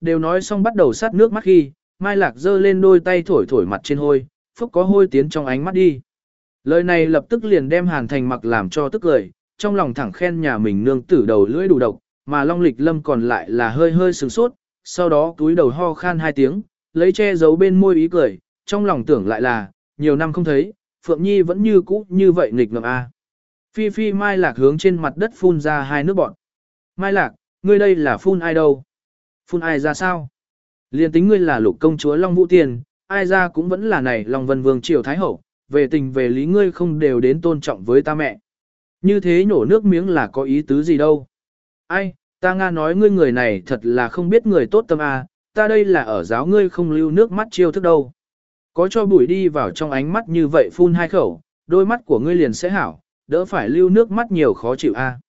Đều nói xong bắt đầu sát nước mắt khi, Mai Lạc giơ lên đôi tay thổi thổi mặt trên hôi, phúc có hôi tiến trong ánh mắt đi. Lời này lập tức liền đem Hàn Thành mặc làm cho tức cười, trong lòng thẳng khen nhà mình nương tử đầu lưỡi đủ độc, mà Long Lịch Lâm còn lại là hơi hơi sừng sốt, sau đó túi đầu ho khan hai tiếng, lấy che giấu bên môi ý cười, trong lòng tưởng lại là, nhiều năm không thấy, Phượng Nhi vẫn như cũ như vậy nghịch ngợm a. Phi Phi Mai Lạc hướng trên mặt đất phun ra hai nước bọn. Mai Lạc, ngươi đây là phun ai đâu? Phun ai ra sao? Liên tính ngươi là lục công chúa Long Vũ Tiền, ai ra cũng vẫn là này Long Vân Vương Triều Thái Hậu, về tình về lý ngươi không đều đến tôn trọng với ta mẹ. Như thế nhổ nước miếng là có ý tứ gì đâu. Ai, ta Nga nói ngươi người này thật là không biết người tốt tâm à, ta đây là ở giáo ngươi không lưu nước mắt chiêu thức đâu. Có cho bụi đi vào trong ánh mắt như vậy phun hai khẩu, đôi mắt của ngươi liền sẽ hảo, đỡ phải lưu nước mắt nhiều khó chịu a. À.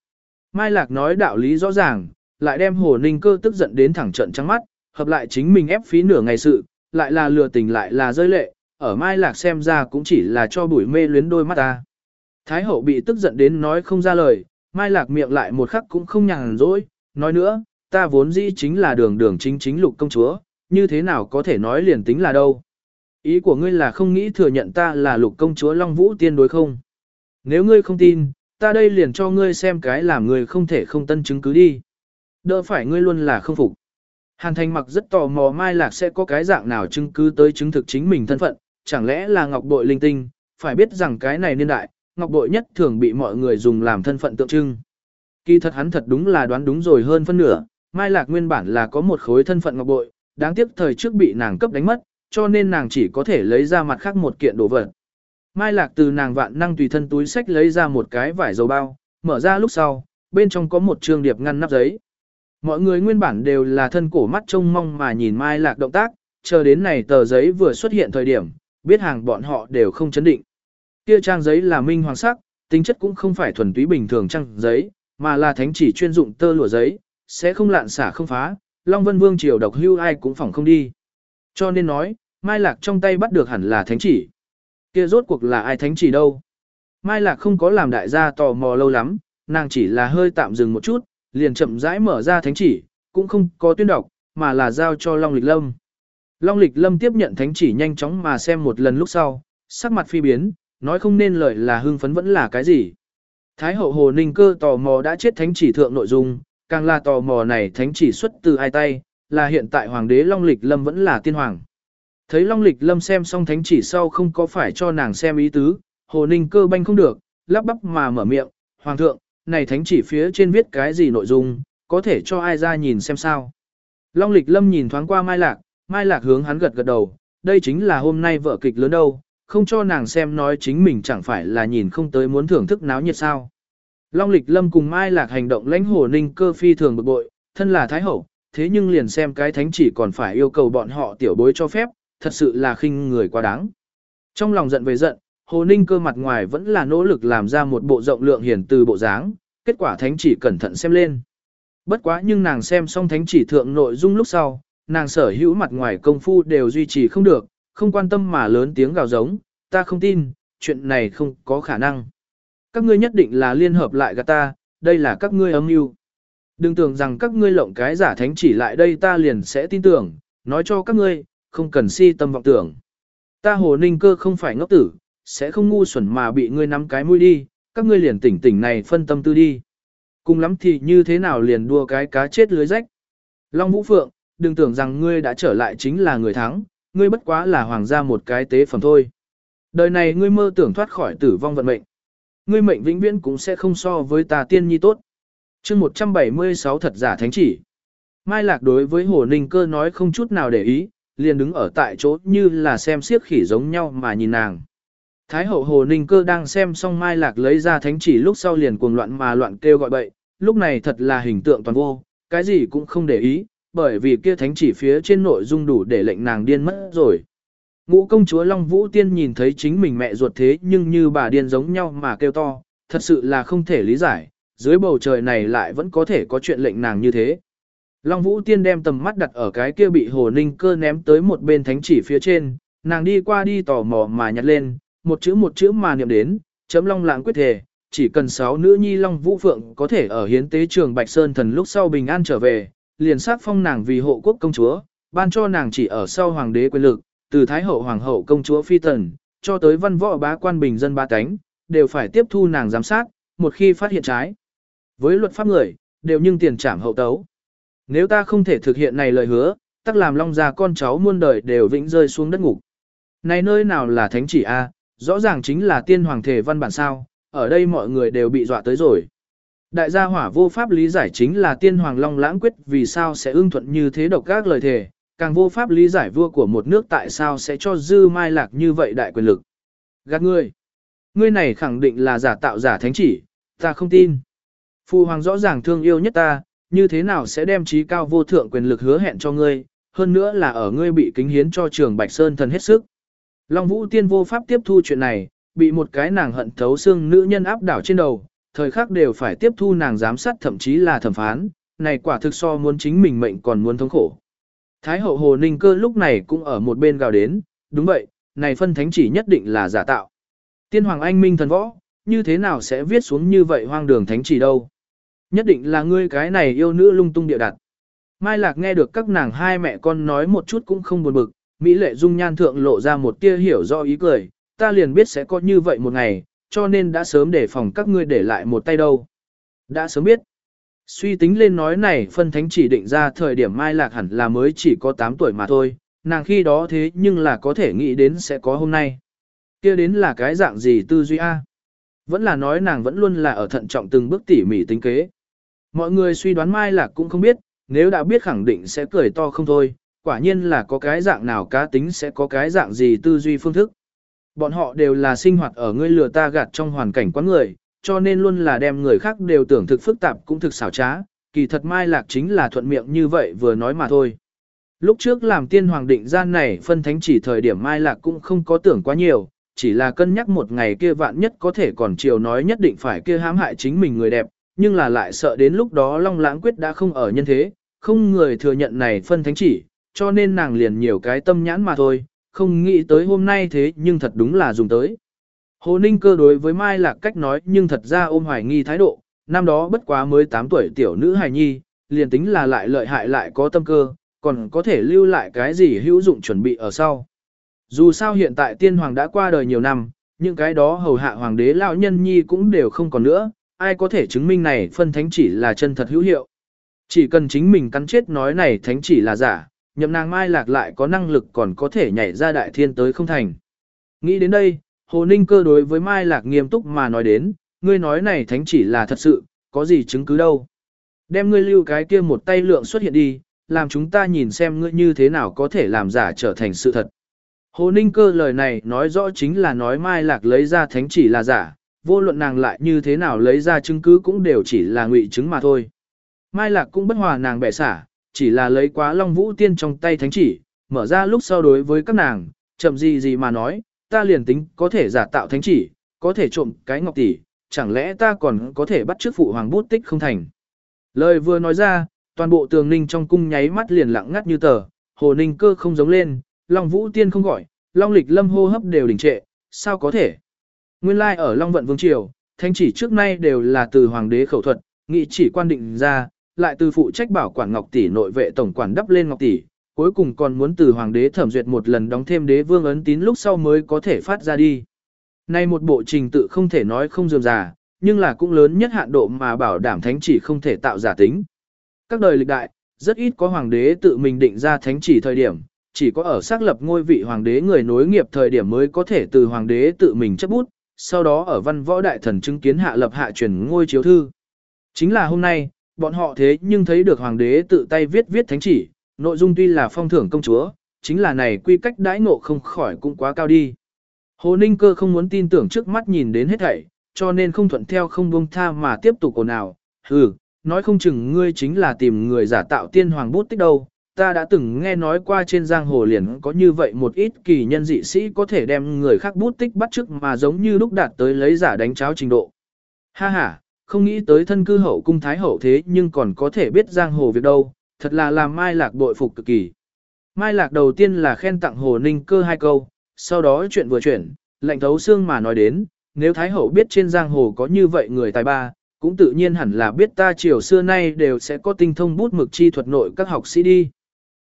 Mai Lạc nói đạo lý rõ ràng, lại đem Hồ Ninh cơ tức giận đến thẳng trận trắng mắt, hợp lại chính mình ép phí nửa ngày sự, lại là lừa tình lại là rơi lệ, ở Mai Lạc xem ra cũng chỉ là cho bụi mê luyến đôi mắt ta. Thái hậu bị tức giận đến nói không ra lời, Mai Lạc miệng lại một khắc cũng không nhàn rỗi, nói nữa, ta vốn dĩ chính là đường đường chính chính lục công chúa, như thế nào có thể nói liền tính là đâu. Ý của ngươi là không nghĩ thừa nhận ta là lục công chúa Long Vũ tiên đối không? Nếu ngươi không tin, ta đây liền cho ngươi xem cái làm ngươi không thể không tân chứng cứ đi. Đỡ phải ngươi luôn là không phục. Hàn Thành mặc rất tò mò Mai Lạc sẽ có cái dạng nào chứng cứ tới chứng thực chính mình thân phận, chẳng lẽ là ngọc bội linh tinh, phải biết rằng cái này niên đại, ngọc bội nhất thường bị mọi người dùng làm thân phận tượng trưng. Kỳ thật hắn thật đúng là đoán đúng rồi hơn phân nửa, Mai Lạc nguyên bản là có một khối thân phận ngọc bội, đáng tiếc thời trước bị nàng cấp đánh mất, cho nên nàng chỉ có thể lấy ra mặt khác một kiện đồ vật. Mai Lạc từ nàng vạn năng tùy thân túi sách lấy ra một cái vải dầu bao, mở ra lúc sau, bên trong có một trương điệp ngăn nắp giấy. Mọi người nguyên bản đều là thân cổ mắt trông mong mà nhìn Mai Lạc động tác, chờ đến này tờ giấy vừa xuất hiện thời điểm, biết hàng bọn họ đều không chấn định. Kia trang giấy là minh hoàng sắc, tính chất cũng không phải thuần túy bình thường trang giấy, mà là thánh chỉ chuyên dụng tơ lụa giấy, sẽ không lạn xả không phá, Long Vân Vương triều độc hưu ai cũng phỏng không đi. Cho nên nói, Mai Lạc trong tay bắt được hẳn là thánh chỉ. Kia rốt cuộc là ai thánh chỉ đâu? Mai Lạc không có làm đại gia tò mò lâu lắm, nàng chỉ là hơi tạm dừng một chút, liền chậm rãi mở ra thánh chỉ, cũng không có tuyên đọc, mà là giao cho Long Lịch Lâm. Long Lịch Lâm tiếp nhận thánh chỉ nhanh chóng mà xem một lần lúc sau, sắc mặt phi biến, nói không nên lời là hưng phấn vẫn là cái gì. Thái hậu Hồ Ninh cơ tò mò đã chết thánh chỉ thượng nội dung, càng là tò mò này thánh chỉ xuất từ ai tay, là hiện tại hoàng đế Long Lịch Lâm vẫn là tiên hoàng. Thấy Long Lịch Lâm xem xong thánh chỉ sau không có phải cho nàng xem ý tứ, Hồ Ninh cơ banh không được, lắp bắp mà mở miệng, Hoàng thượng, này thánh chỉ phía trên viết cái gì nội dung, có thể cho ai ra nhìn xem sao. Long Lịch Lâm nhìn thoáng qua Mai Lạc, Mai Lạc hướng hắn gật gật đầu, đây chính là hôm nay vợ kịch lớn đâu, không cho nàng xem nói chính mình chẳng phải là nhìn không tới muốn thưởng thức náo nhiệt sao. Long Lịch Lâm cùng Mai Lạc hành động lãnh Hồ Ninh cơ phi thường bực bội, thân là Thái Hậu, thế nhưng liền xem cái thánh chỉ còn phải yêu cầu bọn họ tiểu bối cho phép, thật sự là khinh người quá đáng. Trong lòng giận về giận, Hồ Ninh cơ mặt ngoài vẫn là nỗ lực làm ra một bộ rộng lượng hiển từ bộ dáng, kết quả thánh chỉ cẩn thận xem lên. Bất quá nhưng nàng xem xong thánh chỉ thượng nội dung lúc sau, nàng sở hữu mặt ngoài công phu đều duy trì không được, không quan tâm mà lớn tiếng gào giống, ta không tin, chuyện này không có khả năng. Các ngươi nhất định là liên hợp lại gạt ta, đây là các ngươi âm mưu. Đừng tưởng rằng các ngươi lộng cái giả thánh chỉ lại đây ta liền sẽ tin tưởng, nói cho các ngươi, không cần si tâm vọng tưởng. Ta hồ ninh cơ không phải ngốc tử, sẽ không ngu xuẩn mà bị ngươi nắm cái mũi đi, các ngươi liền tỉnh tỉnh này phân tâm tư đi. Cùng lắm thì như thế nào liền đua cái cá chết lưới rách. Long Vũ Phượng, đừng tưởng rằng ngươi đã trở lại chính là người thắng, ngươi bất quá là hoàng gia một cái tế phẩm thôi. Đời này ngươi mơ tưởng thoát khỏi tử vong vận mệnh. Ngươi mệnh vĩnh viễn cũng sẽ không so với ta tiên nhi tốt. chương 176 thật giả thánh chỉ. Mai Lạc đối với Hồ Ninh Cơ nói không chút nào để ý, liền đứng ở tại chỗ như là xem siếc khỉ giống nhau mà nhìn nàng. Thái hậu Hồ Ninh Cơ đang xem xong Mai Lạc lấy ra thánh chỉ lúc sau liền cuồng loạn mà loạn kêu gọi bậy, lúc này thật là hình tượng toàn vô, cái gì cũng không để ý, bởi vì kia thánh chỉ phía trên nội dung đủ để lệnh nàng điên mất rồi. Ngũ công chúa Long Vũ Tiên nhìn thấy chính mình mẹ ruột thế nhưng như bà điên giống nhau mà kêu to, thật sự là không thể lý giải, dưới bầu trời này lại vẫn có thể có chuyện lệnh nàng như thế. Long Vũ Tiên đem tầm mắt đặt ở cái kia bị Hồ Ninh cơ ném tới một bên thánh chỉ phía trên, nàng đi qua đi tò mò mà nhặt lên, một chữ một chữ mà niệm đến, chấm long lãng quyết thể, chỉ cần sáu nữ nhi Long Vũ Phượng có thể ở hiến tế trường Bạch Sơn thần lúc sau bình an trở về, liền sát phong nàng vì hộ quốc công chúa, ban cho nàng chỉ ở sau hoàng đế quyền lực, từ thái hậu hoàng hậu công chúa phi tần, cho tới văn võ bá quan bình dân ba cánh, đều phải tiếp thu nàng giám sát, một khi phát hiện trái. Với luật pháp người, đều nhưng tiền trảm hậu tấu. Nếu ta không thể thực hiện này lời hứa, tắc làm long gia con cháu muôn đời đều vĩnh rơi xuống đất ngục. Này nơi nào là thánh chỉ a, rõ ràng chính là tiên hoàng thể văn bản sao, ở đây mọi người đều bị dọa tới rồi. Đại gia hỏa vô pháp lý giải chính là tiên hoàng long lãng quyết vì sao sẽ ưng thuận như thế độc các lời thề, càng vô pháp lý giải vua của một nước tại sao sẽ cho dư mai lạc như vậy đại quyền lực. Gạt ngươi. Ngươi này khẳng định là giả tạo giả thánh chỉ, ta không tin. Phu hoàng rõ ràng thương yêu nhất ta, như thế nào sẽ đem trí cao vô thượng quyền lực hứa hẹn cho ngươi, hơn nữa là ở ngươi bị kính hiến cho trường Bạch Sơn thần hết sức. Long Vũ Tiên vô pháp tiếp thu chuyện này, bị một cái nàng hận thấu xương nữ nhân áp đảo trên đầu, thời khắc đều phải tiếp thu nàng giám sát thậm chí là thẩm phán, này quả thực so muốn chính mình mệnh còn muốn thống khổ. Thái hậu Hồ Ninh Cơ lúc này cũng ở một bên gào đến, đúng vậy, này phân thánh chỉ nhất định là giả tạo. Tiên Hoàng Anh Minh thần võ, như thế nào sẽ viết xuống như vậy hoang đường thánh chỉ đâu? Nhất định là ngươi cái này yêu nữ lung tung địa đặt. Mai Lạc nghe được các nàng hai mẹ con nói một chút cũng không buồn bực, Mỹ lệ dung nhan thượng lộ ra một tia hiểu do ý cười, ta liền biết sẽ có như vậy một ngày, cho nên đã sớm để phòng các ngươi để lại một tay đâu. Đã sớm biết. Suy tính lên nói này phân thánh chỉ định ra thời điểm Mai Lạc hẳn là mới chỉ có 8 tuổi mà thôi, nàng khi đó thế nhưng là có thể nghĩ đến sẽ có hôm nay. kia đến là cái dạng gì tư duy A. Vẫn là nói nàng vẫn luôn là ở thận trọng từng bước tỉ mỉ tính kế. Mọi người suy đoán Mai Lạc cũng không biết, nếu đã biết khẳng định sẽ cười to không thôi, quả nhiên là có cái dạng nào cá tính sẽ có cái dạng gì tư duy phương thức. Bọn họ đều là sinh hoạt ở ngươi lừa ta gạt trong hoàn cảnh quán người, cho nên luôn là đem người khác đều tưởng thực phức tạp cũng thực xảo trá, kỳ thật Mai Lạc chính là thuận miệng như vậy vừa nói mà thôi. Lúc trước làm tiên hoàng định gian này phân thánh chỉ thời điểm Mai Lạc cũng không có tưởng quá nhiều, chỉ là cân nhắc một ngày kia vạn nhất có thể còn chiều nói nhất định phải kia hãm hại chính mình người đẹp, nhưng là lại sợ đến lúc đó Long Lãng Quyết đã không ở nhân thế, không người thừa nhận này phân thánh chỉ, cho nên nàng liền nhiều cái tâm nhãn mà thôi, không nghĩ tới hôm nay thế nhưng thật đúng là dùng tới. Hồ Ninh cơ đối với Mai Lạc cách nói nhưng thật ra ôm hoài nghi thái độ, năm đó bất quá mới 8 tuổi tiểu nữ hài nhi, liền tính là lại lợi hại lại có tâm cơ, còn có thể lưu lại cái gì hữu dụng chuẩn bị ở sau. Dù sao hiện tại tiên hoàng đã qua đời nhiều năm, những cái đó hầu hạ hoàng đế lão nhân nhi cũng đều không còn nữa, ai có thể chứng minh này phân thánh chỉ là chân thật hữu hiệu. Chỉ cần chính mình cắn chết nói này thánh chỉ là giả, nhậm nàng mai lạc lại có năng lực còn có thể nhảy ra đại thiên tới không thành. Nghĩ đến đây, Hồ Ninh cơ đối với mai lạc nghiêm túc mà nói đến, ngươi nói này thánh chỉ là thật sự, có gì chứng cứ đâu. Đem ngươi lưu cái kia một tay lượng xuất hiện đi, làm chúng ta nhìn xem ngươi như thế nào có thể làm giả trở thành sự thật. Hồ Ninh cơ lời này nói rõ chính là nói Mai Lạc lấy ra thánh chỉ là giả, vô luận nàng lại như thế nào lấy ra chứng cứ cũng đều chỉ là ngụy chứng mà thôi. Mai Lạc cũng bất hòa nàng bẻ xả, chỉ là lấy quá Long Vũ Tiên trong tay thánh chỉ, mở ra lúc sau đối với các nàng, chậm gì gì mà nói, ta liền tính có thể giả tạo thánh chỉ, có thể trộm cái ngọc tỷ, chẳng lẽ ta còn có thể bắt trước phụ hoàng bút tích không thành. Lời vừa nói ra, toàn bộ tường ninh trong cung nháy mắt liền lặng ngắt như tờ, hồ ninh cơ không giống lên, Long Vũ Tiên không gọi, Long Lịch Lâm hô hấp đều đình trệ, sao có thể? Nguyên lai like ở Long Vận Vương Triều, Thánh chỉ trước nay đều là từ hoàng đế khẩu thuật, nghị chỉ quan định ra, lại từ phụ trách bảo quản ngọc tỷ nội vệ tổng quản đắp lên ngọc tỷ, cuối cùng còn muốn từ hoàng đế thẩm duyệt một lần đóng thêm đế vương ấn tín lúc sau mới có thể phát ra đi. Nay một bộ trình tự không thể nói không dườm già, nhưng là cũng lớn nhất hạn độ mà bảo đảm thánh chỉ không thể tạo giả tính. Các đời lịch đại, rất ít có hoàng đế tự mình định ra thánh chỉ thời điểm, chỉ có ở xác lập ngôi vị hoàng đế người nối nghiệp thời điểm mới có thể từ hoàng đế tự mình chấp bút, sau đó ở văn võ đại thần chứng kiến hạ lập hạ truyền ngôi chiếu thư. Chính là hôm nay, bọn họ thế nhưng thấy được hoàng đế tự tay viết viết thánh chỉ, nội dung tuy là phong thưởng công chúa, chính là này quy cách đãi ngộ không khỏi cũng quá cao đi. Hồ Ninh Cơ không muốn tin tưởng trước mắt nhìn đến hết thảy, cho nên không thuận theo không buông tha mà tiếp tục ồn ào. Hừ, nói không chừng ngươi chính là tìm người giả tạo tiên hoàng bút tích đâu, ta đã từng nghe nói qua trên giang hồ liền có như vậy một ít kỳ nhân dị sĩ có thể đem người khác bút tích bắt chước mà giống như lúc đạt tới lấy giả đánh cháo trình độ. Ha ha, không nghĩ tới thân cư hậu cung thái hậu thế nhưng còn có thể biết giang hồ việc đâu, thật là làm Mai Lạc bội phục cực kỳ. Mai Lạc đầu tiên là khen tặng Hồ Ninh cơ hai câu, sau đó chuyện vừa chuyển, lệnh thấu xương mà nói đến, nếu thái hậu biết trên giang hồ có như vậy người tài ba, Cũng tự nhiên hẳn là biết ta chiều xưa nay đều sẽ có tinh thông bút mực chi thuật nội các học sĩ đi.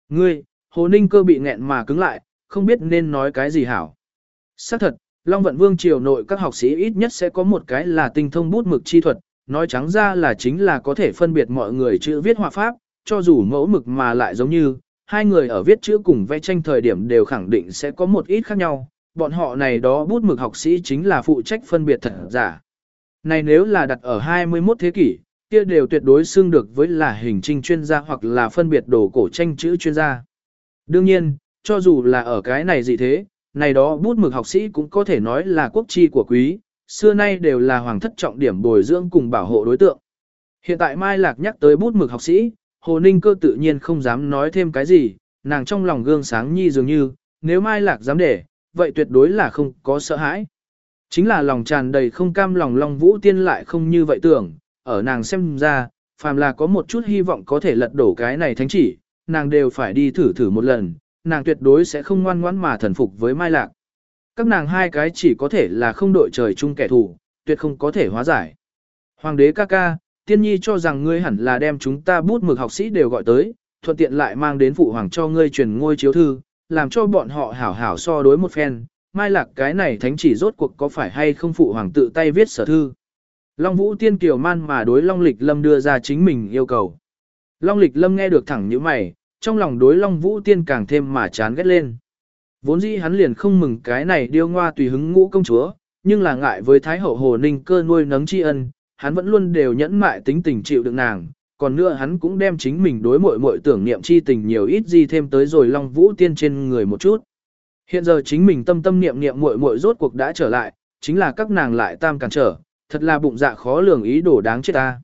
Ngươi, Hồ Ninh cơ bị nghẹn mà cứng lại, không biết nên nói cái gì hảo. Xác thật, Long Vận Vương triều nội các học sĩ ít nhất sẽ có một cái là tinh thông bút mực chi thuật, nói trắng ra là chính là có thể phân biệt mọi người chữ viết họa pháp, cho dù mẫu mực mà lại giống như, hai người ở viết chữ cùng vẽ tranh thời điểm đều khẳng định sẽ có một ít khác nhau, bọn họ này đó bút mực học sĩ chính là phụ trách phân biệt thật giả. Này nếu là đặt ở 21 thế kỷ, kia đều tuyệt đối xương được với là hình trinh chuyên gia hoặc là phân biệt đồ cổ tranh chữ chuyên gia. Đương nhiên, cho dù là ở cái này gì thế, này đó bút mực học sĩ cũng có thể nói là quốc chi của quý, xưa nay đều là hoàng thất trọng điểm bồi dưỡng cùng bảo hộ đối tượng. Hiện tại Mai Lạc nhắc tới bút mực học sĩ, Hồ Ninh cơ tự nhiên không dám nói thêm cái gì, nàng trong lòng gương sáng nhi dường như, nếu Mai Lạc dám để, vậy tuyệt đối là không có sợ hãi. Chính là lòng tràn đầy không cam lòng Long Vũ Tiên lại không như vậy tưởng, ở nàng xem ra, phàm là có một chút hy vọng có thể lật đổ cái này thánh chỉ, nàng đều phải đi thử thử một lần, nàng tuyệt đối sẽ không ngoan ngoãn mà thần phục với Mai Lạc. Các nàng hai cái chỉ có thể là không đội trời chung kẻ thù, tuyệt không có thể hóa giải. Hoàng đế ca ca, tiên nhi cho rằng ngươi hẳn là đem chúng ta bút mực học sĩ đều gọi tới, thuận tiện lại mang đến phụ hoàng cho ngươi truyền ngôi chiếu thư, làm cho bọn họ hảo hảo so đối một phen, mai lạc cái này thánh chỉ rốt cuộc có phải hay không phụ hoàng tự tay viết sở thư. Long Vũ Tiên Kiều Man mà đối Long Lịch Lâm đưa ra chính mình yêu cầu. Long Lịch Lâm nghe được thẳng như mày, trong lòng đối Long Vũ Tiên càng thêm mà chán ghét lên. Vốn dĩ hắn liền không mừng cái này điêu ngoa tùy hứng ngũ công chúa, nhưng là ngại với Thái Hậu Hồ Ninh cơ nuôi nấng tri ân, hắn vẫn luôn đều nhẫn mại tính tình chịu đựng nàng, còn nữa hắn cũng đem chính mình đối muội muội tưởng niệm chi tình nhiều ít gì thêm tới rồi Long Vũ Tiên trên người một chút. Hiện giờ chính mình tâm tâm niệm niệm muội muội rốt cuộc đã trở lại, chính là các nàng lại tam cản trở, thật là bụng dạ khó lường ý đồ đáng chết ta.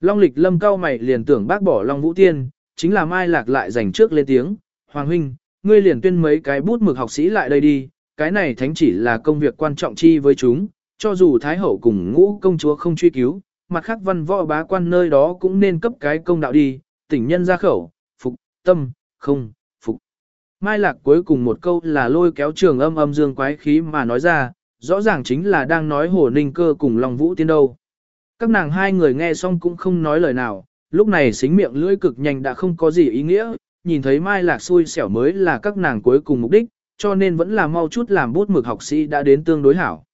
Long lịch lâm cao mày liền tưởng bác bỏ Long Vũ Tiên, chính là Mai Lạc lại dành trước lên tiếng, Hoàng Huynh, ngươi liền tuyên mấy cái bút mực học sĩ lại đây đi, cái này thánh chỉ là công việc quan trọng chi với chúng, cho dù Thái Hậu cùng ngũ công chúa không truy cứu, mặt khác văn võ bá quan nơi đó cũng nên cấp cái công đạo đi, tỉnh nhân ra khẩu, phục, tâm, không, phục. Mai Lạc cuối cùng một câu là lôi kéo trường âm âm dương quái khí mà nói ra, rõ ràng chính là đang nói hồ ninh cơ cùng Long Vũ tiên đâu. Các nàng hai người nghe xong cũng không nói lời nào, lúc này xính miệng lưỡi cực nhanh đã không có gì ý nghĩa, nhìn thấy Mai Lạc xui xẻo mới là các nàng cuối cùng mục đích, cho nên vẫn là mau chút làm bút mực học sĩ đã đến tương đối hảo.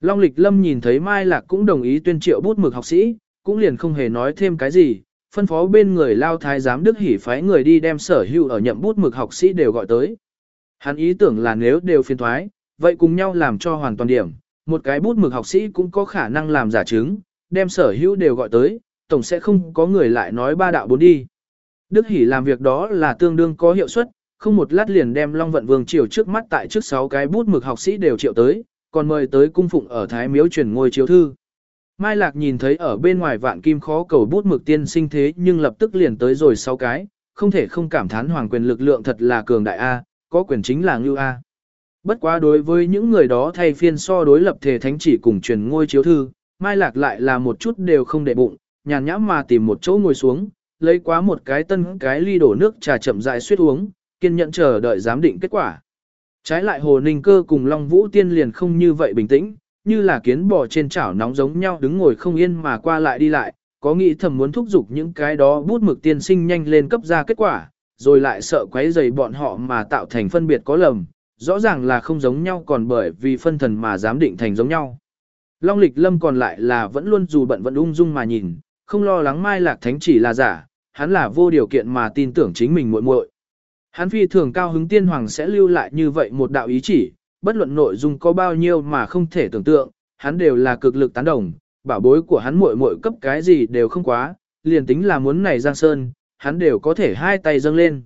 Long Lịch Lâm nhìn thấy Mai Lạc cũng đồng ý tuyên triệu bút mực học sĩ, cũng liền không hề nói thêm cái gì, phân phó bên người lao thái giám Đức Hỷ phái người đi đem sở hữu ở nhậm bút mực học sĩ đều gọi tới. Hắn ý tưởng là nếu đều phiên thoái, vậy cùng nhau làm cho hoàn toàn điểm, một cái bút mực học sĩ cũng có khả năng làm giả chứng, đem sở hữu đều gọi tới, tổng sẽ không có người lại nói ba đạo bốn đi. Đức Hỷ làm việc đó là tương đương có hiệu suất, không một lát liền đem Long Vận Vương triều trước mắt tại trước sáu cái bút mực học sĩ đều triệu tới, còn mời tới cung phụng ở Thái Miếu truyền ngôi chiếu thư. Mai Lạc nhìn thấy ở bên ngoài vạn kim khó cầu bút mực tiên sinh thế nhưng lập tức liền tới rồi sáu cái, không thể không cảm thán hoàng quyền lực lượng thật là cường đại A, có quyền chính là ngưu A. Bất quá đối với những người đó thay phiên so đối lập thể thánh chỉ cùng truyền ngôi chiếu thư, Mai Lạc lại là một chút đều không để bụng, nhàn nhãm mà tìm một chỗ ngồi xuống, lấy quá một cái tân cái ly đổ nước trà chậm rãi suýt uống, kiên nhẫn chờ đợi giám định kết quả. Trái lại Hồ Ninh Cơ cùng Long Vũ Tiên liền không như vậy bình tĩnh, như là kiến bò trên chảo nóng giống nhau đứng ngồi không yên mà qua lại đi lại, có nghĩ thầm muốn thúc giục những cái đó bút mực tiên sinh nhanh lên cấp ra kết quả, rồi lại sợ quấy rầy bọn họ mà tạo thành phân biệt có lầm, rõ ràng là không giống nhau còn bởi vì phân thần mà giám định thành giống nhau. Long lịch lâm còn lại là vẫn luôn dù bận vẫn ung dung mà nhìn, không lo lắng mai lạc thánh chỉ là giả, hắn là vô điều kiện mà tin tưởng chính mình muội muội. Hắn phi thường cao hứng tiên hoàng sẽ lưu lại như vậy một đạo ý chỉ, bất luận nội dung có bao nhiêu mà không thể tưởng tượng, hắn đều là cực lực tán đồng, bảo bối của hắn muội muội cấp cái gì đều không quá, liền tính là muốn này Giang Sơn, hắn đều có thể hai tay dâng lên.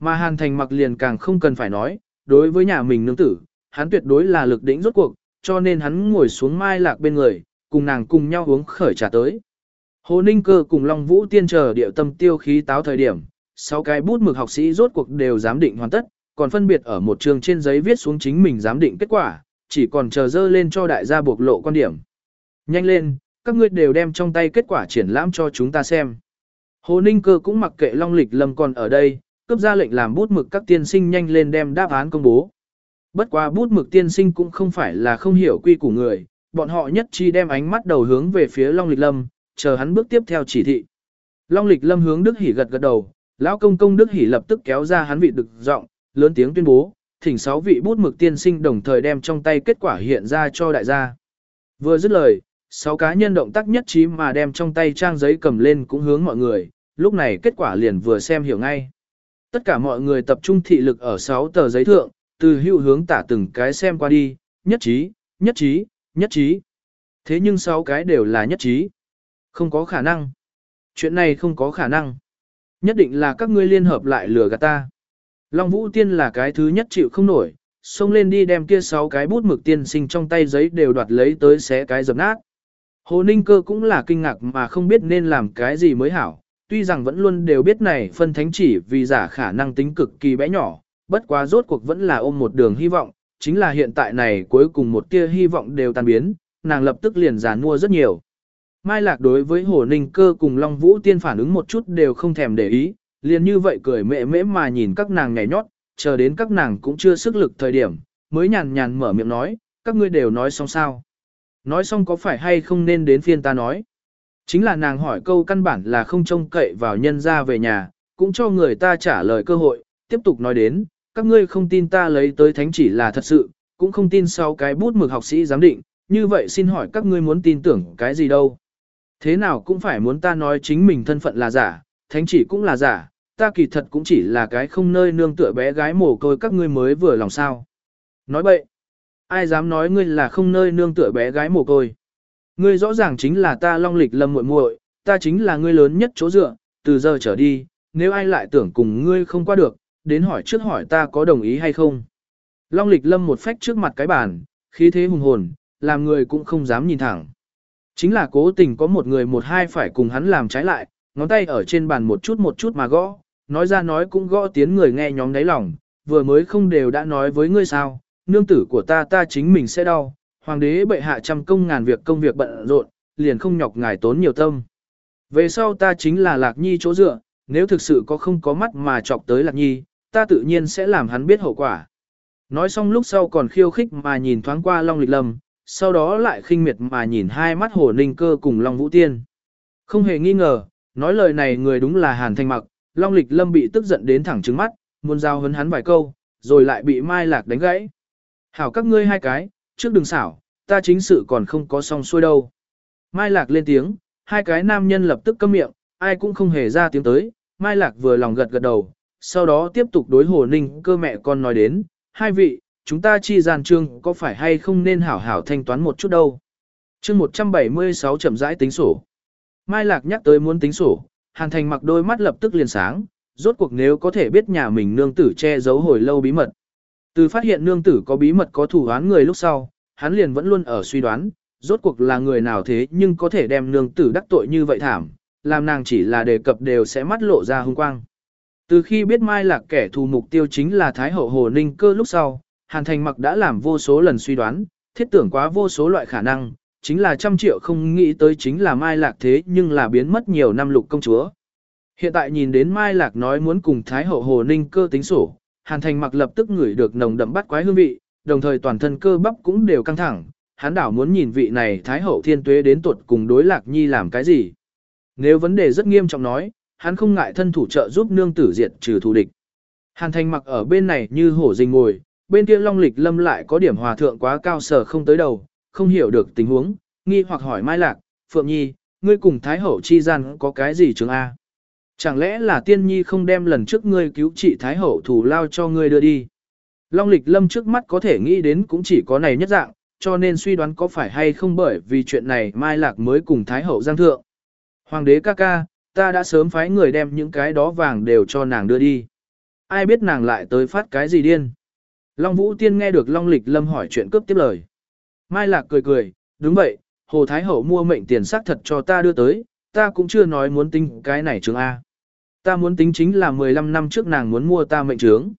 Mà Hàn Thành mặc liền càng không cần phải nói, đối với nhà mình nương tử, hắn tuyệt đối là lực đỉnh rốt cuộc, cho nên hắn ngồi xuống mai lạc bên người, cùng nàng cùng nhau uống khởi trà tới. Hồ Ninh Cơ cùng Long Vũ Tiên chờ điệu tâm tiêu khí táo thời điểm, sáu cái bút mực học sĩ rốt cuộc đều giám định hoàn tất, còn phân biệt ở một trường trên giấy viết xuống chính mình giám định kết quả, chỉ còn chờ dơ lên cho đại gia buộc lộ quan điểm. Nhanh lên, các ngươi đều đem trong tay kết quả triển lãm cho chúng ta xem. Hồ Ninh Cơ cũng mặc kệ Long Lịch Lâm còn ở đây, cấp ra lệnh làm bút mực các tiên sinh nhanh lên đem đáp án công bố. Bất quá bút mực tiên sinh cũng không phải là không hiểu quy của người, bọn họ nhất chi đem ánh mắt đầu hướng về phía Long Lịch Lâm, chờ hắn bước tiếp theo chỉ thị. Long lịch lâm hướng Đức Hỷ gật gật đầu, lão công công Đức Hỷ lập tức kéo ra hắn vị đực giọng, lớn tiếng tuyên bố, thỉnh sáu vị bút mực tiên sinh đồng thời đem trong tay kết quả hiện ra cho đại gia. Vừa dứt lời, sáu cá nhân động tác nhất trí mà đem trong tay trang giấy cầm lên cũng hướng mọi người, lúc này kết quả liền vừa xem hiểu ngay. Tất cả mọi người tập trung thị lực ở sáu tờ giấy thượng, từ hữu hướng tả từng cái xem qua đi, nhất trí, nhất trí, nhất trí. Thế nhưng sáu cái đều là nhất trí. Không có khả năng. Chuyện này không có khả năng. Nhất định là các ngươi liên hợp lại lừa gạt ta. Long Vũ Tiên là cái thứ nhất chịu không nổi, xông lên đi đem kia sáu cái bút mực tiên sinh trong tay giấy đều đoạt lấy tới xé cái dập nát. Hồ Ninh Cơ cũng là kinh ngạc mà không biết nên làm cái gì mới hảo, tuy rằng vẫn luôn đều biết này phân thánh chỉ vì giả khả năng tính cực kỳ bé nhỏ, bất quá rốt cuộc vẫn là ôm một đường hy vọng, chính là hiện tại này cuối cùng một tia hy vọng đều tan biến, nàng lập tức liền giàn mua rất nhiều. Mai Lạc đối với Hồ Ninh Cơ cùng Long Vũ Tiên phản ứng một chút đều không thèm để ý, liền như vậy cười mẹ mễ mà nhìn các nàng nhảy nhót, chờ đến các nàng cũng chưa sức lực thời điểm, mới nhàn nhàn mở miệng nói, các ngươi đều nói xong sao. Nói xong có phải hay không nên đến phiên ta nói. Chính là nàng hỏi câu căn bản là không trông cậy vào nhân ra về nhà, cũng cho người ta trả lời cơ hội, tiếp tục nói đến, các ngươi không tin ta lấy tới thánh chỉ là thật sự, cũng không tin sau cái bút mực học sĩ giám định, như vậy xin hỏi các ngươi muốn tin tưởng cái gì đâu. Thế nào cũng phải muốn ta nói chính mình thân phận là giả, thánh chỉ cũng là giả, ta kỳ thật cũng chỉ là cái không nơi nương tựa bé gái mồ côi các ngươi mới vừa lòng sao. Nói bậy, ai dám nói ngươi là không nơi nương tựa bé gái mồ côi. Ngươi rõ ràng chính là ta long lịch lâm muội muội, ta chính là ngươi lớn nhất chỗ dựa, từ giờ trở đi, nếu ai lại tưởng cùng ngươi không qua được, đến hỏi trước hỏi ta có đồng ý hay không. Long lịch lâm một phách trước mặt cái bàn, khí thế hùng hồn, làm người cũng không dám nhìn thẳng. Chính là cố tình có một người một hai phải cùng hắn làm trái lại, ngón tay ở trên bàn một chút một chút mà gõ, nói ra nói cũng gõ tiếng người nghe nhóm đáy lòng, vừa mới không đều đã nói với ngươi sao, nương tử của ta ta chính mình sẽ đau, hoàng đế bệ hạ trăm công ngàn việc công việc bận rộn, liền không nhọc ngài tốn nhiều tâm. Về sau ta chính là lạc nhi chỗ dựa, nếu thực sự có không có mắt mà chọc tới lạc nhi, ta tự nhiên sẽ làm hắn biết hậu quả. Nói xong lúc sau còn khiêu khích mà nhìn thoáng qua Long Lịch Lâm, sau đó lại khinh miệt mà nhìn hai mắt hồ ninh cơ cùng Long Vũ Tiên. Không hề nghi ngờ, nói lời này người đúng là Hàn Thanh Mặc, Long Lịch Lâm bị tức giận đến thẳng trứng mắt, muốn giao hấn hắn vài câu, rồi lại bị Mai Lạc đánh gãy. Hảo các ngươi hai cái, trước đừng xảo, ta chính sự còn không có xong xuôi đâu. Mai Lạc lên tiếng, hai cái nam nhân lập tức câm miệng, ai cũng không hề ra tiếng tới, Mai Lạc vừa lòng gật gật đầu, sau đó tiếp tục đối Hồ Ninh cơ mẹ con nói đến, hai vị, chúng ta chi gian trương có phải hay không nên hảo hảo thanh toán một chút đâu. Chương 176 chậm rãi tính sổ. Mai Lạc nhắc tới muốn tính sổ, Hàn Thành mặc đôi mắt lập tức liền sáng, rốt cuộc nếu có thể biết nhà mình nương tử che giấu hồi lâu bí mật. Từ phát hiện nương tử có bí mật có thủ án người lúc sau, hắn liền vẫn luôn ở suy đoán, rốt cuộc là người nào thế nhưng có thể đem nương tử đắc tội như vậy thảm, làm nàng chỉ là đề cập đều sẽ mắt lộ ra hung quang. Từ khi biết Mai Lạc kẻ thù mục tiêu chính là Thái Hậu Hồ Ninh cơ lúc sau, Hàn Thành mặc đã làm vô số lần suy đoán, thiết tưởng quá vô số loại khả năng, chính là trăm triệu không nghĩ tới chính là Mai Lạc thế nhưng là biến mất nhiều năm lục công chúa. Hiện tại nhìn đến Mai Lạc nói muốn cùng Thái Hậu Hồ Ninh cơ tính sổ, Hàn Thành mặc lập tức ngửi được nồng đậm bắt quái hương vị, đồng thời toàn thân cơ bắp cũng đều căng thẳng, hắn đảo muốn nhìn vị này Thái Hậu Thiên Tuế đến tuột cùng đối Lạc Nhi làm cái gì. Nếu vấn đề rất nghiêm trọng nói, hắn không ngại thân thủ trợ giúp nương tử diệt trừ thù địch. Hàn Thành mặc ở bên này như hổ rình ngồi, bên kia Long Lịch Lâm lại có điểm hòa thượng quá cao sở không tới đầu, không hiểu được tình huống, nghi hoặc hỏi Mai Lạc, Phượng Nhi, ngươi cùng Thái Hậu chi gian có cái gì chứng A? Chẳng lẽ là tiên nhi không đem lần trước ngươi cứu trị Thái Hậu thủ lao cho ngươi đưa đi? Long Lịch Lâm trước mắt có thể nghĩ đến cũng chỉ có này nhất dạng, cho nên suy đoán có phải hay không bởi vì chuyện này Mai Lạc mới cùng Thái Hậu giang thượng. Hoàng đế ca ca, ta đã sớm phái người đem những cái đó vàng đều cho nàng đưa đi. Ai biết nàng lại tới phát cái gì điên. Long Vũ Tiên nghe được Long Lịch Lâm hỏi chuyện cướp tiếp lời. Mai Lạc cười cười, đúng vậy, Hồ Thái Hậu mua mệnh tiền xác thật cho ta đưa tới, ta cũng chưa nói muốn tính cái này chứng A. Ta muốn tính chính là 15 năm trước nàng muốn mua ta mệnh trướng.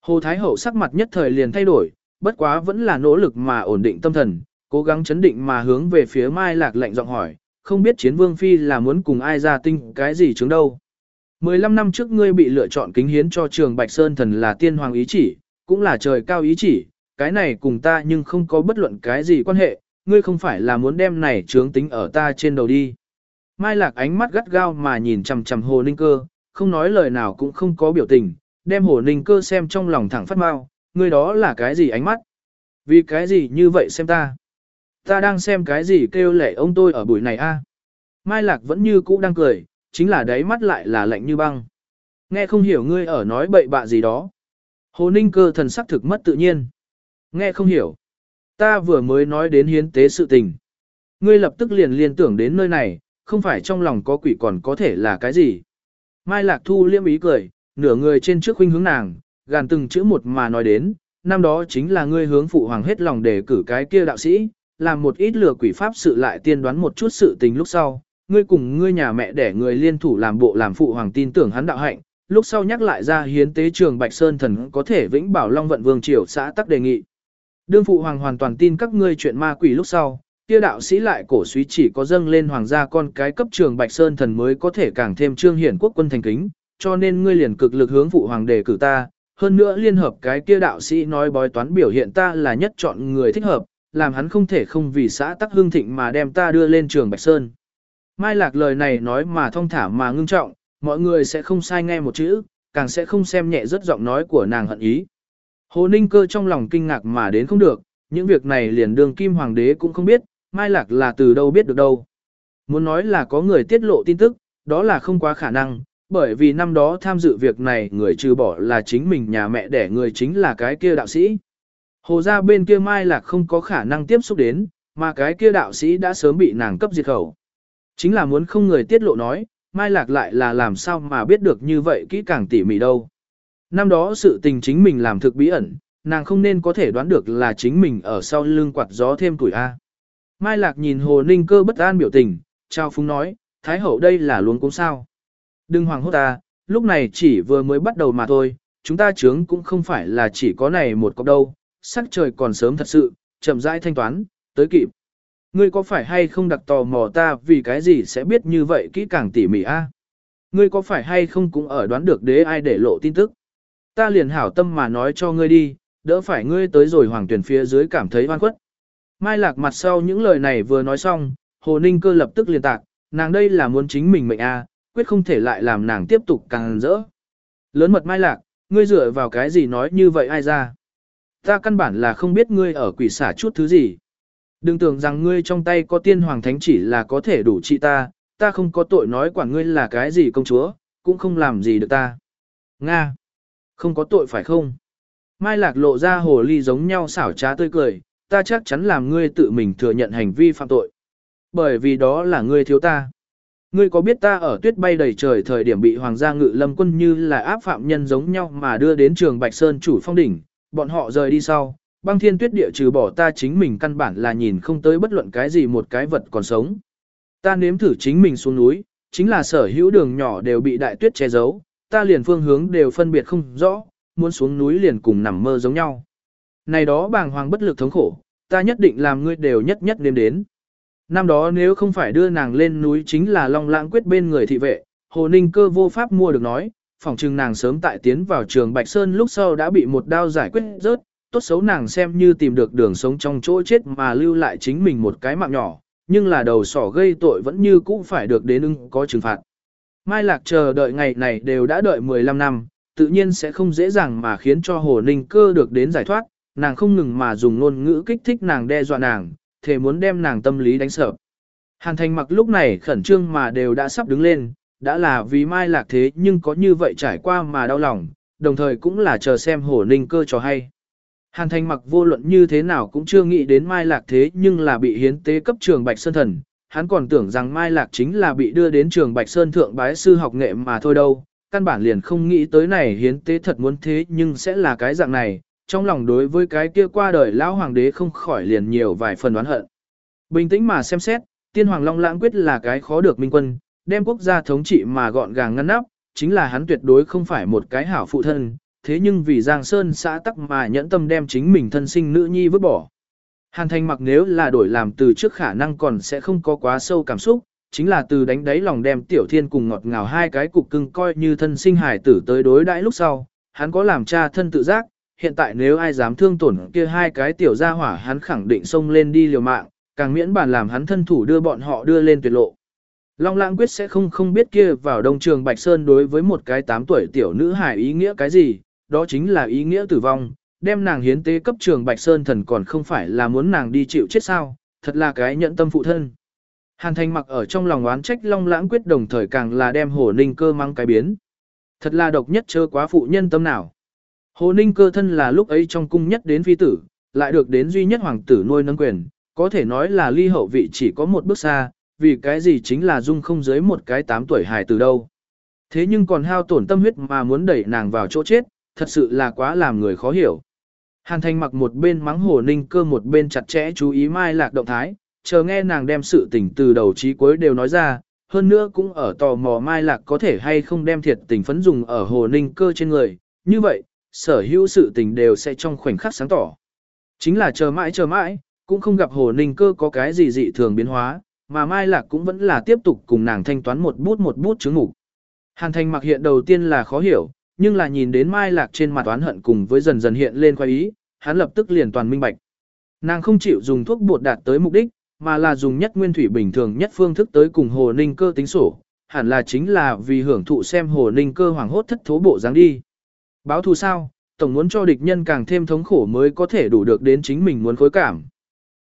Hồ Thái Hậu sắc mặt nhất thời liền thay đổi, bất quá vẫn là nỗ lực mà ổn định tâm thần, cố gắng chấn định mà hướng về phía Mai Lạc lệnh giọng hỏi, không biết chiến vương phi là muốn cùng ai ra tinh cái gì chứng đâu. 15 năm trước ngươi bị lựa chọn kính hiến cho trường Bạch Sơn thần là tiên hoàng ý chỉ, cũng là trời cao ý chỉ, cái này cùng ta nhưng không có bất luận cái gì quan hệ, ngươi không phải là muốn đem này trướng tính ở ta trên đầu đi. Mai Lạc ánh mắt gắt gao mà nhìn chầm chầm Hồ Ninh Cơ, không nói lời nào cũng không có biểu tình, đem Hồ Ninh Cơ xem trong lòng thẳng phát mau, ngươi đó là cái gì ánh mắt? Vì cái gì như vậy xem ta? Ta đang xem cái gì kêu lệ ông tôi ở buổi này a? Mai Lạc vẫn như cũ đang cười, chính là đáy mắt lại là lạnh như băng. Nghe không hiểu ngươi ở nói bậy bạ gì đó. Hồ Ninh Cơ thần sắc thực mất tự nhiên. Nghe không hiểu. Ta vừa mới nói đến hiến tế sự tình. Ngươi lập tức liền liên tưởng đến nơi này, không phải trong lòng có quỷ còn có thể là cái gì. Mai Lạc Thu liêm ý cười, nửa người trên trước huynh hướng nàng, gàn từng chữ một mà nói đến, năm đó chính là ngươi hướng phụ hoàng hết lòng để cử cái kia đạo sĩ, làm một ít lừa quỷ pháp sự lại tiên đoán một chút sự tình lúc sau, ngươi cùng ngươi nhà mẹ để người liên thủ làm bộ làm phụ hoàng tin tưởng hắn đạo hạnh, lúc sau nhắc lại ra hiến tế trường Bạch Sơn thần có thể vĩnh bảo Long vận vương triều xã tắc đề nghị. Đương phụ hoàng hoàn toàn tin các ngươi chuyện ma quỷ lúc sau, kia đạo sĩ lại cổ suý chỉ có dâng lên hoàng gia con cái cấp trường Bạch Sơn thần mới có thể càng thêm trương hiển quốc quân thành kính, cho nên ngươi liền cực lực hướng phụ hoàng đề cử ta, hơn nữa liên hợp cái kia đạo sĩ nói bói toán biểu hiện ta là nhất chọn người thích hợp, làm hắn không thể không vì xã tắc hương thịnh mà đem ta đưa lên trường Bạch Sơn. Mai Lạc lời này nói mà thông thả mà ngưng trọng, mọi người sẽ không sai nghe một chữ, càng sẽ không xem nhẹ rất giọng nói của nàng hận ý. Hồ Ninh Cơ trong lòng kinh ngạc mà đến không được, những việc này liền đường kim hoàng đế cũng không biết, Mai Lạc là từ đâu biết được đâu. Muốn nói là có người tiết lộ tin tức, đó là không quá khả năng, bởi vì năm đó tham dự việc này người trừ bỏ là chính mình nhà mẹ đẻ người chính là cái kia đạo sĩ. Hồ ra bên kia Mai Lạc không có khả năng tiếp xúc đến, mà cái kia đạo sĩ đã sớm bị nàng cấp diệt khẩu. Chính là muốn không người tiết lộ nói, Mai Lạc lại là làm sao mà biết được như vậy kỹ càng tỉ mỉ đâu. Năm đó sự tình chính mình làm thực bí ẩn, nàng không nên có thể đoán được là chính mình ở sau lưng quạt gió thêm tuổi A. Mai Lạc nhìn Hồ Ninh cơ bất an biểu tình, trao phúng nói, Thái hậu đây là luôn cũng sao. Đừng hoàng hốt ta, lúc này chỉ vừa mới bắt đầu mà thôi, chúng ta chướng cũng không phải là chỉ có này một cọc đâu, sắc trời còn sớm thật sự, chậm rãi thanh toán, tới kịp. Ngươi có phải hay không đặc tò mò ta vì cái gì sẽ biết như vậy kỹ càng tỉ mỉ a? Ngươi có phải hay không cũng ở đoán được đế ai để lộ tin tức? Ta liền hảo tâm mà nói cho ngươi đi, đỡ phải ngươi tới rồi hoàng tuyển phía dưới cảm thấy oan khuất. Mai lạc mặt sau những lời này vừa nói xong, hồ ninh cơ lập tức liền tạc, nàng đây là muốn chính mình mệnh a, quyết không thể lại làm nàng tiếp tục càng rỡ. Lớn mật mai lạc, ngươi dựa vào cái gì nói như vậy ai ra? Ta căn bản là không biết ngươi ở quỷ xả chút thứ gì. Đừng tưởng rằng ngươi trong tay có tiên hoàng thánh chỉ là có thể đủ trị ta, ta không có tội nói quản ngươi là cái gì công chúa, cũng không làm gì được ta. Nga! Không có tội phải không? Mai lạc lộ ra hồ ly giống nhau xảo trá tươi cười, ta chắc chắn làm ngươi tự mình thừa nhận hành vi phạm tội. Bởi vì đó là ngươi thiếu ta. Ngươi có biết ta ở tuyết bay đầy trời thời điểm bị hoàng gia ngự lâm quân như là áp phạm nhân giống nhau mà đưa đến trường Bạch Sơn chủ phong đỉnh, bọn họ rời đi sau, băng thiên tuyết địa trừ bỏ ta chính mình căn bản là nhìn không tới bất luận cái gì một cái vật còn sống. Ta nếm thử chính mình xuống núi, chính là sở hữu đường nhỏ đều bị đại tuyết che giấu, ta liền phương hướng đều phân biệt không rõ, muốn xuống núi liền cùng nằm mơ giống nhau. Này đó bàng hoàng bất lực thống khổ, ta nhất định làm ngươi đều nhất nhất nếm đến. Năm đó nếu không phải đưa nàng lên núi chính là long lãng quyết bên người thị vệ, hồ ninh cơ vô pháp mua được nói, phỏng chừng nàng sớm tại tiến vào trường Bạch Sơn lúc sau đã bị một đao giải quyết rớt, tốt xấu nàng xem như tìm được đường sống trong chỗ chết mà lưu lại chính mình một cái mạng nhỏ, nhưng là đầu sỏ gây tội vẫn như cũ phải được đến ưng có trừng phạt. Mai Lạc chờ đợi ngày này đều đã đợi 15 năm, tự nhiên sẽ không dễ dàng mà khiến cho Hồ Ninh cơ được đến giải thoát, nàng không ngừng mà dùng ngôn ngữ kích thích nàng đe dọa nàng, thề muốn đem nàng tâm lý đánh sợ. Hàn thành mặc lúc này khẩn trương mà đều đã sắp đứng lên, đã là vì Mai Lạc thế nhưng có như vậy trải qua mà đau lòng, đồng thời cũng là chờ xem Hồ Ninh cơ cho hay. Hàn thành mặc vô luận như thế nào cũng chưa nghĩ đến Mai Lạc thế nhưng là bị hiến tế cấp trường Bạch Sơn Thần. Hắn còn tưởng rằng Mai Lạc chính là bị đưa đến trường Bạch Sơn Thượng bái sư học nghệ mà thôi đâu. Căn bản liền không nghĩ tới này hiến tế thật muốn thế nhưng sẽ là cái dạng này. Trong lòng đối với cái kia qua đời lão hoàng đế không khỏi liền nhiều vài phần đoán hận. Bình tĩnh mà xem xét, tiên hoàng long lãng quyết là cái khó được minh quân, đem quốc gia thống trị mà gọn gàng ngăn nắp, chính là hắn tuyệt đối không phải một cái hảo phụ thân, thế nhưng vì Giang Sơn xã tắc mà nhẫn tâm đem chính mình thân sinh nữ nhi vứt bỏ. Hàn thành mặc nếu là đổi làm từ trước khả năng còn sẽ không có quá sâu cảm xúc, chính là từ đánh đáy lòng đem tiểu thiên cùng ngọt ngào hai cái cục cưng coi như thân sinh hải tử tới đối đãi lúc sau, hắn có làm cha thân tự giác, hiện tại nếu ai dám thương tổn kia hai cái tiểu gia hỏa hắn khẳng định xông lên đi liều mạng, càng miễn bàn làm hắn thân thủ đưa bọn họ đưa lên tuyệt lộ. Long Lãng quyết sẽ không không biết kia vào đông trường Bạch Sơn đối với một cái 8 tuổi tiểu nữ hải ý nghĩa cái gì, đó chính là ý nghĩa tử vong, đem nàng hiến tế cấp trường Bạch Sơn thần còn không phải là muốn nàng đi chịu chết sao, thật là cái nhận tâm phụ thân. Hàn Thành mặc ở trong lòng oán trách Long Lãng quyết đồng thời càng là đem Hồ Ninh cơ mang cái biến. Thật là độc nhất chớ quá phụ nhân tâm nào. Hồ Ninh cơ thân là lúc ấy trong cung nhất đến phi tử, lại được đến duy nhất hoàng tử nuôi nâng quyền, có thể nói là ly hậu vị chỉ có một bước xa, vì cái gì chính là dung không dưới một cái tám tuổi hài từ đâu. Thế nhưng còn hao tổn tâm huyết mà muốn đẩy nàng vào chỗ chết, thật sự là quá làm người khó hiểu. Hàn Thanh mặc một bên mắng hồ ninh cơ một bên chặt chẽ chú ý mai lạc động thái, chờ nghe nàng đem sự tình từ đầu chí cuối đều nói ra, hơn nữa cũng ở tò mò mai lạc có thể hay không đem thiệt tình phấn dùng ở hồ ninh cơ trên người, như vậy, sở hữu sự tình đều sẽ trong khoảnh khắc sáng tỏ. Chính là chờ mãi chờ mãi, cũng không gặp hồ ninh cơ có cái gì dị thường biến hóa, mà mai lạc cũng vẫn là tiếp tục cùng nàng thanh toán một bút một bút chứng ngủ. Hàn Thanh mặc hiện đầu tiên là khó hiểu, nhưng là nhìn đến mai lạc trên mặt oán hận cùng với dần dần hiện lên khoái ý, hắn lập tức liền toàn minh bạch. Nàng không chịu dùng thuốc bột đạt tới mục đích, mà là dùng nhất nguyên thủy bình thường nhất phương thức tới cùng hồ ninh cơ tính sổ, hẳn là chính là vì hưởng thụ xem hồ ninh cơ hoàng hốt thất thố bộ dáng đi. Báo thù sao, tổng muốn cho địch nhân càng thêm thống khổ mới có thể đủ được đến chính mình muốn khối cảm.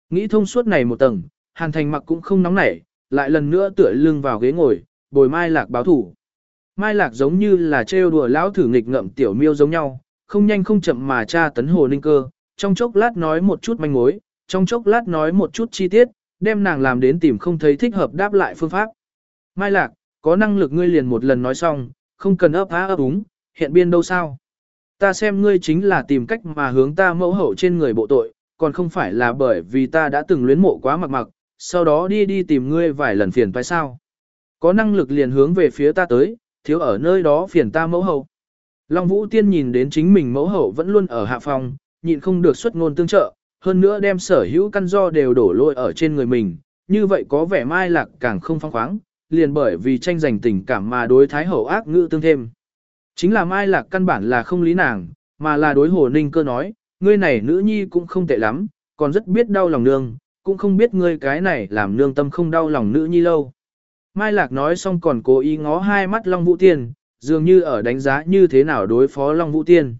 Nghĩ thông suốt này một tầng, hàn thành mặc cũng không nóng nảy, lại lần nữa tựa lưng vào ghế ngồi, bồi mai lạc báo thủ. Mai lạc giống như là trêu đùa lão thử nghịch ngậm tiểu miêu giống nhau, không nhanh không chậm mà tra tấn hồ ninh cơ, trong chốc lát nói một chút manh mối, trong chốc lát nói một chút chi tiết, đem nàng làm đến tìm không thấy thích hợp đáp lại phương pháp. Mai lạc, có năng lực ngươi liền một lần nói xong, không cần ấp á ấp úng, hiện biên đâu sao. Ta xem ngươi chính là tìm cách mà hướng ta mẫu hậu trên người bộ tội, còn không phải là bởi vì ta đã từng luyến mộ quá mặc mặc, sau đó đi đi tìm ngươi vài lần phiền phải sao. Có năng lực liền hướng về phía ta tới, thiếu ở nơi đó phiền ta mẫu hậu. Long Vũ Tiên nhìn đến chính mình mẫu hậu vẫn luôn ở hạ phòng, nhịn không được xuất ngôn tương trợ, hơn nữa đem sở hữu căn do đều đổ lôi ở trên người mình, như vậy có vẻ mai lạc càng không phong khoáng, liền bởi vì tranh giành tình cảm mà đối thái hậu ác ngữ tương thêm. Chính là mai lạc căn bản là không lý nàng, mà là đối hồ ninh cơ nói, ngươi này nữ nhi cũng không tệ lắm, còn rất biết đau lòng nương, cũng không biết ngươi cái này làm nương tâm không đau lòng nữ nhi lâu. Mai lạc nói xong còn cố ý ngó hai mắt Long Vũ Tiên, dường như ở đánh giá như thế nào đối phó Long Vũ Tiên.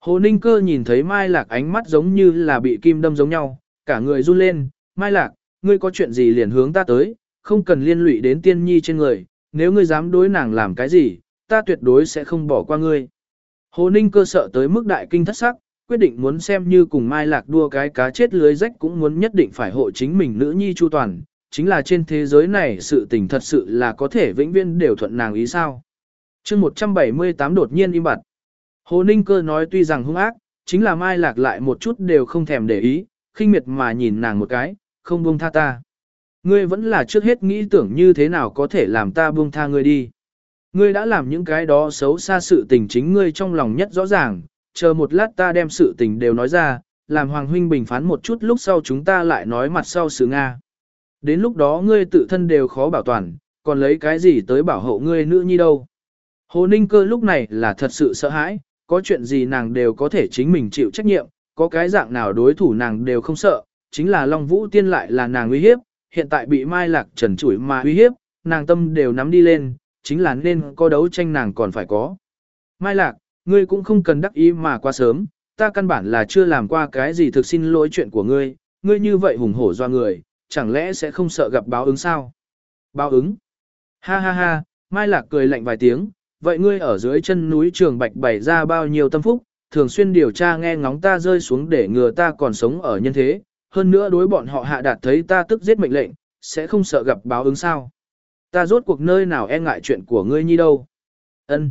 Hồ Ninh Cơ nhìn thấy Mai Lạc ánh mắt giống như là bị kim đâm giống nhau, cả người run lên, Mai Lạc, ngươi có chuyện gì liền hướng ta tới, không cần liên lụy đến tiên nhi trên người, nếu ngươi dám đối nàng làm cái gì, ta tuyệt đối sẽ không bỏ qua ngươi. Hồ Ninh Cơ sợ tới mức đại kinh thất sắc, quyết định muốn xem như cùng Mai Lạc đua cái cá chết lưới rách cũng muốn nhất định phải hộ chính mình nữ nhi chu toàn, chính là trên thế giới này sự tình thật sự là có thể vĩnh viễn đều thuận nàng ý sao chương 178 đột nhiên im bặt. Hồ Ninh Cơ nói tuy rằng hung ác, chính là Mai Lạc lại một chút đều không thèm để ý, khinh miệt mà nhìn nàng một cái, không buông tha ta. Ngươi vẫn là trước hết nghĩ tưởng như thế nào có thể làm ta buông tha ngươi đi. Ngươi đã làm những cái đó xấu xa sự tình chính ngươi trong lòng nhất rõ ràng, chờ một lát ta đem sự tình đều nói ra, làm Hoàng Huynh bình phán một chút lúc sau chúng ta lại nói mặt sau sự Nga. Đến lúc đó ngươi tự thân đều khó bảo toàn, còn lấy cái gì tới bảo hộ ngươi nữ nhi đâu. Hồ Ninh Cơ lúc này là thật sự sợ hãi, có chuyện gì nàng đều có thể chính mình chịu trách nhiệm, có cái dạng nào đối thủ nàng đều không sợ, chính là Long Vũ Tiên lại là nàng uy hiếp, hiện tại bị Mai Lạc trần chủi mà uy hiếp, nàng tâm đều nắm đi lên, chính là nên có đấu tranh nàng còn phải có. Mai Lạc, ngươi cũng không cần đắc ý mà quá sớm, ta căn bản là chưa làm qua cái gì thực xin lỗi chuyện của ngươi, ngươi như vậy hùng hổ do người, chẳng lẽ sẽ không sợ gặp báo ứng sao? Báo ứng? Ha ha ha, Mai Lạc cười lạnh vài tiếng, vậy ngươi ở dưới chân núi trường bạch bày ra bao nhiêu tâm phúc, thường xuyên điều tra nghe ngóng ta rơi xuống để ngừa ta còn sống ở nhân thế, hơn nữa đối bọn họ hạ đạt thấy ta tức giết mệnh lệnh, sẽ không sợ gặp báo ứng sao. Ta rốt cuộc nơi nào e ngại chuyện của ngươi nhi đâu. Ân.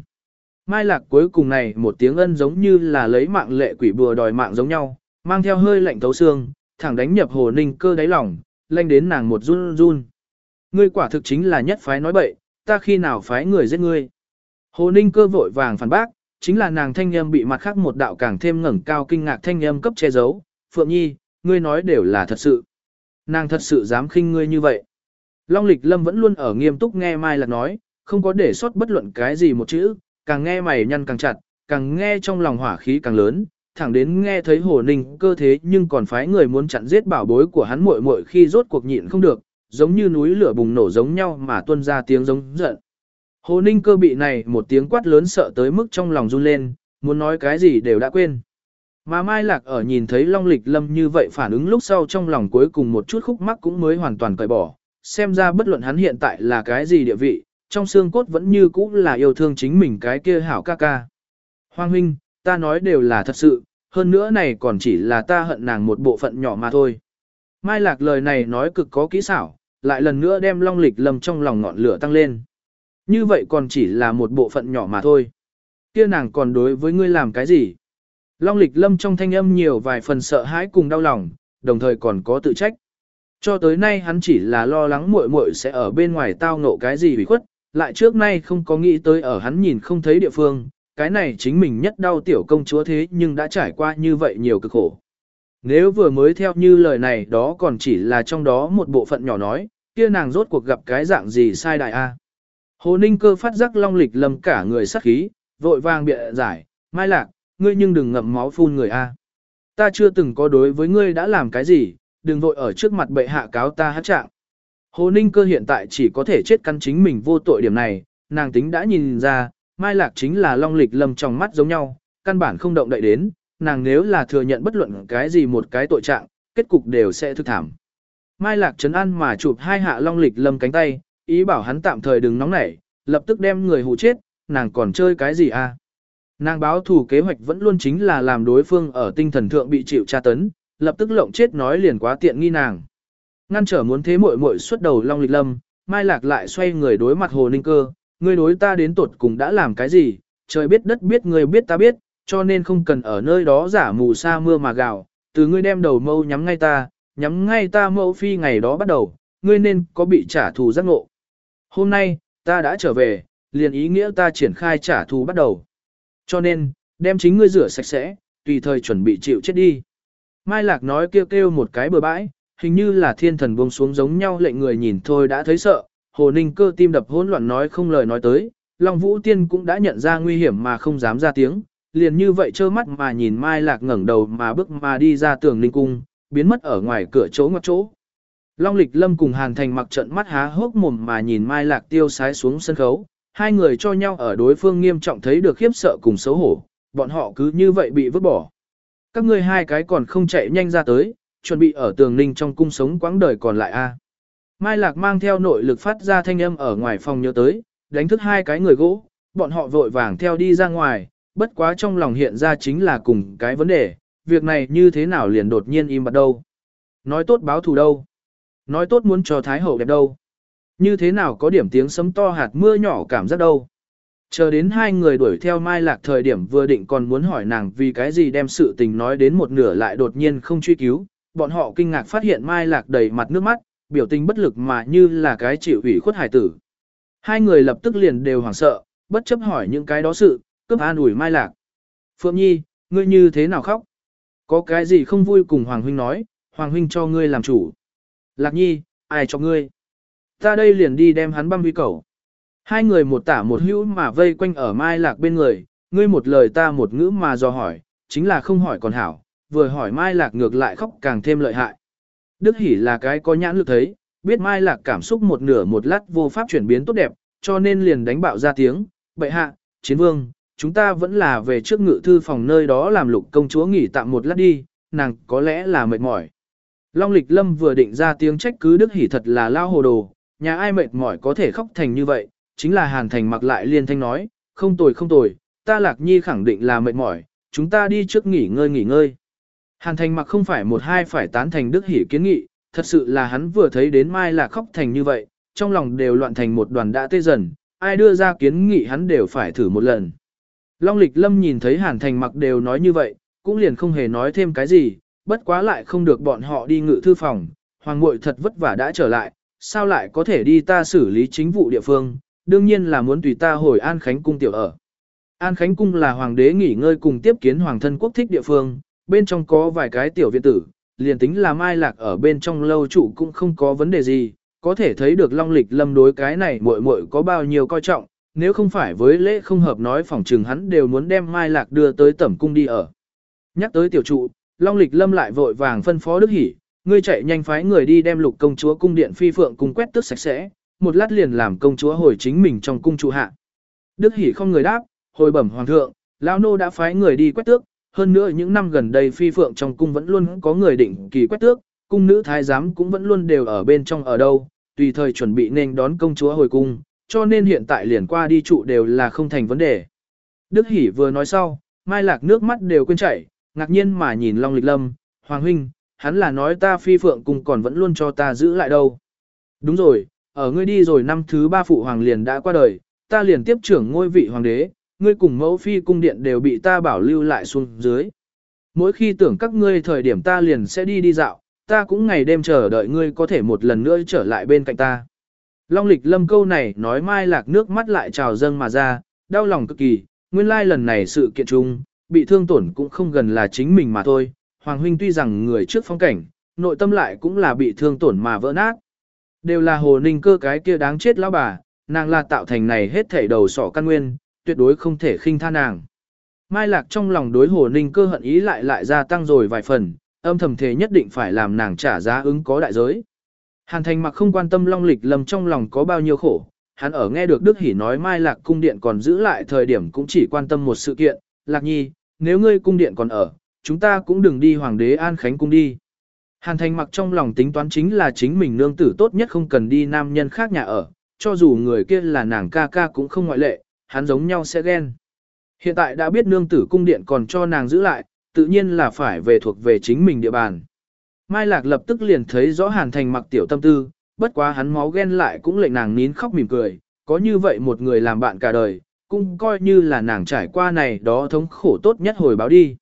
Mai lạc cuối cùng này một tiếng ân giống như là lấy mạng lệ quỷ bùa đòi mạng giống nhau, mang theo hơi lạnh thấu xương, thẳng đánh nhập hồ ninh cơ đáy lòng, lanh đến nàng một run run. Ngươi quả thực chính là nhất phái nói bậy, ta khi nào phái người giết ngươi. Hồ Ninh cơ vội vàng phản bác, chính là nàng thanh âm bị mặt khác một đạo càng thêm ngẩng cao kinh ngạc thanh âm cấp che giấu. Phượng Nhi, ngươi nói đều là thật sự. Nàng thật sự dám khinh ngươi như vậy. Long lịch lâm vẫn luôn ở nghiêm túc nghe Mai Lạc nói, không có để sót bất luận cái gì một chữ, càng nghe mày nhăn càng chặt, càng nghe trong lòng hỏa khí càng lớn, thẳng đến nghe thấy hồ ninh cơ thế nhưng còn phái người muốn chặn giết bảo bối của hắn muội muội khi rốt cuộc nhịn không được, giống như núi lửa bùng nổ giống nhau mà tuôn ra tiếng giống giận. Hồ Ninh cơ bị này một tiếng quát lớn sợ tới mức trong lòng run lên, muốn nói cái gì đều đã quên. Mà Mai Lạc ở nhìn thấy Long Lịch Lâm như vậy phản ứng lúc sau trong lòng cuối cùng một chút khúc mắc cũng mới hoàn toàn cởi bỏ, xem ra bất luận hắn hiện tại là cái gì địa vị, trong xương cốt vẫn như cũ là yêu thương chính mình cái kia hảo ca ca. Hoàng huynh, ta nói đều là thật sự, hơn nữa này còn chỉ là ta hận nàng một bộ phận nhỏ mà thôi. Mai Lạc lời này nói cực có kỹ xảo, lại lần nữa đem Long Lịch Lâm trong lòng ngọn lửa tăng lên. Như vậy còn chỉ là một bộ phận nhỏ mà thôi. Kia nàng còn đối với ngươi làm cái gì? Long lịch lâm trong thanh âm nhiều vài phần sợ hãi cùng đau lòng, đồng thời còn có tự trách. Cho tới nay hắn chỉ là lo lắng muội muội sẽ ở bên ngoài tao ngộ cái gì bị khuất, lại trước nay không có nghĩ tới ở hắn nhìn không thấy địa phương, cái này chính mình nhất đau tiểu công chúa thế nhưng đã trải qua như vậy nhiều cực khổ. Nếu vừa mới theo như lời này đó còn chỉ là trong đó một bộ phận nhỏ nói, kia nàng rốt cuộc gặp cái dạng gì sai đại a. Hồ Ninh cơ phát giác long lịch lâm cả người sắc khí, vội vàng bịa giải, mai lạc, ngươi nhưng đừng ngậm máu phun người a. Ta chưa từng có đối với ngươi đã làm cái gì, đừng vội ở trước mặt bệ hạ cáo ta hát trạng. Hồ Ninh cơ hiện tại chỉ có thể chết căn chính mình vô tội điểm này, nàng tính đã nhìn ra, mai lạc chính là long lịch lâm trong mắt giống nhau, căn bản không động đậy đến, nàng nếu là thừa nhận bất luận cái gì một cái tội trạng, kết cục đều sẽ thức thảm. Mai lạc trấn an mà chụp hai hạ long lịch lâm cánh tay, ý bảo hắn tạm thời đừng nóng nảy, lập tức đem người hù chết, nàng còn chơi cái gì a? À? Nàng báo thủ kế hoạch vẫn luôn chính là làm đối phương ở tinh thần thượng bị chịu tra tấn, lập tức lộng chết nói liền quá tiện nghi nàng. Ngăn trở muốn thế muội muội xuất đầu Long Lịch Lâm, Mai Lạc lại xoay người đối mặt Hồ Ninh Cơ, ngươi đối ta đến tột cùng đã làm cái gì, trời biết đất biết người biết ta biết, cho nên không cần ở nơi đó giả mù sa mưa mà gào, từ ngươi đem đầu mâu nhắm ngay ta, nhắm ngay ta mẫu phi ngày đó bắt đầu, ngươi nên có bị trả thù giác ngộ. Hôm nay, ta đã trở về, liền ý nghĩa ta triển khai trả thù bắt đầu. Cho nên, đem chính ngươi rửa sạch sẽ, tùy thời chuẩn bị chịu chết đi. Mai Lạc nói kêu kêu một cái bừa bãi, hình như là thiên thần buông xuống giống nhau lệnh người nhìn thôi đã thấy sợ, hồ ninh cơ tim đập hỗn loạn nói không lời nói tới, Long Vũ Tiên cũng đã nhận ra nguy hiểm mà không dám ra tiếng, liền như vậy trơ mắt mà nhìn Mai Lạc ngẩng đầu mà bước mà đi ra tường ninh cung, biến mất ở ngoài cửa chỗ ngoặc chỗ. Long Lịch Lâm cùng Hàn Thành mặc trận mắt há hốc mồm mà nhìn Mai Lạc tiêu sái xuống sân khấu, hai người cho nhau ở đối phương nghiêm trọng thấy được khiếp sợ cùng xấu hổ, bọn họ cứ như vậy bị vứt bỏ. Các ngươi hai cái còn không chạy nhanh ra tới, chuẩn bị ở tường ninh trong cung sống quãng đời còn lại a. Mai Lạc mang theo nội lực phát ra thanh âm ở ngoài phòng nhớ tới, đánh thức hai cái người gỗ, bọn họ vội vàng theo đi ra ngoài, bất quá trong lòng hiện ra chính là cùng cái vấn đề, việc này như thế nào liền đột nhiên im bặt đâu. Nói tốt báo thù đâu. Nói tốt muốn cho Thái Hậu đẹp đâu. Như thế nào có điểm tiếng sấm to hạt mưa nhỏ cảm giác đâu. Chờ đến hai người đuổi theo Mai Lạc thời điểm vừa định còn muốn hỏi nàng vì cái gì đem sự tình nói đến một nửa lại đột nhiên không truy cứu, bọn họ kinh ngạc phát hiện Mai Lạc đầy mặt nước mắt, biểu tình bất lực mà như là cái chịu ủy khuất hải tử. Hai người lập tức liền đều hoảng sợ, bất chấp hỏi những cái đó sự, cướp an ủi Mai Lạc. Phượng Nhi, ngươi như thế nào khóc? Có cái gì không vui cùng Hoàng Huynh nói, Hoàng Huynh cho ngươi làm chủ. Lạc Nhi, ai cho ngươi? Ta đây liền đi đem hắn băm vi cầu. Hai người một tả một hữu mà vây quanh ở Mai Lạc bên người, ngươi một lời ta một ngữ mà do hỏi, chính là không hỏi còn hảo, vừa hỏi Mai Lạc ngược lại khóc càng thêm lợi hại. Đức Hỷ là cái có nhãn lực thấy, biết Mai Lạc cảm xúc một nửa một lát vô pháp chuyển biến tốt đẹp, cho nên liền đánh bạo ra tiếng, bệ hạ, chiến vương, chúng ta vẫn là về trước ngự thư phòng nơi đó làm lục công chúa nghỉ tạm một lát đi, nàng có lẽ là mệt mỏi. Long lịch lâm vừa định ra tiếng trách cứ Đức Hỷ thật là lao hồ đồ, nhà ai mệt mỏi có thể khóc thành như vậy, chính là Hàn Thành mặc lại liên thanh nói, không tồi không tồi, ta Lạc Nhi khẳng định là mệt mỏi, chúng ta đi trước nghỉ ngơi nghỉ ngơi. Hàn Thành mặc không phải một hai phải tán thành Đức Hỷ kiến nghị, thật sự là hắn vừa thấy đến Mai là khóc thành như vậy, trong lòng đều loạn thành một đoàn đã tê dần, ai đưa ra kiến nghị hắn đều phải thử một lần. Long Lịch Lâm nhìn thấy Hàn Thành mặc đều nói như vậy, cũng liền không hề nói thêm cái gì, bất quá lại không được bọn họ đi ngự thư phòng, hoàng muội thật vất vả đã trở lại, sao lại có thể đi ta xử lý chính vụ địa phương, đương nhiên là muốn tùy ta hồi An Khánh Cung tiểu ở. An Khánh Cung là hoàng đế nghỉ ngơi cùng tiếp kiến hoàng thân quốc thích địa phương, bên trong có vài cái tiểu viện tử, liền tính là mai lạc ở bên trong lâu trụ cũng không có vấn đề gì, có thể thấy được long lịch lâm đối cái này muội muội có bao nhiêu coi trọng, nếu không phải với lễ không hợp nói phòng trừng hắn đều muốn đem mai lạc đưa tới tẩm cung đi ở. Nhắc tới tiểu trụ, long lịch lâm lại vội vàng phân phó đức hỉ, ngươi chạy nhanh phái người đi đem lục công chúa cung điện phi phượng cung quét tước sạch sẽ, một lát liền làm công chúa hồi chính mình trong cung trụ hạ. Đức hỉ không người đáp, hồi bẩm hoàng thượng, lão nô đã phái người đi quét tước, hơn nữa những năm gần đây phi phượng trong cung vẫn luôn có người định kỳ quét tước, cung nữ thái giám cũng vẫn luôn đều ở bên trong ở đâu, tùy thời chuẩn bị nên đón công chúa hồi cung, cho nên hiện tại liền qua đi trụ đều là không thành vấn đề. Đức Hỷ vừa nói sau, Mai Lạc nước mắt đều quên chảy, ngạc nhiên mà nhìn Long Lịch Lâm, Hoàng Huynh, hắn là nói ta phi phượng cung còn vẫn luôn cho ta giữ lại đâu. Đúng rồi, ở ngươi đi rồi năm thứ ba phụ hoàng liền đã qua đời, ta liền tiếp trưởng ngôi vị hoàng đế, ngươi cùng mẫu phi cung điện đều bị ta bảo lưu lại xuống dưới. Mỗi khi tưởng các ngươi thời điểm ta liền sẽ đi đi dạo, ta cũng ngày đêm chờ đợi ngươi có thể một lần nữa trở lại bên cạnh ta. Long lịch lâm câu này nói mai lạc nước mắt lại trào dâng mà ra, đau lòng cực kỳ, nguyên lai lần này sự kiện chung, bị thương tổn cũng không gần là chính mình mà thôi. Hoàng huynh tuy rằng người trước phong cảnh, nội tâm lại cũng là bị thương tổn mà vỡ nát. Đều là hồ ninh cơ cái kia đáng chết lão bà, nàng là tạo thành này hết thảy đầu sỏ căn nguyên, tuyệt đối không thể khinh tha nàng. Mai lạc trong lòng đối hồ ninh cơ hận ý lại lại gia tăng rồi vài phần, âm thầm thể nhất định phải làm nàng trả giá ứng có đại giới. Hàn thành mặc không quan tâm long lịch lầm trong lòng có bao nhiêu khổ, hắn ở nghe được Đức Hỷ nói Mai Lạc cung điện còn giữ lại thời điểm cũng chỉ quan tâm một sự kiện, Lạc Nhi, nếu ngươi cung điện còn ở, chúng ta cũng đừng đi Hoàng đế An Khánh cung đi. Hàn thành mặc trong lòng tính toán chính là chính mình nương tử tốt nhất không cần đi nam nhân khác nhà ở, cho dù người kia là nàng ca ca cũng không ngoại lệ, hắn giống nhau sẽ ghen. Hiện tại đã biết nương tử cung điện còn cho nàng giữ lại, tự nhiên là phải về thuộc về chính mình địa bàn. Mai Lạc lập tức liền thấy rõ Hàn Thành mặc tiểu tâm tư, bất quá hắn máu ghen lại cũng lệnh nàng nín khóc mỉm cười, có như vậy một người làm bạn cả đời, cũng coi như là nàng trải qua này đó thống khổ tốt nhất hồi báo đi.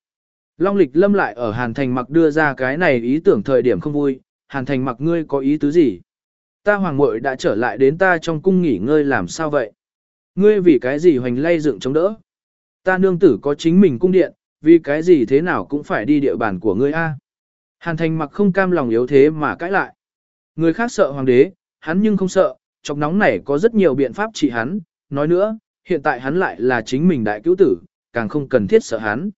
Long lịch lâm lại ở Hàn Thành mặc đưa ra cái này ý tưởng thời điểm không vui, Hàn Thành mặc ngươi có ý tứ gì? Ta hoàng muội đã trở lại đến ta trong cung nghỉ ngơi làm sao vậy? Ngươi vì cái gì hoành lay dựng chống đỡ? Ta nương tử có chính mình cung điện, vì cái gì thế nào cũng phải đi địa bàn của ngươi a. Hàn thành mặc không cam lòng yếu thế mà cãi lại. Người khác sợ hoàng đế, hắn nhưng không sợ, chọc nóng này có rất nhiều biện pháp trị hắn, nói nữa, hiện tại hắn lại là chính mình đại cứu tử, càng không cần thiết sợ hắn.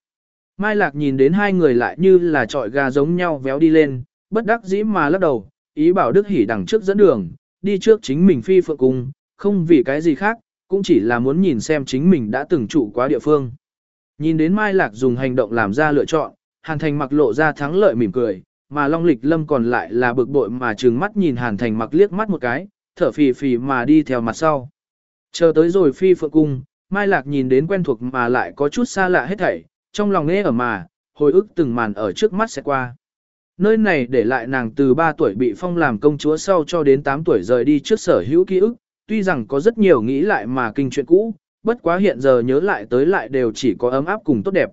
Mai Lạc nhìn đến hai người lại như là trọi gà giống nhau véo đi lên, bất đắc dĩ mà lắc đầu, ý bảo Đức Hỷ đằng trước dẫn đường, đi trước chính mình phi phượng cung, không vì cái gì khác, cũng chỉ là muốn nhìn xem chính mình đã từng trụ quá địa phương. Nhìn đến Mai Lạc dùng hành động làm ra lựa chọn, Hàn Thành mặc lộ ra thắng lợi mỉm cười, mà Long Lịch Lâm còn lại là bực bội mà trừng mắt nhìn Hàn Thành mặc liếc mắt một cái, thở phì phì mà đi theo mặt sau. Chờ tới rồi phi phượng cung, Mai Lạc nhìn đến quen thuộc mà lại có chút xa lạ hết thảy, trong lòng nghe ở mà, hồi ức từng màn ở trước mắt sẽ qua. Nơi này để lại nàng từ 3 tuổi bị phong làm công chúa sau cho đến 8 tuổi rời đi trước sở hữu ký ức, tuy rằng có rất nhiều nghĩ lại mà kinh chuyện cũ, bất quá hiện giờ nhớ lại tới lại đều chỉ có ấm áp cùng tốt đẹp.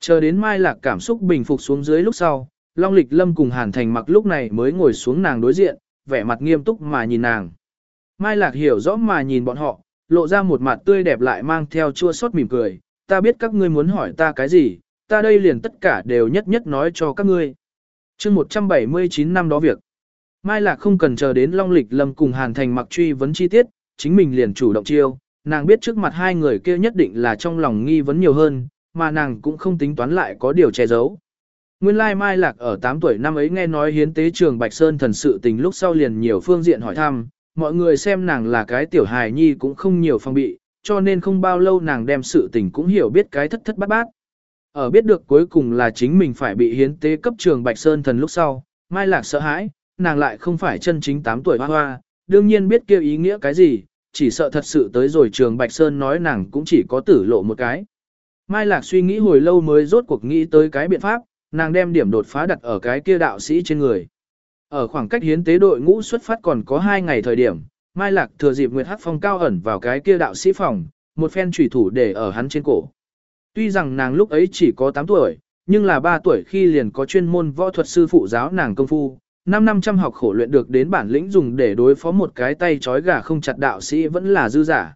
Chờ đến Mai Lạc cảm xúc bình phục xuống dưới lúc sau, Long Lịch Lâm cùng Hàn Thành mặc lúc này mới ngồi xuống nàng đối diện, vẻ mặt nghiêm túc mà nhìn nàng. Mai Lạc hiểu rõ mà nhìn bọn họ, lộ ra một mặt tươi đẹp lại mang theo chua xót mỉm cười, ta biết các ngươi muốn hỏi ta cái gì, ta đây liền tất cả đều nhất nhất nói cho các ngươi. chương 179 năm đó việc. Mai Lạc không cần chờ đến Long Lịch Lâm cùng Hàn Thành mặc truy vấn chi tiết, chính mình liền chủ động chiêu, nàng biết trước mặt hai người kia nhất định là trong lòng nghi vấn nhiều hơn, mà nàng cũng không tính toán lại có điều che giấu. Nguyên lai Mai Lạc ở 8 tuổi năm ấy nghe nói hiến tế trường Bạch Sơn thần sự tình lúc sau liền nhiều phương diện hỏi thăm, mọi người xem nàng là cái tiểu hài nhi cũng không nhiều phong bị, cho nên không bao lâu nàng đem sự tình cũng hiểu biết cái thất thất bát bát. Ở biết được cuối cùng là chính mình phải bị hiến tế cấp trường Bạch Sơn thần lúc sau, Mai Lạc sợ hãi, nàng lại không phải chân chính 8 tuổi hoa hoa, đương nhiên biết kêu ý nghĩa cái gì, chỉ sợ thật sự tới rồi trường Bạch Sơn nói nàng cũng chỉ có tử lộ một cái. Mai Lạc suy nghĩ hồi lâu mới rốt cuộc nghĩ tới cái biện pháp, nàng đem điểm đột phá đặt ở cái kia đạo sĩ trên người. Ở khoảng cách hiến tế đội ngũ xuất phát còn có 2 ngày thời điểm, Mai Lạc thừa dịp Nguyệt Hắc Phong cao ẩn vào cái kia đạo sĩ phòng, một phen chủy thủ để ở hắn trên cổ. Tuy rằng nàng lúc ấy chỉ có 8 tuổi, nhưng là 3 tuổi khi liền có chuyên môn võ thuật sư phụ giáo nàng công phu, năm năm trăm học khổ luyện được đến bản lĩnh dùng để đối phó một cái tay trói gà không chặt đạo sĩ vẫn là dư giả.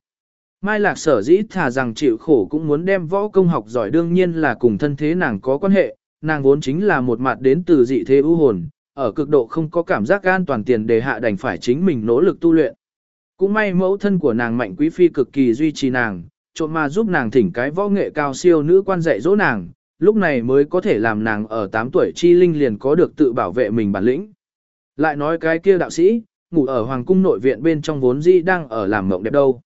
Mai Lạc sở dĩ thà rằng chịu khổ cũng muốn đem võ công học giỏi đương nhiên là cùng thân thế nàng có quan hệ, nàng vốn chính là một mặt đến từ dị thế ưu hồn, ở cực độ không có cảm giác an toàn tiền đề hạ đành phải chính mình nỗ lực tu luyện. Cũng may mẫu thân của nàng mạnh quý phi cực kỳ duy trì nàng, trộm mà giúp nàng thỉnh cái võ nghệ cao siêu nữ quan dạy dỗ nàng, lúc này mới có thể làm nàng ở 8 tuổi chi linh liền có được tự bảo vệ mình bản lĩnh. Lại nói cái kia đạo sĩ, ngủ ở hoàng cung nội viện bên trong vốn dĩ đang ở làm mộng đẹp đâu.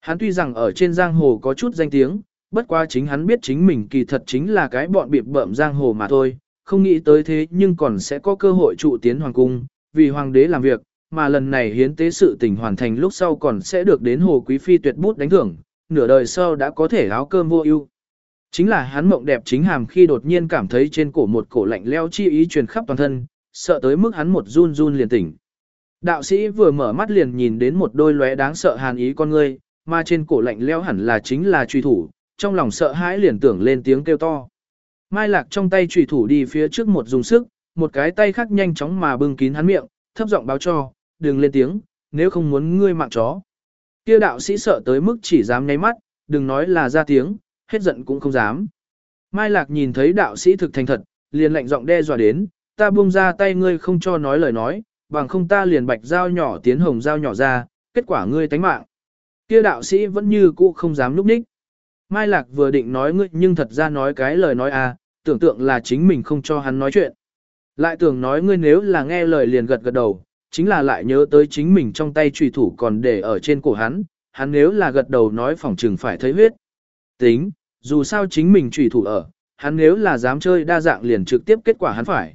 Hắn tuy rằng ở trên giang hồ có chút danh tiếng, bất quá chính hắn biết chính mình kỳ thật chính là cái bọn bịp bợm giang hồ mà thôi, không nghĩ tới thế nhưng còn sẽ có cơ hội trụ tiến hoàng cung, vì hoàng đế làm việc, mà lần này hiến tế sự tình hoàn thành lúc sau còn sẽ được đến hồ quý phi tuyệt bút đánh thưởng, nửa đời sau đã có thể áo cơm vô ưu. Chính là hắn mộng đẹp chính hàm khi đột nhiên cảm thấy trên cổ một cổ lạnh leo chi ý truyền khắp toàn thân, sợ tới mức hắn một run run liền tỉnh. Đạo sĩ vừa mở mắt liền nhìn đến một đôi lóe đáng sợ hàn ý con ngươi, mà trên cổ lạnh leo hẳn là chính là truy thủ, trong lòng sợ hãi liền tưởng lên tiếng kêu to. Mai lạc trong tay truy thủ đi phía trước một dùng sức, một cái tay khác nhanh chóng mà bưng kín hắn miệng, thấp giọng báo cho, đừng lên tiếng, nếu không muốn ngươi mạng chó. Kia đạo sĩ sợ tới mức chỉ dám nháy mắt, đừng nói là ra tiếng, hết giận cũng không dám. Mai Lạc nhìn thấy đạo sĩ thực thành thật, liền lạnh giọng đe dọa đến, ta buông ra tay ngươi không cho nói lời nói, bằng không ta liền bạch dao nhỏ tiến hồng dao nhỏ ra, kết quả ngươi tánh mạng. Kia đạo sĩ vẫn như cũ không dám núp ních. Mai Lạc vừa định nói ngươi nhưng thật ra nói cái lời nói à, tưởng tượng là chính mình không cho hắn nói chuyện. Lại tưởng nói ngươi nếu là nghe lời liền gật gật đầu, chính là lại nhớ tới chính mình trong tay trùy thủ còn để ở trên cổ hắn, hắn nếu là gật đầu nói phỏng trừng phải thấy huyết. Tính, dù sao chính mình trùy thủ ở, hắn nếu là dám chơi đa dạng liền trực tiếp kết quả hắn phải.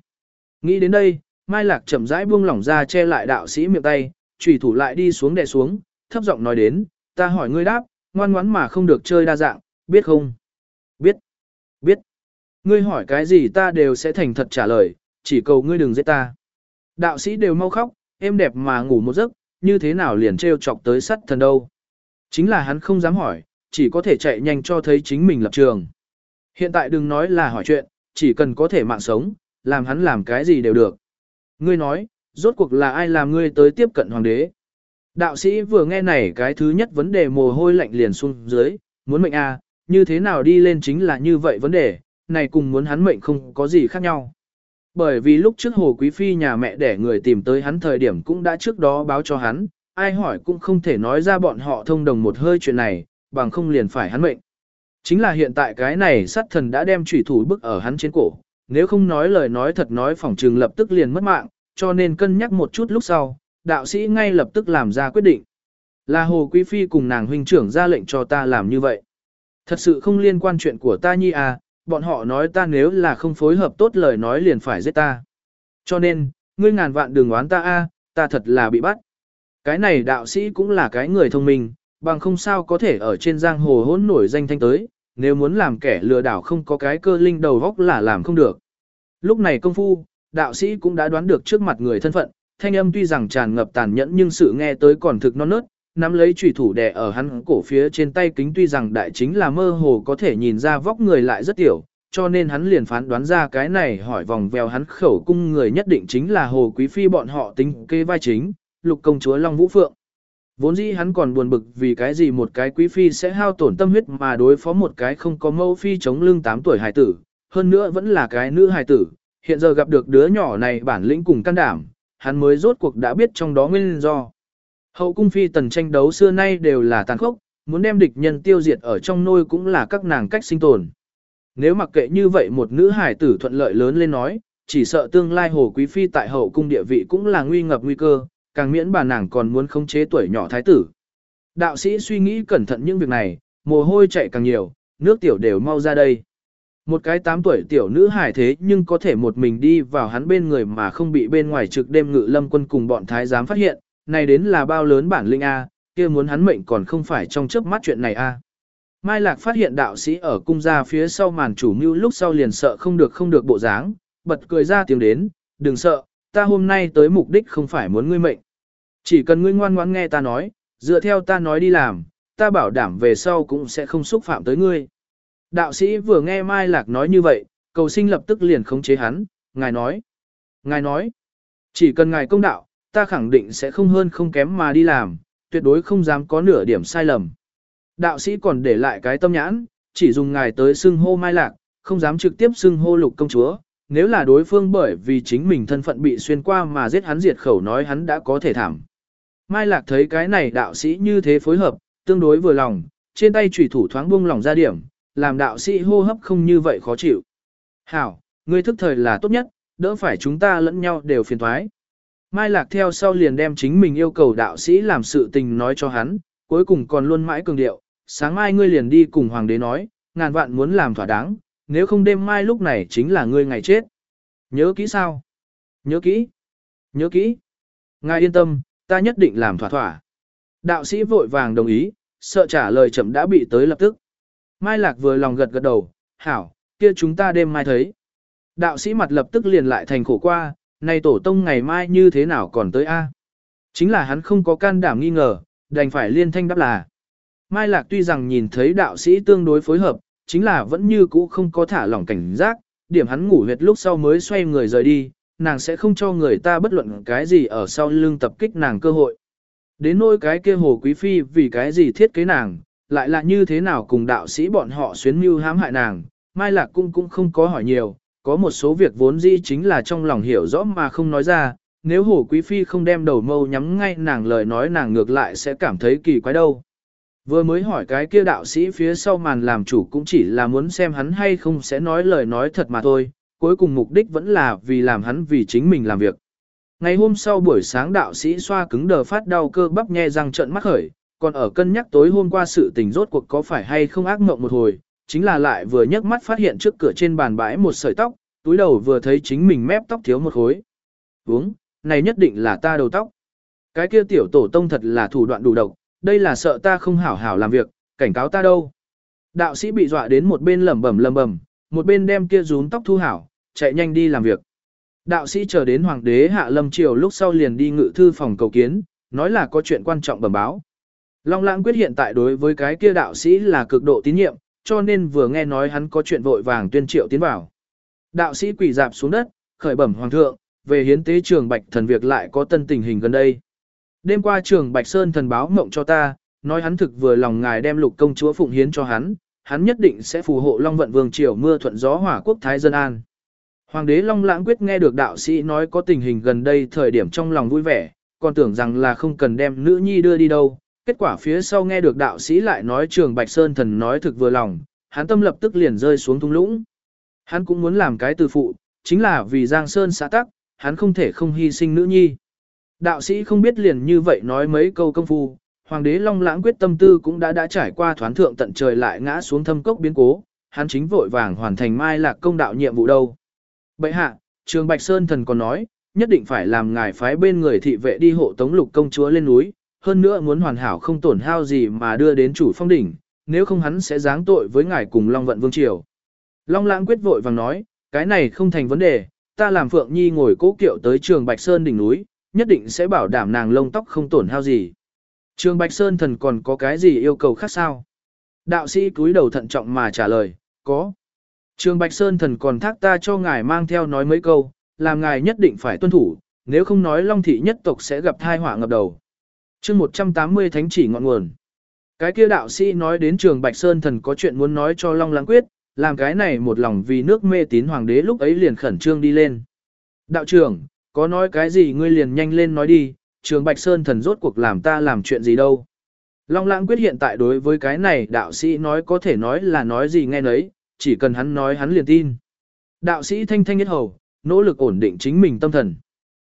Nghĩ đến đây, Mai Lạc chậm rãi buông lỏng ra che lại đạo sĩ miệng tay, chủy thủ lại đi xuống đè xuống, thấp giọng nói đến, ta hỏi ngươi đáp, ngoan ngoãn mà không được chơi đa dạng, biết không? Biết. Biết. Ngươi hỏi cái gì ta đều sẽ thành thật trả lời, chỉ cầu ngươi đừng giết ta. Đạo sĩ đều mau khóc, êm đẹp mà ngủ một giấc, như thế nào liền trêu chọc tới sắt thần đâu. Chính là hắn không dám hỏi, chỉ có thể chạy nhanh cho thấy chính mình lập trường. Hiện tại đừng nói là hỏi chuyện, chỉ cần có thể mạng sống, làm hắn làm cái gì đều được. Ngươi nói, rốt cuộc là ai làm ngươi tới tiếp cận hoàng đế? Đạo sĩ vừa nghe này cái thứ nhất vấn đề mồ hôi lạnh liền xuống dưới, muốn mệnh à, như thế nào đi lên chính là như vậy vấn đề, này cùng muốn hắn mệnh không có gì khác nhau. Bởi vì lúc trước Hồ Quý Phi nhà mẹ để người tìm tới hắn thời điểm cũng đã trước đó báo cho hắn, ai hỏi cũng không thể nói ra bọn họ thông đồng một hơi chuyện này, bằng không liền phải hắn mệnh. Chính là hiện tại cái này sát thần đã đem trùy thủ bức ở hắn trên cổ, nếu không nói lời nói thật nói phỏng trừng lập tức liền mất mạng, cho nên cân nhắc một chút lúc sau, đạo sĩ ngay lập tức làm ra quyết định. Là Hồ Quý Phi cùng nàng huynh trưởng ra lệnh cho ta làm như vậy. Thật sự không liên quan chuyện của ta nhi à, bọn họ nói ta nếu là không phối hợp tốt lời nói liền phải giết ta. Cho nên, ngươi ngàn vạn đừng oán ta a, ta thật là bị bắt. Cái này đạo sĩ cũng là cái người thông minh, bằng không sao có thể ở trên giang hồ hỗn nổi danh thanh tới, nếu muốn làm kẻ lừa đảo không có cái cơ linh đầu góc là làm không được. Lúc này công phu, đạo sĩ cũng đã đoán được trước mặt người thân phận, thanh âm tuy rằng tràn ngập tàn nhẫn nhưng sự nghe tới còn thực non nớt, nắm lấy chủy thủ đè ở hắn cổ phía trên tay kính tuy rằng đại chính là mơ hồ có thể nhìn ra vóc người lại rất tiểu, cho nên hắn liền phán đoán ra cái này hỏi vòng vèo hắn khẩu cung người nhất định chính là Hồ Quý Phi bọn họ tính kê vai chính, lục công chúa Long Vũ Phượng. Vốn dĩ hắn còn buồn bực vì cái gì một cái quý phi sẽ hao tổn tâm huyết mà đối phó một cái không có mẫu phi chống lưng 8 tuổi hài tử, hơn nữa vẫn là cái nữ hài tử, hiện giờ gặp được đứa nhỏ này bản lĩnh cùng can đảm, hắn mới rốt cuộc đã biết trong đó nguyên do. Hậu cung phi tần tranh đấu xưa nay đều là tàn khốc, muốn đem địch nhân tiêu diệt ở trong nôi cũng là các nàng cách sinh tồn. Nếu mặc kệ như vậy một nữ hải tử thuận lợi lớn lên nói, chỉ sợ tương lai hồ quý phi tại hậu cung địa vị cũng là nguy ngập nguy cơ, càng miễn bà nàng còn muốn khống chế tuổi nhỏ thái tử. Đạo sĩ suy nghĩ cẩn thận những việc này, mồ hôi chạy càng nhiều, nước tiểu đều mau ra đây. Một cái 8 tuổi tiểu nữ hài thế nhưng có thể một mình đi vào hắn bên người mà không bị bên ngoài trực đêm ngự lâm quân cùng bọn thái giám phát hiện, này đến là bao lớn bản linh A, kia muốn hắn mệnh còn không phải trong chớp mắt chuyện này A. Mai Lạc phát hiện đạo sĩ ở cung ra phía sau màn chủ mưu lúc sau liền sợ không được không được bộ dáng, bật cười ra tiếng đến, đừng sợ, ta hôm nay tới mục đích không phải muốn ngươi mệnh. Chỉ cần ngươi ngoan ngoãn nghe ta nói, dựa theo ta nói đi làm, ta bảo đảm về sau cũng sẽ không xúc phạm tới ngươi. Đạo sĩ vừa nghe Mai Lạc nói như vậy, cầu sinh lập tức liền khống chế hắn, ngài nói. Ngài nói, chỉ cần ngài công đạo, ta khẳng định sẽ không hơn không kém mà đi làm, tuyệt đối không dám có nửa điểm sai lầm. Đạo sĩ còn để lại cái tâm nhãn, chỉ dùng ngài tới xưng hô Mai Lạc, không dám trực tiếp xưng hô lục công chúa. Nếu là đối phương bởi vì chính mình thân phận bị xuyên qua mà giết hắn diệt khẩu nói hắn đã có thể thảm. Mai Lạc thấy cái này đạo sĩ như thế phối hợp, tương đối vừa lòng, trên tay chủy thủ thoáng buông lỏng ra điểm, làm đạo sĩ hô hấp không như vậy khó chịu. Hảo, ngươi thức thời là tốt nhất, đỡ phải chúng ta lẫn nhau đều phiền thoái. Mai Lạc theo sau liền đem chính mình yêu cầu đạo sĩ làm sự tình nói cho hắn, cuối cùng còn luôn mãi cường điệu, sáng mai ngươi liền đi cùng hoàng đế nói, ngàn vạn muốn làm thỏa đáng, nếu không đêm mai lúc này chính là ngươi ngày chết. Nhớ kỹ sao? Nhớ kỹ. Nhớ kỹ. Ngài yên tâm, ta nhất định làm thỏa thỏa. Đạo sĩ vội vàng đồng ý, sợ trả lời chậm đã bị tới lập tức. Mai Lạc vừa lòng gật gật đầu, hảo, kia chúng ta đêm mai thấy. Đạo sĩ mặt lập tức liền lại thành khổ qua, này tổ tông ngày mai như thế nào còn tới a? Chính là hắn không có can đảm nghi ngờ, đành phải liên thanh đáp là. Mai Lạc tuy rằng nhìn thấy đạo sĩ tương đối phối hợp, chính là vẫn như cũ không có thả lỏng cảnh giác, điểm hắn ngủ huyệt lúc sau mới xoay người rời đi, nàng sẽ không cho người ta bất luận cái gì ở sau lưng tập kích nàng cơ hội. Đến nỗi cái kia hồ quý phi vì cái gì thiết kế nàng, lại là như thế nào cùng đạo sĩ bọn họ xuyến mưu hãm hại nàng, Mai Lạc cung cũng không có hỏi nhiều, có một số việc vốn dĩ chính là trong lòng hiểu rõ mà không nói ra, nếu hồ quý phi không đem đầu mâu nhắm ngay nàng lời nói nàng ngược lại sẽ cảm thấy kỳ quái đâu. Vừa mới hỏi cái kia đạo sĩ phía sau màn làm chủ cũng chỉ là muốn xem hắn hay không sẽ nói lời nói thật mà thôi, cuối cùng mục đích vẫn là vì làm hắn vì chính mình làm việc. Ngày hôm sau buổi sáng đạo sĩ xoa cứng đờ phát đau cơ bắp nhe răng trận mắt khởi, còn ở cân nhắc tối hôm qua sự tình rốt cuộc có phải hay không ác mộng một hồi, chính là lại vừa nhấc mắt phát hiện trước cửa trên bàn bãi một sợi tóc, túi đầu vừa thấy chính mình mép tóc thiếu một khối. Uống, này nhất định là ta đầu tóc. Cái kia tiểu tổ tông thật là thủ đoạn đủ độc, đây là sợ ta không hảo hảo làm việc, cảnh cáo ta đâu. Đạo sĩ bị dọa đến một bên lẩm bẩm lẩm bẩm, một bên đem kia rún tóc thu hảo, chạy nhanh đi làm việc. Đạo sĩ chờ đến hoàng đế hạ lâm triều lúc sau liền đi ngự thư phòng cầu kiến, nói là có chuyện quan trọng bẩm báo. Long lãng quyết hiện tại đối với cái kia đạo sĩ là cực độ tín nhiệm, cho nên vừa nghe nói hắn có chuyện vội vàng tuyên triệu tiến vào. Đạo sĩ quỳ dạp xuống đất, khởi bẩm hoàng thượng, về hiến tế trường bạch thần việc lại có tân tình hình gần đây. Đêm qua trường bạch sơn thần báo mộng cho ta, nói hắn thực vừa lòng ngài đem lục công chúa phụng hiến cho hắn, hắn nhất định sẽ phù hộ Long vận vương triều mưa thuận gió hỏa quốc thái dân an. Hoàng đế Long Lãng quyết nghe được đạo sĩ nói có tình hình gần đây thời điểm trong lòng vui vẻ, còn tưởng rằng là không cần đem nữ nhi đưa đi đâu. Kết quả phía sau nghe được đạo sĩ lại nói trường Bạch Sơn thần nói thực vừa lòng, hắn tâm lập tức liền rơi xuống thung lũng. Hắn cũng muốn làm cái từ phụ, chính là vì Giang Sơn xã tắc, hắn không thể không hy sinh nữ nhi. Đạo sĩ không biết liền như vậy nói mấy câu công phu, Hoàng đế Long Lãng quyết tâm tư cũng đã đã trải qua thoán thượng tận trời lại ngã xuống thâm cốc biến cố, hắn chính vội vàng hoàn thành mai lạc công đạo nhiệm vụ đâu. Bệ hạ, Trường Bạch Sơn thần còn nói, nhất định phải làm ngài phái bên người thị vệ đi hộ tống lục công chúa lên núi, hơn nữa muốn hoàn hảo không tổn hao gì mà đưa đến chủ phong đỉnh, nếu không hắn sẽ giáng tội với ngài cùng Long Vận Vương Triều. Long Lãng quyết vội vàng nói, cái này không thành vấn đề, ta làm Phượng Nhi ngồi cố kiệu tới Trường Bạch Sơn đỉnh núi, nhất định sẽ bảo đảm nàng lông tóc không tổn hao gì. Trường Bạch Sơn thần còn có cái gì yêu cầu khác sao? Đạo sĩ cúi đầu thận trọng mà trả lời, có. Trường Bạch Sơn thần còn thác ta cho ngài mang theo nói mấy câu, làm ngài nhất định phải tuân thủ, nếu không nói Long thị nhất tộc sẽ gặp thai họa ngập đầu. chương 180 thánh chỉ ngọn nguồn. Cái kia đạo sĩ nói đến trường Bạch Sơn thần có chuyện muốn nói cho Long Lãng Quyết, làm cái này một lòng vì nước mê tín hoàng đế lúc ấy liền khẩn trương đi lên. Đạo trưởng, có nói cái gì ngươi liền nhanh lên nói đi, trường Bạch Sơn thần rốt cuộc làm ta làm chuyện gì đâu. Long Lãng Quyết hiện tại đối với cái này đạo sĩ nói có thể nói là nói gì nghe nấy, chỉ cần hắn nói hắn liền tin. Đạo sĩ thanh thanh nhất hầu, nỗ lực ổn định chính mình tâm thần.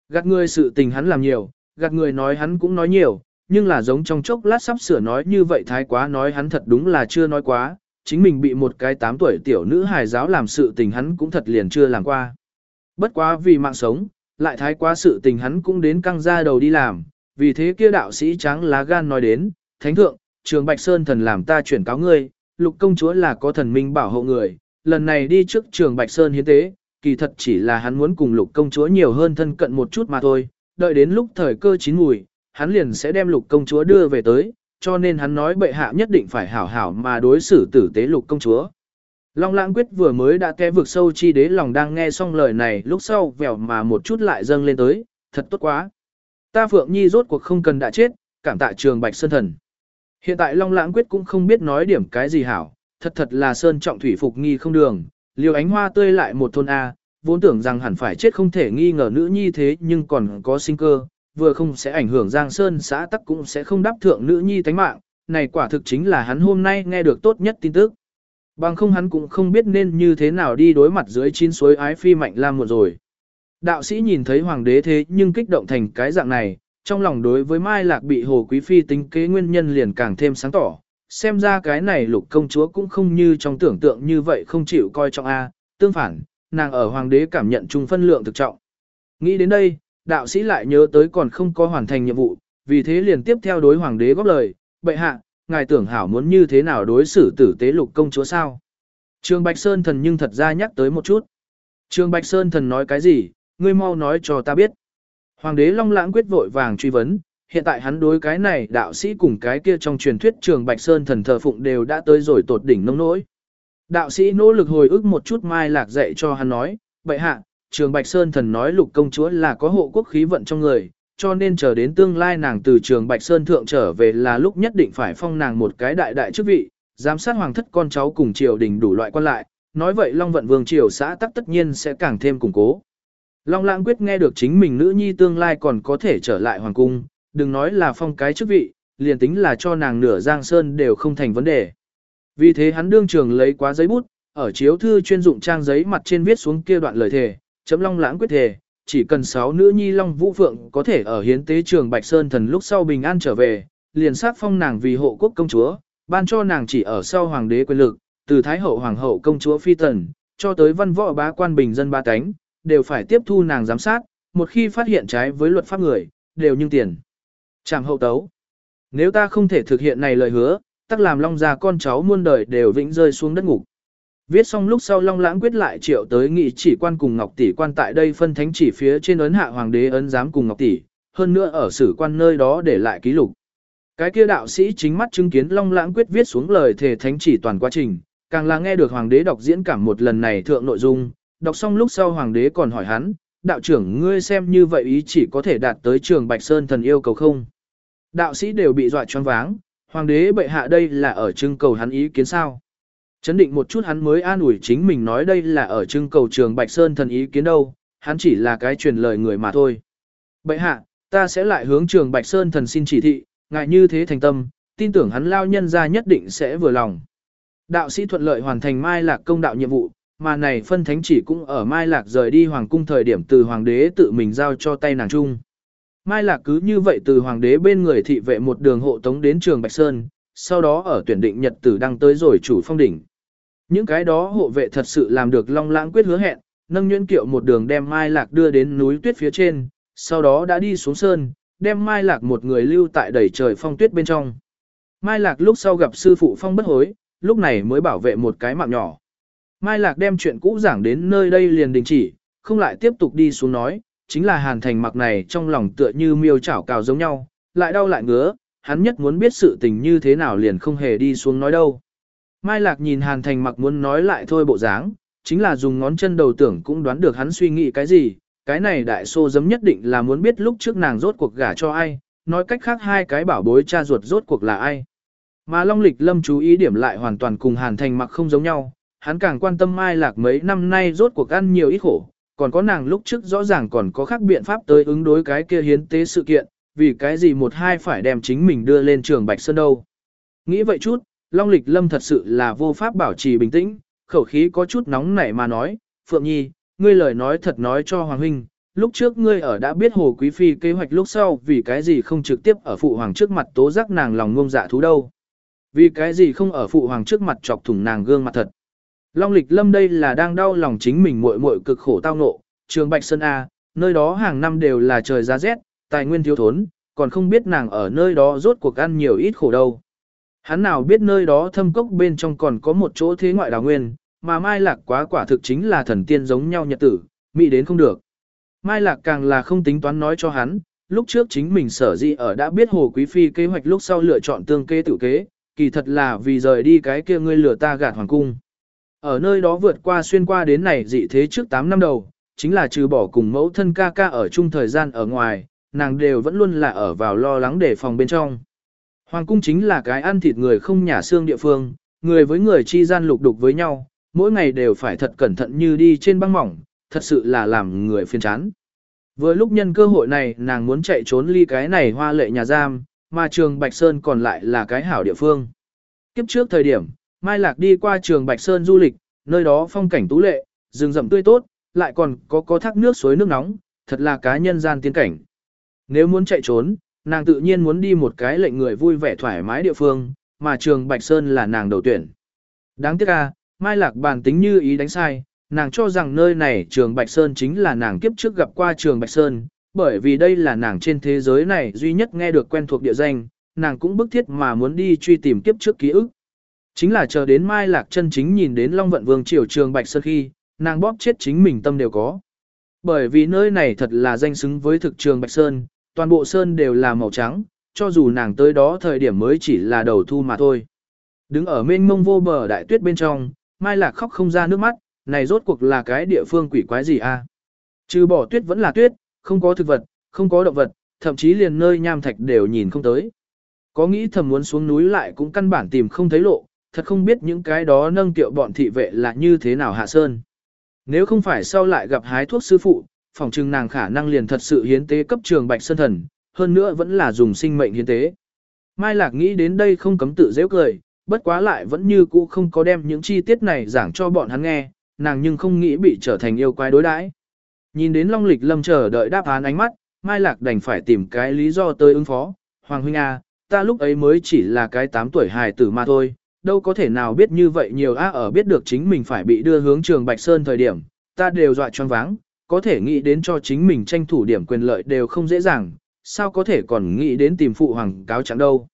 Gạt người sự tình hắn làm nhiều, gạt người nói hắn cũng nói nhiều, nhưng là giống trong chốc lát sắp sửa nói như vậy thái quá nói hắn thật đúng là chưa nói quá, chính mình bị một cái 8 tuổi tiểu nữ hài giáo làm sự tình hắn cũng thật liền chưa làm qua. Bất quá vì mạng sống, lại thái quá sự tình hắn cũng đến căng ra đầu đi làm, vì thế kia đạo sĩ trắng lá gan nói đến, Thánh thượng, trường Bạch Sơn thần làm ta chuyển cáo ngươi, lục công chúa là có thần minh bảo hộ người, lần này đi trước trường Bạch Sơn hiến tế, kỳ thật chỉ là hắn muốn cùng lục công chúa nhiều hơn thân cận một chút mà thôi, đợi đến lúc thời cơ chín mùi, hắn liền sẽ đem lục công chúa đưa về tới, cho nên hắn nói bệ hạ nhất định phải hảo hảo mà đối xử tử tế lục công chúa. Long lãng quyết vừa mới đã té vực sâu chi đế lòng đang nghe xong lời này lúc sau vèo mà một chút lại dâng lên tới, thật tốt quá. Ta Phượng Nhi rốt cuộc không cần đã chết, cảm tạ trường Bạch Sơn Thần. Hiện tại Long Lãng Quyết cũng không biết nói điểm cái gì hảo, thật thật là sơn trọng thủy phục nghi không đường, liều ánh hoa tươi lại một thôn A, vốn tưởng rằng hẳn phải chết không thể nghi ngờ nữ nhi thế nhưng còn có sinh cơ, vừa không sẽ ảnh hưởng Giang Sơn xã tắc cũng sẽ không đáp thượng nữ nhi tánh mạng, này quả thực chính là hắn hôm nay nghe được tốt nhất tin tức. Bằng không hắn cũng không biết nên như thế nào đi đối mặt dưới chín suối ái phi mạnh lam một rồi. Đạo sĩ nhìn thấy hoàng đế thế nhưng kích động thành cái dạng này, trong lòng đối với Mai Lạc bị Hồ Quý Phi tính kế nguyên nhân liền càng thêm sáng tỏ. Xem ra cái này lục công chúa cũng không như trong tưởng tượng như vậy không chịu coi trọng A, tương phản, nàng ở hoàng đế cảm nhận chung phân lượng thực trọng. Nghĩ đến đây, đạo sĩ lại nhớ tới còn không có hoàn thành nhiệm vụ, vì thế liền tiếp theo đối hoàng đế góp lời, bệ hạ, ngài tưởng hảo muốn như thế nào đối xử tử tế lục công chúa sao. Trường Bạch Sơn thần nhưng thật ra nhắc tới một chút. Trường Bạch Sơn thần nói cái gì, ngươi mau nói cho ta biết. Hoàng đế Long Lãng quyết vội vàng truy vấn, hiện tại hắn đối cái này đạo sĩ cùng cái kia trong truyền thuyết trường Bạch Sơn thần thờ phụng đều đã tới rồi tột đỉnh nông nỗi. Đạo sĩ nỗ lực hồi ức một chút mai lạc dạy cho hắn nói, bệ hạ, trường Bạch Sơn thần nói lục công chúa là có hộ quốc khí vận trong người, cho nên chờ đến tương lai nàng từ trường Bạch Sơn thượng trở về là lúc nhất định phải phong nàng một cái đại đại chức vị, giám sát hoàng thất con cháu cùng triều đình đủ loại quan lại, nói vậy Long Vận Vương triều xã tắc tất nhiên sẽ càng thêm củng cố. Long Lãng quyết nghe được chính mình nữ nhi tương lai còn có thể trở lại hoàng cung, đừng nói là phong cái chức vị, liền tính là cho nàng nửa giang sơn đều không thành vấn đề. Vì thế hắn đương trường lấy quá giấy bút, ở chiếu thư chuyên dụng trang giấy mặt trên viết xuống kia đoạn lời thề, chấm Long Lãng quyết thề, chỉ cần sáu nữ nhi Long Vũ Phượng có thể ở hiến tế trường Bạch Sơn thần lúc sau bình an trở về, liền sát phong nàng vì hộ quốc công chúa, ban cho nàng chỉ ở sau hoàng đế quyền lực, từ thái hậu hoàng hậu công chúa phi tần, cho tới văn võ bá quan bình dân ba cánh, đều phải tiếp thu nàng giám sát, một khi phát hiện trái với luật pháp người, đều nhưng tiền. Trảm hậu tấu. Nếu ta không thể thực hiện này lời hứa, tắc làm long gia con cháu muôn đời đều vĩnh rơi xuống đất ngục. Viết xong lúc sau Long Lãng quyết lại triệu tới nghị chỉ quan cùng Ngọc Tỷ quan tại đây phân thánh chỉ phía trên ấn hạ hoàng đế ấn giám cùng Ngọc Tỷ, hơn nữa ở sử quan nơi đó để lại ký lục. Cái kia đạo sĩ chính mắt chứng kiến Long Lãng quyết viết xuống lời thề thánh chỉ toàn quá trình, càng là nghe được hoàng đế đọc diễn cảm một lần này thượng nội dung, đọc xong lúc sau hoàng đế còn hỏi hắn, đạo trưởng ngươi xem như vậy ý chỉ có thể đạt tới trường Bạch Sơn thần yêu cầu không? Đạo sĩ đều bị dọa choáng váng, hoàng đế bệ hạ đây là ở trưng cầu hắn ý kiến sao? Chấn định một chút hắn mới an ủi chính mình nói đây là ở trưng cầu trường Bạch Sơn thần ý kiến đâu, hắn chỉ là cái truyền lời người mà thôi. Bệ hạ, ta sẽ lại hướng trường Bạch Sơn thần xin chỉ thị, ngại như thế thành tâm, tin tưởng hắn lao nhân ra nhất định sẽ vừa lòng. Đạo sĩ thuận lợi hoàn thành Mai Lạc công đạo nhiệm vụ, mà này phân thánh chỉ cũng ở Mai Lạc rời đi hoàng cung thời điểm từ hoàng đế tự mình giao cho tay nàng chung. Mai Lạc cứ như vậy từ hoàng đế bên người thị vệ một đường hộ tống đến trường Bạch Sơn, sau đó ở tuyển định nhật tử đăng tới rồi chủ phong đỉnh. Những cái đó hộ vệ thật sự làm được long lãng quyết hứa hẹn, nâng nhuyễn kiệu một đường đem Mai Lạc đưa đến núi tuyết phía trên, sau đó đã đi xuống sơn, đem Mai Lạc một người lưu tại đầy trời phong tuyết bên trong. Mai Lạc lúc sau gặp sư phụ phong bất hối, lúc này mới bảo vệ một cái mạng nhỏ. Mai Lạc đem chuyện cũ giảng đến nơi đây liền đình chỉ, không lại tiếp tục đi xuống nói, chính là hàn thành mặc này trong lòng tựa như miêu chảo cào giống nhau, lại đau lại ngứa, hắn nhất muốn biết sự tình như thế nào liền không hề đi xuống nói đâu. Mai Lạc nhìn hàn thành mặc muốn nói lại thôi bộ dáng, chính là dùng ngón chân đầu tưởng cũng đoán được hắn suy nghĩ cái gì, cái này đại xô giấm nhất định là muốn biết lúc trước nàng rốt cuộc gả cho ai, nói cách khác hai cái bảo bối cha ruột rốt cuộc là ai. Mà Long Lịch Lâm chú ý điểm lại hoàn toàn cùng Hàn Thành mặc không giống nhau, hắn càng quan tâm Mai Lạc mấy năm nay rốt cuộc ăn nhiều ít khổ, còn có nàng lúc trước rõ ràng còn có khác biện pháp tới ứng đối cái kia hiến tế sự kiện, vì cái gì một hai phải đem chính mình đưa lên trường Bạch Sơn đâu. Nghĩ vậy chút, Long Lịch Lâm thật sự là vô pháp bảo trì bình tĩnh, khẩu khí có chút nóng nảy mà nói, Phượng Nhi, ngươi lời nói thật nói cho Hoàng Huynh, lúc trước ngươi ở đã biết Hồ Quý Phi kế hoạch lúc sau vì cái gì không trực tiếp ở Phụ Hoàng trước mặt tố giác nàng lòng ngông dạ thú đâu. Vì cái gì không ở Phụ Hoàng trước mặt chọc thủng nàng gương mặt thật. Long lịch lâm đây là đang đau lòng chính mình muội muội cực khổ tao ngộ, trường Bạch Sơn A, nơi đó hàng năm đều là trời giá rét, tài nguyên thiếu thốn, còn không biết nàng ở nơi đó rốt cuộc ăn nhiều ít khổ đâu. Hắn nào biết nơi đó thâm cốc bên trong còn có một chỗ thế ngoại đào nguyên, mà Mai Lạc quá quả thực chính là thần tiên giống nhau nhật tử, mỹ đến không được. Mai Lạc càng là không tính toán nói cho hắn, lúc trước chính mình sở di ở đã biết Hồ Quý Phi kế hoạch lúc sau lựa chọn tương kế tự kế, kỳ thật là vì rời đi cái kia ngươi lừa ta gạt hoàng cung. Ở nơi đó vượt qua xuyên qua đến này dị thế trước 8 năm đầu, chính là trừ bỏ cùng mẫu thân ca ca ở chung thời gian ở ngoài, nàng đều vẫn luôn là ở vào lo lắng để phòng bên trong. Hoàng cung chính là cái ăn thịt người không nhà xương địa phương, người với người chi gian lục đục với nhau, mỗi ngày đều phải thật cẩn thận như đi trên băng mỏng, thật sự là làm người phiền chán. Vừa lúc nhân cơ hội này nàng muốn chạy trốn ly cái này hoa lệ nhà giam, mà trường Bạch Sơn còn lại là cái hảo địa phương. Kiếp trước thời điểm, Mai Lạc đi qua trường Bạch Sơn du lịch, nơi đó phong cảnh tú lệ, rừng rậm tươi tốt, lại còn có có thác nước suối nước nóng, thật là cá nhân gian tiên cảnh. Nếu muốn chạy trốn, nàng tự nhiên muốn đi một cái lệnh người vui vẻ thoải mái địa phương, mà trường Bạch Sơn là nàng đầu tuyển. Đáng tiếc à, Mai Lạc bàn tính như ý đánh sai, nàng cho rằng nơi này trường Bạch Sơn chính là nàng kiếp trước gặp qua trường Bạch Sơn, bởi vì đây là nàng trên thế giới này duy nhất nghe được quen thuộc địa danh, nàng cũng bức thiết mà muốn đi truy tìm kiếp trước ký ức. Chính là chờ đến Mai Lạc chân chính nhìn đến Long Vận Vương triều trường Bạch Sơn khi, nàng bóp chết chính mình tâm đều có. Bởi vì nơi này thật là danh xứng với thực trường Bạch Sơn, toàn bộ Sơn đều là màu trắng, cho dù nàng tới đó thời điểm mới chỉ là đầu thu mà thôi. Đứng ở mênh mông vô bờ đại tuyết bên trong, Mai Lạc khóc không ra nước mắt, này rốt cuộc là cái địa phương quỷ quái gì a? Trừ bỏ tuyết vẫn là tuyết, không có thực vật, không có động vật, thậm chí liền nơi nham thạch đều nhìn không tới. Có nghĩ thầm muốn xuống núi lại cũng căn bản tìm không thấy lộ, thật không biết những cái đó nâng tiệu bọn thị vệ là như thế nào hạ sơn. Nếu không phải sau lại gặp hái thuốc sư phụ, phòng trừng nàng khả năng liền thật sự hiến tế cấp trường Bạch Sơn Thần, hơn nữa vẫn là dùng sinh mệnh hiến tế. Mai Lạc nghĩ đến đây không cấm tự dễ cười, bất quá lại vẫn như cũ không có đem những chi tiết này giảng cho bọn hắn nghe, nàng nhưng không nghĩ bị trở thành yêu quái đối đãi. Nhìn đến Long Lịch Lâm chờ đợi đáp án ánh mắt, Mai Lạc đành phải tìm cái lý do tới ứng phó. Hoàng huynh A, à, ta lúc ấy mới chỉ là cái 8 tuổi hài tử mà thôi, đâu có thể nào biết như vậy nhiều A ở biết được chính mình phải bị đưa hướng trường Bạch Sơn thời điểm, ta đều dọa choáng váng, có thể nghĩ đến cho chính mình tranh thủ điểm quyền lợi đều không dễ dàng, sao có thể còn nghĩ đến tìm phụ hoàng cáo chẳng đâu.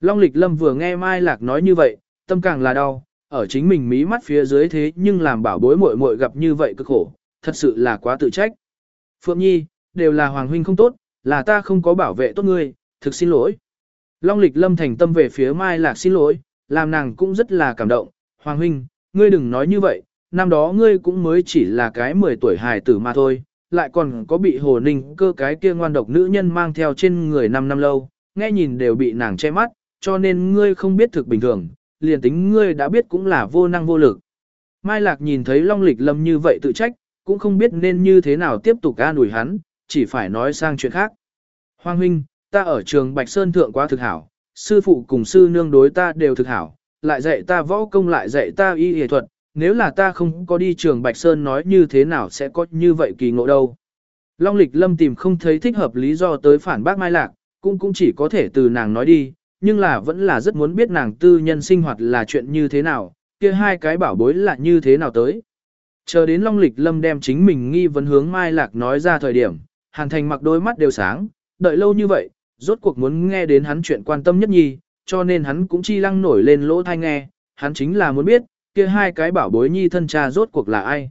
Long Lịch Lâm vừa nghe Mai Lạc nói như vậy, tâm càng là đau, ở chính mình mí mắt phía dưới thế nhưng làm bảo bối muội muội gặp như vậy cực khổ, thật sự là quá tự trách. Phượng Nhi, đều là Hoàng Huynh không tốt, là ta không có bảo vệ tốt ngươi, thực xin lỗi. Long Lịch Lâm thành tâm về phía Mai Lạc xin lỗi, làm nàng cũng rất là cảm động. Hoàng Huynh, ngươi đừng nói như vậy, năm đó ngươi cũng mới chỉ là cái 10 tuổi hài tử mà thôi, lại còn có bị hồ ninh cơ cái kia ngoan độc nữ nhân mang theo trên người 5 năm lâu, nghe nhìn đều bị nàng che mắt, cho nên ngươi không biết thực bình thường, liền tính ngươi đã biết cũng là vô năng vô lực. Mai Lạc nhìn thấy Long Lịch Lâm như vậy tự trách, cũng không biết nên như thế nào tiếp tục an ủi hắn, chỉ phải nói sang chuyện khác. Hoàng huynh, ta ở trường Bạch Sơn Thượng quá thực hảo, sư phụ cùng sư nương đối ta đều thực hảo, lại dạy ta võ công lại dạy ta y y thuật, nếu là ta không có đi trường Bạch Sơn nói như thế nào sẽ có như vậy kỳ ngộ đâu. Long lịch lâm tìm không thấy thích hợp lý do tới phản bác Mai Lạc, cũng cũng chỉ có thể từ nàng nói đi, nhưng là vẫn là rất muốn biết nàng tư nhân sinh hoạt là chuyện như thế nào, kia hai cái bảo bối là như thế nào tới. Chờ đến Long Lịch Lâm đem chính mình nghi vấn hướng Mai Lạc nói ra thời điểm, Hàn Thành mặc đôi mắt đều sáng, đợi lâu như vậy, rốt cuộc muốn nghe đến hắn chuyện quan tâm nhất nhi, cho nên hắn cũng chi lăng nổi lên lỗ thai nghe, hắn chính là muốn biết, kia hai cái bảo bối nhi thân cha rốt cuộc là ai.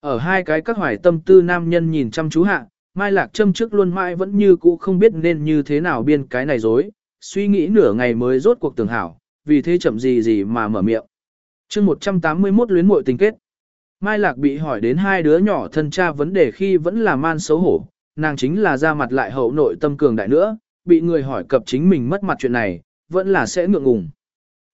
Ở hai cái các hoài tâm tư nam nhân nhìn chăm chú hạ, Mai Lạc châm trước luôn mãi vẫn như cũ không biết nên như thế nào biên cái này dối, suy nghĩ nửa ngày mới rốt cuộc tưởng hảo, vì thế chậm gì gì mà mở miệng. chương 181 luyến muội tình kết. Mai Lạc bị hỏi đến hai đứa nhỏ thân cha vấn đề khi vẫn là man xấu hổ, nàng chính là ra mặt lại hậu nội tâm cường đại nữa, bị người hỏi cập chính mình mất mặt chuyện này, vẫn là sẽ ngượng ngùng.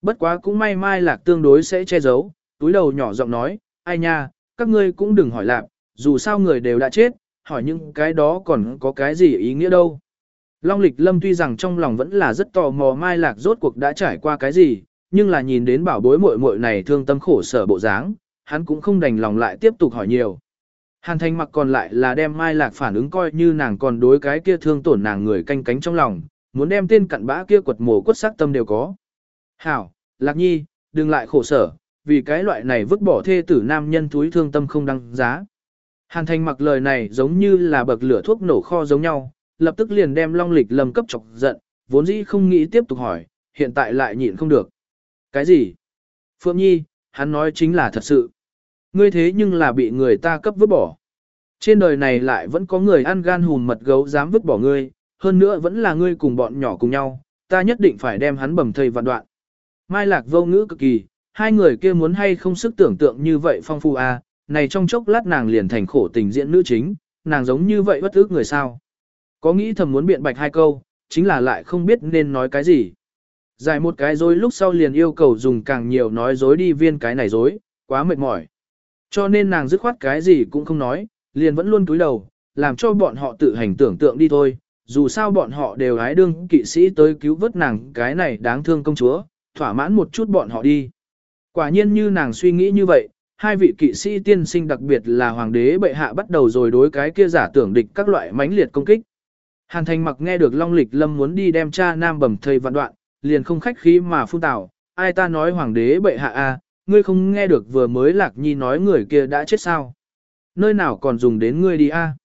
Bất quá cũng may Mai Lạc tương đối sẽ che giấu, túi đầu nhỏ giọng nói, ai nha, các ngươi cũng đừng hỏi lạc, dù sao người đều đã chết, hỏi những cái đó còn có cái gì ý nghĩa đâu. Long lịch lâm tuy rằng trong lòng vẫn là rất tò mò Mai Lạc rốt cuộc đã trải qua cái gì, nhưng là nhìn đến bảo bối muội muội này thương tâm khổ sở bộ dáng, hắn cũng không đành lòng lại tiếp tục hỏi nhiều. Hàn thành mặc còn lại là đem Mai Lạc phản ứng coi như nàng còn đối cái kia thương tổn nàng người canh cánh trong lòng, muốn đem tên cặn bã kia quật mổ quất sắc tâm đều có. Hảo, Lạc Nhi, đừng lại khổ sở, vì cái loại này vứt bỏ thê tử nam nhân túi thương tâm không đăng giá. Hàn thành mặc lời này giống như là bậc lửa thuốc nổ kho giống nhau, lập tức liền đem long lịch lầm cấp chọc giận, vốn dĩ không nghĩ tiếp tục hỏi, hiện tại lại nhịn không được. Cái gì? Phượng Nhi, hắn nói chính là thật sự. Ngươi thế nhưng là bị người ta cấp vứt bỏ. Trên đời này lại vẫn có người ăn gan hùn mật gấu dám vứt bỏ ngươi, hơn nữa vẫn là ngươi cùng bọn nhỏ cùng nhau, ta nhất định phải đem hắn bầm thây vạn đoạn. Mai lạc vô ngữ cực kỳ, hai người kia muốn hay không sức tưởng tượng như vậy phong phu à, này trong chốc lát nàng liền thành khổ tình diễn nữ chính, nàng giống như vậy bất ước người sao. Có nghĩ thầm muốn biện bạch hai câu, chính là lại không biết nên nói cái gì. Giải một cái dối lúc sau liền yêu cầu dùng càng nhiều nói dối đi viên cái này dối, quá mệt mỏi. Cho nên nàng dứt khoát cái gì cũng không nói, liền vẫn luôn cúi đầu, làm cho bọn họ tự hành tưởng tượng đi thôi. Dù sao bọn họ đều hái đương kỵ sĩ tới cứu vớt nàng cái này đáng thương công chúa, thỏa mãn một chút bọn họ đi. Quả nhiên như nàng suy nghĩ như vậy, hai vị kỵ sĩ tiên sinh đặc biệt là hoàng đế bệ hạ bắt đầu rồi đối cái kia giả tưởng địch các loại mãnh liệt công kích. Hàn Thành mặc nghe được Long Lịch Lâm muốn đi đem cha nam bẩm thầy vạn đoạn, liền không khách khí mà phun tào, ai ta nói hoàng đế bệ hạ a, à, ngươi không nghe được vừa mới Lạc Nhi nói người kia đã chết sao? Nơi nào còn dùng đến ngươi đi a? À?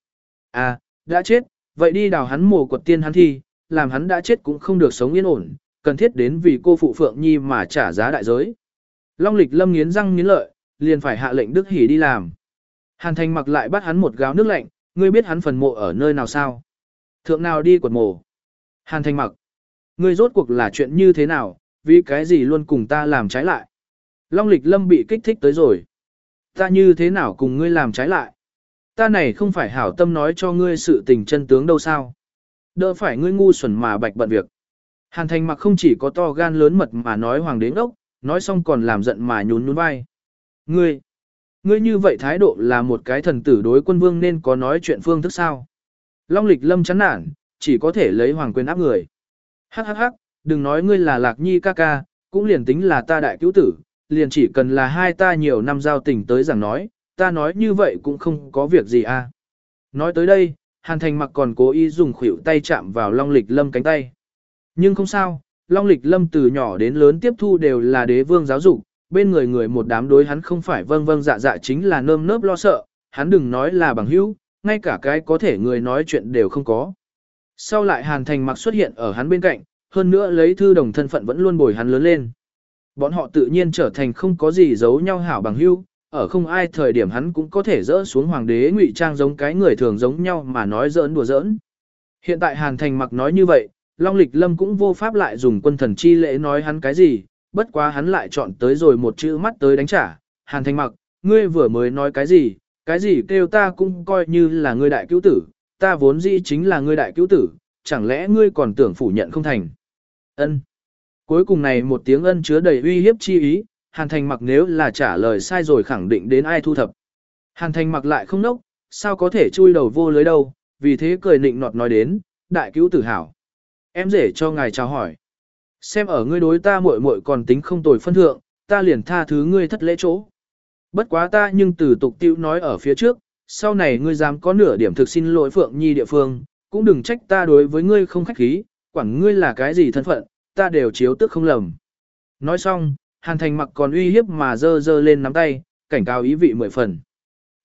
à, đã chết, vậy đi đào hắn mồ quật tiên hắn thi, làm hắn đã chết cũng không được sống yên ổn, cần thiết đến vì cô phụ Phượng Nhi mà trả giá đại giới. Long Lịch Lâm nghiến răng nghiến lợi, liền phải hạ lệnh Đức Hỉ đi làm. Hàn Thành mặc lại bắt hắn một gáo nước lạnh, ngươi biết hắn phần mộ ở nơi nào sao? Thượng nào đi quật mộ? Hàn Thành mặc, ngươi rốt cuộc là chuyện như thế nào, vì cái gì luôn cùng ta làm trái lại? Long Lịch Lâm bị kích thích tới rồi. Ta như thế nào cùng ngươi làm trái lại? Ta này không phải hảo tâm nói cho ngươi sự tình chân tướng đâu sao? Đỡ phải ngươi ngu xuẩn mà bạch bận việc. Hàn Thành mặc không chỉ có to gan lớn mật mà nói hoàng đế ngốc, nói xong còn làm giận mà nhún nhún vai. Ngươi, ngươi như vậy thái độ là một cái thần tử đối quân vương nên có nói chuyện phương thức sao? Long lịch lâm chán nản, chỉ có thể lấy hoàng quyền áp người. Hắc hắc hắc, đừng nói ngươi là lạc nhi ca ca, cũng liền tính là ta đại cứu tử, liền chỉ cần là hai ta nhiều năm giao tình tới rằng nói, ta nói như vậy cũng không có việc gì à. Nói tới đây, Hàn Thành mặc còn cố ý dùng khuỷu tay chạm vào Long Lịch Lâm cánh tay. Nhưng không sao, Long Lịch Lâm từ nhỏ đến lớn tiếp thu đều là đế vương giáo dục, bên người người một đám đối hắn không phải vâng vâng dạ dạ chính là nơm nớp lo sợ, hắn đừng nói là bằng hữu, ngay cả cái có thể người nói chuyện đều không có. Sau lại Hàn Thành mặc xuất hiện ở hắn bên cạnh, hơn nữa lấy thư đồng thân phận vẫn luôn bồi hắn lớn lên. Bọn họ tự nhiên trở thành không có gì giấu nhau hảo bằng hữu, ở không ai thời điểm hắn cũng có thể dỡ xuống hoàng đế ngụy trang giống cái người thường giống nhau mà nói giỡn đùa giỡn. Hiện tại Hàn Thành mặc nói như vậy, Long Lịch Lâm cũng vô pháp lại dùng quân thần chi lễ nói hắn cái gì, bất quá hắn lại chọn tới rồi một chữ mắt tới đánh trả. Hàn Thành mặc, ngươi vừa mới nói cái gì, cái gì kêu ta cũng coi như là ngươi đại cứu tử, ta vốn dĩ chính là ngươi đại cứu tử, chẳng lẽ ngươi còn tưởng phủ nhận không thành. Ân. Cuối cùng này một tiếng ân chứa đầy uy hiếp chi ý, Hàn Thành mặc nếu là trả lời sai rồi khẳng định đến ai thu thập. Hàn Thành mặc lại không nốc, sao có thể chui đầu vô lưới đâu, vì thế cười nịnh nọt nói đến, đại cứu tử hảo. Em rể cho ngài chào hỏi. Xem ở ngươi đối ta muội muội còn tính không tồi phân thượng, ta liền tha thứ ngươi thất lễ chỗ. Bất quá ta nhưng từ tục tiêu nói ở phía trước, sau này ngươi dám có nửa điểm thực xin lỗi Phượng Nhi địa phương, cũng đừng trách ta đối với ngươi không khách khí, quản ngươi là cái gì thân phận, ta đều chiếu tức không lầm. Nói xong, Hàn Thành mặc còn uy hiếp mà dơ dơ lên nắm tay, cảnh cáo ý vị mười phần.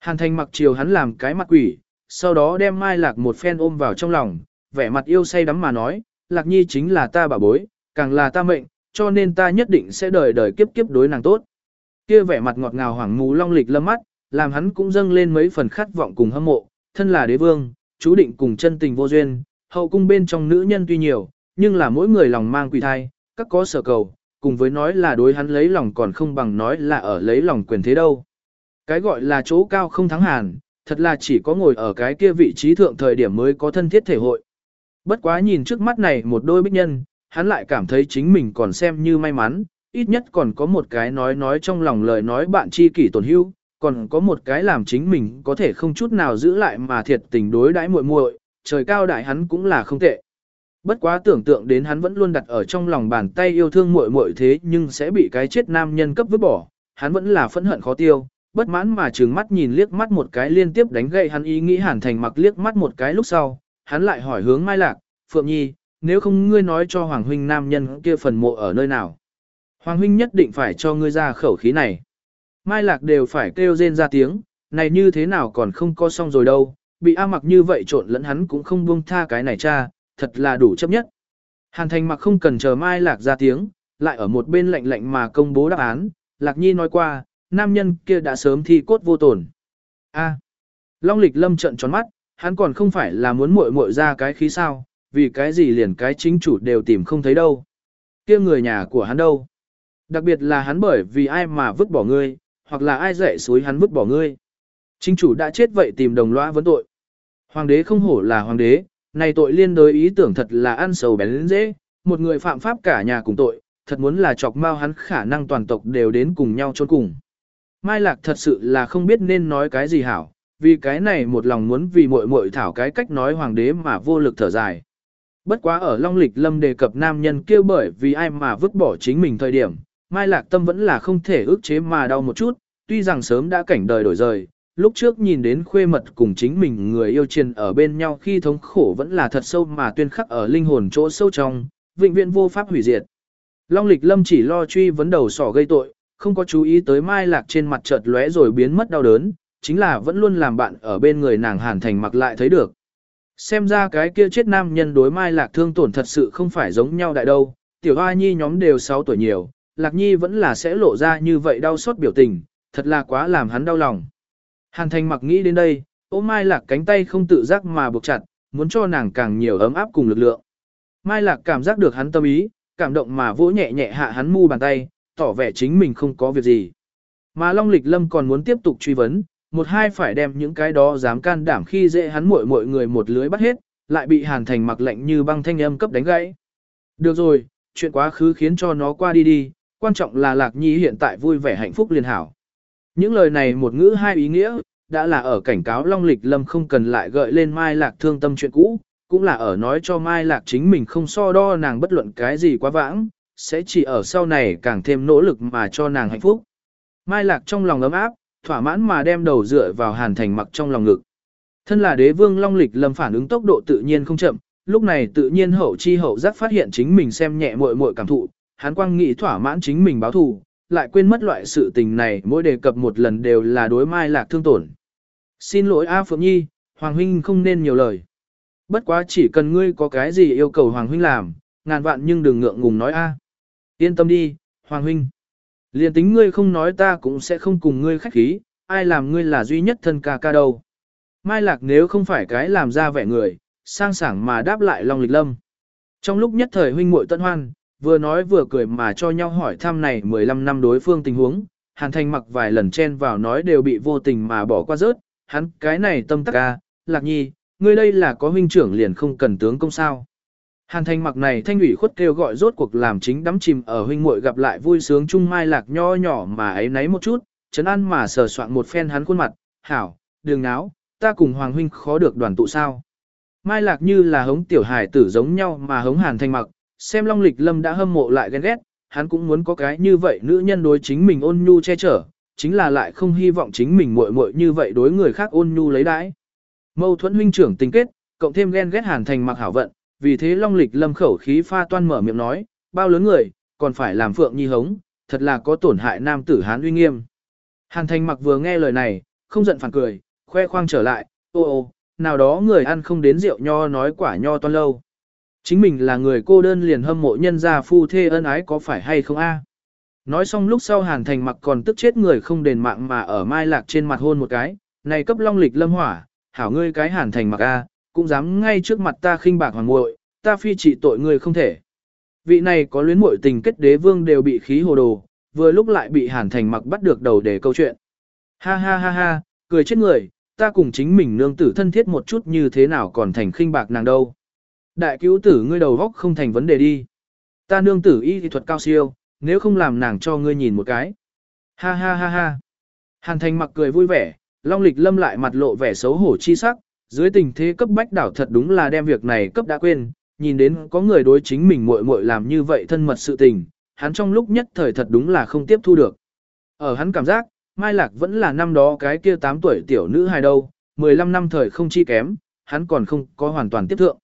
Hàn Thành mặc chiều hắn làm cái mặt quỷ, sau đó đem Mai Lạc một phen ôm vào trong lòng, vẻ mặt yêu say đắm mà nói, Lạc Nhi chính là ta bà bối, càng là ta mệnh, cho nên ta nhất định sẽ đời đời kiếp kiếp đối nàng tốt. Kia vẻ mặt ngọt ngào hoảng mù long lịch lâm mắt, làm hắn cũng dâng lên mấy phần khát vọng cùng hâm mộ, thân là đế vương, chú định cùng chân tình vô duyên, hậu cung bên trong nữ nhân tuy nhiều, nhưng là mỗi người lòng mang quỷ thai, các có sở cầu, cùng với nói là đối hắn lấy lòng còn không bằng nói là ở lấy lòng quyền thế đâu. Cái gọi là chỗ cao không thắng hàn, thật là chỉ có ngồi ở cái kia vị trí thượng thời điểm mới có thân thiết thể hội. Bất quá nhìn trước mắt này một đôi bích nhân, hắn lại cảm thấy chính mình còn xem như may mắn, ít nhất còn có một cái nói nói trong lòng lời nói bạn chi kỷ tổn hưu, còn có một cái làm chính mình có thể không chút nào giữ lại mà thiệt tình đối đãi muội muội, trời cao đại hắn cũng là không tệ. Bất quá tưởng tượng đến hắn vẫn luôn đặt ở trong lòng bàn tay yêu thương muội muội thế nhưng sẽ bị cái chết nam nhân cấp vứt bỏ, hắn vẫn là phẫn hận khó tiêu, bất mãn mà trừng mắt nhìn liếc mắt một cái liên tiếp đánh gậy hắn ý nghĩ hàn thành mặc liếc mắt một cái lúc sau, hắn lại hỏi hướng Mai Lạc, Phượng Nhi, nếu không ngươi nói cho Hoàng Huynh nam nhân kia phần mộ ở nơi nào. Hoàng Huynh nhất định phải cho ngươi ra khẩu khí này. Mai Lạc đều phải kêu rên ra tiếng, này như thế nào còn không có xong rồi đâu, bị A mặc như vậy trộn lẫn hắn cũng không buông tha cái này cha, thật là đủ chấp nhất. Hàn thành mặc không cần chờ Mai Lạc ra tiếng, lại ở một bên lạnh lạnh mà công bố đáp án, Lạc Nhi nói qua, nam nhân kia đã sớm thi cốt vô tổn. A. Long lịch lâm trận tròn mắt, hắn còn không phải là muốn muội muội ra cái khí sao, vì cái gì liền cái chính chủ đều tìm không thấy đâu. kia người nhà của hắn đâu. Đặc biệt là hắn bởi vì ai mà vứt bỏ ngươi, hoặc là ai dạy suối hắn vứt bỏ ngươi. Chính chủ đã chết vậy tìm đồng loa vấn tội. Hoàng đế không hổ là hoàng đế, này tội liên đối ý tưởng thật là ăn sầu bén dễ, một người phạm pháp cả nhà cùng tội, thật muốn là chọc mau hắn khả năng toàn tộc đều đến cùng nhau trốn cùng. Mai Lạc thật sự là không biết nên nói cái gì hảo, vì cái này một lòng muốn vì muội muội thảo cái cách nói hoàng đế mà vô lực thở dài. Bất quá ở Long Lịch Lâm đề cập nam nhân kêu bởi vì ai mà vứt bỏ chính mình thời điểm, Mai Lạc Tâm vẫn là không thể ức chế mà đau một chút, tuy rằng sớm đã cảnh đời đổi rời, lúc trước nhìn đến khuê mật cùng chính mình người yêu triền ở bên nhau khi thống khổ vẫn là thật sâu mà tuyên khắc ở linh hồn chỗ sâu trong, vĩnh viễn vô pháp hủy diệt. Long lịch lâm chỉ lo truy vấn đầu sỏ gây tội, không có chú ý tới mai lạc trên mặt chợt lóe rồi biến mất đau đớn, chính là vẫn luôn làm bạn ở bên người nàng hàn thành mặc lại thấy được. Xem ra cái kia chết nam nhân đối mai lạc thương tổn thật sự không phải giống nhau đại đâu, tiểu hoa nhi nhóm đều 6 tuổi nhiều, lạc nhi vẫn là sẽ lộ ra như vậy đau xót biểu tình, thật là quá làm hắn đau lòng. Hàn thành mặc nghĩ đến đây, ôm mai lạc cánh tay không tự giác mà buộc chặt, muốn cho nàng càng nhiều ấm áp cùng lực lượng. Mai lạc cảm giác được hắn tâm ý, cảm động mà vỗ nhẹ nhẹ hạ hắn mu bàn tay, tỏ vẻ chính mình không có việc gì. Mà Long Lịch Lâm còn muốn tiếp tục truy vấn, một hai phải đem những cái đó dám can đảm khi dễ hắn muội muội người một lưới bắt hết, lại bị Hàn Thành mặc lệnh như băng thanh âm cấp đánh gãy. Được rồi, chuyện quá khứ khiến cho nó qua đi đi, quan trọng là Lạc Nhi hiện tại vui vẻ hạnh phúc liên hảo. Những lời này một ngữ hai ý nghĩa, đã là ở cảnh cáo Long Lịch Lâm không cần lại gợi lên Mai Lạc thương tâm chuyện cũ, cũng là ở nói cho Mai Lạc chính mình không so đo nàng bất luận cái gì quá vãng, sẽ chỉ ở sau này càng thêm nỗ lực mà cho nàng hạnh phúc. Mai Lạc trong lòng ấm áp, thỏa mãn mà đem đầu dựa vào Hàn Thành mặc trong lòng ngực. Thân là đế vương Long Lịch Lâm phản ứng tốc độ tự nhiên không chậm, lúc này tự nhiên hậu chi hậu giác phát hiện chính mình xem nhẹ muội muội cảm thụ, hắn quang nghĩ thỏa mãn chính mình báo thù, lại quên mất loại sự tình này mỗi đề cập một lần đều là đối Mai Lạc thương tổn. Xin lỗi A Phượng Nhi, Hoàng Huynh không nên nhiều lời. Bất quá chỉ cần ngươi có cái gì yêu cầu Hoàng Huynh làm, ngàn vạn nhưng đừng ngượng ngùng nói A. Yên tâm đi, Hoàng Huynh. Liên tính ngươi không nói ta cũng sẽ không cùng ngươi khách khí, ai làm ngươi là duy nhất thân ca ca đâu. Mai Lạc nếu không phải cái làm ra vẻ người, sang sảng mà đáp lại Long Lịch Lâm. Trong lúc nhất thời huynh muội tân hoan, vừa nói vừa cười mà cho nhau hỏi thăm này 15 năm đối phương tình huống, Hàn Thành mặc vài lần chen vào nói đều bị vô tình mà bỏ qua rớt, hắn cái này tâm tắc ca, Lạc Nhi, ngươi đây là có huynh trưởng liền không cần tướng công sao. Hàn thành mặc này thanh ủy khuất kêu gọi rốt cuộc làm chính đắm chìm ở huynh muội gặp lại vui sướng chung mai lạc nho nhỏ mà ấy nấy một chút, chấn ăn mà sờ soạn một phen hắn khuôn mặt, hảo, đường náo, ta cùng hoàng huynh khó được đoàn tụ sao. Mai lạc như là hống tiểu hải tử giống nhau mà hống hàn thanh mặc, xem long lịch lâm đã hâm mộ lại ghen ghét, hắn cũng muốn có cái như vậy nữ nhân đối chính mình ôn nhu che chở, chính là lại không hy vọng chính mình muội muội như vậy đối người khác ôn nhu lấy đãi. Mâu thuẫn huynh trưởng tình kết, cộng thêm ghen ghét hàn thành mặc hảo vận, vì thế Long Lịch lâm khẩu khí pha toan mở miệng nói, bao lớn người, còn phải làm phượng nhi hống, thật là có tổn hại nam tử hán uy nghiêm. Hàn thành mặc vừa nghe lời này, không giận phản cười, khoe khoang trở lại, ô ô, nào đó người ăn không đến rượu nho nói quả nho toan lâu. Chính mình là người cô đơn liền hâm mộ nhân gia phu thê ân ái có phải hay không a? Nói xong lúc sau hàn thành mặc còn tức chết người không đền mạng mà ở mai lạc trên mặt hôn một cái, này cấp long lịch lâm hỏa, hảo ngươi cái hàn thành mặc a, cũng dám ngay trước mặt ta khinh bạc hoàng muội, ta phi trị tội ngươi không thể. Vị này có luyến muội tình kết đế vương đều bị khí hồ đồ, vừa lúc lại bị Hàn Thành mặc bắt được đầu để câu chuyện. Ha ha ha ha, cười chết người, ta cùng chính mình nương tử thân thiết một chút như thế nào còn thành khinh bạc nàng đâu. Đại cứu tử ngươi đầu góc không thành vấn đề đi. Ta nương tử y thì thuật cao siêu, nếu không làm nàng cho ngươi nhìn một cái. Ha ha ha ha. Hàn Thành mặc cười vui vẻ, Long Lịch lâm lại mặt lộ vẻ xấu hổ chi sắc, dưới tình thế cấp bách đảo thật đúng là đem việc này cấp đã quên, nhìn đến có người đối chính mình muội muội làm như vậy thân mật sự tình, hắn trong lúc nhất thời thật đúng là không tiếp thu được. Ở hắn cảm giác, Mai Lạc vẫn là năm đó cái kia 8 tuổi tiểu nữ hài đâu, 15 năm thời không chi kém, hắn còn không có hoàn toàn tiếp thượng.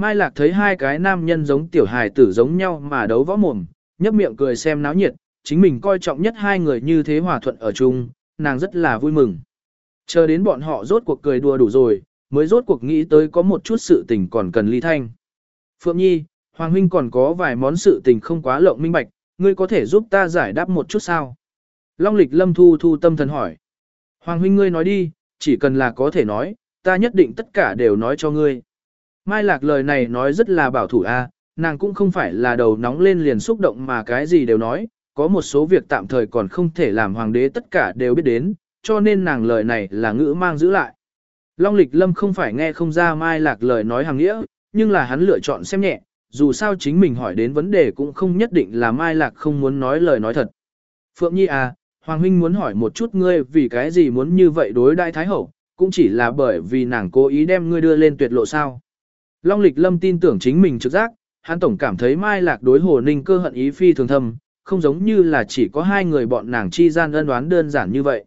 Mai Lạc thấy hai cái nam nhân giống tiểu hài tử giống nhau mà đấu võ mồm, nhấp miệng cười xem náo nhiệt, chính mình coi trọng nhất hai người như thế hòa thuận ở chung, nàng rất là vui mừng. Chờ đến bọn họ rốt cuộc cười đùa đủ rồi, mới rốt cuộc nghĩ tới có một chút sự tình còn cần ly thanh. Phượng Nhi, Hoàng Huynh còn có vài món sự tình không quá lộng minh bạch, ngươi có thể giúp ta giải đáp một chút sao? Long lịch lâm thu thu tâm thần hỏi. Hoàng Huynh ngươi nói đi, chỉ cần là có thể nói, ta nhất định tất cả đều nói cho ngươi. Mai lạc lời này nói rất là bảo thủ a, nàng cũng không phải là đầu nóng lên liền xúc động mà cái gì đều nói, có một số việc tạm thời còn không thể làm hoàng đế tất cả đều biết đến, cho nên nàng lời này là ngữ mang giữ lại. Long lịch lâm không phải nghe không ra mai lạc lời nói hàng nghĩa, nhưng là hắn lựa chọn xem nhẹ, dù sao chính mình hỏi đến vấn đề cũng không nhất định là mai lạc không muốn nói lời nói thật. Phượng Nhi à, Hoàng Huynh muốn hỏi một chút ngươi vì cái gì muốn như vậy đối đại Thái Hậu, cũng chỉ là bởi vì nàng cố ý đem ngươi đưa lên tuyệt lộ sao. Long lịch lâm tin tưởng chính mình trực giác, hắn tổng cảm thấy mai lạc đối hồ ninh cơ hận ý phi thường thâm, không giống như là chỉ có hai người bọn nàng chi gian ân đoán đơn giản như vậy.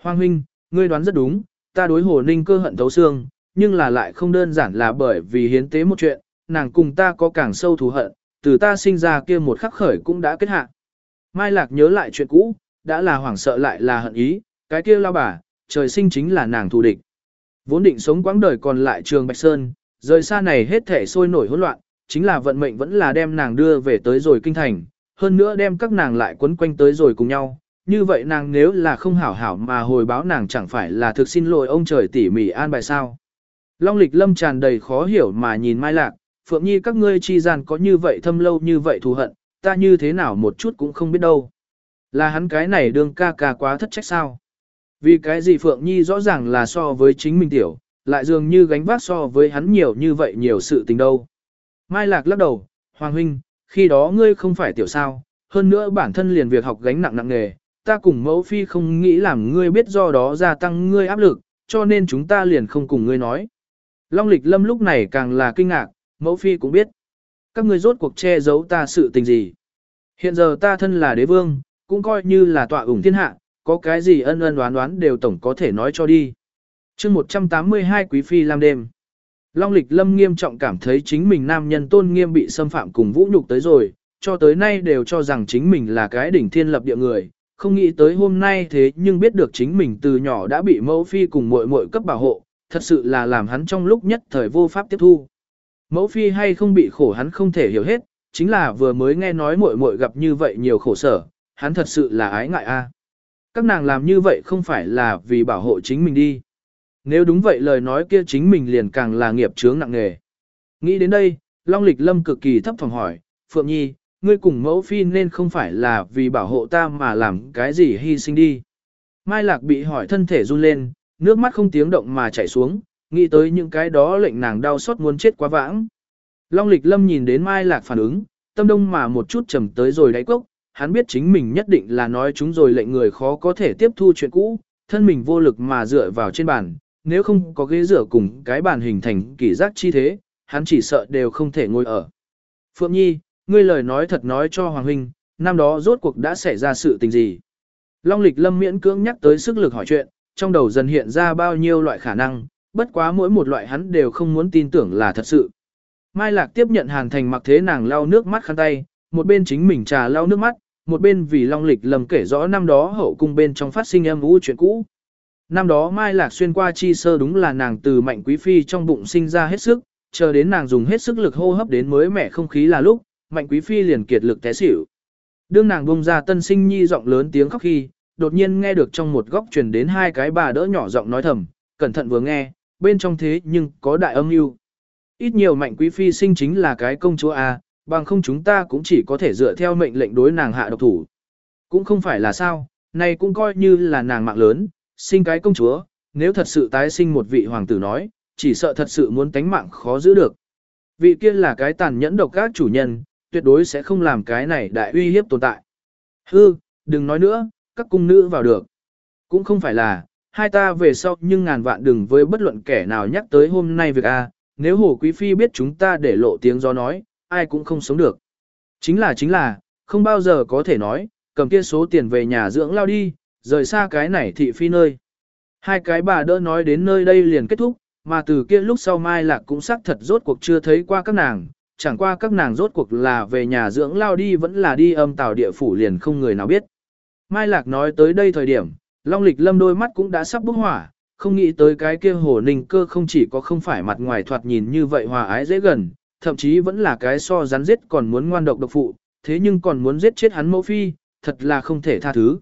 Hoàng huynh, ngươi đoán rất đúng, ta đối hồ ninh cơ hận thấu xương, nhưng là lại không đơn giản là bởi vì hiến tế một chuyện, nàng cùng ta có càng sâu thù hận, từ ta sinh ra kia một khắc khởi cũng đã kết hạ. Mai Lạc nhớ lại chuyện cũ, đã là hoảng sợ lại là hận ý, cái kia lao bà, trời sinh chính là nàng thù địch. Vốn định sống quãng đời còn lại trường Bạch Sơn, rời xa này hết thể sôi nổi hỗn loạn, chính là vận mệnh vẫn là đem nàng đưa về tới rồi kinh thành, hơn nữa đem các nàng lại quấn quanh tới rồi cùng nhau. Như vậy nàng nếu là không hảo hảo mà hồi báo nàng chẳng phải là thực xin lỗi ông trời tỉ mỉ an bài sao. Long lịch lâm tràn đầy khó hiểu mà nhìn Mai Lạc, Phượng Nhi các ngươi chi gian có như vậy thâm lâu như vậy thù hận, ta như thế nào một chút cũng không biết đâu. Là hắn cái này đương ca ca quá thất trách sao. Vì cái gì Phượng Nhi rõ ràng là so với chính mình tiểu, lại dường như gánh vác so với hắn nhiều như vậy nhiều sự tình đâu. Mai Lạc lắc đầu, Hoàng Huynh, khi đó ngươi không phải tiểu sao, hơn nữa bản thân liền việc học gánh nặng nặng nghề, ta cùng mẫu phi không nghĩ làm ngươi biết do đó gia tăng ngươi áp lực, cho nên chúng ta liền không cùng ngươi nói. Long lịch lâm lúc này càng là kinh ngạc, mẫu phi cũng biết. Các ngươi rốt cuộc che giấu ta sự tình gì. Hiện giờ ta thân là đế vương, cũng coi như là tọa ủng thiên hạ, có cái gì ân ân đoán đoán đều tổng có thể nói cho đi chương 182 Quý Phi làm đêm. Long lịch lâm nghiêm trọng cảm thấy chính mình nam nhân tôn nghiêm bị xâm phạm cùng vũ nhục tới rồi, cho tới nay đều cho rằng chính mình là cái đỉnh thiên lập địa người, không nghĩ tới hôm nay thế nhưng biết được chính mình từ nhỏ đã bị mẫu phi cùng muội muội cấp bảo hộ, thật sự là làm hắn trong lúc nhất thời vô pháp tiếp thu. Mẫu phi hay không bị khổ hắn không thể hiểu hết, chính là vừa mới nghe nói muội muội gặp như vậy nhiều khổ sở, hắn thật sự là ái ngại a. Các nàng làm như vậy không phải là vì bảo hộ chính mình đi. Nếu đúng vậy lời nói kia chính mình liền càng là nghiệp chướng nặng nghề. Nghĩ đến đây, Long Lịch Lâm cực kỳ thấp phòng hỏi, Phượng Nhi, ngươi cùng mẫu phi nên không phải là vì bảo hộ ta mà làm cái gì hy sinh đi. Mai Lạc bị hỏi thân thể run lên, nước mắt không tiếng động mà chảy xuống, nghĩ tới những cái đó lệnh nàng đau xót muốn chết quá vãng. Long Lịch Lâm nhìn đến Mai Lạc phản ứng, tâm đông mà một chút trầm tới rồi đáy cốc, hắn biết chính mình nhất định là nói chúng rồi lệnh người khó có thể tiếp thu chuyện cũ, thân mình vô lực mà dựa vào trên bàn, nếu không có ghế rửa cùng cái bàn hình thành kỳ giác chi thế, hắn chỉ sợ đều không thể ngồi ở. Phượng Nhi, ngươi lời nói thật nói cho Hoàng Huynh, năm đó rốt cuộc đã xảy ra sự tình gì? Long lịch lâm miễn cưỡng nhắc tới sức lực hỏi chuyện, trong đầu dần hiện ra bao nhiêu loại khả năng, bất quá mỗi một loại hắn đều không muốn tin tưởng là thật sự. Mai Lạc tiếp nhận Hàn Thành mặc thế nàng lau nước mắt khăn tay, một bên chính mình trà lau nước mắt, một bên vì Long Lịch lầm kể rõ năm đó hậu cung bên trong phát sinh em vũ chuyện cũ. Năm đó Mai Lạc xuyên qua chi sơ đúng là nàng từ mạnh quý phi trong bụng sinh ra hết sức, chờ đến nàng dùng hết sức lực hô hấp đến mới mẻ không khí là lúc, mạnh quý phi liền kiệt lực té xỉu. Đương nàng bông ra tân sinh nhi giọng lớn tiếng khóc khi, đột nhiên nghe được trong một góc truyền đến hai cái bà đỡ nhỏ giọng nói thầm, cẩn thận vừa nghe, bên trong thế nhưng có đại âm mưu. Ít nhiều mạnh quý phi sinh chính là cái công chúa A, bằng không chúng ta cũng chỉ có thể dựa theo mệnh lệnh đối nàng hạ độc thủ. Cũng không phải là sao, này cũng coi như là nàng mạng lớn, sinh cái công chúa, nếu thật sự tái sinh một vị hoàng tử nói, chỉ sợ thật sự muốn tánh mạng khó giữ được. Vị kia là cái tàn nhẫn độc các chủ nhân, tuyệt đối sẽ không làm cái này đại uy hiếp tồn tại. Hư, đừng nói nữa, các cung nữ vào được. Cũng không phải là, hai ta về sau nhưng ngàn vạn đừng với bất luận kẻ nào nhắc tới hôm nay việc A, nếu hồ quý phi biết chúng ta để lộ tiếng gió nói, ai cũng không sống được. Chính là chính là, không bao giờ có thể nói, cầm kia số tiền về nhà dưỡng lao đi, rời xa cái này thị phi nơi. Hai cái bà đỡ nói đến nơi đây liền kết thúc, mà từ kia lúc sau Mai Lạc cũng xác thật rốt cuộc chưa thấy qua các nàng, chẳng qua các nàng rốt cuộc là về nhà dưỡng lao đi vẫn là đi âm tàu địa phủ liền không người nào biết. Mai Lạc nói tới đây thời điểm, Long Lịch Lâm đôi mắt cũng đã sắp bốc hỏa, không nghĩ tới cái kia hồ ninh cơ không chỉ có không phải mặt ngoài thoạt nhìn như vậy hòa ái dễ gần, thậm chí vẫn là cái so rắn giết còn muốn ngoan độc độc phụ, thế nhưng còn muốn giết chết hắn mẫu phi, thật là không thể tha thứ.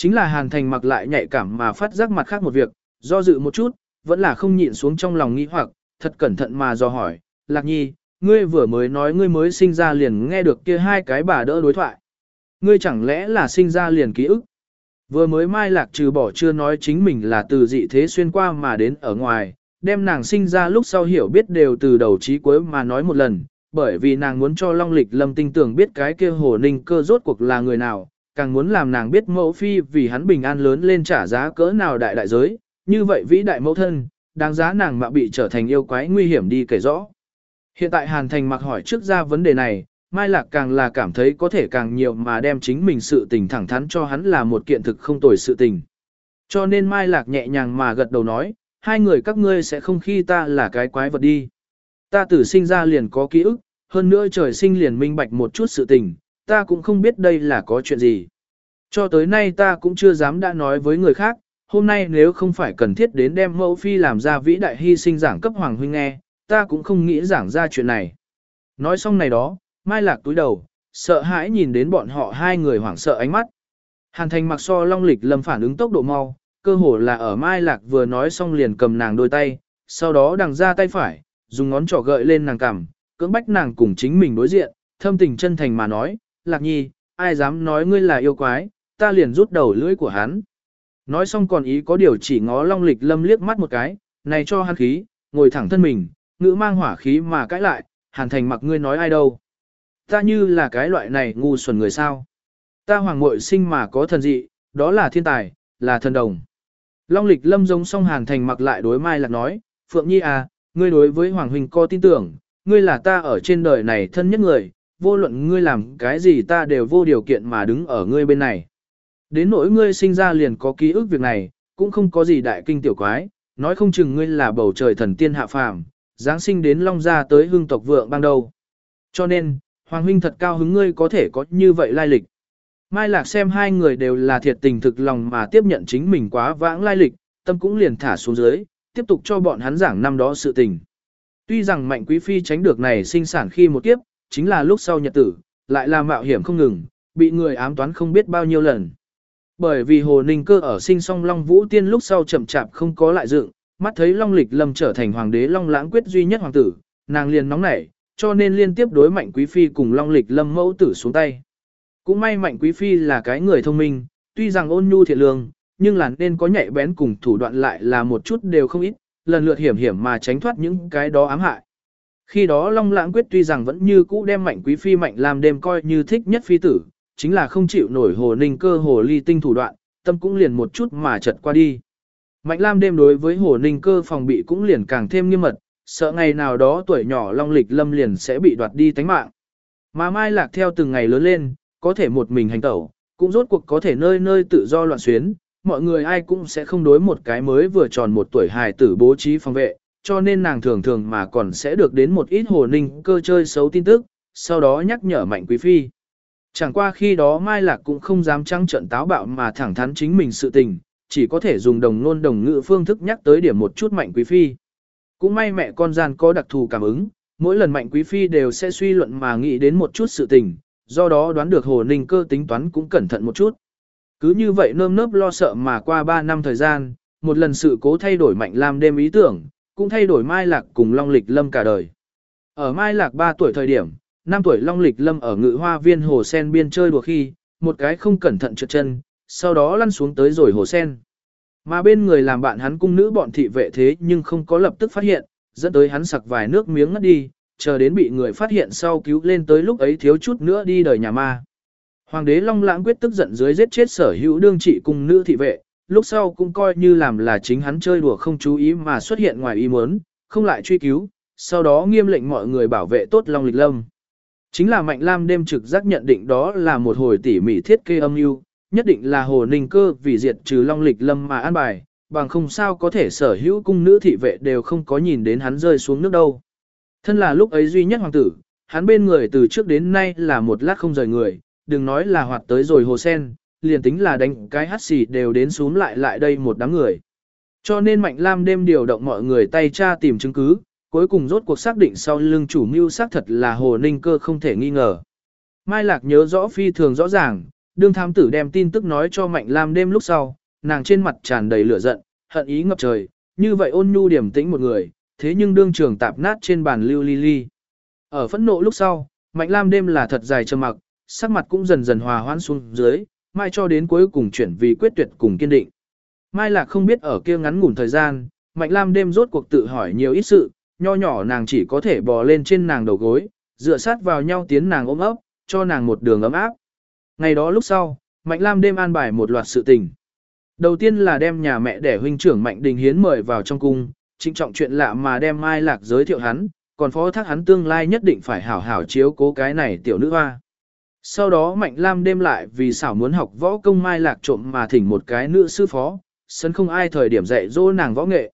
Chính là Hàn Thành mặc lại nhạy cảm mà phát giác mặt khác một việc, do dự một chút, vẫn là không nhịn xuống trong lòng nghĩ hoặc, thật cẩn thận mà do hỏi, Lạc Nhi, ngươi vừa mới nói ngươi mới sinh ra liền nghe được kia hai cái bà đỡ đối thoại. Ngươi chẳng lẽ là sinh ra liền ký ức? Vừa mới Mai Lạc trừ bỏ chưa nói chính mình là từ dị thế xuyên qua mà đến ở ngoài, đem nàng sinh ra lúc sau hiểu biết đều từ đầu chí cuối mà nói một lần, bởi vì nàng muốn cho Long Lịch Lâm tinh tưởng biết cái kia hồ ninh cơ rốt cuộc là người nào, càng muốn làm nàng biết mẫu phi vì hắn bình an lớn lên trả giá cỡ nào đại đại giới, như vậy vĩ đại mẫu thân, đáng giá nàng mà bị trở thành yêu quái nguy hiểm đi kể rõ. Hiện tại Hàn Thành mặc hỏi trước ra vấn đề này, Mai Lạc càng là cảm thấy có thể càng nhiều mà đem chính mình sự tình thẳng thắn cho hắn là một kiện thực không tồi sự tình. Cho nên Mai Lạc nhẹ nhàng mà gật đầu nói, hai người các ngươi sẽ không khi ta là cái quái vật đi. Ta tử sinh ra liền có ký ức, hơn nữa trời sinh liền minh bạch một chút sự tình, ta cũng không biết đây là có chuyện gì. Cho tới nay ta cũng chưa dám đã nói với người khác, hôm nay nếu không phải cần thiết đến đem mẫu phi làm ra vĩ đại hy sinh giảng cấp hoàng huynh nghe, ta cũng không nghĩ giảng ra chuyện này. Nói xong này đó, Mai Lạc túi đầu, sợ hãi nhìn đến bọn họ hai người hoảng sợ ánh mắt. Hàn thành mặc so long lịch lâm phản ứng tốc độ mau, cơ hồ là ở Mai Lạc vừa nói xong liền cầm nàng đôi tay, sau đó đằng ra tay phải, dùng ngón trỏ gợi lên nàng cằm, cưỡng bách nàng cùng chính mình đối diện, thâm tình chân thành mà nói, Lạc nhi, ai dám nói ngươi là yêu quái, ta liền rút đầu lưỡi của hắn. Nói xong còn ý có điều chỉ ngó long lịch lâm liếc mắt một cái, này cho hắn khí, ngồi thẳng thân mình, ngữ mang hỏa khí mà cãi lại, hàn thành mặc ngươi nói ai đâu. Ta như là cái loại này ngu xuẩn người sao. Ta hoàng muội sinh mà có thần dị, đó là thiên tài, là thần đồng. Long lịch lâm giống song hàn thành mặc lại đối mai lạc nói, Phượng Nhi à, ngươi đối với Hoàng Huỳnh có tin tưởng, ngươi là ta ở trên đời này thân nhất người, vô luận ngươi làm cái gì ta đều vô điều kiện mà đứng ở ngươi bên này. Đến nỗi ngươi sinh ra liền có ký ức việc này, cũng không có gì đại kinh tiểu quái, nói không chừng ngươi là bầu trời thần tiên hạ phàm, giáng sinh đến Long Gia tới hương tộc vượng ban đầu. Cho nên, Hoàng Huynh thật cao hứng ngươi có thể có như vậy lai lịch. Mai Lạc xem hai người đều là thiệt tình thực lòng mà tiếp nhận chính mình quá vãng lai lịch, tâm cũng liền thả xuống dưới, tiếp tục cho bọn hắn giảng năm đó sự tình. Tuy rằng Mạnh Quý Phi tránh được này sinh sản khi một kiếp, chính là lúc sau nhật tử, lại là mạo hiểm không ngừng, bị người ám toán không biết bao nhiêu lần. Bởi vì Hồ Ninh Cơ ở sinh song Long Vũ Tiên lúc sau chậm chạp không có lại dựng, mắt thấy Long Lịch Lâm trở thành hoàng đế Long Lãng quyết duy nhất hoàng tử, nàng liền nóng nảy, cho nên liên tiếp đối Mạnh Quý Phi cùng Long Lịch Lâm mẫu tử xuống tay. Cũng may Mạnh Quý Phi là cái người thông minh, tuy rằng ôn nhu thiện lương, nhưng là nên có nhạy bén cùng thủ đoạn lại là một chút đều không ít, lần lượt hiểm hiểm mà tránh thoát những cái đó ám hại. Khi đó Long Lãng quyết tuy rằng vẫn như cũ đem Mạnh Quý Phi Mạnh làm đêm coi như thích nhất phi tử, chính là không chịu nổi hồ ninh cơ hồ ly tinh thủ đoạn, tâm cũng liền một chút mà chật qua đi. Mạnh Lam đêm đối với hồ ninh cơ phòng bị cũng liền càng thêm nghiêm mật, sợ ngày nào đó tuổi nhỏ Long Lịch Lâm liền sẽ bị đoạt đi tánh mạng. Mà Mai Lạc theo từng ngày lớn lên, có thể một mình hành tẩu, cũng rốt cuộc có thể nơi nơi tự do loạn xuyến, mọi người ai cũng sẽ không đối một cái mới vừa tròn một tuổi hài tử bố trí phòng vệ, cho nên nàng thường thường mà còn sẽ được đến một ít hồ ninh cơ chơi xấu tin tức, sau đó nhắc nhở mạnh quý phi. Chẳng qua khi đó Mai Lạc cũng không dám trăng trận táo bạo mà thẳng thắn chính mình sự tình, chỉ có thể dùng đồng nôn đồng ngữ phương thức nhắc tới điểm một chút mạnh quý phi. Cũng may mẹ con gian có đặc thù cảm ứng, mỗi lần mạnh quý phi đều sẽ suy luận mà nghĩ đến một chút sự tình, do đó đoán được hồ ninh cơ tính toán cũng cẩn thận một chút. Cứ như vậy nơm nớp lo sợ mà qua 3 năm thời gian, một lần sự cố thay đổi mạnh làm đêm ý tưởng, cũng thay đổi Mai Lạc cùng Long Lịch Lâm cả đời. Ở Mai Lạc 3 tuổi thời điểm, 5 tuổi Long Lịch Lâm ở ngự hoa viên hồ sen biên chơi đùa khi, một cái không cẩn thận trượt chân, sau đó lăn xuống tới rồi hồ sen. Mà bên người làm bạn hắn cung nữ bọn thị vệ thế nhưng không có lập tức phát hiện, dẫn tới hắn sặc vài nước miếng ngất đi, chờ đến bị người phát hiện sau cứu lên tới lúc ấy thiếu chút nữa đi đời nhà ma. Hoàng đế Long Lãng quyết tức giận dưới giết chết sở hữu đương trị cung nữ thị vệ, lúc sau cũng coi như làm là chính hắn chơi đùa không chú ý mà xuất hiện ngoài ý muốn, không lại truy cứu, sau đó nghiêm lệnh mọi người bảo vệ tốt Long Lịch Lâm. Chính là Mạnh Lam đêm trực giác nhận định đó là một hồi tỉ mỉ thiết kế âm mưu, nhất định là hồ ninh cơ vì diệt trừ Long Lịch Lâm mà an bài, bằng không sao có thể sở hữu cung nữ thị vệ đều không có nhìn đến hắn rơi xuống nước đâu. Thân là lúc ấy duy nhất hoàng tử, hắn bên người từ trước đến nay là một lát không rời người, đừng nói là hoạt tới rồi hồ sen, liền tính là đánh cái hắt xì đều đến xuống lại lại đây một đám người. Cho nên Mạnh Lam đêm điều động mọi người tay tra tìm chứng cứ, cuối cùng rốt cuộc xác định sau lưng chủ mưu xác thật là Hồ Ninh Cơ không thể nghi ngờ. Mai Lạc nhớ rõ phi thường rõ ràng, đương tham tử đem tin tức nói cho Mạnh Lam đêm lúc sau, nàng trên mặt tràn đầy lửa giận, hận ý ngập trời, như vậy ôn nhu điểm tĩnh một người, thế nhưng đương trường tạp nát trên bàn lưu ly ly. Ở phẫn nộ lúc sau, Mạnh Lam đêm là thật dài trầm mặc, sắc mặt cũng dần dần hòa hoãn xuống dưới, mai cho đến cuối cùng chuyển vì quyết tuyệt cùng kiên định. Mai là không biết ở kia ngắn ngủn thời gian, Mạnh Lam đêm rốt cuộc tự hỏi nhiều ít sự, nho nhỏ nàng chỉ có thể bò lên trên nàng đầu gối, dựa sát vào nhau tiến nàng ôm ấp, cho nàng một đường ấm áp. Ngày đó lúc sau, Mạnh Lam đêm an bài một loạt sự tình. Đầu tiên là đem nhà mẹ đẻ huynh trưởng Mạnh Đình Hiến mời vào trong cung, trịnh trọng chuyện lạ mà đem Mai Lạc giới thiệu hắn, còn phó thác hắn tương lai nhất định phải hảo hảo chiếu cố cái này tiểu nữ hoa. Sau đó Mạnh Lam đêm lại vì xảo muốn học võ công mai lạc trộm mà thỉnh một cái nữ sư phó, sân không ai thời điểm dạy dỗ nàng võ nghệ.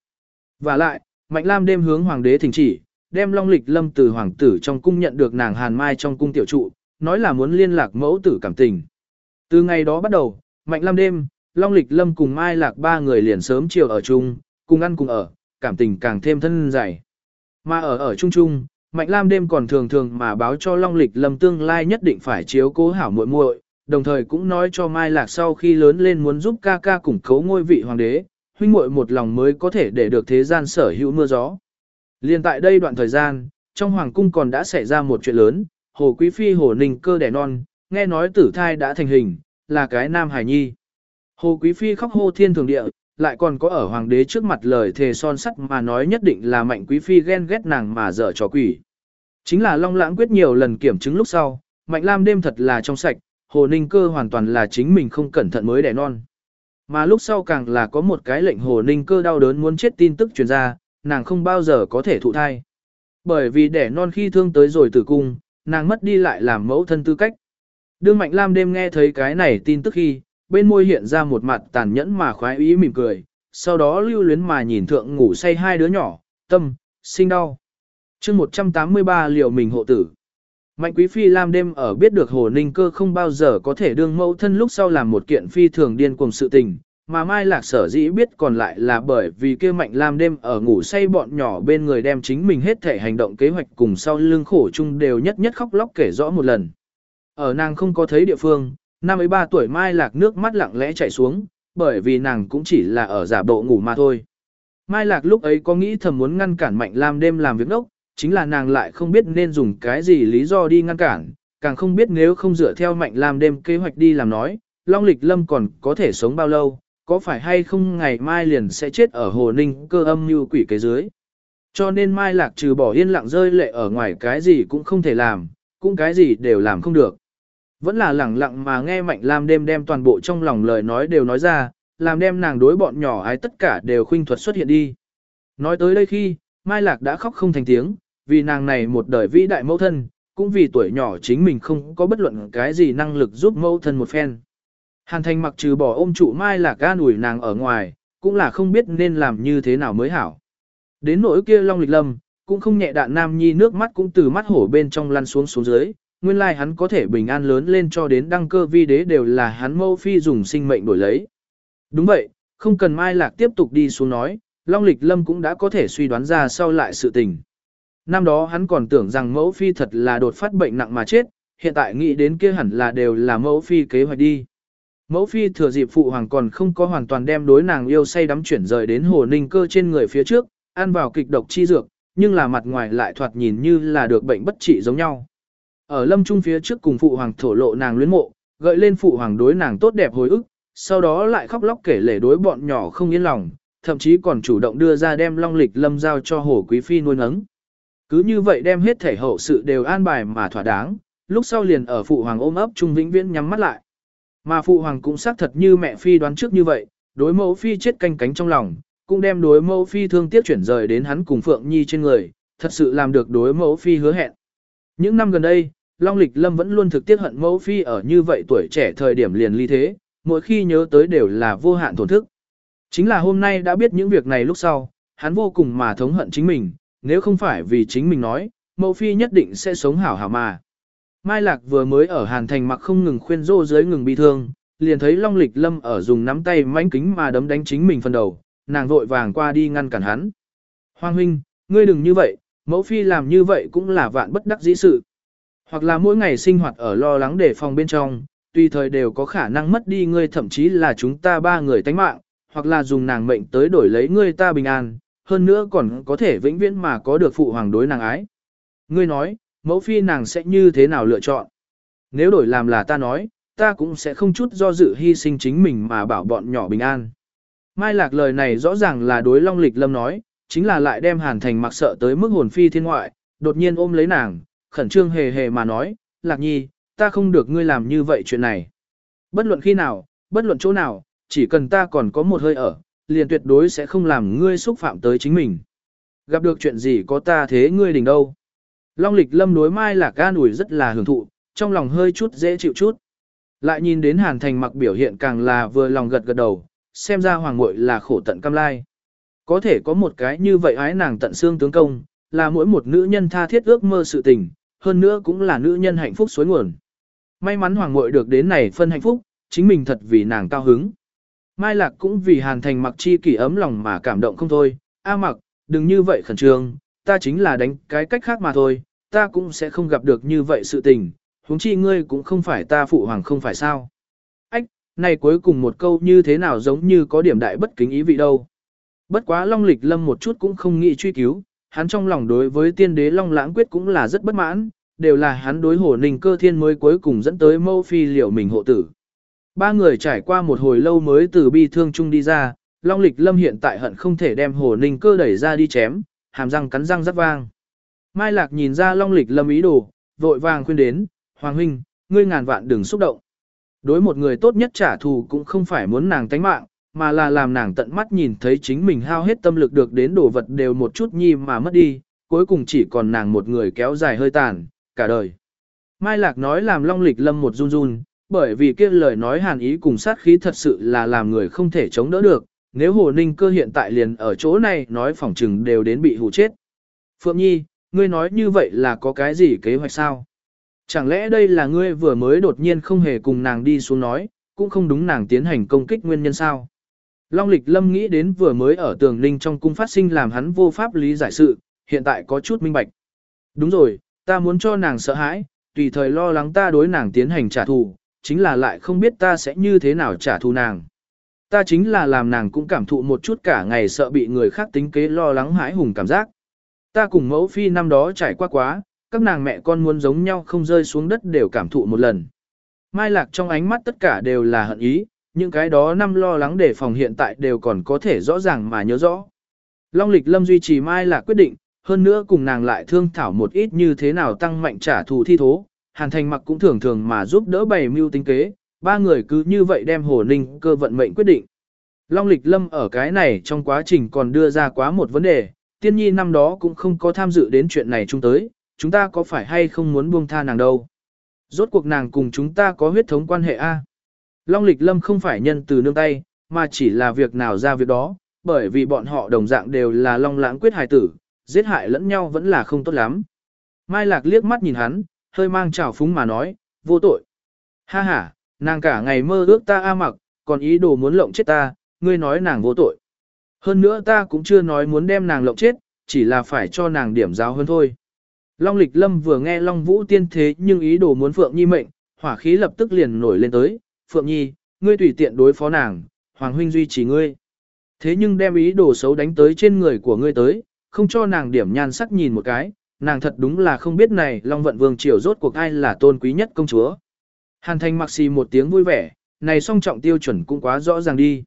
Và lại, Mạnh Lam đêm hướng hoàng đế thỉnh chỉ, đem Long Lịch Lâm từ hoàng tử trong cung nhận được nàng Hàn Mai trong cung tiểu trụ, nói là muốn liên lạc mẫu tử cảm tình. Từ ngày đó bắt đầu, Mạnh Lam đêm, Long Lịch Lâm cùng Mai Lạc ba người liền sớm chiều ở chung, cùng ăn cùng ở, cảm tình càng thêm thân dày. Mà ở ở chung chung, Mạnh Lam đêm còn thường thường mà báo cho Long Lịch Lâm tương lai nhất định phải chiếu cố hảo muội muội, đồng thời cũng nói cho Mai Lạc sau khi lớn lên muốn giúp ca ca củng cố ngôi vị hoàng đế, huynh muội một lòng mới có thể để được thế gian sở hữu mưa gió. Liên tại đây đoạn thời gian, trong hoàng cung còn đã xảy ra một chuyện lớn, Hồ Quý Phi Hồ Ninh cơ đẻ non, nghe nói tử thai đã thành hình, là cái nam hài nhi. Hồ Quý Phi khóc hô thiên thường địa, lại còn có ở hoàng đế trước mặt lời thề son sắt mà nói nhất định là mạnh Quý Phi ghen ghét nàng mà dở trò quỷ. Chính là Long Lãng quyết nhiều lần kiểm chứng lúc sau, Mạnh Lam đêm thật là trong sạch, Hồ Ninh cơ hoàn toàn là chính mình không cẩn thận mới đẻ non. Mà lúc sau càng là có một cái lệnh Hồ Ninh cơ đau đớn muốn chết tin tức truyền ra, nàng không bao giờ có thể thụ thai. Bởi vì đẻ non khi thương tới rồi tử cung, nàng mất đi lại làm mẫu thân tư cách. Đương Mạnh Lam đêm nghe thấy cái này tin tức khi, bên môi hiện ra một mặt tàn nhẫn mà khoái ý mỉm cười, sau đó lưu luyến mà nhìn thượng ngủ say hai đứa nhỏ, tâm, sinh đau. chương 183 liệu mình hộ tử. Mạnh Quý Phi Lam đêm ở biết được Hồ Ninh Cơ không bao giờ có thể đương mẫu thân lúc sau làm một kiện phi thường điên cuồng sự tình, mà Mai Lạc sở dĩ biết còn lại là bởi vì kia Mạnh Lam đêm ở ngủ say bọn nhỏ bên người đem chính mình hết thể hành động kế hoạch cùng sau lưng khổ chung đều nhất nhất khóc lóc kể rõ một lần. Ở nàng không có thấy địa phương, năm ấy ba tuổi Mai Lạc nước mắt lặng lẽ chảy xuống, bởi vì nàng cũng chỉ là ở giả bộ ngủ mà thôi. Mai Lạc lúc ấy có nghĩ thầm muốn ngăn cản Mạnh Lam đêm làm việc đốc, chính là nàng lại không biết nên dùng cái gì lý do đi ngăn cản, càng không biết nếu không dựa theo Mạnh Lam đêm kế hoạch đi làm nói, Long Lịch Lâm còn có thể sống bao lâu, có phải hay không ngày mai liền sẽ chết ở hồ ninh cơ âm như quỷ cái dưới. Cho nên Mai Lạc trừ bỏ yên lặng rơi lệ ở ngoài cái gì cũng không thể làm, cũng cái gì đều làm không được. Vẫn là lẳng lặng mà nghe Mạnh Lam đêm đem toàn bộ trong lòng lời nói đều nói ra, làm đem nàng đối bọn nhỏ ái tất cả đều khuynh thuật xuất hiện đi. Nói tới đây khi, Mai Lạc đã khóc không thành tiếng, vì nàng này một đời vĩ đại mẫu thân, cũng vì tuổi nhỏ chính mình không có bất luận cái gì năng lực giúp mẫu thân một phen. Hàn thành mặc trừ bỏ ôm trụ Mai Lạc gan ủi nàng ở ngoài, cũng là không biết nên làm như thế nào mới hảo. Đến nỗi kia Long Lịch Lâm, cũng không nhẹ đạn nam nhi nước mắt cũng từ mắt hổ bên trong lăn xuống xuống dưới, nguyên lai hắn có thể bình an lớn lên cho đến đăng cơ vi đế đều là hắn mâu phi dùng sinh mệnh đổi lấy. Đúng vậy, không cần Mai Lạc tiếp tục đi xuống nói, Long Lịch Lâm cũng đã có thể suy đoán ra sau lại sự tình. Năm đó hắn còn tưởng rằng mẫu phi thật là đột phát bệnh nặng mà chết, hiện tại nghĩ đến kia hẳn là đều là mẫu phi kế hoạch đi. Mẫu phi thừa dịp phụ hoàng còn không có hoàn toàn đem đối nàng yêu say đắm chuyển rời đến hồ ninh cơ trên người phía trước, ăn vào kịch độc chi dược, nhưng là mặt ngoài lại thoạt nhìn như là được bệnh bất trị giống nhau. Ở lâm trung phía trước cùng phụ hoàng thổ lộ nàng luyến mộ, gợi lên phụ hoàng đối nàng tốt đẹp hồi ức, sau đó lại khóc lóc kể lể đối bọn nhỏ không yên lòng, thậm chí còn chủ động đưa ra đem long lịch lâm giao cho hồ quý phi nuôi nấng. Cứ như vậy đem hết thể hậu sự đều an bài mà thỏa đáng, lúc sau liền ở phụ hoàng ôm ấp trung vĩnh viễn nhắm mắt lại. Mà phụ hoàng cũng xác thật như mẹ phi đoán trước như vậy, đối mẫu phi chết canh cánh trong lòng, cũng đem đối mẫu phi thương tiếc chuyển rời đến hắn cùng Phượng Nhi trên người, thật sự làm được đối mẫu phi hứa hẹn. Những năm gần đây, Long Lịch Lâm vẫn luôn thực tiết hận mẫu phi ở như vậy tuổi trẻ thời điểm liền ly thế, mỗi khi nhớ tới đều là vô hạn tổn thức. Chính là hôm nay đã biết những việc này lúc sau, hắn vô cùng mà thống hận chính mình, nếu không phải vì chính mình nói, mẫu phi nhất định sẽ sống hảo hảo mà. Mai Lạc vừa mới ở Hàn Thành mặc không ngừng khuyên rô dưới ngừng bi thương, liền thấy Long Lịch Lâm ở dùng nắm tay mánh kính mà đấm đánh chính mình phần đầu, nàng vội vàng qua đi ngăn cản hắn. Hoàng huynh, ngươi đừng như vậy, mẫu phi làm như vậy cũng là vạn bất đắc dĩ sự. Hoặc là mỗi ngày sinh hoạt ở lo lắng để phòng bên trong, tùy thời đều có khả năng mất đi ngươi thậm chí là chúng ta ba người tánh mạng, hoặc là dùng nàng mệnh tới đổi lấy ngươi ta bình an, hơn nữa còn có thể vĩnh viễn mà có được phụ hoàng đối nàng ái. Ngươi nói, mẫu phi nàng sẽ như thế nào lựa chọn? Nếu đổi làm là ta nói, ta cũng sẽ không chút do dự hy sinh chính mình mà bảo bọn nhỏ bình an. Mai lạc lời này rõ ràng là đối long lịch lâm nói, chính là lại đem hàn thành mặc sợ tới mức hồn phi thiên ngoại, đột nhiên ôm lấy nàng, khẩn trương hề hề mà nói, lạc nhi, ta không được ngươi làm như vậy chuyện này. Bất luận khi nào, bất luận chỗ nào, chỉ cần ta còn có một hơi ở, liền tuyệt đối sẽ không làm ngươi xúc phạm tới chính mình. Gặp được chuyện gì có ta thế ngươi đỉnh đâu. Long lịch lâm đối mai lạc ca nủi rất là hưởng thụ, trong lòng hơi chút dễ chịu chút. Lại nhìn đến hàn thành mặc biểu hiện càng là vừa lòng gật gật đầu, xem ra hoàng muội là khổ tận cam lai. Có thể có một cái như vậy ái nàng tận xương tướng công, là mỗi một nữ nhân tha thiết ước mơ sự tình, hơn nữa cũng là nữ nhân hạnh phúc suối nguồn. May mắn hoàng muội được đến này phân hạnh phúc, chính mình thật vì nàng cao hứng. Mai Lạc cũng vì Hàn Thành mặc chi kỷ ấm lòng mà cảm động không thôi, A mặc, đừng như vậy khẩn trương, ta chính là đánh cái cách khác mà thôi, ta cũng sẽ không gặp được như vậy sự tình, huống chi ngươi cũng không phải ta phụ hoàng không phải sao. Ách, này cuối cùng một câu như thế nào giống như có điểm đại bất kính ý vị đâu. Bất quá Long Lịch Lâm một chút cũng không nghĩ truy cứu, hắn trong lòng đối với tiên đế Long Lãng Quyết cũng là rất bất mãn, đều là hắn đối hồ ninh cơ thiên mới cuối cùng dẫn tới mâu phi liệu mình hộ tử. Ba người trải qua một hồi lâu mới từ bi thương chung đi ra, Long Lịch Lâm hiện tại hận không thể đem hồ ninh cơ đẩy ra đi chém, hàm răng cắn răng rất vang. Mai Lạc nhìn ra Long Lịch Lâm ý đồ, vội vàng khuyên đến, Hoàng Huynh, ngươi ngàn vạn đừng xúc động. Đối một người tốt nhất trả thù cũng không phải muốn nàng tánh mạng, mà là làm nàng tận mắt nhìn thấy chính mình hao hết tâm lực được đến đồ vật đều một chút nhi mà mất đi, cuối cùng chỉ còn nàng một người kéo dài hơi tàn, cả đời. Mai Lạc nói làm Long Lịch Lâm một run run, bởi vì kia lời nói hàn ý cùng sát khí thật sự là làm người không thể chống đỡ được, nếu Hồ Ninh cơ hiện tại liền ở chỗ này nói phỏng trừng đều đến bị hù chết. Phượng Nhi, ngươi nói như vậy là có cái gì kế hoạch sao? Chẳng lẽ đây là ngươi vừa mới đột nhiên không hề cùng nàng đi xuống nói, cũng không đúng nàng tiến hành công kích nguyên nhân sao? Long lịch lâm nghĩ đến vừa mới ở tường linh trong cung phát sinh làm hắn vô pháp lý giải sự, hiện tại có chút minh bạch. Đúng rồi, ta muốn cho nàng sợ hãi, tùy thời lo lắng ta đối nàng tiến hành trả thù, chính là lại không biết ta sẽ như thế nào trả thù nàng. Ta chính là làm nàng cũng cảm thụ một chút cả ngày sợ bị người khác tính kế lo lắng hãi hùng cảm giác. Ta cùng mẫu phi năm đó trải qua quá, các nàng mẹ con muốn giống nhau không rơi xuống đất đều cảm thụ một lần. Mai lạc trong ánh mắt tất cả đều là hận ý, những cái đó năm lo lắng để phòng hiện tại đều còn có thể rõ ràng mà nhớ rõ. Long lịch lâm duy trì Mai là quyết định, hơn nữa cùng nàng lại thương thảo một ít như thế nào tăng mạnh trả thù thi thố. Hàn thành mặc cũng thường thường mà giúp đỡ bày mưu tính kế, ba người cứ như vậy đem hồ ninh cơ vận mệnh quyết định. Long lịch lâm ở cái này trong quá trình còn đưa ra quá một vấn đề, tiên nhi năm đó cũng không có tham dự đến chuyện này chung tới, chúng ta có phải hay không muốn buông tha nàng đâu. Rốt cuộc nàng cùng chúng ta có huyết thống quan hệ A. Long lịch lâm không phải nhân từ nương tay, mà chỉ là việc nào ra việc đó, bởi vì bọn họ đồng dạng đều là long lãng quyết hài tử, giết hại lẫn nhau vẫn là không tốt lắm. Mai lạc liếc mắt nhìn hắn, hơi mang trào phúng mà nói, vô tội. Ha ha, nàng cả ngày mơ ước ta a mặc, còn ý đồ muốn lộng chết ta, ngươi nói nàng vô tội. Hơn nữa ta cũng chưa nói muốn đem nàng lộng chết, chỉ là phải cho nàng điểm giáo hơn thôi. Long lịch lâm vừa nghe Long Vũ tiên thế nhưng ý đồ muốn Phượng Nhi mệnh, hỏa khí lập tức liền nổi lên tới, Phượng Nhi, ngươi tùy tiện đối phó nàng, Hoàng huynh duy trì ngươi. Thế nhưng đem ý đồ xấu đánh tới trên người của ngươi tới, không cho nàng điểm nhan sắc nhìn một cái, nàng thật đúng là không biết này Long vận vương triều rốt cuộc ai là tôn quý nhất công chúa. Hàn thanh mặc xì một tiếng vui vẻ, này song trọng tiêu chuẩn cũng quá rõ ràng đi.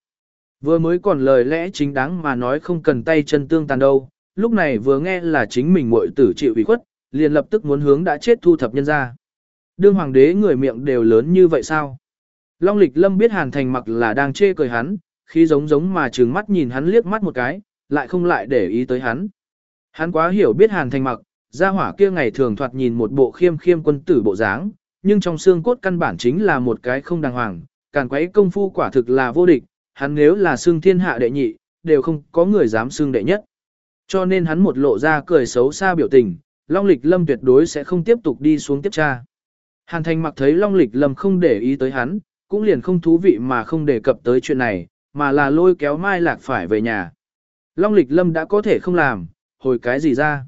Vừa mới còn lời lẽ chính đáng mà nói không cần tay chân tương tàn đâu, lúc này vừa nghe là chính mình muội tử chịu ủy khuất, liền lập tức muốn hướng đã chết thu thập nhân ra. Đương hoàng đế người miệng đều lớn như vậy sao? Long lịch lâm biết hàn thành mặc là đang chê cười hắn, khi giống giống mà trừng mắt nhìn hắn liếc mắt một cái, lại không lại để ý tới hắn. Hắn quá hiểu biết hàn thành mặc, gia hỏa kia ngày thường thoạt nhìn một bộ khiêm khiêm quân tử bộ dáng, nhưng trong xương cốt căn bản chính là một cái không đàng hoàng, càng quấy công phu quả thực là vô địch, hắn nếu là xương thiên hạ đệ nhị, đều không có người dám xương đệ nhất. Cho nên hắn một lộ ra cười xấu xa biểu tình, Long Lịch Lâm tuyệt đối sẽ không tiếp tục đi xuống tiếp tra. Hàn Thành mặc thấy Long Lịch Lâm không để ý tới hắn, cũng liền không thú vị mà không đề cập tới chuyện này, mà là lôi kéo Mai Lạc phải về nhà. Long Lịch Lâm đã có thể không làm, hồi cái gì ra.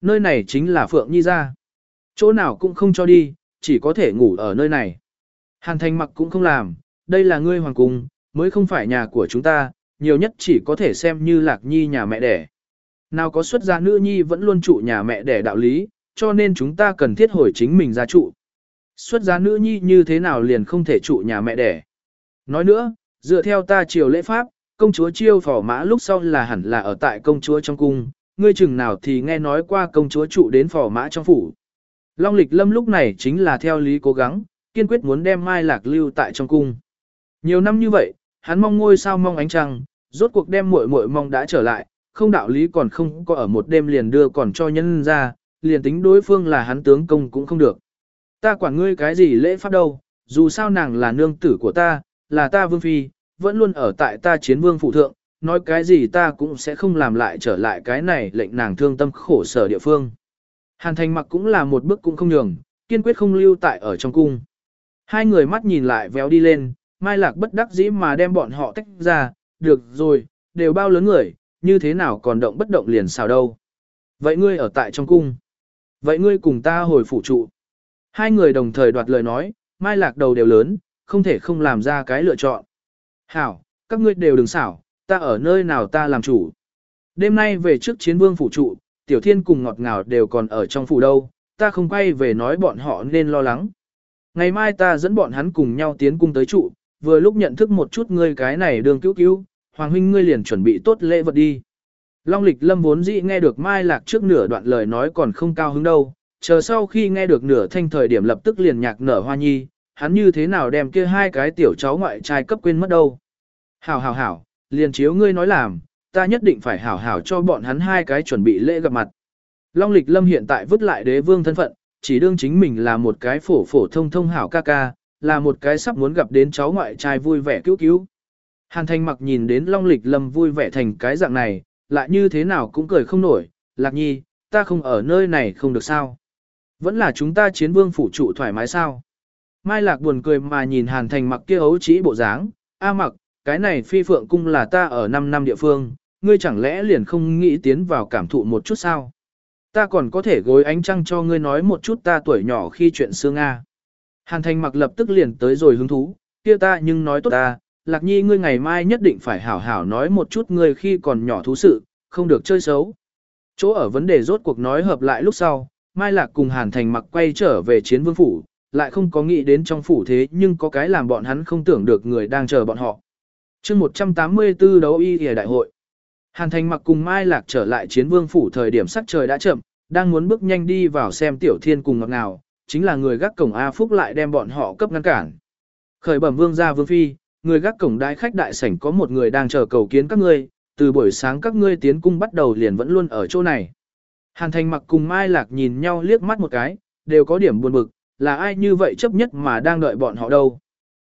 Nơi này chính là Phượng Nhi ra. Chỗ nào cũng không cho đi, chỉ có thể ngủ ở nơi này. Hàn Thành mặc cũng không làm, đây là ngươi hoàng cung, mới không phải nhà của chúng ta, nhiều nhất chỉ có thể xem như Lạc Nhi nhà mẹ đẻ. Nào có xuất gia nữ nhi vẫn luôn trụ nhà mẹ đẻ đạo lý, cho nên chúng ta cần thiết hồi chính mình ra trụ. Xuất gia nữ nhi như thế nào liền không thể trụ nhà mẹ đẻ. Nói nữa, dựa theo ta triều lễ pháp, công chúa chiêu phỏ mã lúc sau là hẳn là ở tại công chúa trong cung, ngươi chừng nào thì nghe nói qua công chúa trụ đến phỏ mã trong phủ. Long lịch lâm lúc này chính là theo lý cố gắng, kiên quyết muốn đem Mai Lạc lưu tại trong cung. Nhiều năm như vậy, hắn mong ngôi sao mong ánh trăng, rốt cuộc đem muội muội mong đã trở lại, không đạo lý còn không có ở một đêm liền đưa còn cho nhân ra, liền tính đối phương là hắn tướng công cũng không được. Ta quản ngươi cái gì lễ pháp đâu, dù sao nàng là nương tử của ta, là ta vương phi, vẫn luôn ở tại ta chiến vương phụ thượng, nói cái gì ta cũng sẽ không làm lại trở lại cái này lệnh nàng thương tâm khổ sở địa phương. Hàn thành mặc cũng là một bước cũng không nhường, kiên quyết không lưu tại ở trong cung. Hai người mắt nhìn lại véo đi lên, mai lạc bất đắc dĩ mà đem bọn họ tách ra, được rồi, đều bao lớn người, như thế nào còn động bất động liền sao đâu. Vậy ngươi ở tại trong cung. Vậy ngươi cùng ta hồi phủ trụ. Hai người đồng thời đoạt lời nói, mai lạc đầu đều lớn, không thể không làm ra cái lựa chọn. Hảo, các ngươi đều đừng xảo, ta ở nơi nào ta làm chủ. Đêm nay về trước chiến vương phủ trụ, tiểu thiên cùng ngọt ngào đều còn ở trong phủ đâu, ta không quay về nói bọn họ nên lo lắng. Ngày mai ta dẫn bọn hắn cùng nhau tiến cung tới trụ, vừa lúc nhận thức một chút ngươi cái này đường cứu cứu, hoàng huynh ngươi liền chuẩn bị tốt lễ vật đi. Long lịch lâm vốn dĩ nghe được mai lạc trước nửa đoạn lời nói còn không cao hứng đâu, chờ sau khi nghe được nửa thanh thời điểm lập tức liền nhạc nở hoa nhi, hắn như thế nào đem kia hai cái tiểu cháu ngoại trai cấp quên mất đâu. Hảo hảo hảo, liền chiếu ngươi nói làm, ta nhất định phải hảo hảo cho bọn hắn hai cái chuẩn bị lễ gặp mặt. Long lịch lâm hiện tại vứt lại đế vương thân phận, chỉ đương chính mình là một cái phổ phổ thông thông hảo ca ca, là một cái sắp muốn gặp đến cháu ngoại trai vui vẻ cứu cứu. Hàn thanh mặc nhìn đến long lịch lâm vui vẻ thành cái dạng này, lại như thế nào cũng cười không nổi, lạc nhi, ta không ở nơi này không được sao. Vẫn là chúng ta chiến vương phủ trụ thoải mái sao. Mai lạc buồn cười mà nhìn hàn thành mặc kia ấu trĩ bộ dáng, a mặc, cái này phi phượng cung là ta ở 5 năm địa phương, ngươi chẳng lẽ liền không nghĩ tiến vào cảm thụ một chút sao? Ta còn có thể gối ánh trăng cho ngươi nói một chút ta tuổi nhỏ khi chuyện xưa Nga. Hàn thành mặc lập tức liền tới rồi hứng thú, kia ta nhưng nói tốt ta, lạc nhi ngươi ngày mai nhất định phải hảo hảo nói một chút ngươi khi còn nhỏ thú sự, không được chơi xấu. Chỗ ở vấn đề rốt cuộc nói hợp lại lúc sau, Mai Lạc cùng Hàn Thành mặc quay trở về chiến vương phủ, lại không có nghĩ đến trong phủ thế nhưng có cái làm bọn hắn không tưởng được người đang chờ bọn họ. chương 184 đấu y hề đại hội. Hàn Thành mặc cùng Mai Lạc trở lại chiến vương phủ thời điểm sắc trời đã chậm, đang muốn bước nhanh đi vào xem tiểu thiên cùng ngọt nào, chính là người gác cổng A Phúc lại đem bọn họ cấp ngăn cản. Khởi bẩm vương gia vương phi, người gác cổng đại khách đại sảnh có một người đang chờ cầu kiến các ngươi, từ buổi sáng các ngươi tiến cung bắt đầu liền vẫn luôn ở chỗ này. Hàn Thành mặc cùng Mai Lạc nhìn nhau liếc mắt một cái, đều có điểm buồn bực, là ai như vậy chấp nhất mà đang đợi bọn họ đâu.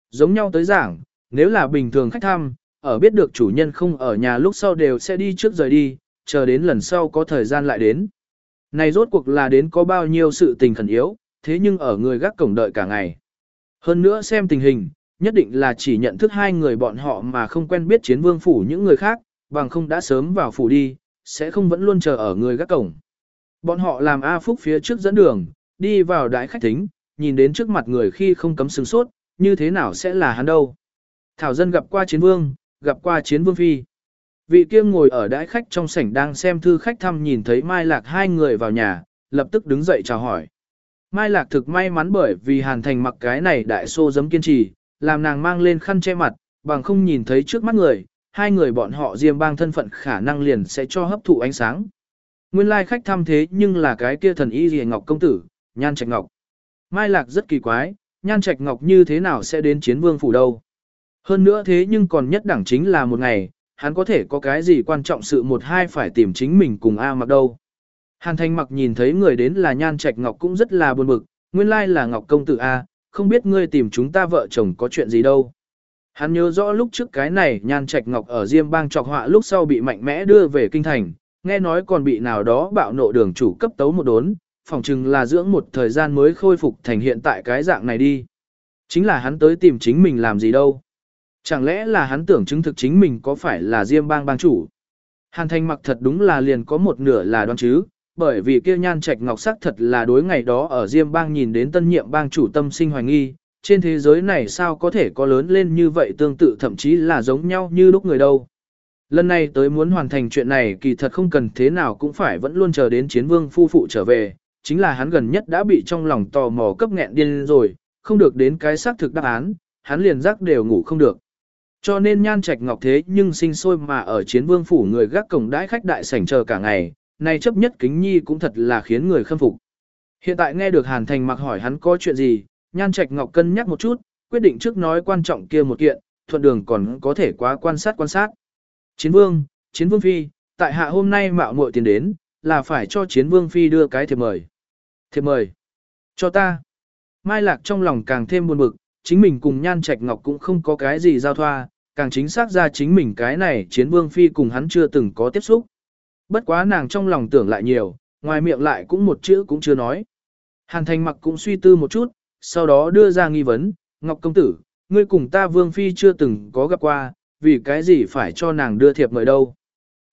Giống nhau tới giảng, nếu là bình thường khách thăm, ở biết được chủ nhân không ở nhà lúc sau đều sẽ đi trước rời đi, chờ đến lần sau có thời gian lại đến. Này rốt cuộc là đến có bao nhiêu sự tình khẩn yếu, thế nhưng ở người gác cổng đợi cả ngày. Hơn nữa xem tình hình, nhất định là chỉ nhận thức hai người bọn họ mà không quen biết chiến vương phủ những người khác, bằng không đã sớm vào phủ đi, sẽ không vẫn luôn chờ ở người gác cổng. Bọn họ làm A Phúc phía trước dẫn đường, đi vào đại khách thính, nhìn đến trước mặt người khi không cấm sừng sốt, như thế nào sẽ là hắn đâu. Thảo dân gặp qua chiến vương, gặp qua chiến vương phi. Vị kia ngồi ở đại khách trong sảnh đang xem thư khách thăm nhìn thấy Mai Lạc hai người vào nhà, lập tức đứng dậy chào hỏi. Mai Lạc thực may mắn bởi vì Hàn Thành mặc cái này đại xô giấm kiên trì, làm nàng mang lên khăn che mặt, bằng không nhìn thấy trước mắt người, hai người bọn họ riêng bang thân phận khả năng liền sẽ cho hấp thụ ánh sáng. Nguyên lai khách thăm thế nhưng là cái kia thần y rìa ngọc công tử, nhan trạch ngọc. Mai lạc rất kỳ quái, nhan trạch ngọc như thế nào sẽ đến chiến vương phủ đâu. Hơn nữa thế nhưng còn nhất đẳng chính là một ngày, hắn có thể có cái gì quan trọng sự một hai phải tìm chính mình cùng A mặc đâu. Hàn thanh mặc nhìn thấy người đến là nhan trạch ngọc cũng rất là buồn bực, nguyên lai là ngọc công tử A, không biết ngươi tìm chúng ta vợ chồng có chuyện gì đâu. Hắn nhớ rõ lúc trước cái này nhan trạch ngọc ở Diêm bang trọc họa lúc sau bị mạnh mẽ đưa về kinh thành, nghe nói còn bị nào đó bạo nộ đường chủ cấp tấu một đốn, phỏng chừng là dưỡng một thời gian mới khôi phục thành hiện tại cái dạng này đi. Chính là hắn tới tìm chính mình làm gì đâu. Chẳng lẽ là hắn tưởng chứng thực chính mình có phải là Diêm bang bang chủ. Hàn thành mặc thật đúng là liền có một nửa là đoán chứ, bởi vì kia nhan trạch ngọc sắc thật là đối ngày đó ở Diêm bang nhìn đến tân nhiệm bang chủ tâm sinh hoài nghi, trên thế giới này sao có thể có lớn lên như vậy tương tự thậm chí là giống nhau như lúc người đâu. Lần này tới muốn hoàn thành chuyện này kỳ thật không cần thế nào cũng phải vẫn luôn chờ đến chiến vương phu phụ trở về, chính là hắn gần nhất đã bị trong lòng tò mò cấp nghẹn điên rồi, không được đến cái xác thực đáp án, hắn liền giác đều ngủ không được. Cho nên nhan trạch ngọc thế nhưng sinh sôi mà ở chiến vương phủ người gác cổng đãi khách đại sảnh chờ cả ngày, nay chấp nhất kính nhi cũng thật là khiến người khâm phục. Hiện tại nghe được Hàn Thành mặc hỏi hắn có chuyện gì, nhan trạch ngọc cân nhắc một chút, quyết định trước nói quan trọng kia một kiện, thuận đường còn có thể quá quan sát quan sát. Chiến vương, chiến vương phi, tại hạ hôm nay mạo muội tiền đến, là phải cho chiến vương phi đưa cái thiệp mời. Thiệp mời. Cho ta. Mai Lạc trong lòng càng thêm buồn bực, chính mình cùng Nhan Trạch Ngọc cũng không có cái gì giao thoa, càng chính xác ra chính mình cái này chiến vương phi cùng hắn chưa từng có tiếp xúc. Bất quá nàng trong lòng tưởng lại nhiều, ngoài miệng lại cũng một chữ cũng chưa nói. Hàn Thành mặc cũng suy tư một chút, sau đó đưa ra nghi vấn, Ngọc Công Tử, ngươi cùng ta vương phi chưa từng có gặp qua, vì cái gì phải cho nàng đưa thiệp mời đâu?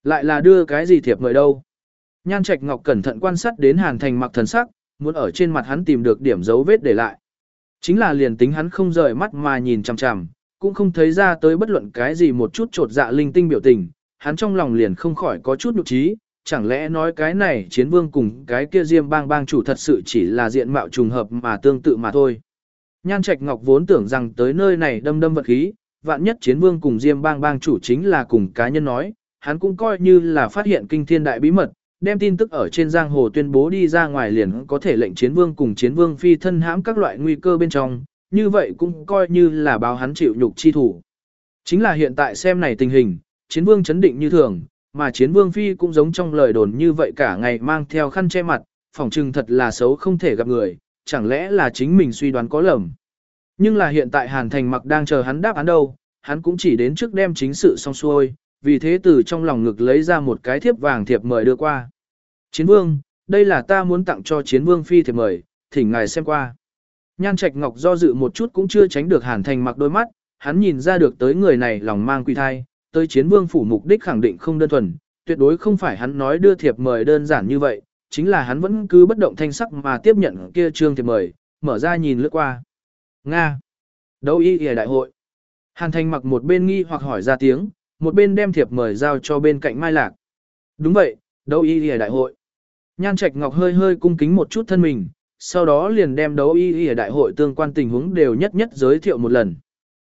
Lại là đưa cái gì thiệp mời đâu? Nhan Trạch Ngọc cẩn thận quan sát đến Hàn Thành mặc thần sắc, muốn ở trên mặt hắn tìm được điểm dấu vết để lại. Chính là liền tính hắn không rời mắt mà nhìn chằm chằm, cũng không thấy ra tới bất luận cái gì một chút trột dạ linh tinh biểu tình, hắn trong lòng liền không khỏi có chút nhục trí, chẳng lẽ nói cái này chiến vương cùng cái kia diêm bang bang chủ thật sự chỉ là diện mạo trùng hợp mà tương tự mà thôi. Nhan Trạch Ngọc vốn tưởng rằng tới nơi này đâm đâm vật khí, vạn nhất chiến vương cùng diêm bang bang chủ chính là cùng cá nhân nói, hắn cũng coi như là phát hiện kinh thiên đại bí mật, đem tin tức ở trên giang hồ tuyên bố đi ra ngoài liền có thể lệnh chiến vương cùng chiến vương phi thân hãm các loại nguy cơ bên trong, như vậy cũng coi như là báo hắn chịu nhục chi thủ. Chính là hiện tại xem này tình hình, chiến vương chấn định như thường, mà chiến vương phi cũng giống trong lời đồn như vậy cả ngày mang theo khăn che mặt, phỏng trừng thật là xấu không thể gặp người, chẳng lẽ là chính mình suy đoán có lầm. Nhưng là hiện tại Hàn Thành mặc đang chờ hắn đáp án đâu, hắn cũng chỉ đến trước đem chính sự xong xuôi, vì thế từ trong lòng ngực lấy ra một cái thiếp vàng thiệp mời đưa qua. Chiến vương, đây là ta muốn tặng cho chiến vương phi thiệp mời, thỉnh ngài xem qua. Nhan Trạch Ngọc do dự một chút cũng chưa tránh được Hàn Thành mặc đôi mắt, hắn nhìn ra được tới người này lòng mang quỷ thai, tới chiến vương phủ mục đích khẳng định không đơn thuần, tuyệt đối không phải hắn nói đưa thiệp mời đơn giản như vậy, chính là hắn vẫn cứ bất động thanh sắc mà tiếp nhận kia trương thiệp mời, mở ra nhìn lướt qua. Nga. Đấu y y đại hội. Hàn Thành mặc một bên nghi hoặc hỏi ra tiếng, một bên đem thiệp mời giao cho bên cạnh Mai Lạc. Đúng vậy, đấu y y đại hội. Nhan Trạch Ngọc hơi hơi cung kính một chút thân mình, sau đó liền đem đấu y y đại hội tương quan tình huống đều nhất nhất giới thiệu một lần.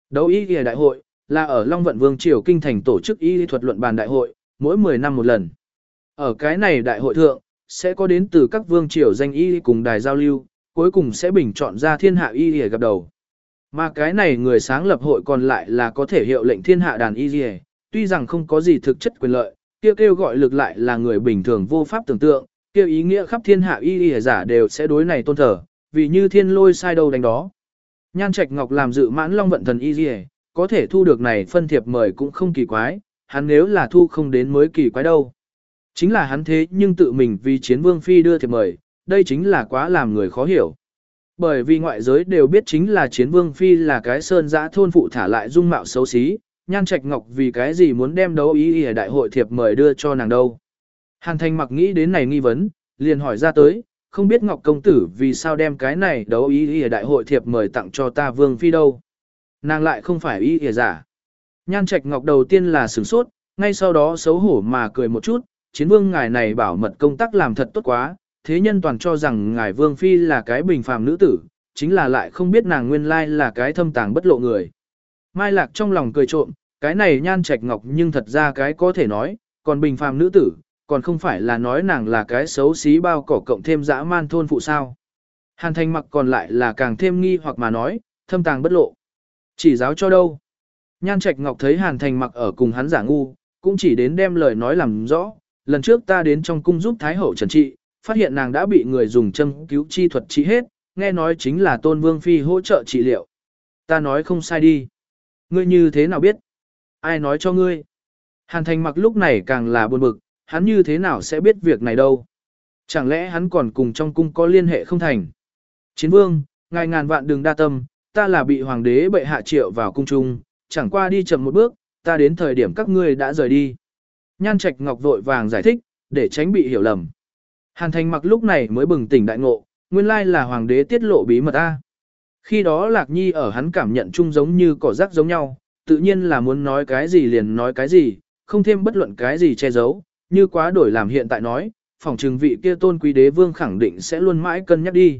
Đấu y y đại hội là ở Long Vận Vương Triều Kinh Thành tổ chức y thuật luận bàn đại hội, mỗi 10 năm một lần. Ở cái này đại hội thượng, sẽ có đến từ các vương triều danh y cùng đài giao lưu, cuối cùng sẽ bình chọn ra thiên hạ y y gặp đầu. Mà cái này người sáng lập hội còn lại là có thể hiệu lệnh thiên hạ đàn y y, tuy rằng không có gì thực chất quyền lợi, kia kêu gọi lực lại là người bình thường vô pháp tưởng tượng, kia ý nghĩa khắp thiên hạ y y giả đều sẽ đối này tôn thờ, vì như thiên lôi sai đâu đánh đó. Nhan Trạch Ngọc làm dự mãn long vận thần y y, có thể thu được này phân thiệp mời cũng không kỳ quái, hắn nếu là thu không đến mới kỳ quái đâu. Chính là hắn thế nhưng tự mình vì chiến vương phi đưa thiệp mời, đây chính là quá làm người khó hiểu. Bởi vì ngoại giới đều biết chính là chiến vương phi là cái sơn giã thôn phụ thả lại dung mạo xấu xí, nhan trạch ngọc vì cái gì muốn đem đấu ý ý đại hội thiệp mời đưa cho nàng đâu. Hàn thành mặc nghĩ đến này nghi vấn, liền hỏi ra tới, không biết ngọc công tử vì sao đem cái này đấu ý ý đại hội thiệp mời tặng cho ta vương phi đâu. Nàng lại không phải ý ý giả. Nhan trạch ngọc đầu tiên là sửng sốt, ngay sau đó xấu hổ mà cười một chút, chiến vương ngài này bảo mật công tác làm thật tốt quá, thế nhân toàn cho rằng ngài vương phi là cái bình phàm nữ tử, chính là lại không biết nàng nguyên lai là cái thâm tàng bất lộ người. Mai lạc trong lòng cười trộm, cái này nhan trạch ngọc nhưng thật ra cái có thể nói, còn bình phàm nữ tử, còn không phải là nói nàng là cái xấu xí bao cỏ cộng thêm dã man thôn phụ sao. Hàn thành mặc còn lại là càng thêm nghi hoặc mà nói, thâm tàng bất lộ. Chỉ giáo cho đâu. Nhan Trạch Ngọc thấy Hàn Thành mặc ở cùng hắn giả ngu, cũng chỉ đến đem lời nói làm rõ. Lần trước ta đến trong cung giúp Thái Hậu trần trị, phát hiện nàng đã bị người dùng châm cứu chi thuật trị hết, nghe nói chính là Tôn Vương Phi hỗ trợ trị liệu. Ta nói không sai đi. Ngươi như thế nào biết? Ai nói cho ngươi? Hàn Thành mặc lúc này càng là buồn bực, hắn như thế nào sẽ biết việc này đâu? Chẳng lẽ hắn còn cùng trong cung có liên hệ không thành? Chiến vương, ngài ngàn vạn đừng đa tâm, ta là bị hoàng đế bệ hạ triệu vào cung trung, chẳng qua đi chậm một bước, ta đến thời điểm các ngươi đã rời đi. Nhan Trạch Ngọc vội vàng giải thích, để tránh bị hiểu lầm. Hàn Thành mặc lúc này mới bừng tỉnh đại ngộ, nguyên lai là hoàng đế tiết lộ bí mật A. Khi đó Lạc Nhi ở hắn cảm nhận chung giống như cỏ rác giống nhau, tự nhiên là muốn nói cái gì liền nói cái gì, không thêm bất luận cái gì che giấu, như quá đổi làm hiện tại nói, phòng trừng vị kia tôn quý đế vương khẳng định sẽ luôn mãi cân nhắc đi.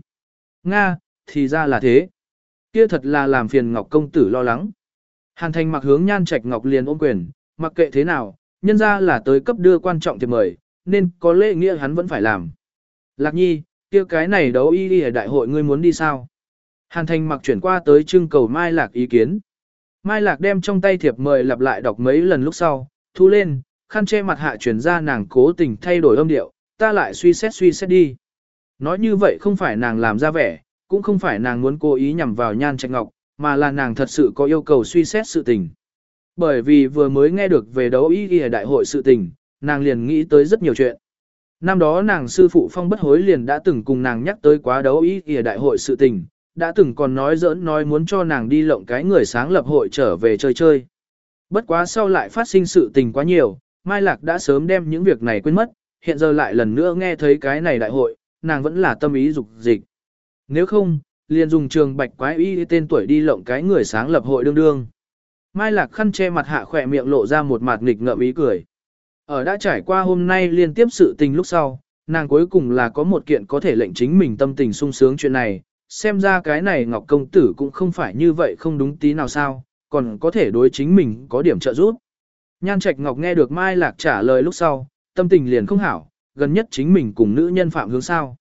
Nga, thì ra là thế. Kia thật là làm phiền Ngọc Công Tử lo lắng. Hàn Thành mặc hướng nhan trạch Ngọc liền ôm quyền, mặc kệ thế nào, nhân ra là tới cấp đưa quan trọng thì mời, nên có lễ nghĩa hắn vẫn phải làm. Lạc nhi, kia cái này đấu y đi ở đại hội ngươi muốn đi sao? Hàn Thành mặc chuyển qua tới trưng cầu Mai Lạc ý kiến. Mai Lạc đem trong tay thiệp mời lặp lại đọc mấy lần lúc sau, thu lên, khăn che mặt hạ truyền ra nàng cố tình thay đổi âm điệu, ta lại suy xét suy xét đi. Nói như vậy không phải nàng làm ra vẻ, cũng không phải nàng muốn cố ý nhằm vào nhan trạch ngọc, mà là nàng thật sự có yêu cầu suy xét sự tình. Bởi vì vừa mới nghe được về đấu ý ghi đại hội sự tình, nàng liền nghĩ tới rất nhiều chuyện. Năm đó nàng sư phụ phong bất hối liền đã từng cùng nàng nhắc tới quá đấu ý kìa đại hội sự tình, đã từng còn nói giỡn nói muốn cho nàng đi lộng cái người sáng lập hội trở về chơi chơi. Bất quá sau lại phát sinh sự tình quá nhiều, Mai Lạc đã sớm đem những việc này quên mất, hiện giờ lại lần nữa nghe thấy cái này đại hội, nàng vẫn là tâm ý dục dịch. Nếu không, liền dùng trường bạch quái y tên tuổi đi lộng cái người sáng lập hội đương đương. Mai Lạc khăn che mặt hạ khỏe miệng lộ ra một mặt nghịch ngợm ý cười. Ở đã trải qua hôm nay liên tiếp sự tình lúc sau, nàng cuối cùng là có một kiện có thể lệnh chính mình tâm tình sung sướng chuyện này, xem ra cái này Ngọc Công Tử cũng không phải như vậy không đúng tí nào sao, còn có thể đối chính mình có điểm trợ giúp. Nhan Trạch Ngọc nghe được Mai Lạc trả lời lúc sau, tâm tình liền không hảo, gần nhất chính mình cùng nữ nhân phạm hướng sao.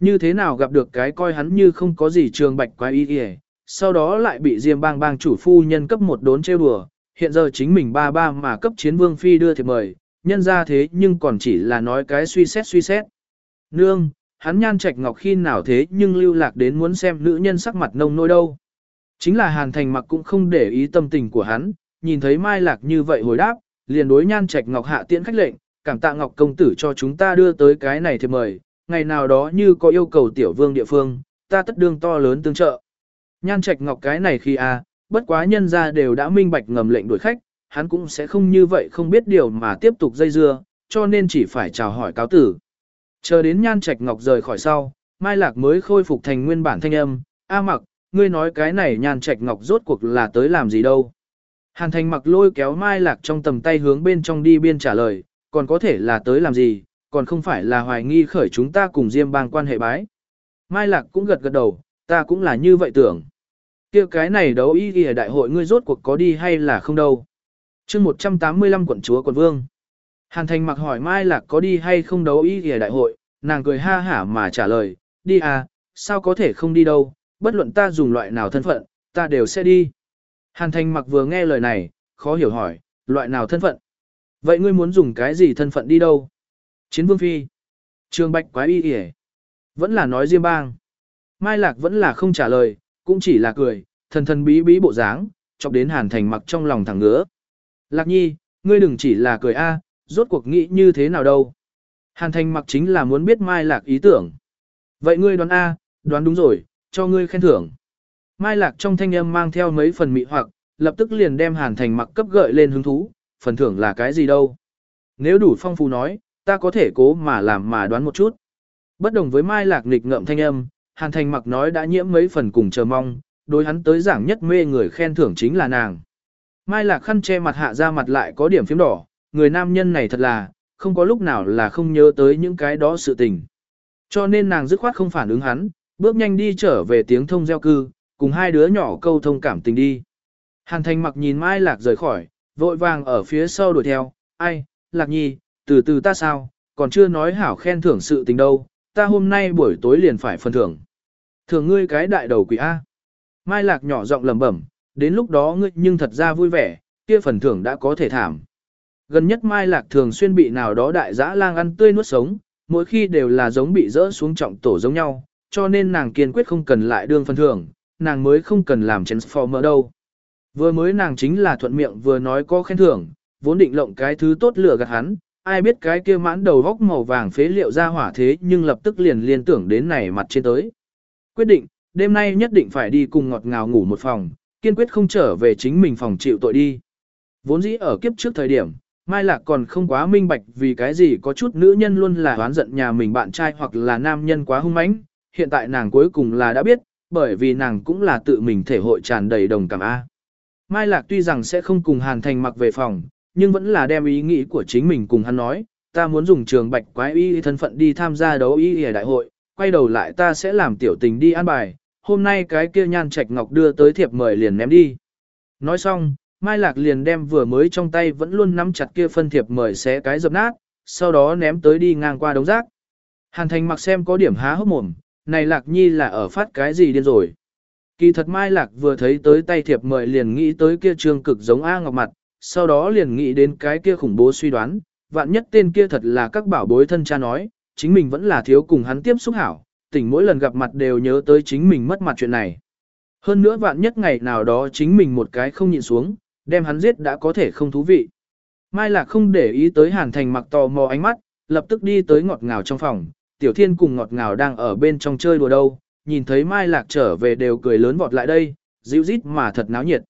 Như thế nào gặp được cái coi hắn như không có gì trường bạch quái y kìa, sau đó lại bị Diêm bang bang chủ phu nhân cấp một đốn trêu đùa, hiện giờ chính mình ba ba mà cấp chiến vương phi đưa thiệp mời, nhân ra thế nhưng còn chỉ là nói cái suy xét suy xét. Nương, hắn nhan trạch ngọc khi nào thế nhưng lưu lạc đến muốn xem nữ nhân sắc mặt nông nôi đâu. Chính là hàn thành mặc cũng không để ý tâm tình của hắn, nhìn thấy mai lạc như vậy hồi đáp, liền đối nhan trạch ngọc hạ tiễn khách lệnh, cảm tạ ngọc công tử cho chúng ta đưa tới cái này thì mời, ngày nào đó như có yêu cầu tiểu vương địa phương, ta tất đương to lớn tương trợ. Nhan trạch ngọc cái này khi a, bất quá nhân ra đều đã minh bạch ngầm lệnh đuổi khách, hắn cũng sẽ không như vậy không biết điều mà tiếp tục dây dưa, cho nên chỉ phải chào hỏi cáo tử. Chờ đến nhan trạch ngọc rời khỏi sau, Mai Lạc mới khôi phục thành nguyên bản thanh âm, A mặc, ngươi nói cái này nhan trạch ngọc rốt cuộc là tới làm gì đâu. Hàn thành mặc lôi kéo Mai Lạc trong tầm tay hướng bên trong đi biên trả lời, còn có thể là tới làm gì, còn không phải là hoài nghi khởi chúng ta cùng Diêm bang quan hệ bái. Mai Lạc cũng gật gật đầu, ta cũng là như vậy tưởng. kia cái này đấu ý ghi đại hội ngươi rốt cuộc có đi hay là không đâu chương 185 quận chúa quận vương. Hàn Thành mặc hỏi Mai Lạc có đi hay không đấu ý kìa đại hội, nàng cười ha hả mà trả lời, đi à, sao có thể không đi đâu, bất luận ta dùng loại nào thân phận, ta đều sẽ đi. Hàn Thành mặc vừa nghe lời này, khó hiểu hỏi, loại nào thân phận? Vậy ngươi muốn dùng cái gì thân phận đi đâu? Chiến vương phi. Trường bạch quái y kìa. Vẫn là nói riêng bang. Mai Lạc vẫn là không trả lời, cũng chỉ là cười, thần thần bí bí bộ dáng, chọc đến Hàn Thành mặc trong lòng thẳng ngứa. Lạc nhi, ngươi đừng chỉ là cười a, rốt cuộc nghĩ như thế nào đâu. Hàn Thành mặc chính là muốn biết Mai Lạc ý tưởng. Vậy ngươi đoán a, đoán đúng rồi, cho ngươi khen thưởng. Mai Lạc trong thanh âm mang theo mấy phần mị hoặc, lập tức liền đem Hàn Thành mặc cấp gợi lên hứng thú, phần thưởng là cái gì đâu. Nếu đủ phong phú nói, ta có thể cố mà làm mà đoán một chút. Bất đồng với Mai Lạc nghịch ngợm thanh âm, Hàn Thành mặc nói đã nhiễm mấy phần cùng chờ mong, đối hắn tới giảng nhất mê người khen thưởng chính là nàng. Mai Lạc khăn che mặt hạ ra mặt lại có điểm phím đỏ, người nam nhân này thật là, không có lúc nào là không nhớ tới những cái đó sự tình. Cho nên nàng dứt khoát không phản ứng hắn, bước nhanh đi trở về tiếng thông gieo cư, cùng hai đứa nhỏ câu thông cảm tình đi. Hàn Thành mặc nhìn Mai Lạc rời khỏi, vội vàng ở phía sau đuổi theo, ai, Lạc Nhi, từ từ ta sao, còn chưa nói hảo khen thưởng sự tình đâu, ta hôm nay buổi tối liền phải phần thưởng. Thưởng ngươi cái đại đầu quỷ A. Mai Lạc nhỏ giọng lẩm bẩm, đến lúc đó ngươi nhưng thật ra vui vẻ, kia phần thưởng đã có thể thảm. Gần nhất Mai Lạc thường xuyên bị nào đó đại dã lang ăn tươi nuốt sống, mỗi khi đều là giống bị rỡ xuống trọng tổ giống nhau, cho nên nàng kiên quyết không cần lại đương phần thưởng, nàng mới không cần làm transformer đâu. Vừa mới nàng chính là thuận miệng vừa nói có khen thưởng, vốn định lộng cái thứ tốt lửa gạt hắn, ai biết cái kia mãn đầu góc màu vàng phế liệu ra hỏa thế nhưng lập tức liền liên tưởng đến này mặt trên tới. Quyết định, đêm nay nhất định phải đi cùng ngọt ngào ngủ một phòng, kiên quyết không trở về chính mình phòng chịu tội đi. Vốn dĩ ở kiếp trước thời điểm, Mai Lạc còn không quá minh bạch vì cái gì có chút nữ nhân luôn là oán giận nhà mình bạn trai hoặc là nam nhân quá hung mãnh, hiện tại nàng cuối cùng là đã biết, bởi vì nàng cũng là tự mình thể hội tràn đầy đồng cảm A. Mai Lạc tuy rằng sẽ không cùng Hàn Thành mặc về phòng, nhưng vẫn là đem ý nghĩ của chính mình cùng hắn nói, ta muốn dùng trường bạch quái y thân phận đi tham gia đấu y đại hội, quay đầu lại ta sẽ làm tiểu tình đi an bài, hôm nay cái kia nhan trạch ngọc đưa tới thiệp mời liền ném đi. Nói xong, Mai Lạc liền đem vừa mới trong tay vẫn luôn nắm chặt kia phân thiệp mời xé cái dập nát, sau đó ném tới đi ngang qua đống rác. Hàn Thành mặc xem có điểm há hốc mồm, này Lạc Nhi là ở phát cái gì điên rồi. Kỳ thật Mai Lạc vừa thấy tới tay thiệp mời liền nghĩ tới kia trương cực giống A Ngọc mặt, sau đó liền nghĩ đến cái kia khủng bố suy đoán, vạn nhất tên kia thật là các bảo bối thân cha nói, chính mình vẫn là thiếu cùng hắn tiếp xúc hảo, tỉnh mỗi lần gặp mặt đều nhớ tới chính mình mất mặt chuyện này. Hơn nữa vạn nhất ngày nào đó chính mình một cái không nhịn xuống, đem hắn giết đã có thể không thú vị. Mai Lạc không để ý tới Hàn Thành mặc tò mò ánh mắt, lập tức đi tới ngọt ngào trong phòng, Tiểu Thiên cùng ngọt ngào đang ở bên trong chơi đùa đâu, nhìn thấy Mai Lạc trở về đều cười lớn vọt lại đây, dịu rít mà thật náo nhiệt.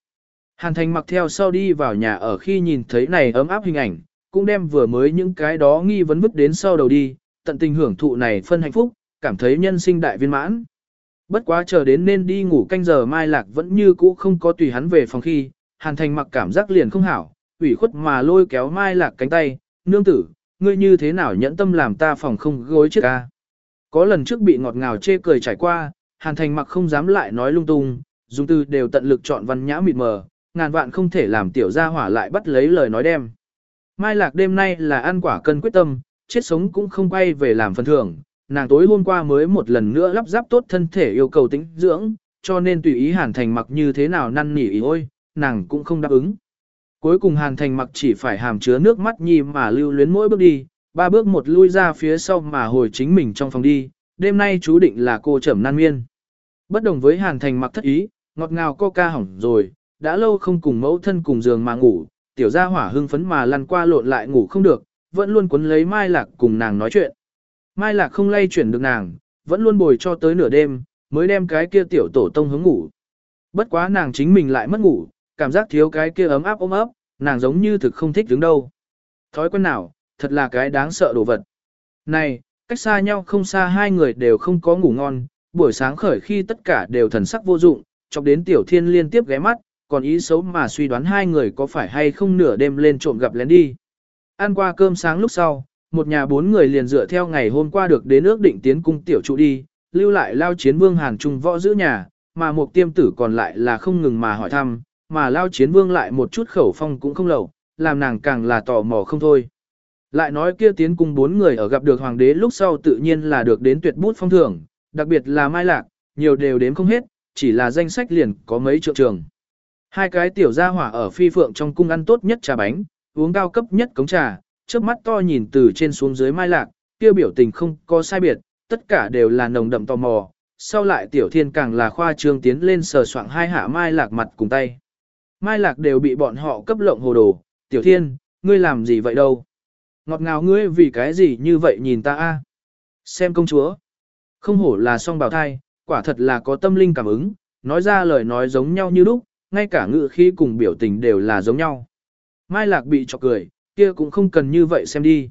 Hàn Thành mặc theo sau đi vào nhà ở khi nhìn thấy này ấm áp hình ảnh, cũng đem vừa mới những cái đó nghi vấn vứt đến sau đầu đi, tận tình hưởng thụ này phân hạnh phúc, cảm thấy nhân sinh đại viên mãn. Bất quá chờ đến nên đi ngủ canh giờ Mai Lạc vẫn như cũ không có tùy hắn về phòng khi, Hàn Thành mặc cảm giác liền không hảo, ủy khuất mà lôi kéo Mai Lạc cánh tay, nương tử, ngươi như thế nào nhẫn tâm làm ta phòng không gối trước ca. Có lần trước bị ngọt ngào chê cười trải qua, Hàn Thành mặc không dám lại nói lung tung, dùng từ đều tận lực chọn văn nhã mịt mờ, ngàn vạn không thể làm tiểu gia hỏa lại bắt lấy lời nói đem. Mai Lạc đêm nay là ăn quả cân quyết tâm, chết sống cũng không quay về làm phần thưởng, nàng tối hôm qua mới một lần nữa lắp ráp tốt thân thể yêu cầu tĩnh dưỡng, cho nên tùy ý Hàn Thành mặc như thế nào năn nỉ ý ôi, nàng cũng không đáp ứng. Cuối cùng Hàn Thành mặc chỉ phải hàm chứa nước mắt nhi mà lưu luyến mỗi bước đi, ba bước một lui ra phía sau mà hồi chính mình trong phòng đi, đêm nay chú định là cô trầm nan miên. Bất đồng với Hàn Thành mặc thất ý, ngọt ngào coca hỏng rồi, đã lâu không cùng mẫu thân cùng giường mà ngủ, tiểu gia hỏa hưng phấn mà lăn qua lộn lại ngủ không được, vẫn luôn quấn lấy Mai Lạc cùng nàng nói chuyện. Mai Lạc không lay chuyển được nàng, vẫn luôn bồi cho tới nửa đêm, mới đem cái kia tiểu tổ tông hướng ngủ. Bất quá nàng chính mình lại mất ngủ, cảm giác thiếu cái kia ấm áp ôm ấp, nàng giống như thực không thích đứng đâu. Thói quen nào, thật là cái đáng sợ đồ vật. Này, cách xa nhau không xa hai người đều không có ngủ ngon, buổi sáng khởi khi tất cả đều thần sắc vô dụng, chọc đến tiểu thiên liên tiếp ghé mắt, còn ý xấu mà suy đoán hai người có phải hay không nửa đêm lên trộm gặp lén đi. Ăn qua cơm sáng lúc sau, một nhà bốn người liền dựa theo ngày hôm qua được đến ước định tiến cung tiểu trụ đi, lưu lại lao chiến vương hàng Trung võ giữ nhà, mà một tiêm tử còn lại là không ngừng mà hỏi thăm, mà lao chiến vương lại một chút khẩu phong cũng không lẩu làm nàng càng là tò mò không thôi. Lại nói kia tiến cung bốn người ở gặp được hoàng đế lúc sau tự nhiên là được đến tuyệt bút phong thưởng, đặc biệt là Mai Lạc, nhiều đều đến không hết, chỉ là danh sách liền có mấy trượng trường. Hai cái tiểu gia hỏa ở phi phượng trong cung ăn tốt nhất trà bánh, uống cao cấp nhất cống trà, trước mắt to nhìn từ trên xuống dưới Mai Lạc, kia biểu tình không có sai biệt, tất cả đều là nồng đậm tò mò. Sau lại tiểu thiên càng là khoa trương tiến lên sờ soạng hai hạ Mai Lạc mặt cùng tay. Mai Lạc đều bị bọn họ cấp lộng hồ đồ, tiểu thiên, ngươi làm gì vậy đâu? Ngọt ngào ngươi vì cái gì như vậy nhìn ta a? Xem công chúa. Không hổ là song bào thai, quả thật là có tâm linh cảm ứng, nói ra lời nói giống nhau như lúc, ngay cả ngữ khí cùng biểu tình đều là giống nhau. Mai Lạc bị chọc cười, kia cũng không cần như vậy xem đi.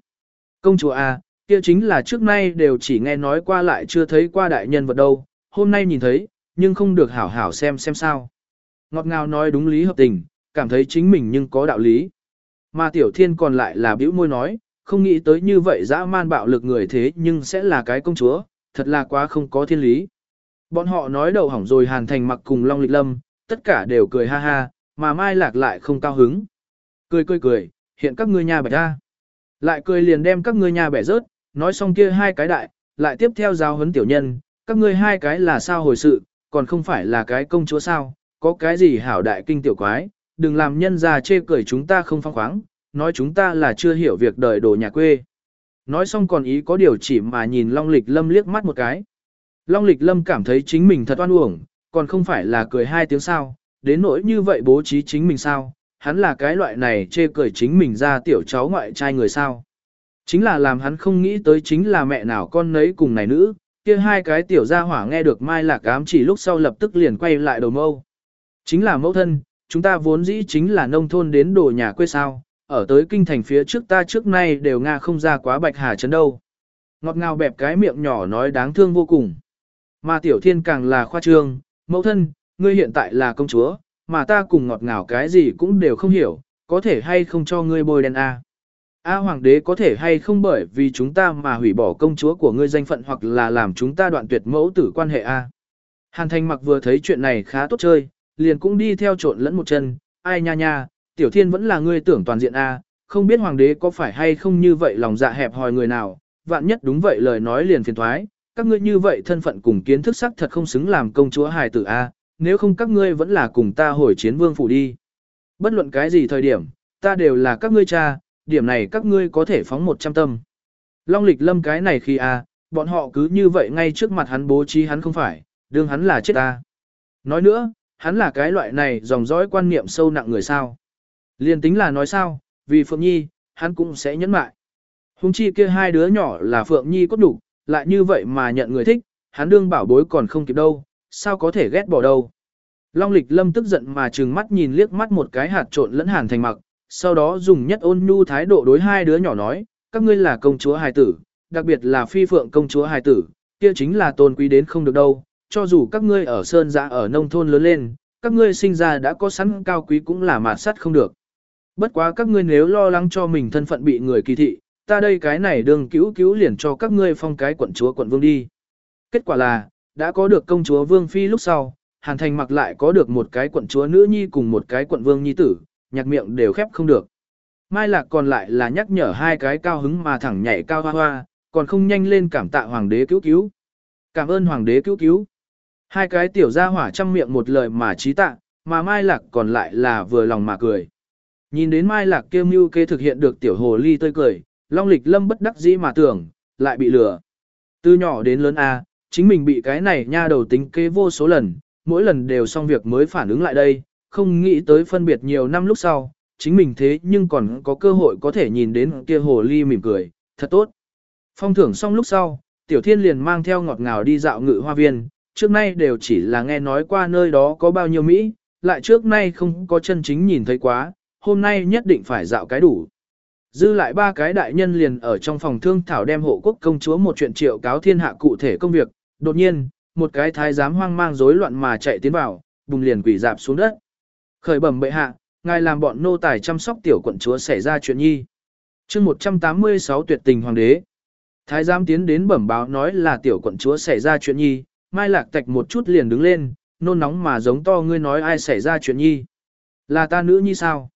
Công chúa à kia chính là trước nay đều chỉ nghe nói qua lại chưa thấy qua đại nhân vật đâu, hôm nay nhìn thấy, nhưng không được hảo hảo xem xem sao. Ngọt ngào nói đúng lý hợp tình, cảm thấy chính mình nhưng có đạo lý. Mà tiểu thiên còn lại là bĩu môi nói, không nghĩ tới như vậy dã man bạo lực người thế nhưng sẽ là cái công chúa, thật là quá không có thiên lý. Bọn họ nói đầu hỏng rồi hàn thành mặc cùng Long Lịch Lâm, tất cả đều cười ha ha, mà Mai Lạc lại không cao hứng. Cười cười cười, hiện các ngươi nhà bẻ ra. Lại cười liền đem các ngươi nhà bẻ rớt, nói xong kia hai cái đại, lại tiếp theo giáo huấn tiểu nhân, các ngươi hai cái là sao hồi sự, còn không phải là cái công chúa sao, có cái gì hảo đại kinh tiểu quái, đừng làm nhân già chê cười chúng ta không phong khoáng, nói chúng ta là chưa hiểu việc đời đồ nhà quê. Nói xong còn ý có điều chỉ mà nhìn Long Lịch Lâm liếc mắt một cái. Long Lịch Lâm cảm thấy chính mình thật oan uổng, còn không phải là cười hai tiếng sao, đến nỗi như vậy bố trí chính mình sao, hắn là cái loại này chê cười chính mình ra tiểu cháu ngoại trai người sao. Chính là làm hắn không nghĩ tới chính là mẹ nào con nấy cùng này nữ, kia hai cái tiểu gia hỏa nghe được Mai Lạc ám chỉ lúc sau lập tức liền quay lại đầu mâu. Chính là mẫu thân, chúng ta vốn dĩ chính là nông thôn đến đồ nhà quê sao, ở tới kinh thành phía trước ta trước nay đều Nga không ra quá bạch hà chấn đâu. Ngọt ngào bẹp cái miệng nhỏ nói đáng thương vô cùng. Mà tiểu thiên càng là khoa trương, mẫu thân, ngươi hiện tại là công chúa, mà ta cùng ngọt ngào cái gì cũng đều không hiểu, có thể hay không cho ngươi bôi đen A. A hoàng đế có thể hay không bởi vì chúng ta mà hủy bỏ công chúa của ngươi danh phận hoặc là làm chúng ta đoạn tuyệt mẫu tử quan hệ A. Hàn thanh mặc vừa thấy chuyện này khá tốt chơi, liền cũng đi theo trộn lẫn một chân, ai nha nha, tiểu thiên vẫn là ngươi tưởng toàn diện A, không biết hoàng đế có phải hay không như vậy lòng dạ hẹp hòi người nào, vạn nhất đúng vậy lời nói liền phiền thoái, các ngươi như vậy thân phận cùng kiến thức sắc thật không xứng làm công chúa hài tử A, nếu không các ngươi vẫn là cùng ta hồi chiến vương phủ đi. Bất luận cái gì thời điểm, ta đều là các ngươi cha, điểm này các ngươi có thể phóng một trăm tâm. Long lịch lâm cái này khi à, bọn họ cứ như vậy ngay trước mặt hắn bố trí hắn không phải, đương hắn là chết ta. Nói nữa, hắn là cái loại này dòng dõi quan niệm sâu nặng người sao. Liên tính là nói sao, vì Phượng Nhi, hắn cũng sẽ nhẫn mại. Hùng chi kia hai đứa nhỏ là Phượng Nhi cốt đủ, lại như vậy mà nhận người thích, hắn đương bảo bối còn không kịp đâu, sao có thể ghét bỏ đâu. Long lịch lâm tức giận mà trừng mắt nhìn liếc mắt một cái hạt trộn lẫn hàn thành mặc, sau đó dùng nhất ôn nhu thái độ đối hai đứa nhỏ nói, các ngươi là công chúa hài tử, đặc biệt là phi phượng công chúa hài tử, kia chính là tôn quý đến không được đâu, cho dù các ngươi ở sơn giã ở nông thôn lớn lên, các ngươi sinh ra đã có sẵn cao quý cũng là mạt sắt không được. Bất quá các ngươi nếu lo lắng cho mình thân phận bị người kỳ thị, ta đây cái này đường cứu cứu liền cho các ngươi phong cái quận chúa quận vương đi. Kết quả là, đã có được công chúa vương phi lúc sau, Hàn Thành mặc lại có được một cái quận chúa nữ nhi cùng một cái quận vương nhi tử, nhạc miệng đều khép không được. Mai Lạc còn lại là nhắc nhở hai cái cao hứng mà thẳng nhảy cao hoa hoa, còn không nhanh lên cảm tạ hoàng đế cứu cứu. Cảm ơn hoàng đế cứu cứu. Hai cái tiểu gia hỏa trăm miệng một lời mà trí tạ, mà Mai Lạc còn lại là vừa lòng mà cười. Nhìn đến Mai Lạc kêu mưu kê thực hiện được tiểu hồ ly tươi cười, Long Lịch Lâm bất đắc dĩ mà tưởng, lại bị lừa. Từ nhỏ đến lớn A, chính mình bị cái này nha đầu tính kế vô số lần, mỗi lần đều xong việc mới phản ứng lại đây, không nghĩ tới phân biệt nhiều năm lúc sau, chính mình thế nhưng còn có cơ hội có thể nhìn đến kia hồ ly mỉm cười, thật tốt. Phong thưởng xong lúc sau, Tiểu Thiên liền mang theo ngọt ngào đi dạo ngự hoa viên, trước nay đều chỉ là nghe nói qua nơi đó có bao nhiêu Mỹ, lại trước nay không có chân chính nhìn thấy quá, hôm nay nhất định phải dạo cái đủ. Dư lại ba cái đại nhân liền ở trong phòng thương thảo đem hộ quốc công chúa một chuyện triệu cáo thiên hạ cụ thể công việc, đột nhiên, một cái thái giám hoang mang rối loạn mà chạy tiến vào, bùng liền quỷ dạp xuống đất. Khởi bẩm bệ hạ, ngài làm bọn nô tài chăm sóc tiểu quận chúa xảy ra chuyện nhi. chương 186 tuyệt tình hoàng đế. Thái giám tiến đến bẩm báo nói là tiểu quận chúa xảy ra chuyện nhi, mai lạc tạch một chút liền đứng lên, nôn nóng mà giống to ngươi nói ai xảy ra chuyện nhi. Là ta nữ nhi sao?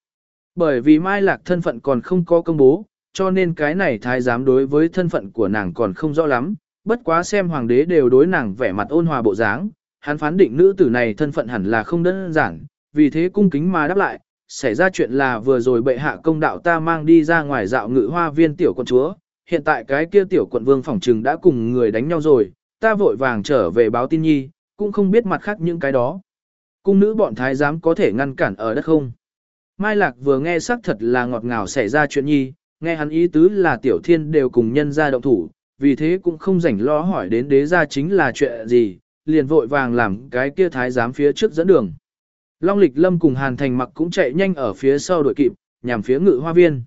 Bởi vì mai lạc thân phận còn không có công bố, cho nên cái này thái giám đối với thân phận của nàng còn không rõ lắm, bất quá xem hoàng đế đều đối nàng vẻ mặt ôn hòa bộ dáng, hắn phán định nữ tử này thân phận hẳn là không đơn giản, vì thế cung kính mà đáp lại, xảy ra chuyện là vừa rồi bệ hạ công đạo ta mang đi ra ngoài dạo ngự hoa viên tiểu quận chúa, hiện tại cái kia tiểu quận vương phỏng trừng đã cùng người đánh nhau rồi, ta vội vàng trở về báo tin nhi, cũng không biết mặt khác những cái đó. Cung nữ bọn thái giám có thể ngăn cản ở đất không? Mai Lạc vừa nghe xác thật là ngọt ngào xảy ra chuyện nhi, nghe hắn ý tứ là tiểu thiên đều cùng nhân ra động thủ, vì thế cũng không rảnh lo hỏi đến đế gia chính là chuyện gì, liền vội vàng làm cái kia thái giám phía trước dẫn đường. Long lịch lâm cùng Hàn Thành mặc cũng chạy nhanh ở phía sau đội kịp, nhằm phía ngự hoa viên.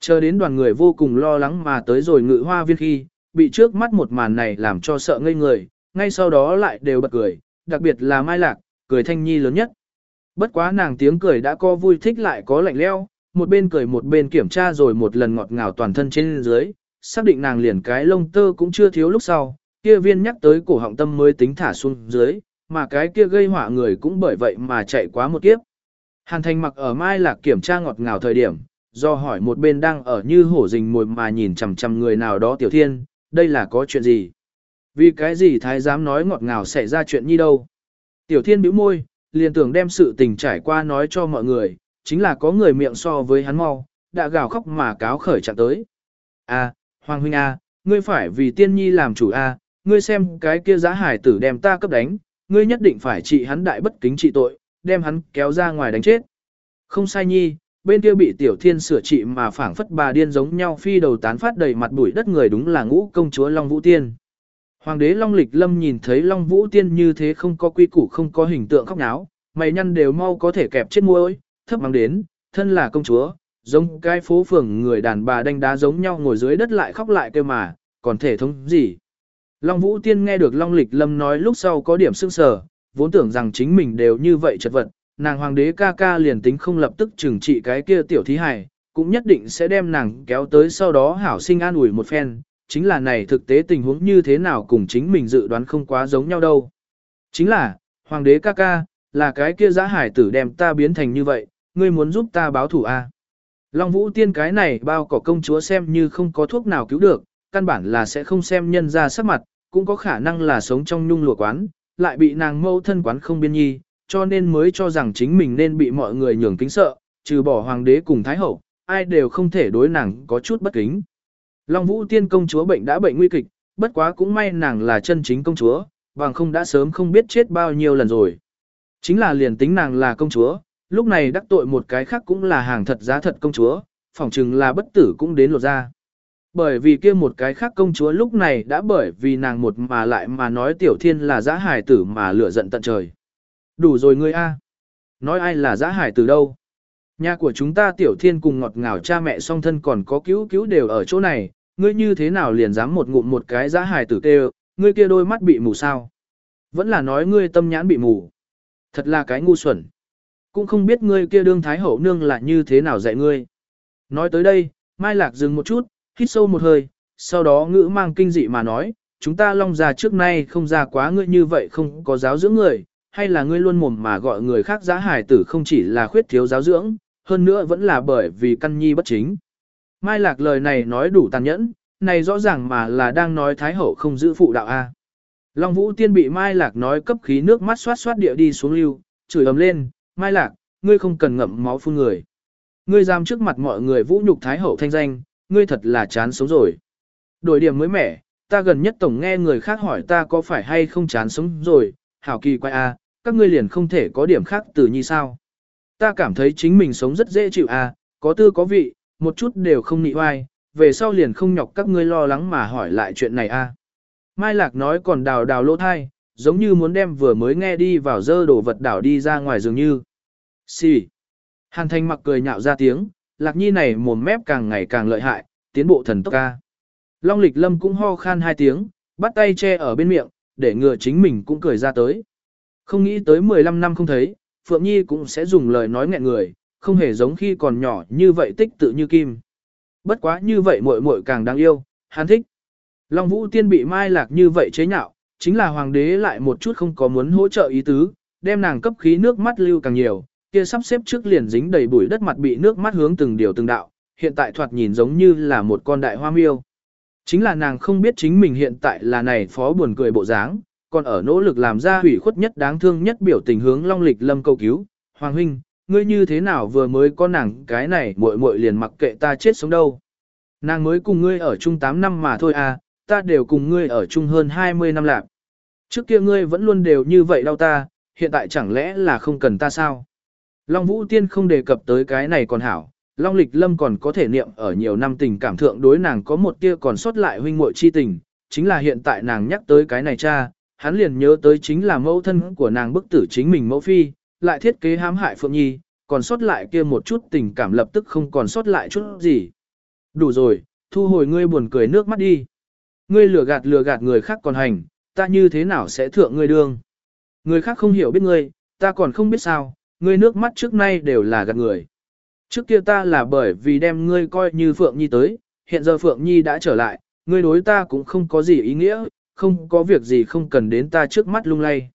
Chờ đến đoàn người vô cùng lo lắng mà tới rồi ngự hoa viên khi, bị trước mắt một màn này làm cho sợ ngây người, ngay sau đó lại đều bật cười, đặc biệt là Mai Lạc, cười thanh nhi lớn nhất. Bất quá nàng tiếng cười đã có vui thích lại có lạnh leo, một bên cười một bên kiểm tra rồi một lần ngọt ngào toàn thân trên dưới, xác định nàng liền cái lông tơ cũng chưa thiếu lúc sau, kia viên nhắc tới cổ họng tâm mới tính thả xuống dưới, mà cái kia gây họa người cũng bởi vậy mà chạy quá một kiếp. Hàn thành mặc ở mai là kiểm tra ngọt ngào thời điểm, do hỏi một bên đang ở như hổ rình mồi mà nhìn chằm chằm người nào đó tiểu thiên, đây là có chuyện gì? Vì cái gì thái giám nói ngọt ngào xảy ra chuyện như đâu? Tiểu thiên bĩu môi, liền tưởng đem sự tình trải qua nói cho mọi người, chính là có người miệng so với hắn mau, đã gào khóc mà cáo khởi chặn tới. À, Hoàng huynh A, ngươi phải vì tiên nhi làm chủ A, ngươi xem cái kia giá hải tử đem ta cấp đánh, ngươi nhất định phải trị hắn đại bất kính trị tội, đem hắn kéo ra ngoài đánh chết. Không sai nhi, bên kia bị tiểu thiên sửa trị mà phảng phất bà điên giống nhau phi đầu tán phát đầy mặt bụi đất người đúng là ngũ công chúa Long Vũ Tiên. Hoàng đế Long Lịch Lâm nhìn thấy Long Vũ Tiên như thế không có quy củ không có hình tượng khóc náo, mày nhăn đều mau có thể kẹp chết môi, thấp mang đến, thân là công chúa, giống cái phố phường người đàn bà đánh đá giống nhau ngồi dưới đất lại khóc lại kêu mà, còn thể thống gì. Long Vũ Tiên nghe được Long Lịch Lâm nói lúc sau có điểm sưng sờ, vốn tưởng rằng chính mình đều như vậy chật vật, nàng hoàng đế ca ca liền tính không lập tức trừng trị cái kia tiểu thí hài, cũng nhất định sẽ đem nàng kéo tới sau đó hảo sinh an ủi một phen, chính là này thực tế tình huống như thế nào cùng chính mình dự đoán không quá giống nhau đâu. Chính là, hoàng đế ca ca, là cái kia giã hải tử đem ta biến thành như vậy, ngươi muốn giúp ta báo thủ a à? Long Vũ Tiên cái này bao cỏ công chúa xem như không có thuốc nào cứu được, căn bản là sẽ không xem nhân ra sắc mặt, cũng có khả năng là sống trong nhung lụa quán, lại bị nàng mâu thân quán không biên nhi, cho nên mới cho rằng chính mình nên bị mọi người nhường kính sợ, trừ bỏ hoàng đế cùng thái hậu, ai đều không thể đối nàng có chút bất kính. Long Vũ Tiên công chúa bệnh đã bệnh nguy kịch, bất quá cũng may nàng là chân chính công chúa, bằng không đã sớm không biết chết bao nhiêu lần rồi. Chính là liền tính nàng là công chúa, lúc này đắc tội một cái khác cũng là hàng thật giá thật công chúa, phỏng chừng là bất tử cũng đến lột ra. Bởi vì kia một cái khác công chúa lúc này đã bởi vì nàng một mà lại mà nói tiểu thiên là giã hải tử mà lửa giận tận trời. Đủ rồi ngươi a. Nói ai là giã hải tử đâu. Nhà của chúng ta tiểu thiên cùng ngọt ngào cha mẹ song thân còn có cứu cứu đều ở chỗ này, ngươi như thế nào liền dám một ngụm một cái giã hải tử kêu, ngươi kia đôi mắt bị mù sao. Vẫn là nói ngươi tâm nhãn bị mù. Thật là cái ngu xuẩn. Cũng không biết ngươi kia đương thái hậu nương là như thế nào dạy ngươi. Nói tới đây, Mai Lạc dừng một chút, hít sâu một hơi, sau đó ngữ mang kinh dị mà nói, chúng ta long già trước nay không ra quá ngươi như vậy không có giáo dưỡng người, hay là ngươi luôn mồm mà gọi người khác giá hài tử không chỉ là khuyết thiếu giáo dưỡng, hơn nữa vẫn là bởi vì căn nhi bất chính. Mai Lạc lời này nói đủ tàn nhẫn, này rõ ràng mà là đang nói Thái Hậu không giữ phụ đạo A. Long Vũ Tiên bị Mai Lạc nói cấp khí nước mắt xoát xoát địa đi xuống lưu, chửi ầm lên, Mai Lạc, ngươi không cần ngậm máu phun người. Ngươi dám trước mặt mọi người vũ nhục Thái Hậu thanh danh, ngươi thật là chán sống rồi. Đổi điểm mới mẻ, ta gần nhất tổng nghe người khác hỏi ta có phải hay không chán sống rồi, hảo kỳ quay a, à, các ngươi liền không thể có điểm khác từ như sao. Ta cảm thấy chính mình sống rất dễ chịu a, có tư có vị, một chút đều không nị oai, về sau liền không nhọc các ngươi lo lắng mà hỏi lại chuyện này a. Mai Lạc nói còn đào đào lỗ thai, giống như muốn đem vừa mới nghe đi vào dơ đồ vật đảo đi ra ngoài dường như. Xì. Si. Hàn Thanh mặc cười nhạo ra tiếng, Lạc Nhi này mồm mép càng ngày càng lợi hại, tiến bộ thần tốc ca. Long lịch lâm cũng ho khan hai tiếng, bắt tay che ở bên miệng, để ngừa chính mình cũng cười ra tới. Không nghĩ tới 15 năm không thấy, Phượng Nhi cũng sẽ dùng lời nói nghẹn người, không hề giống khi còn nhỏ như vậy tích tự như kim. Bất quá như vậy muội muội càng đáng yêu, hắn thích. Long Vũ Tiên bị Mai Lạc như vậy chế nhạo, chính là hoàng đế lại một chút không có muốn hỗ trợ ý tứ, đem nàng cấp khí nước mắt lưu càng nhiều, kia sắp xếp trước liền dính đầy bụi đất mặt bị nước mắt hướng từng điều từng đạo, hiện tại thoạt nhìn giống như là một con đại hoa miêu. Chính là nàng không biết chính mình hiện tại là này phó buồn cười bộ dáng, còn ở nỗ lực làm ra hủy khuất nhất đáng thương nhất biểu tình hướng Long Lịch Lâm cầu cứu. Hoàng huynh, ngươi như thế nào vừa mới có nàng cái này muội muội liền mặc kệ ta chết sống đâu. Nàng mới cùng ngươi ở chung 8 năm mà thôi à, ta đều cùng ngươi ở chung hơn 20 năm lạc. Trước kia ngươi vẫn luôn đều như vậy đau ta, hiện tại chẳng lẽ là không cần ta sao? Long Vũ Tiên không đề cập tới cái này còn hảo, Long Lịch Lâm còn có thể niệm ở nhiều năm tình cảm thượng đối nàng có một tia còn sót lại huynh muội chi tình, chính là hiện tại nàng nhắc tới cái này cha, hắn liền nhớ tới chính là mẫu thân của nàng bức tử chính mình mẫu phi, lại thiết kế hãm hại Phượng Nhi, còn sót lại kia một chút tình cảm lập tức không còn sót lại chút gì. Đủ rồi, thu hồi ngươi buồn cười nước mắt đi. Ngươi lừa gạt lừa gạt người khác còn hành, ta như thế nào sẽ thượng ngươi đương. Người khác không hiểu biết ngươi, ta còn không biết sao, ngươi nước mắt trước nay đều là gạt người. Trước kia ta là bởi vì đem ngươi coi như Phượng Nhi tới, hiện giờ Phượng Nhi đã trở lại, ngươi đối ta cũng không có gì ý nghĩa, không có việc gì không cần đến ta trước mắt lung lay.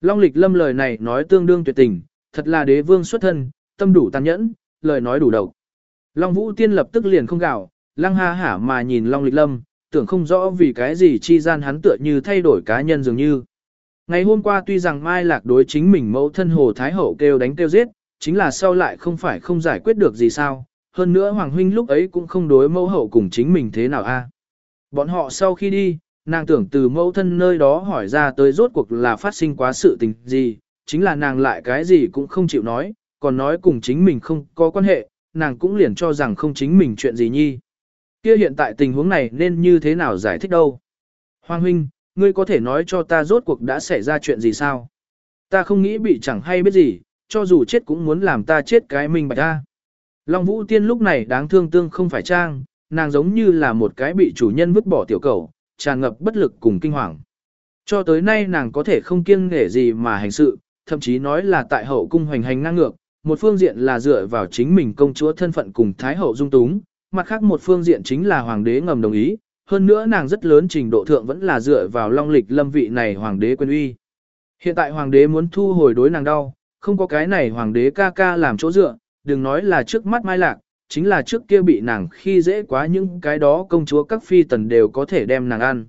Long lịch lâm lời này nói tương đương tuyệt tình, thật là đế vương xuất thân, tâm đủ tàn nhẫn, lời nói đủ độc. Long vũ tiên lập tức liền không gạo, lăng ha hả mà nhìn Long lịch lâm, tưởng không rõ vì cái gì chi gian hắn tựa như thay đổi cá nhân dường như. Ngày hôm qua tuy rằng Mai Lạc đối chính mình mẫu thân Hồ Thái Hậu kêu đánh kêu giết, chính là sau lại không phải không giải quyết được gì sao, hơn nữa Hoàng Huynh lúc ấy cũng không đối mẫu hậu cùng chính mình thế nào a. À? Bọn họ sau khi đi, nàng tưởng từ mẫu thân nơi đó hỏi ra tới rốt cuộc là phát sinh quá sự tình gì, chính là nàng lại cái gì cũng không chịu nói, còn nói cùng chính mình không có quan hệ, nàng cũng liền cho rằng không chính mình chuyện gì nhi. Kia hiện tại tình huống này nên như thế nào giải thích đâu? Hoàng huynh, ngươi có thể nói cho ta rốt cuộc đã xảy ra chuyện gì sao? Ta không nghĩ bị chẳng hay biết gì, cho dù chết cũng muốn làm ta chết cái mình bạch ta. Long Vũ Tiên lúc này đáng thương tương không phải trang, nàng giống như là một cái bị chủ nhân vứt bỏ tiểu cầu, tràn ngập bất lực cùng kinh hoàng. Cho tới nay nàng có thể không kiêng nể gì mà hành sự, thậm chí nói là tại hậu cung hoành hành ngang ngược, một phương diện là dựa vào chính mình công chúa thân phận cùng thái hậu dung túng, mặt khác một phương diện chính là hoàng đế ngầm đồng ý, hơn nữa nàng rất lớn trình độ thượng vẫn là dựa vào long lịch lâm vị này hoàng đế quyền uy. Hiện tại hoàng đế muốn thu hồi đối nàng đau, không có cái này hoàng đế ca ca làm chỗ dựa, đừng nói là trước mắt mai lạc, chính là trước kia bị nàng khi dễ quá những cái đó công chúa các phi tần đều có thể đem nàng ăn.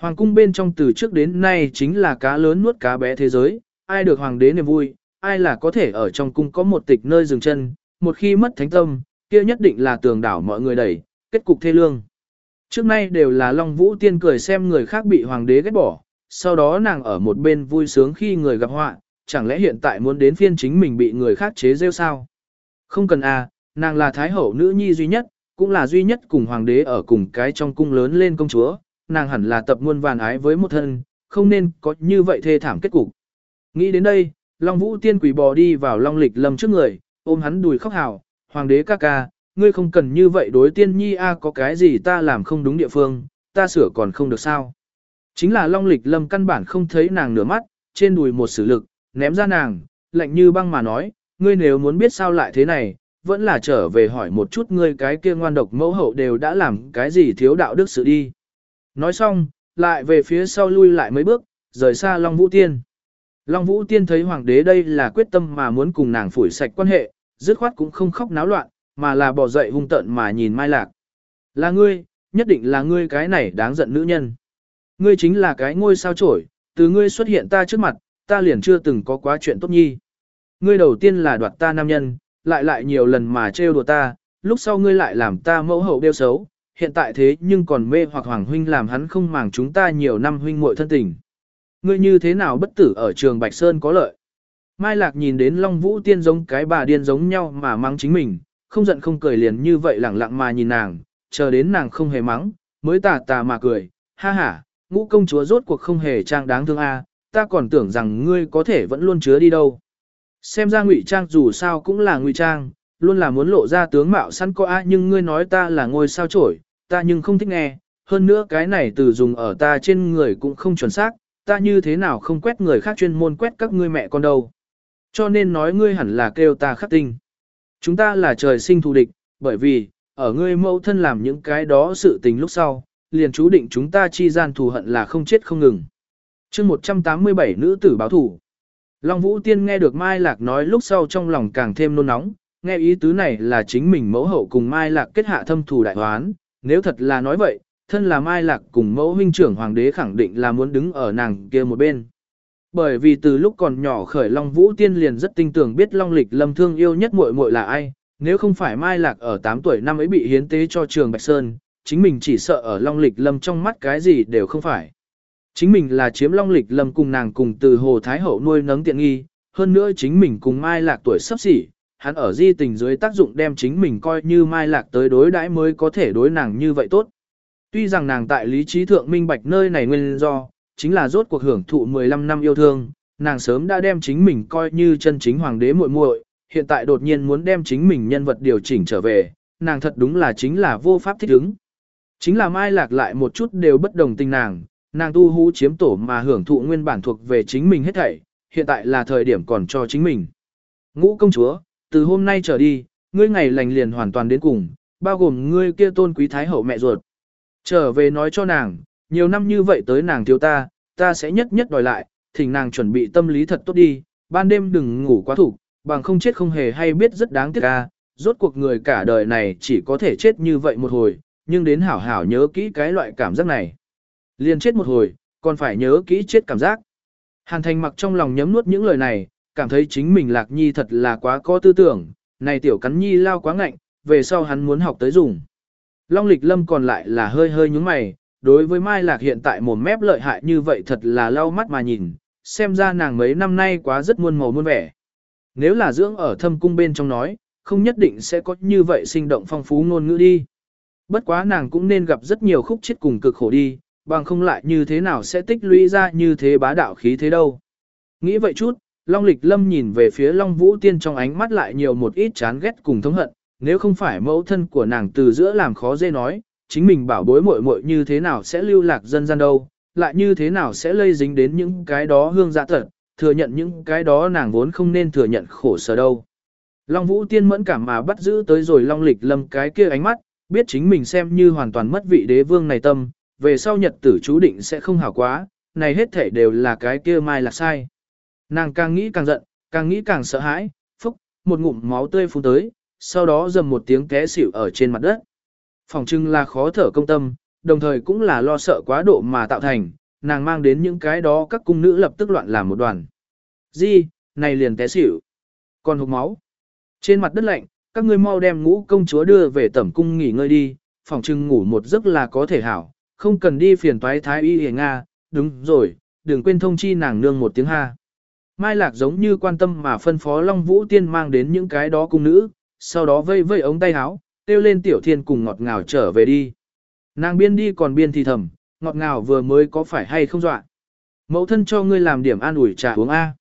Hoàng cung bên trong từ trước đến nay chính là cá lớn nuốt cá bé thế giới, ai được hoàng đế niềm vui, ai là có thể ở trong cung có một tịch nơi dừng chân, một khi mất thánh tâm, kia nhất định là tường đảo mọi người đẩy, kết cục thê lương. Trước nay đều là Long Vũ Tiên cười xem người khác bị hoàng đế ghét bỏ, sau đó nàng ở một bên vui sướng khi người gặp họa, chẳng lẽ hiện tại muốn đến phiên chính mình bị người khác chế rêu sao? Không cần à, nàng là thái hậu nữ nhi duy nhất, cũng là duy nhất cùng hoàng đế ở cùng cái trong cung lớn lên công chúa, nàng hẳn là tập muôn vàn ái với một thân, không nên có như vậy thê thảm kết cục. Nghĩ đến đây, Long Vũ Tiên quỷ bò đi vào Long Lịch Lâm trước người, ôm hắn đùi khóc hào, hoàng đế ca ca, ngươi không cần như vậy đối tiên nhi a có cái gì ta làm không đúng địa phương, ta sửa còn không được sao. Chính là Long Lịch Lâm căn bản không thấy nàng nửa mắt, trên đùi một sử lực, ném ra nàng, lạnh như băng mà nói, ngươi nếu muốn biết sao lại thế này, vẫn là trở về hỏi một chút ngươi cái kia ngoan độc mẫu hậu đều đã làm cái gì thiếu đạo đức sự đi. Nói xong, lại về phía sau lui lại mấy bước, rời xa Long Vũ Tiên. Long Vũ Tiên thấy hoàng đế đây là quyết tâm mà muốn cùng nàng phủi sạch quan hệ, dứt khoát cũng không khóc náo loạn, mà là bỏ dậy hung tận mà nhìn Mai Lạc. Là ngươi, nhất định là ngươi cái này đáng giận nữ nhân. Ngươi chính là cái ngôi sao trổi, từ ngươi xuất hiện ta trước mặt, ta liền chưa từng có quá chuyện tốt nhi. Ngươi đầu tiên là đoạt ta nam nhân, lại lại nhiều lần mà trêu đùa ta, lúc sau ngươi lại làm ta mẫu hậu đeo xấu, hiện tại thế nhưng còn mê hoặc hoàng huynh làm hắn không màng chúng ta nhiều năm huynh muội thân tình. Ngươi như thế nào bất tử ở trường Bạch Sơn có lợi. Mai Lạc nhìn đến Long Vũ Tiên giống cái bà điên giống nhau mà mắng chính mình, không giận không cười liền như vậy lẳng lặng mà nhìn nàng, chờ đến nàng không hề mắng, mới tà tà mà cười, ha ha, ngũ công chúa rốt cuộc không hề trang đáng thương a, à, ta còn tưởng rằng ngươi có thể vẫn luôn chứa đi đâu. Xem ra ngụy trang dù sao cũng là ngụy trang, luôn là muốn lộ ra tướng mạo sẵn có a nhưng ngươi nói ta là ngôi sao trổi, ta nhưng không thích nghe, hơn nữa cái này từ dùng ở ta trên người cũng không chuẩn xác, ta như thế nào không quét người khác chuyên môn quét các ngươi mẹ con đâu. Cho nên nói ngươi hẳn là kêu ta khắc tinh. Chúng ta là trời sinh thù địch, bởi vì, ở ngươi mẫu thân làm những cái đó sự tình lúc sau, liền chú định chúng ta chi gian thù hận là không chết không ngừng. chương 187 nữ tử báo thủ. Long Vũ Tiên nghe được Mai Lạc nói lúc sau trong lòng càng thêm nôn nóng, nghe ý tứ này là chính mình mẫu hậu cùng Mai Lạc kết hạ thâm thù đại hoán, nếu thật là nói vậy, thân là Mai Lạc cùng mẫu huynh trưởng hoàng đế khẳng định là muốn đứng ở nàng kia một bên. Bởi vì từ lúc còn nhỏ khởi Long Vũ Tiên liền rất tinh tưởng biết Long Lịch Lâm thương yêu nhất muội muội là ai, nếu không phải Mai Lạc ở 8 tuổi năm ấy bị hiến tế cho trường Bạch Sơn, chính mình chỉ sợ ở Long Lịch Lâm trong mắt cái gì đều không phải. Chính mình là chiếm Long Lịch Lâm cùng nàng cùng từ Hồ Thái Hậu nuôi nấng tiện nghi, hơn nữa chính mình cùng Mai Lạc tuổi sắp xỉ, hắn ở di tình dưới tác dụng đem chính mình coi như Mai Lạc tới đối đãi mới có thể đối nàng như vậy tốt. Tuy rằng nàng tại lý trí thượng minh bạch nơi này nguyên do, chính là rốt cuộc hưởng thụ 15 năm yêu thương, nàng sớm đã đem chính mình coi như chân chính hoàng đế muội muội, hiện tại đột nhiên muốn đem chính mình nhân vật điều chỉnh trở về, nàng thật đúng là chính là vô pháp thích ứng. Chính là Mai Lạc lại một chút đều bất đồng tình nàng, nàng tu hú chiếm tổ mà hưởng thụ nguyên bản thuộc về chính mình hết thảy, hiện tại là thời điểm còn cho chính mình. Ngũ công chúa, từ hôm nay trở đi, ngươi ngày lành liền hoàn toàn đến cùng, bao gồm ngươi kia tôn quý thái hậu mẹ ruột. Trở về nói cho nàng, nhiều năm như vậy tới nàng thiếu ta, ta sẽ nhất nhất đòi lại, thỉnh nàng chuẩn bị tâm lý thật tốt đi, ban đêm đừng ngủ quá thủ, bằng không chết không hề hay biết rất đáng tiếc ca, rốt cuộc người cả đời này chỉ có thể chết như vậy một hồi, nhưng đến hảo hảo nhớ kỹ cái loại cảm giác này. Liền chết một hồi, còn phải nhớ kỹ chết cảm giác. Hàn thành mặc trong lòng nhấm nuốt những lời này, cảm thấy chính mình lạc nhi thật là quá có tư tưởng, này tiểu cắn nhi lao quá ngạnh, về sau hắn muốn học tới dùng. Long lịch lâm còn lại là hơi hơi nhúng mày, đối với Mai Lạc hiện tại mồm mép lợi hại như vậy thật là lau mắt mà nhìn, xem ra nàng mấy năm nay quá rất muôn màu muôn vẻ. Nếu là dưỡng ở thâm cung bên trong nói, không nhất định sẽ có như vậy sinh động phong phú ngôn ngữ đi. Bất quá nàng cũng nên gặp rất nhiều khúc chết cùng cực khổ đi, bằng không lại như thế nào sẽ tích lũy ra như thế bá đạo khí thế đâu. Nghĩ vậy chút, Long Lịch Lâm nhìn về phía Long Vũ Tiên trong ánh mắt lại nhiều một ít chán ghét cùng thống hận, nếu không phải mẫu thân của nàng từ giữa làm khó dễ nói, chính mình bảo bối muội muội như thế nào sẽ lưu lạc dân gian đâu, lại như thế nào sẽ lây dính đến những cái đó hương dạ thật, thừa nhận những cái đó nàng vốn không nên thừa nhận khổ sở đâu. Long Vũ Tiên mẫn cảm mà bắt giữ tới rồi Long Lịch Lâm cái kia ánh mắt, biết chính mình xem như hoàn toàn mất vị đế vương này tâm, về sau nhật tử chú định sẽ không hảo quá, này hết thể đều là cái kia mai là sai. Nàng càng nghĩ càng giận, càng nghĩ càng sợ hãi, phúc, một ngụm máu tươi phun tới, sau đó dầm một tiếng té xỉu ở trên mặt đất. Phòng trưng là khó thở công tâm, đồng thời cũng là lo sợ quá độ mà tạo thành, nàng mang đến những cái đó các cung nữ lập tức loạn làm một đoàn. Di, này liền té xỉu. Còn hụt máu. Trên mặt đất lạnh, các ngươi mau đem ngũ công chúa đưa về tẩm cung nghỉ ngơi đi, phòng trưng ngủ một giấc là có thể hảo, không cần đi phiền toái thái y hề Nga, đúng rồi, đừng quên thông chi nàng nương một tiếng ha. Mai Lạc giống như quan tâm mà phân phó Long Vũ Tiên mang đến những cái đó cung nữ, sau đó vây vây ống tay áo, kêu lên Tiểu Thiên cùng ngọt ngào trở về đi. Nàng biên đi còn biên thì thầm, ngọt ngào vừa mới có phải hay không dọa. Mẫu thân cho ngươi làm điểm an ủi trà uống A.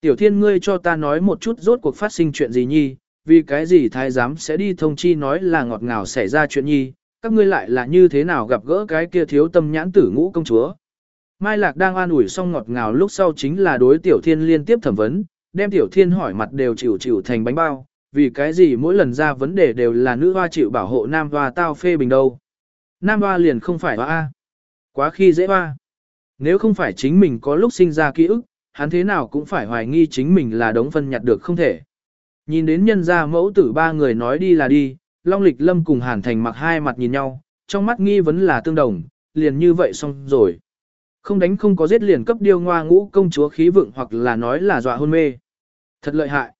Tiểu Thiên ngươi cho ta nói một chút rốt cuộc phát sinh chuyện gì nhi, vì cái gì thái giám sẽ đi thông chi nói là ngọt ngào xảy ra chuyện nhi, các ngươi lại là như thế nào gặp gỡ cái kia thiếu tâm nhãn tử ngũ công chúa. Mai Lạc đang an ủi xong ngọt ngào lúc sau chính là đối Tiểu Thiên liên tiếp thẩm vấn, đem Tiểu Thiên hỏi mặt đều chịu chịu thành bánh bao, vì cái gì mỗi lần ra vấn đề đều là nữ hoa chịu bảo hộ nam hoa tao phê bình đâu. Nam hoa liền không phải hoa A. Quá khi dễ hoa. Nếu không phải chính mình có lúc sinh ra ký ức, hắn thế nào cũng phải hoài nghi chính mình là đống phân nhặt được không thể. Nhìn đến nhân gia mẫu tử ba người nói đi là đi, Long Lịch Lâm cùng Hàn Thành mặc hai mặt nhìn nhau, trong mắt nghi vấn là tương đồng, liền như vậy xong rồi. Không đánh không có giết liền cấp điêu ngoa ngũ công chúa khí vượng hoặc là nói là dọa hôn mê. Thật lợi hại.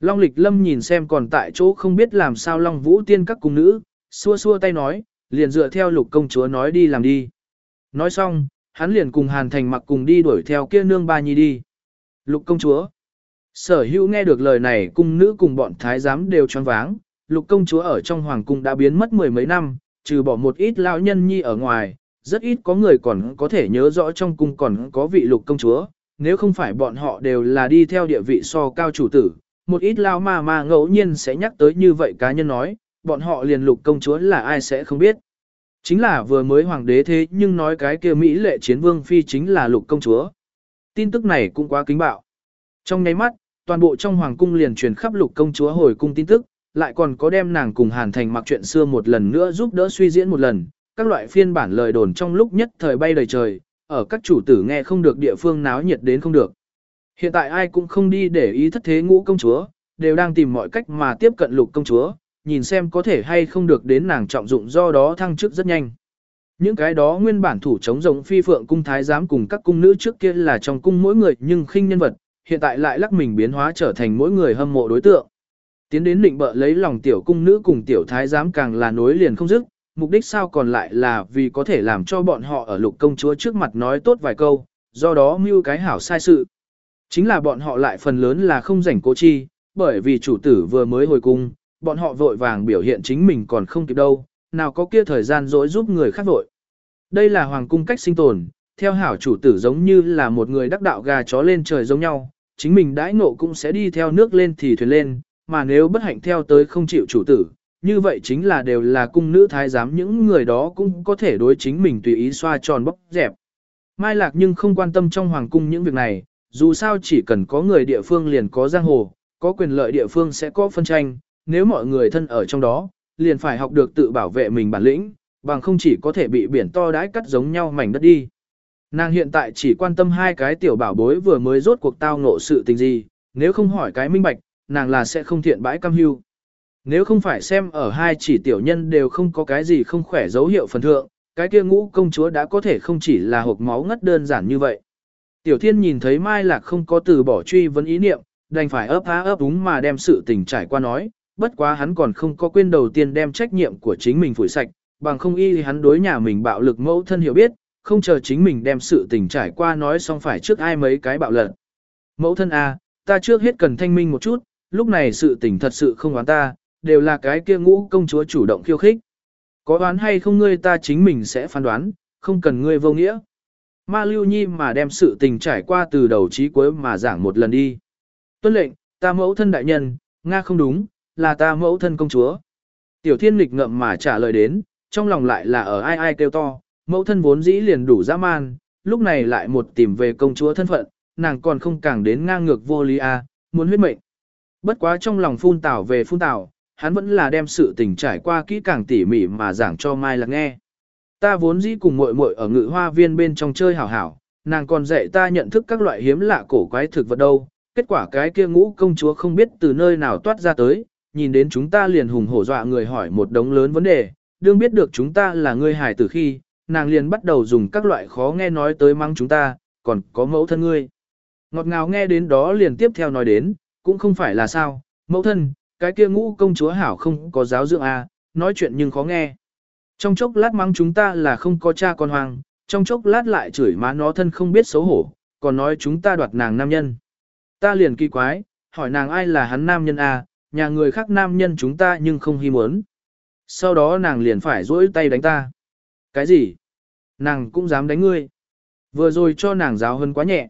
Long Lịch Lâm nhìn xem còn tại chỗ không biết làm sao Long Vũ tiên các cung nữ, xua xua tay nói, liền dựa theo lục công chúa nói đi làm đi. Nói xong, hắn liền cùng Hàn Thành mặc cùng đi đuổi theo kia nương ba nhi đi. Lục công chúa. Sở hữu nghe được lời này cung nữ cùng bọn thái giám đều choáng váng, lục công chúa ở trong hoàng cung đã biến mất mười mấy năm, trừ bỏ một ít lão nhân nhi ở ngoài, rất ít có người còn có thể nhớ rõ trong cung còn có vị lục công chúa, nếu không phải bọn họ đều là đi theo địa vị so cao chủ tử, một ít lao ma ma ngẫu nhiên sẽ nhắc tới như vậy cá nhân nói, bọn họ liền lục công chúa là ai sẽ không biết. Chính là vừa mới hoàng đế thế nhưng nói cái kia Mỹ lệ chiến vương phi chính là lục công chúa. Tin tức này cũng quá kính bạo. Trong nháy mắt, toàn bộ trong hoàng cung liền truyền khắp lục công chúa hồi cung tin tức, lại còn có đem nàng cùng Hàn Thành mặc chuyện xưa một lần nữa giúp đỡ suy diễn một lần, các loại phiên bản lời đồn trong lúc nhất thời bay đầy trời, ở các chủ tử nghe không được địa phương náo nhiệt đến không được. Hiện tại ai cũng không đi để ý thất thế ngũ công chúa, đều đang tìm mọi cách mà tiếp cận lục công chúa, nhìn xem có thể hay không được đến nàng trọng dụng do đó thăng chức rất nhanh. Những cái đó nguyên bản thủ chống rồng phi phượng cung thái giám cùng các cung nữ trước kia là trong cung mỗi người nhưng khinh nhân vật, hiện tại lại lắc mình biến hóa trở thành mỗi người hâm mộ đối tượng. Tiến đến định bợ lấy lòng tiểu cung nữ cùng tiểu thái giám càng là nối liền không dứt, mục đích sao còn lại là vì có thể làm cho bọn họ ở lục công chúa trước mặt nói tốt vài câu, do đó mưu cái hảo sai sự. Chính là bọn họ lại phần lớn là không rảnh cố chi, bởi vì chủ tử vừa mới hồi cung, bọn họ vội vàng biểu hiện chính mình còn không kịp đâu, nào có kia thời gian dỗi giúp người khác vội. Đây là hoàng cung cách sinh tồn, theo hảo chủ tử giống như là một người đắc đạo gà chó lên trời giống nhau, chính mình đãi ngộ cũng sẽ đi theo nước lên thì thuyền lên, mà nếu bất hạnh theo tới không chịu chủ tử, như vậy chính là đều là cung nữ thái giám những người đó cũng có thể đối chính mình tùy ý xoa tròn bóc dẹp. Mai Lạc nhưng không quan tâm trong hoàng cung những việc này, dù sao chỉ cần có người địa phương liền có giang hồ, có quyền lợi địa phương sẽ có phân tranh, nếu mọi người thân ở trong đó, liền phải học được tự bảo vệ mình bản lĩnh, bằng không chỉ có thể bị biển to đãi cắt giống nhau mảnh đất đi. Nàng hiện tại chỉ quan tâm hai cái tiểu bảo bối vừa mới rốt cuộc tao ngộ sự tình gì, nếu không hỏi cái minh bạch, nàng là sẽ không thiện bãi cam hưu. Nếu không phải xem ở hai chỉ tiểu nhân đều không có cái gì không khỏe dấu hiệu phần thượng, cái kia ngũ công chúa đã có thể không chỉ là hộp máu ngất đơn giản như vậy. Tiểu thiên nhìn thấy Mai Lạc không có từ bỏ truy vấn ý niệm, đành phải ấp há ấp úng mà đem sự tình trải qua nói, bất quá hắn còn không có quên đầu tiên đem trách nhiệm của chính mình phủi sạch, bằng không y thì hắn đối nhà mình bạo lực mẫu thân hiểu biết, không chờ chính mình đem sự tình trải qua nói xong phải trước ai mấy cái bạo lật. Mẫu thân A, à, ta trước hết cần thanh minh một chút, lúc này sự tình thật sự không oán ta, đều là cái kia ngũ công chúa chủ động khiêu khích. Có oán hay không ngươi ta chính mình sẽ phán đoán, không cần ngươi vô nghĩa. Ma lưu nhi mà đem sự tình trải qua từ đầu chí cuối mà giảng một lần đi. Tuân lệnh, ta mẫu thân đại nhân, Nga không đúng, là ta mẫu thân công chúa. Tiểu thiên lịch ngậm mà trả lời đến, trong lòng lại là ở ai ai kêu to, mẫu thân vốn dĩ liền đủ dã man, lúc này lại một tìm về công chúa thân phận, nàng còn không càng đến ngang ngược vô lý a, à, muốn huyết mệnh. Bất quá trong lòng phun tảo về phun tảo, hắn vẫn là đem sự tình trải qua kỹ càng tỉ mỉ mà giảng cho Mai là nghe. Ta vốn dĩ cùng muội muội ở ngự hoa viên bên trong chơi hảo hảo, nàng còn dạy ta nhận thức các loại hiếm lạ cổ quái thực vật đâu. Kết quả cái kia ngũ công chúa không biết từ nơi nào toát ra tới, nhìn đến chúng ta liền hùng hổ dọa người hỏi một đống lớn vấn đề, đương biết được chúng ta là người hài tử khi, nàng liền bắt đầu dùng các loại khó nghe nói tới mắng chúng ta, còn có mẫu thân ngươi. Ngọt ngào nghe đến đó liền tiếp theo nói đến, cũng không phải là sao, mẫu thân, cái kia ngũ công chúa hảo không có giáo dưỡng a, nói chuyện nhưng khó nghe. Trong chốc lát mắng chúng ta là không có cha con hoàng, trong chốc lát lại chửi má nó thân không biết xấu hổ, còn nói chúng ta đoạt nàng nam nhân. Ta liền kỳ quái, hỏi nàng ai là hắn nam nhân a, nhà người khác nam nhân chúng ta nhưng không hy muốn. Sau đó nàng liền phải rỗi tay đánh ta. Cái gì? Nàng cũng dám đánh ngươi. Vừa rồi cho nàng giáo hơn quá nhẹ.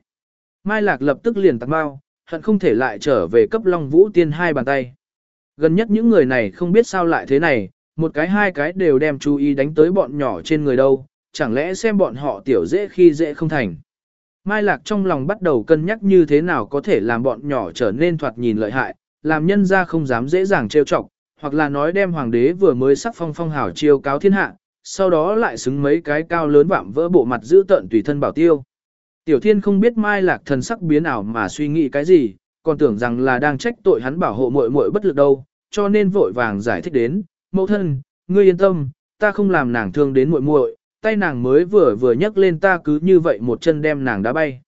Mai Lạc lập tức liền tặng bao, hận không thể lại trở về cấp Long Vũ Tiên hai bàn tay. Gần nhất những người này không biết sao lại thế này, một cái hai cái đều đem chú ý đánh tới bọn nhỏ trên người đâu, chẳng lẽ xem bọn họ tiểu dễ khi dễ không thành. Mai Lạc trong lòng bắt đầu cân nhắc như thế nào có thể làm bọn nhỏ trở nên thoạt nhìn lợi hại, làm nhân ra không dám dễ dàng trêu chọc, hoặc là nói đem hoàng đế vừa mới sắc phong phong hào chiêu cáo thiên hạ, sau đó lại xứng mấy cái cao lớn vạm vỡ bộ mặt giữ tận tùy thân bảo tiêu. Tiểu thiên không biết mai lạc thần sắc biến ảo mà suy nghĩ cái gì, còn tưởng rằng là đang trách tội hắn bảo hộ muội muội bất lực đâu, cho nên vội vàng giải thích đến, mẫu thân, ngươi yên tâm, ta không làm nàng thương đến muội muội, tay nàng mới vừa vừa nhấc lên ta cứ như vậy một chân đem nàng đá bay.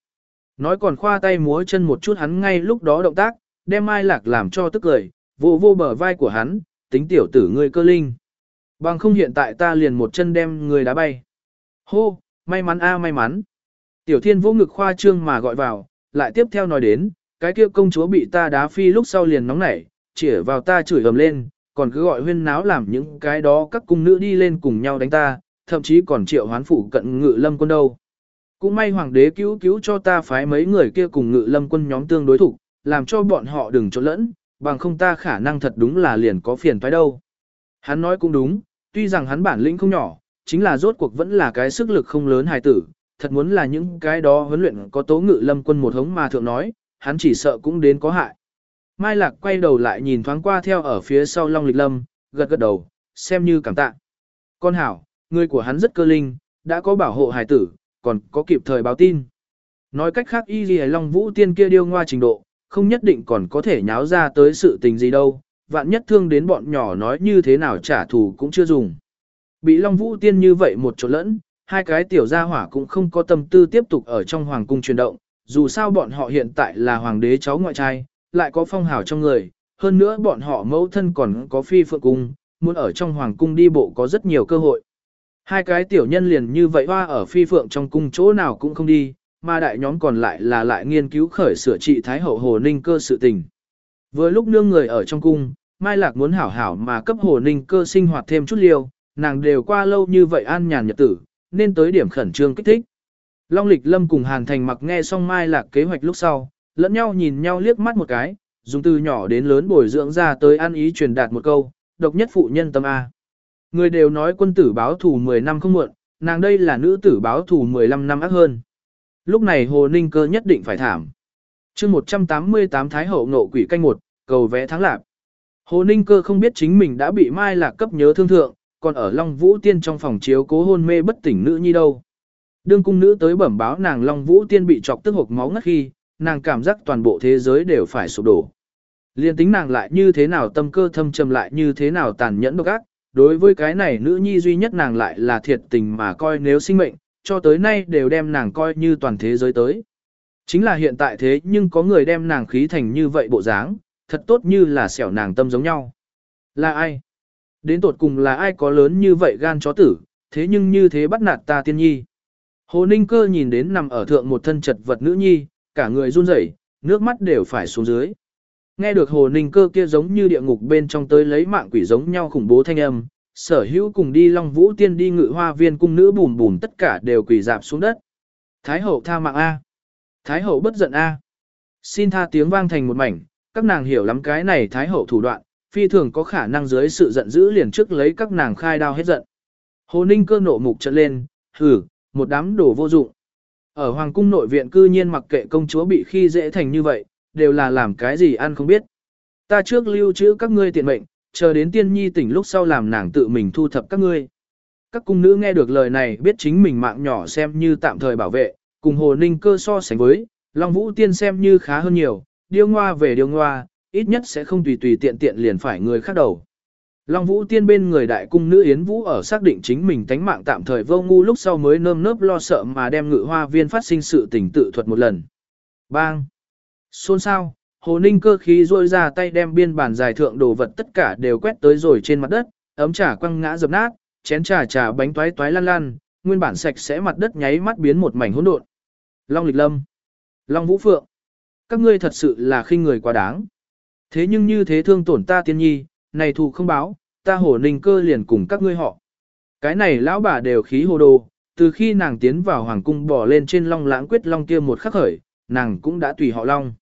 Nói còn khoa tay múa chân một chút hắn ngay lúc đó động tác, đem mai lạc làm cho tức cười, vô vô bờ vai của hắn, tính tiểu tử ngươi cơ linh. Bằng không hiện tại ta liền một chân đem người đá bay. Hô, may mắn a may mắn. Tiểu thiên vô ngực khoa trương mà gọi vào, lại tiếp theo nói đến, cái kia công chúa bị ta đá phi lúc sau liền nóng nảy, chỉ vào ta chửi ầm lên, còn cứ gọi huyên náo làm những cái đó các cung nữ đi lên cùng nhau đánh ta, thậm chí còn triệu hoán phủ cận ngự lâm quân đâu. Cũng may hoàng đế cứu cứu cho ta phái mấy người kia cùng ngự lâm quân nhóm tương đối thủ, làm cho bọn họ đừng trộn lẫn, bằng không ta khả năng thật đúng là liền có phiền phải đâu. Hắn nói cũng đúng, tuy rằng hắn bản lĩnh không nhỏ, chính là rốt cuộc vẫn là cái sức lực không lớn hài tử, thật muốn là những cái đó huấn luyện có tố ngự lâm quân một hống mà thượng nói, hắn chỉ sợ cũng đến có hại. Mai Lạc quay đầu lại nhìn thoáng qua theo ở phía sau Long Lịch Lâm, gật gật đầu, xem như cảm tạ. Con hảo, người của hắn rất cơ linh, đã có bảo hộ hài tử, còn có kịp thời báo tin. Nói cách khác y gì Long Vũ tiên kia điêu ngoa trình độ, không nhất định còn có thể nháo ra tới sự tình gì đâu, vạn nhất thương đến bọn nhỏ nói như thế nào trả thù cũng chưa dùng. Bị Long Vũ tiên như vậy một chỗ lẫn, hai cái tiểu gia hỏa cũng không có tâm tư tiếp tục ở trong hoàng cung chuyển động, dù sao bọn họ hiện tại là hoàng đế cháu ngoại trai, lại có phong hào trong người, hơn nữa bọn họ mẫu thân còn có phi phượng cung, muốn ở trong hoàng cung đi bộ có rất nhiều cơ hội. Hai cái tiểu nhân liền như vậy hoa ở phi phượng trong cung chỗ nào cũng không đi, mà đại nhóm còn lại là lại nghiên cứu khởi sửa trị thái hậu hồ ninh cơ sự tình. Vừa lúc nương người ở trong cung, Mai Lạc muốn hảo hảo mà cấp hồ ninh cơ sinh hoạt thêm chút liều, nàng đều qua lâu như vậy an nhàn nhật tử, nên tới điểm khẩn trương kích thích. Long lịch lâm cùng Hàn Thành mặc nghe xong Mai Lạc kế hoạch lúc sau, lẫn nhau nhìn nhau liếc mắt một cái, dùng từ nhỏ đến lớn bồi dưỡng ra tới ăn ý truyền đạt một câu, độc nhất phụ nhân tâm A. Người đều nói quân tử báo thù 10 năm không muộn, nàng đây là nữ tử báo thù 15 năm ác hơn. Lúc này Hồ Ninh Cơ nhất định phải thảm. chương 188 Thái Hậu nộ quỷ canh một, cầu vẽ thắng lạc. Hồ Ninh Cơ không biết chính mình đã bị Mai Lạc cấp nhớ thương thượng, còn ở Long Vũ Tiên trong phòng chiếu cố hôn mê bất tỉnh nữ nhi đâu. Đương cung nữ tới bẩm báo nàng Long Vũ Tiên bị chọc tức hộp máu ngất khi, nàng cảm giác toàn bộ thế giới đều phải sụp đổ. Liên tính nàng lại như thế nào tâm cơ thâm trầm lại như thế nào tàn nhẫn độc ác, đối với cái này nữ nhi duy nhất nàng lại là thiệt tình mà coi nếu sinh mệnh, cho tới nay đều đem nàng coi như toàn thế giới tới. Chính là hiện tại thế nhưng có người đem nàng khí thành như vậy bộ dáng, thật tốt như là xẻo nàng tâm giống nhau. Là ai? Đến tột cùng là ai có lớn như vậy gan chó tử, thế nhưng như thế bắt nạt ta tiên nhi. Hồ Ninh Cơ nhìn đến nằm ở thượng một thân chật vật nữ nhi, cả người run rẩy, nước mắt đều phải xuống dưới. Nghe được Hồ Ninh Cơ kia giống như địa ngục bên trong tới lấy mạng quỷ giống nhau khủng bố thanh âm, sở hữu cùng đi Long Vũ Tiên đi ngự hoa viên cung nữ bùm bùm tất cả đều quỳ dạp xuống đất. Thái hậu tha mạng A. Thái hậu bất giận A. Xin tha tiếng vang thành một mảnh, các nàng hiểu lắm cái này Thái hậu thủ đoạn, phi thường có khả năng dưới sự giận dữ liền trước lấy các nàng khai đao hết giận. Hồ Ninh cơ nộ mục trận lên, hừ, một đám đồ vô dụng. Ở Hoàng cung nội viện cư nhiên mặc kệ công chúa bị khi dễ thành như vậy, đều là làm cái gì ăn không biết. Ta trước lưu trữ các ngươi tiện mệnh, chờ đến tiên nhi tỉnh lúc sau làm nàng tự mình thu thập các ngươi. Các cung nữ nghe được lời này biết chính mình mạng nhỏ xem như tạm thời bảo vệ, cùng hồ ninh cơ so sánh với, Long Vũ tiên xem như khá hơn nhiều, điêu ngoa về điêu ngoa, ít nhất sẽ không tùy tùy tiện tiện liền phải người khác đầu. Long Vũ tiên bên người đại cung nữ Yến Vũ ở xác định chính mình tánh mạng tạm thời vô ngu lúc sau mới nơm nớp lo sợ mà đem ngự hoa viên phát sinh sự tình tự thuật một lần. Bang! Xôn sao, Hồ Ninh cơ khí rôi ra tay đem biên bản dài thượng đồ vật tất cả đều quét tới rồi trên mặt đất, ấm trà quăng ngã dập nát, chén trà trà bánh toái toái lan lan, nguyên bản sạch sẽ mặt đất nháy mắt biến một mảnh hỗn độn. Long Lịch Lâm, Long Vũ Phượng, các ngươi thật sự là khinh người quá đáng. Thế nhưng như thế thương tổn ta tiên nhi, này thù không báo, ta Hồ Ninh cơ liền cùng các ngươi họ. Cái này lão bà đều khí hồ đồ, từ khi nàng tiến vào hoàng cung bỏ lên trên long lãng quyết long kia một khắc khởi, nàng cũng đã tùy họ long.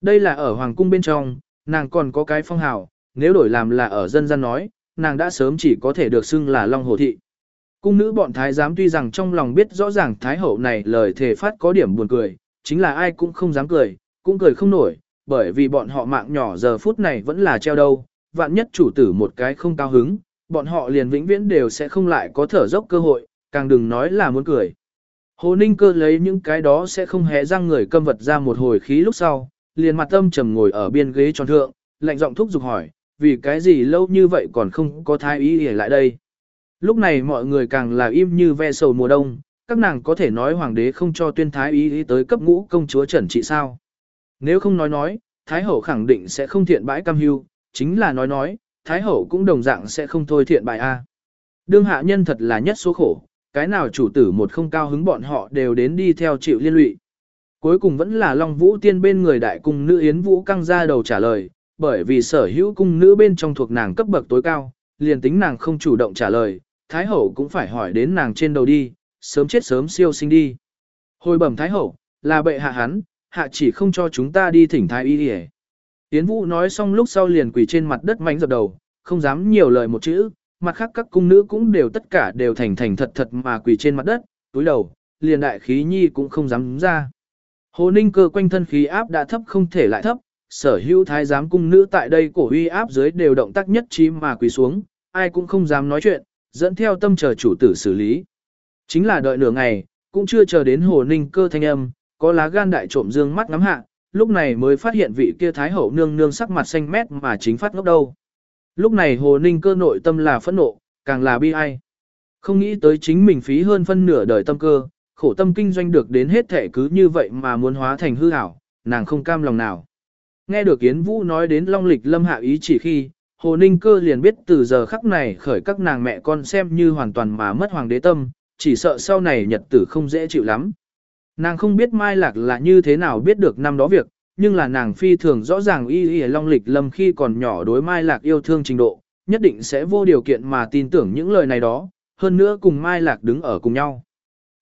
Đây là ở hoàng cung bên trong, nàng còn có cái phong hào, nếu đổi làm là ở dân gian nói, nàng đã sớm chỉ có thể được xưng là long hồ thị. Cung nữ bọn thái giám tuy rằng trong lòng biết rõ ràng thái hậu này lời thề phát có điểm buồn cười, chính là ai cũng không dám cười, cũng cười không nổi, bởi vì bọn họ mạng nhỏ giờ phút này vẫn là treo đâu, vạn nhất chủ tử một cái không cao hứng, bọn họ liền vĩnh viễn đều sẽ không lại có thở dốc cơ hội, càng đừng nói là muốn cười. Hồ Ninh cơ lấy những cái đó sẽ không hé răng người câm vật ra một hồi khí lúc sau, liền mặt tâm trầm ngồi ở biên ghế tròn thượng, lạnh giọng thúc giục hỏi, vì cái gì lâu như vậy còn không có thái ý để lại đây. Lúc này mọi người càng là im như ve sầu mùa đông, các nàng có thể nói hoàng đế không cho tuyên thái ý tới cấp ngũ công chúa trần trị sao. Nếu không nói nói, thái hậu khẳng định sẽ không thiện bãi cam hưu, chính là nói nói, thái hậu cũng đồng dạng sẽ không thôi thiện bại a. Đương hạ nhân thật là nhất số khổ, cái nào chủ tử một không cao hứng bọn họ đều đến đi theo chịu liên lụy. Cuối cùng vẫn là Long Vũ Tiên bên người đại cung nữ Yến Vũ căng ra đầu trả lời, bởi vì sở hữu cung nữ bên trong thuộc nàng cấp bậc tối cao, liền tính nàng không chủ động trả lời, Thái Hậu cũng phải hỏi đến nàng trên đầu đi, sớm chết sớm siêu sinh đi. Hồi bẩm Thái Hậu, là bệ hạ hắn, hạ chỉ không cho chúng ta đi thỉnh Thái Y đi Yến Vũ nói xong lúc sau liền quỳ trên mặt đất mánh dập đầu, không dám nhiều lời một chữ, mặt khác các cung nữ cũng đều tất cả đều thành thành thật thật mà quỳ trên mặt đất, túi đầu, liền đại khí nhi cũng không dám ra. Hồ Ninh cơ quanh thân khí áp đã thấp không thể lại thấp, sở hữu thái giám cung nữ tại đây cổ uy áp dưới đều động tác nhất trí mà quỳ xuống, ai cũng không dám nói chuyện, dẫn theo tâm chờ chủ tử xử lý. Chính là đợi nửa ngày, cũng chưa chờ đến Hồ Ninh cơ thanh âm, có lá gan đại trộm dương mắt ngắm hạ, lúc này mới phát hiện vị kia thái hậu nương nương sắc mặt xanh mét mà chính phát ngốc đâu. Lúc này Hồ Ninh cơ nội tâm là phẫn nộ, càng là bi ai. Không nghĩ tới chính mình phí hơn phân nửa đời tâm cơ, khổ tâm kinh doanh được đến hết thể cứ như vậy mà muốn hóa thành hư ảo, nàng không cam lòng nào. Nghe được Yến Vũ nói đến Long Lịch Lâm hạ ý chỉ khi, Hồ Ninh cơ liền biết từ giờ khắc này khởi các nàng mẹ con xem như hoàn toàn mà mất hoàng đế tâm, chỉ sợ sau này nhật tử không dễ chịu lắm. Nàng không biết Mai Lạc là như thế nào biết được năm đó việc, nhưng là nàng phi thường rõ ràng y y Long Lịch Lâm khi còn nhỏ đối Mai Lạc yêu thương trình độ, nhất định sẽ vô điều kiện mà tin tưởng những lời này đó, hơn nữa cùng Mai Lạc đứng ở cùng nhau.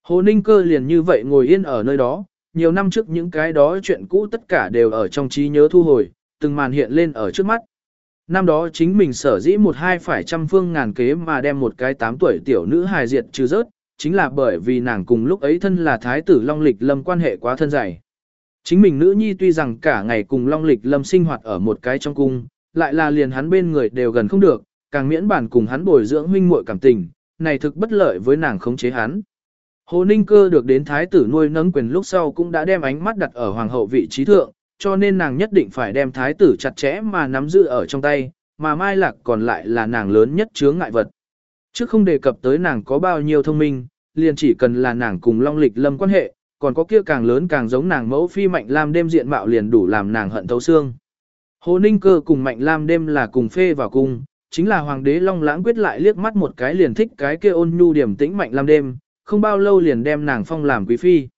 Hồ Ninh Cơ liền như vậy ngồi yên ở nơi đó, nhiều năm trước những cái đó chuyện cũ tất cả đều ở trong trí nhớ thu hồi, từng màn hiện lên ở trước mắt. Năm đó chính mình sở dĩ một hai phải trăm phương ngàn kế mà đem một cái tám tuổi tiểu nữ hài diệt trừ rớt, chính là bởi vì nàng cùng lúc ấy thân là thái tử Long Lịch Lâm quan hệ quá thân dày. Chính mình nữ nhi tuy rằng cả ngày cùng Long Lịch Lâm sinh hoạt ở một cái trong cung, lại là liền hắn bên người đều gần không được, càng miễn bản cùng hắn bồi dưỡng huynh muội cảm tình, này thực bất lợi với nàng khống chế hắn. Hồ Ninh Cơ được đến thái tử nuôi nấng quyền lúc sau cũng đã đem ánh mắt đặt ở hoàng hậu vị trí thượng, cho nên nàng nhất định phải đem thái tử chặt chẽ mà nắm giữ ở trong tay, mà Mai Lạc còn lại là nàng lớn nhất chướng ngại vật. Chứ không đề cập tới nàng có bao nhiêu thông minh, liền chỉ cần là nàng cùng Long Lịch Lâm quan hệ, còn có kia càng lớn càng giống nàng mẫu phi Mạnh Lam đêm diện mạo liền đủ làm nàng hận thấu xương. Hồ Ninh Cơ cùng Mạnh Lam đêm là cùng phê vào cung, chính là hoàng đế Long Lãng quyết lại liếc mắt một cái liền thích cái kia ôn nhu điểm tĩnh Mạnh Lam đêm, không bao lâu liền đem nàng phong làm quý phi.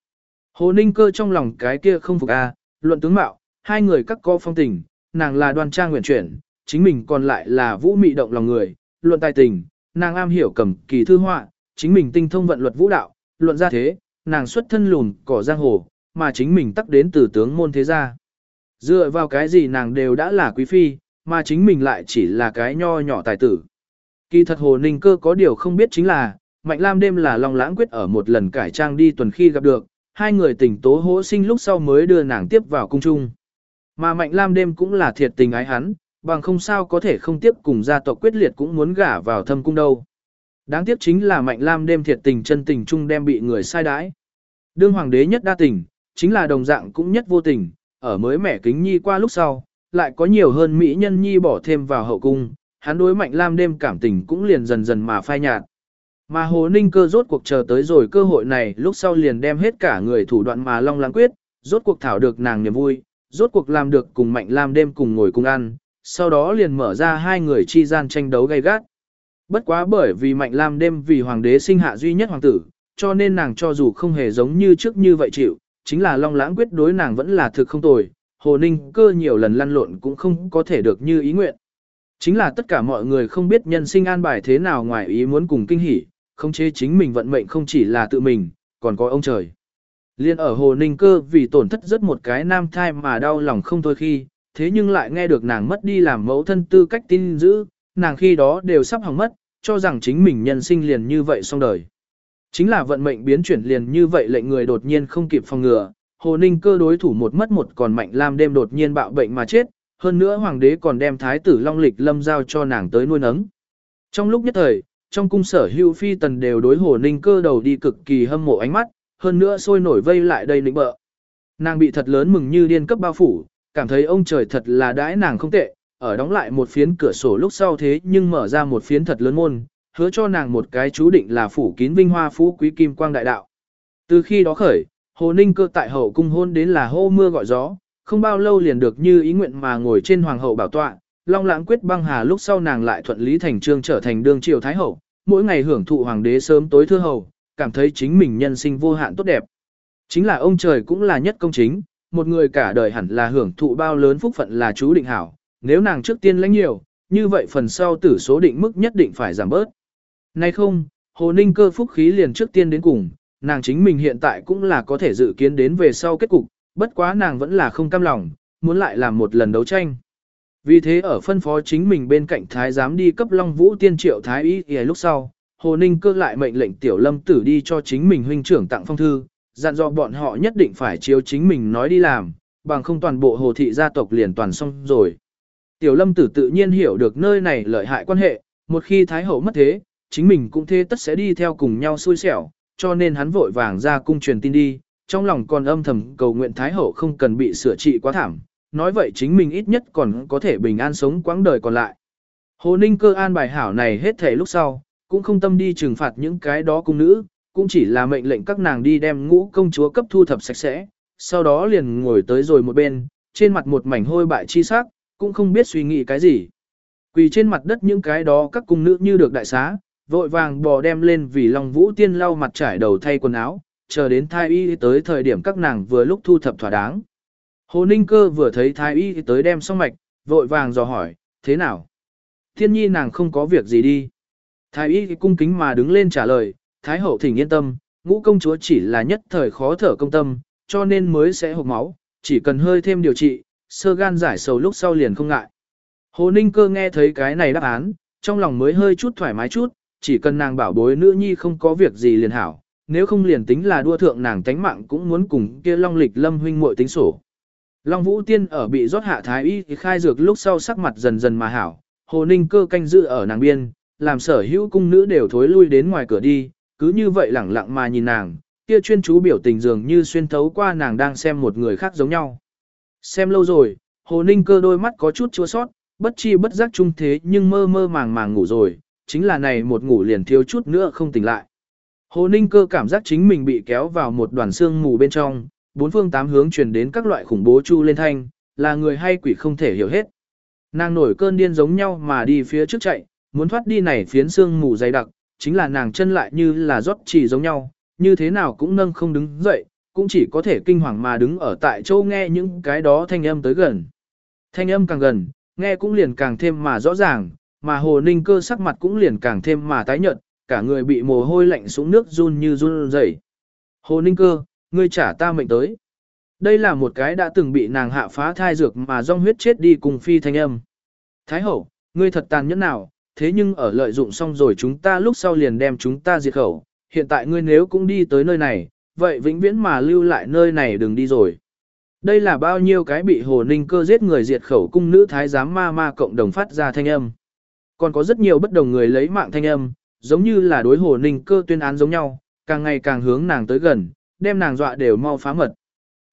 Hồ Ninh Cơ trong lòng cái kia không phục a, luận tướng mạo, hai người các có phong tình, nàng là đoan trang nguyện chuyển, chính mình còn lại là vũ mị động lòng người, luận tài tình, nàng am hiểu cầm kỳ thư họa, chính mình tinh thông vận luật vũ đạo, luận ra thế, nàng xuất thân lùn cỏ giang hồ, mà chính mình tắc đến từ tướng môn thế gia. Dựa vào cái gì nàng đều đã là quý phi, mà chính mình lại chỉ là cái nho nhỏ tài tử. Kỳ thật hồ ninh cơ có điều không biết chính là, Mạnh Lam đêm là Long Lãng quyết ở một lần cải trang đi tuần khi gặp được, hai người tình tố hỗ sinh lúc sau mới đưa nàng tiếp vào cung trung. Mà Mạnh Lam đêm cũng là thiệt tình ái hắn, bằng không sao có thể không tiếp cùng gia tộc quyết liệt cũng muốn gả vào thâm cung đâu. Đáng tiếc chính là Mạnh Lam đêm thiệt tình chân tình chung đem bị người sai đãi. Đương hoàng đế nhất đa tình, chính là đồng dạng cũng nhất vô tình, ở mới mẻ kính nhi qua lúc sau, lại có nhiều hơn mỹ nhân nhi bỏ thêm vào hậu cung, hắn đối Mạnh Lam đêm cảm tình cũng liền dần dần mà phai nhạt. Mà Hồ Ninh cơ rốt cuộc chờ tới rồi cơ hội này lúc sau liền đem hết cả người thủ đoạn mà long lãng quyết, rốt cuộc thảo được nàng niềm vui, rốt cuộc làm được cùng Mạnh Lam đêm cùng ngồi cùng ăn, sau đó liền mở ra hai người chi gian tranh đấu gay gắt. Bất quá bởi vì Mạnh Lam đêm vì hoàng đế sinh hạ duy nhất hoàng tử, cho nên nàng cho dù không hề giống như trước như vậy chịu, chính là Long Lãng quyết đối nàng vẫn là thực không tồi, Hồ Ninh cơ nhiều lần lăn lộn cũng không có thể được như ý nguyện. Chính là tất cả mọi người không biết nhân sinh an bài thế nào ngoài ý muốn cùng kinh hỉ, không chế chính mình vận mệnh không chỉ là tự mình, còn có ông trời. Liên ở Hồ Ninh cơ vì tổn thất rất một cái nam thai mà đau lòng không thôi khi, thế nhưng lại nghe được nàng mất đi làm mẫu thân tư cách tin giữ, nàng khi đó đều sắp hỏng mất, cho rằng chính mình nhân sinh liền như vậy xong đời. Chính là vận mệnh biến chuyển liền như vậy lệnh người đột nhiên không kịp phòng ngừa, Hồ Ninh cơ đối thủ một mất một còn mạnh lam đêm đột nhiên bạo bệnh mà chết, hơn nữa hoàng đế còn đem thái tử Long Lịch Lâm giao cho nàng tới nuôi nấng. Trong lúc nhất thời, trong cung sở hưu phi tần đều đối Hồ Ninh cơ đầu đi cực kỳ hâm mộ ánh mắt, hơn nữa sôi nổi vây lại đây nịnh bợ. Nàng bị thật lớn mừng như điên cấp bao phủ, cảm thấy ông trời thật là đãi nàng không tệ, ở đóng lại một phiến cửa sổ lúc sau thế nhưng mở ra một phiến thật lớn môn, hứa cho nàng một cái chú định là phủ kín vinh hoa phú quý kim quang đại đạo. Từ khi đó khởi, Hồ Ninh cơ tại hậu cung hôn đến là hô mưa gọi gió, không bao lâu liền được như ý nguyện mà ngồi trên hoàng hậu bảo tọa, long lãng quyết băng hà lúc sau nàng lại thuận lý thành trương trở thành đương triều thái hậu, mỗi ngày hưởng thụ hoàng đế sớm tối thưa hầu, cảm thấy chính mình nhân sinh vô hạn tốt đẹp. Chính là ông trời cũng là nhất công chính, một người cả đời hẳn là hưởng thụ bao lớn phúc phận là chú định hảo, nếu nàng trước tiên lãnh nhiều, như vậy phần sau tử số định mức nhất định phải giảm bớt. Nay không, Hồ Ninh cơ phúc khí liền trước tiên đến cùng, nàng chính mình hiện tại cũng là có thể dự kiến đến về sau kết cục, bất quá nàng vẫn là không cam lòng, muốn lại làm một lần đấu tranh. Vì thế ở phân phó chính mình bên cạnh thái giám đi cấp Long Vũ tiên triệu thái y y lúc sau, Hồ Ninh cơ lại mệnh lệnh tiểu lâm tử đi cho chính mình huynh trưởng tặng phong thư, dặn dò bọn họ nhất định phải chiếu chính mình nói đi làm, bằng không toàn bộ hồ thị gia tộc liền toàn xong rồi. Tiểu lâm tử tự nhiên hiểu được nơi này lợi hại quan hệ, một khi thái hậu mất thế, chính mình cũng thế tất sẽ đi theo cùng nhau xui xẻo, cho nên hắn vội vàng ra cung truyền tin đi, trong lòng còn âm thầm cầu nguyện thái hậu không cần bị sửa trị quá thảm, nói vậy chính mình ít nhất còn có thể bình an sống quãng đời còn lại. Hồ Ninh cơ an bài hảo này hết thể lúc sau, cũng không tâm đi trừng phạt những cái đó cung nữ, cũng chỉ là mệnh lệnh các nàng đi đem ngũ công chúa cấp thu thập sạch sẽ, sau đó liền ngồi tới rồi một bên, trên mặt một mảnh hôi bại chi sắc, cũng không biết suy nghĩ cái gì. Quỳ trên mặt đất những cái đó các cung nữ như được đại xá, vội vàng bò đem lên vì Long Vũ Tiên lau mặt trải đầu thay quần áo, chờ đến thái y tới thời điểm các nàng vừa lúc thu thập thỏa đáng. Hồ Ninh Cơ vừa thấy thái y tới đem xong mạch, vội vàng dò hỏi, thế nào? Thiên nhi nàng không có việc gì đi. Thái y cung kính mà đứng lên trả lời, Thái hậu thỉnh yên tâm, ngũ công chúa chỉ là nhất thời khó thở công tâm, cho nên mới sẽ hộp máu, chỉ cần hơi thêm điều trị, sơ gan giải sầu lúc sau liền không ngại. Hồ Ninh Cơ nghe thấy cái này đáp án, trong lòng mới hơi chút thoải mái chút, chỉ cần nàng bảo bối nữ nhi không có việc gì liền hảo, nếu không liền tính là đua thượng nàng tánh mạng cũng muốn cùng kia Long Lịch Lâm huynh muội tính sổ. Long Vũ Tiên ở bị rót hạ thái y khai dược lúc sau sắc mặt dần dần mà hảo, Hồ Ninh Cơ canh giữ ở nàng biên, làm sở hữu cung nữ đều thối lui đến ngoài cửa đi, cứ như vậy lẳng lặng mà nhìn nàng, kia chuyên chú biểu tình dường như xuyên thấu qua nàng đang xem một người khác giống nhau. Xem lâu rồi, Hồ Ninh Cơ đôi mắt có chút chua sót, bất chi bất giác chung thế nhưng mơ mơ màng màng ngủ rồi, chính là này một ngủ liền thiếu chút nữa không tỉnh lại. Hồ Ninh cơ cảm giác chính mình bị kéo vào một đoàn xương mù bên trong, bốn phương tám hướng truyền đến các loại khủng bố chu lên thanh, là người hay quỷ không thể hiểu hết. Nàng nổi cơn điên giống nhau mà đi phía trước chạy, muốn thoát đi này phiến xương mù dày đặc, chính là nàng chân lại như là rót chỉ giống nhau, như thế nào cũng nâng không đứng dậy, cũng chỉ có thể kinh hoàng mà đứng ở tại chỗ nghe những cái đó thanh âm tới gần. Thanh âm càng gần, nghe cũng liền càng thêm mà rõ ràng, mà hồ ninh cơ sắc mặt cũng liền càng thêm mà tái nhợt, cả người bị mồ hôi lạnh xuống nước run như run rẩy. Hồ ninh cơ, ngươi trả ta mệnh tới. Đây là một cái đã từng bị nàng hạ phá thai dược mà rong huyết chết đi cùng phi thanh âm. Thái hậu, ngươi thật tàn nhẫn nào, thế nhưng ở lợi dụng xong rồi chúng ta lúc sau liền đem chúng ta diệt khẩu. Hiện tại ngươi nếu cũng đi tới nơi này, vậy vĩnh viễn mà lưu lại nơi này đừng đi rồi. Đây là bao nhiêu cái bị hồ ninh cơ giết người diệt khẩu cung nữ thái giám ma ma cộng đồng phát ra thanh âm. Còn có rất nhiều bất đồng người lấy mạng thanh âm, giống như là đối hồ ninh cơ tuyên án giống nhau, càng ngày càng hướng nàng tới gần, đem nàng dọa đều mau phá mật.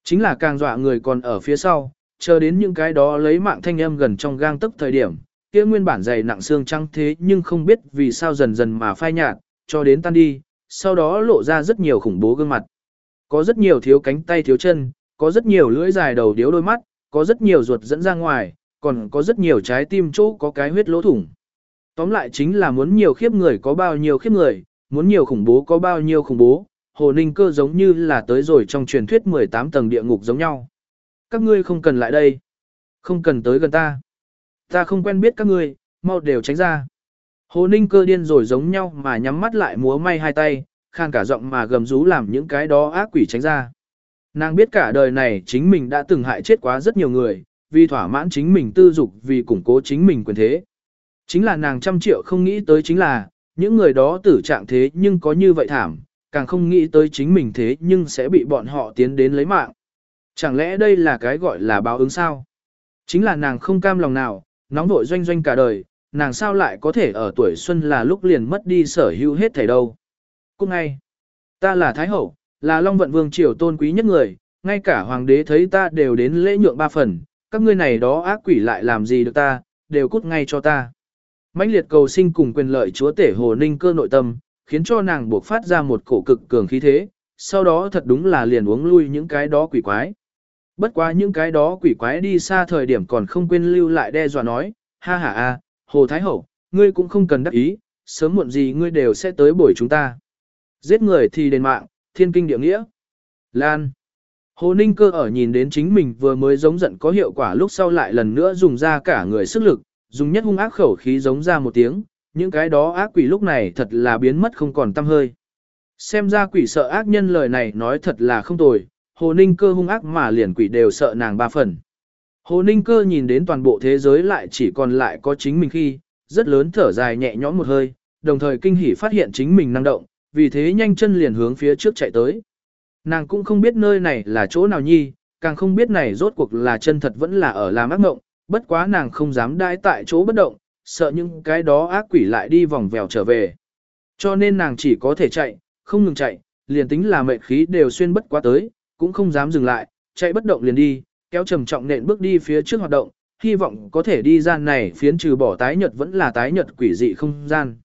Chính là càng dọa người còn ở phía sau, chờ đến những cái đó lấy mạng thanh âm gần trong gang tức thời điểm, kia nguyên bản dày nặng xương trắng thế nhưng không biết vì sao dần dần mà phai nhạt, cho đến tan đi, sau đó lộ ra rất nhiều khủng bố gương mặt. Có rất nhiều thiếu cánh tay thiếu chân, có rất nhiều lưỡi dài đầu điếu đôi mắt, có rất nhiều ruột dẫn ra ngoài, còn có rất nhiều trái tim chỗ có cái huyết lỗ thủng. Tóm lại chính là muốn nhiều khiếp người có bao nhiêu khiếp người, muốn nhiều khủng bố có bao nhiêu khủng bố, hồ ninh cơ giống như là tới rồi trong truyền thuyết 18 tầng địa ngục giống nhau. Các ngươi không cần lại đây. Không cần tới gần ta. Ta không quen biết các ngươi, mau đều tránh ra. Hồ ninh cơ điên rồi giống nhau mà nhắm mắt lại múa may hai tay, khang cả giọng mà gầm rú làm những cái đó ác quỷ tránh ra. Nàng biết cả đời này chính mình đã từng hại chết quá rất nhiều người, vì thỏa mãn chính mình tư dục vì củng cố chính mình quyền thế. Chính là nàng trăm triệu không nghĩ tới chính là, những người đó tử trạng thế nhưng có như vậy thảm, càng không nghĩ tới chính mình thế nhưng sẽ bị bọn họ tiến đến lấy mạng. Chẳng lẽ đây là cái gọi là báo ứng sao? Chính là nàng không cam lòng nào, nóng vội doanh doanh cả đời, nàng sao lại có thể ở tuổi xuân là lúc liền mất đi sở hữu hết thảy đâu. Cũng ngay, ta là Thái Hậu, là Long Vận Vương triều tôn quý nhất người, ngay cả Hoàng đế thấy ta đều đến lễ nhượng ba phần, các ngươi này đó ác quỷ lại làm gì được ta, đều cút ngay cho ta. mãnh liệt cầu sinh cùng quyền lợi chúa tể hồ ninh cơ nội tâm, khiến cho nàng buộc phát ra một cổ cực cường khí thế, sau đó thật đúng là liền uống lui những cái đó quỷ quái. Bất quá những cái đó quỷ quái đi xa thời điểm còn không quên lưu lại đe dọa nói, ha ha a, Hồ Thái Hậu, ngươi cũng không cần đắc ý, sớm muộn gì ngươi đều sẽ tới bổi chúng ta. Giết người thì đền mạng, thiên kinh địa nghĩa. Lan. Hồ Ninh cơ ở nhìn đến chính mình vừa mới giống giận có hiệu quả lúc sau lại lần nữa dùng ra cả người sức lực, dùng nhất hung ác khẩu khí giống ra một tiếng, những cái đó ác quỷ lúc này thật là biến mất không còn tâm hơi. Xem ra quỷ sợ ác nhân lời này nói thật là không tồi, Hồ Ninh cơ hung ác mà liền quỷ đều sợ nàng ba phần. Hồ Ninh cơ nhìn đến toàn bộ thế giới lại chỉ còn lại có chính mình khi, rất lớn thở dài nhẹ nhõm một hơi, đồng thời kinh hỉ phát hiện chính mình năng động, vì thế nhanh chân liền hướng phía trước chạy tới. Nàng cũng không biết nơi này là chỗ nào nhi, càng không biết này rốt cuộc là chân thật vẫn là ở làm ác mộng, bất quá nàng không dám đãi tại chỗ bất động, sợ những cái đó ác quỷ lại đi vòng vèo trở về. Cho nên nàng chỉ có thể chạy, không ngừng chạy, liền tính là mệt khí đều xuyên bất quá tới, cũng không dám dừng lại, chạy bất động liền đi, kéo trầm trọng nện bước đi phía trước hoạt động, hy vọng có thể đi gian này phiến trừ bỏ tái nhật vẫn là tái nhật quỷ dị không gian.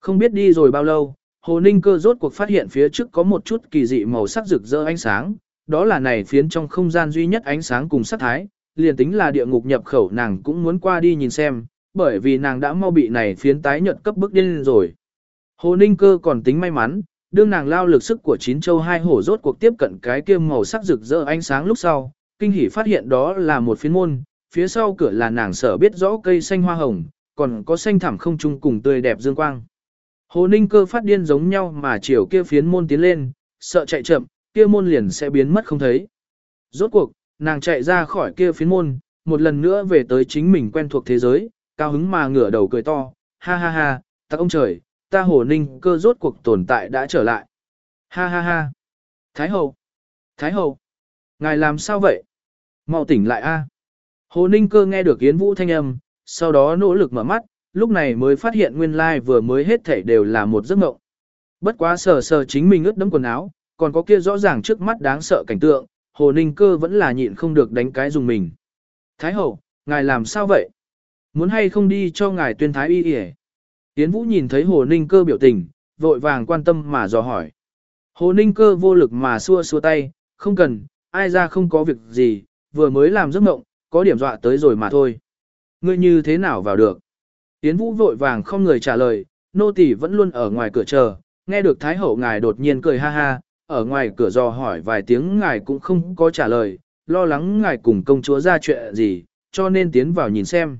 Không biết đi rồi bao lâu, Hồ Ninh cơ rốt cuộc phát hiện phía trước có một chút kỳ dị màu sắc rực rỡ ánh sáng, đó là này phiến trong không gian duy nhất ánh sáng cùng sắc thái, liền tính là địa ngục nhập khẩu nàng cũng muốn qua đi nhìn xem, bởi vì nàng đã mau bị này phiến tái nhật cấp bức điên rồi. Hồ Ninh cơ còn tính may mắn, đương nàng lao lực sức của chín châu hai hổ rốt cuộc tiếp cận cái kia màu sắc rực rỡ ánh sáng lúc sau, kinh hỉ phát hiện đó là một phiến môn, phía sau cửa là nàng sở biết rõ cây xanh hoa hồng, còn có xanh thẳm không trung cùng tươi đẹp dương quang. Hồ Ninh cơ phát điên giống nhau mà chiều kia phiến môn tiến lên, sợ chạy chậm, kia môn liền sẽ biến mất không thấy. Rốt cuộc, nàng chạy ra khỏi kia phiến môn, một lần nữa về tới chính mình quen thuộc thế giới, cao hứng mà ngửa đầu cười to, ha ha ha, ta ông trời, ta Hồ Ninh cơ rốt cuộc tồn tại đã trở lại. Ha ha ha. Thái hậu. Thái hậu. Ngài làm sao vậy? Mau tỉnh lại a. Hồ Ninh cơ nghe được Yến Vũ thanh âm, sau đó nỗ lực mở mắt, lúc này mới phát hiện nguyên lai vừa mới hết thảy đều là một giấc mộng. Bất quá sờ sờ chính mình ướt đẫm quần áo, còn có kia rõ ràng trước mắt đáng sợ cảnh tượng, Hồ Ninh cơ vẫn là nhịn không được đánh cái dùng mình. Thái hậu, ngài làm sao vậy? Muốn hay không đi cho ngài tuyên thái y yể? Yến Vũ nhìn thấy Hồ Ninh cơ biểu tình, vội vàng quan tâm mà dò hỏi. Hồ Ninh cơ vô lực mà xua xua tay, không cần, ai ra không có việc gì, vừa mới làm giấc mộng, có điểm dọa tới rồi mà thôi. Ngươi như thế nào vào được? Yến Vũ vội vàng không người trả lời, nô tỳ vẫn luôn ở ngoài cửa chờ, nghe được Thái Hậu ngài đột nhiên cười ha ha, ở ngoài cửa dò hỏi vài tiếng ngài cũng không có trả lời, lo lắng ngài cùng công chúa ra chuyện gì, cho nên tiến vào nhìn xem.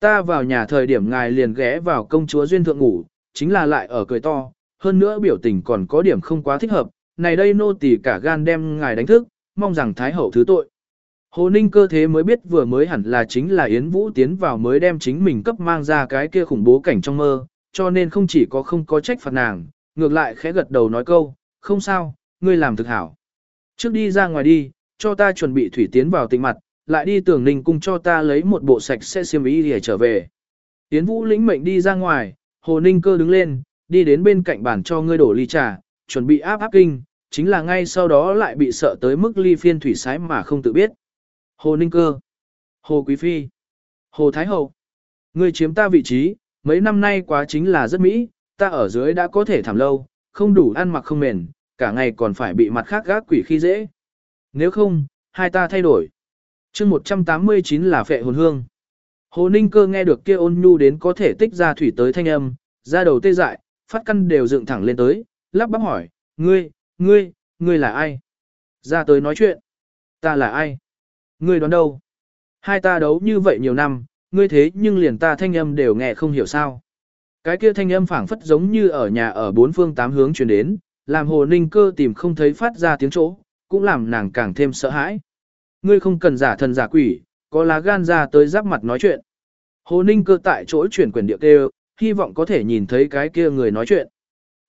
Ta vào nhà thời điểm ngài liền ghé vào công chúa duyên thượng ngủ, chính là lại ở cười to, hơn nữa biểu tình còn có điểm không quá thích hợp, này đây nô tỳ cả gan đem ngài đánh thức, mong rằng Thái Hậu thứ tội. Hồ Ninh cơ thế mới biết vừa mới hẳn là chính là Yến Vũ tiến vào mới đem chính mình cấp mang ra cái kia khủng bố cảnh trong mơ, cho nên không chỉ có không có trách phạt nàng, ngược lại khẽ gật đầu nói câu, không sao, ngươi làm thực hảo. Trước đi ra ngoài đi, cho ta chuẩn bị thủy tiến vào tịnh mặt, lại đi tưởng ninh cung cho ta lấy một bộ sạch sẽ xiêm y để trở về. Tiến Vũ lĩnh mệnh đi ra ngoài, Hồ Ninh cơ đứng lên, đi đến bên cạnh bàn cho ngươi đổ ly trà, chuẩn bị áp áp kinh, chính là ngay sau đó lại bị sợ tới mức ly phiên thủy sái mà không tự biết. Hồ Ninh Cơ, Hồ Quý Phi, Hồ Thái Hậu, ngươi chiếm ta vị trí, mấy năm nay quá chính là rất mỹ, ta ở dưới đã có thể thảm lâu, không đủ ăn mặc không mền, cả ngày còn phải bị mặt khác gác quỷ khi dễ. Nếu không, hai ta thay đổi chương 189 là phệ hồn hương. Hồ Ninh cơ nghe được kia ôn nhu đến có thể tích ra thủy tới thanh âm, ra đầu tê dại, phát căn đều dựng thẳng lên tới, lắp bắp hỏi, ngươi, ngươi, ngươi là ai? Ra tới nói chuyện, ta là ai? Ngươi đoán đâu? Hai ta đấu như vậy nhiều năm, ngươi thế nhưng liền ta thanh âm đều nghe không hiểu sao. Cái kia thanh âm phảng phất giống như ở nhà ở bốn phương tám hướng truyền đến, làm hồ ninh cơ tìm không thấy phát ra tiếng chỗ, cũng làm nàng càng thêm sợ hãi. Ngươi không cần giả thần giả quỷ, có lá gan ra tới giáp mặt nói chuyện. Hồ ninh cơ tại chỗ chuyển quyền địa kêu, hy vọng có thể nhìn thấy cái kia người nói chuyện.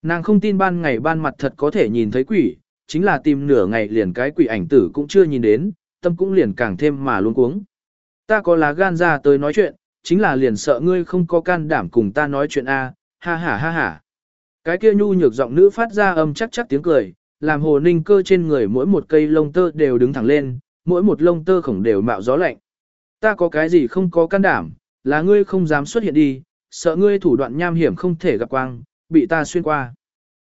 Nàng không tin ban ngày ban mặt thật có thể nhìn thấy quỷ, chính là tìm nửa ngày liền cái quỷ ảnh tử cũng chưa nhìn đến, tâm cũng liền càng thêm mà luôn cuống. Ta có lá gan ra tới nói chuyện, chính là liền sợ ngươi không có can đảm cùng ta nói chuyện a, ha ha ha ha. Cái kia nhu nhược giọng nữ phát ra âm chắc chắc tiếng cười, làm hồ ninh cơ trên người mỗi một cây lông tơ đều đứng thẳng lên, mỗi một lông tơ khổng đều mạo gió lạnh. Ta có cái gì không có can đảm, là ngươi không dám xuất hiện đi, sợ ngươi thủ đoạn nham hiểm không thể gặp quang, bị ta xuyên qua.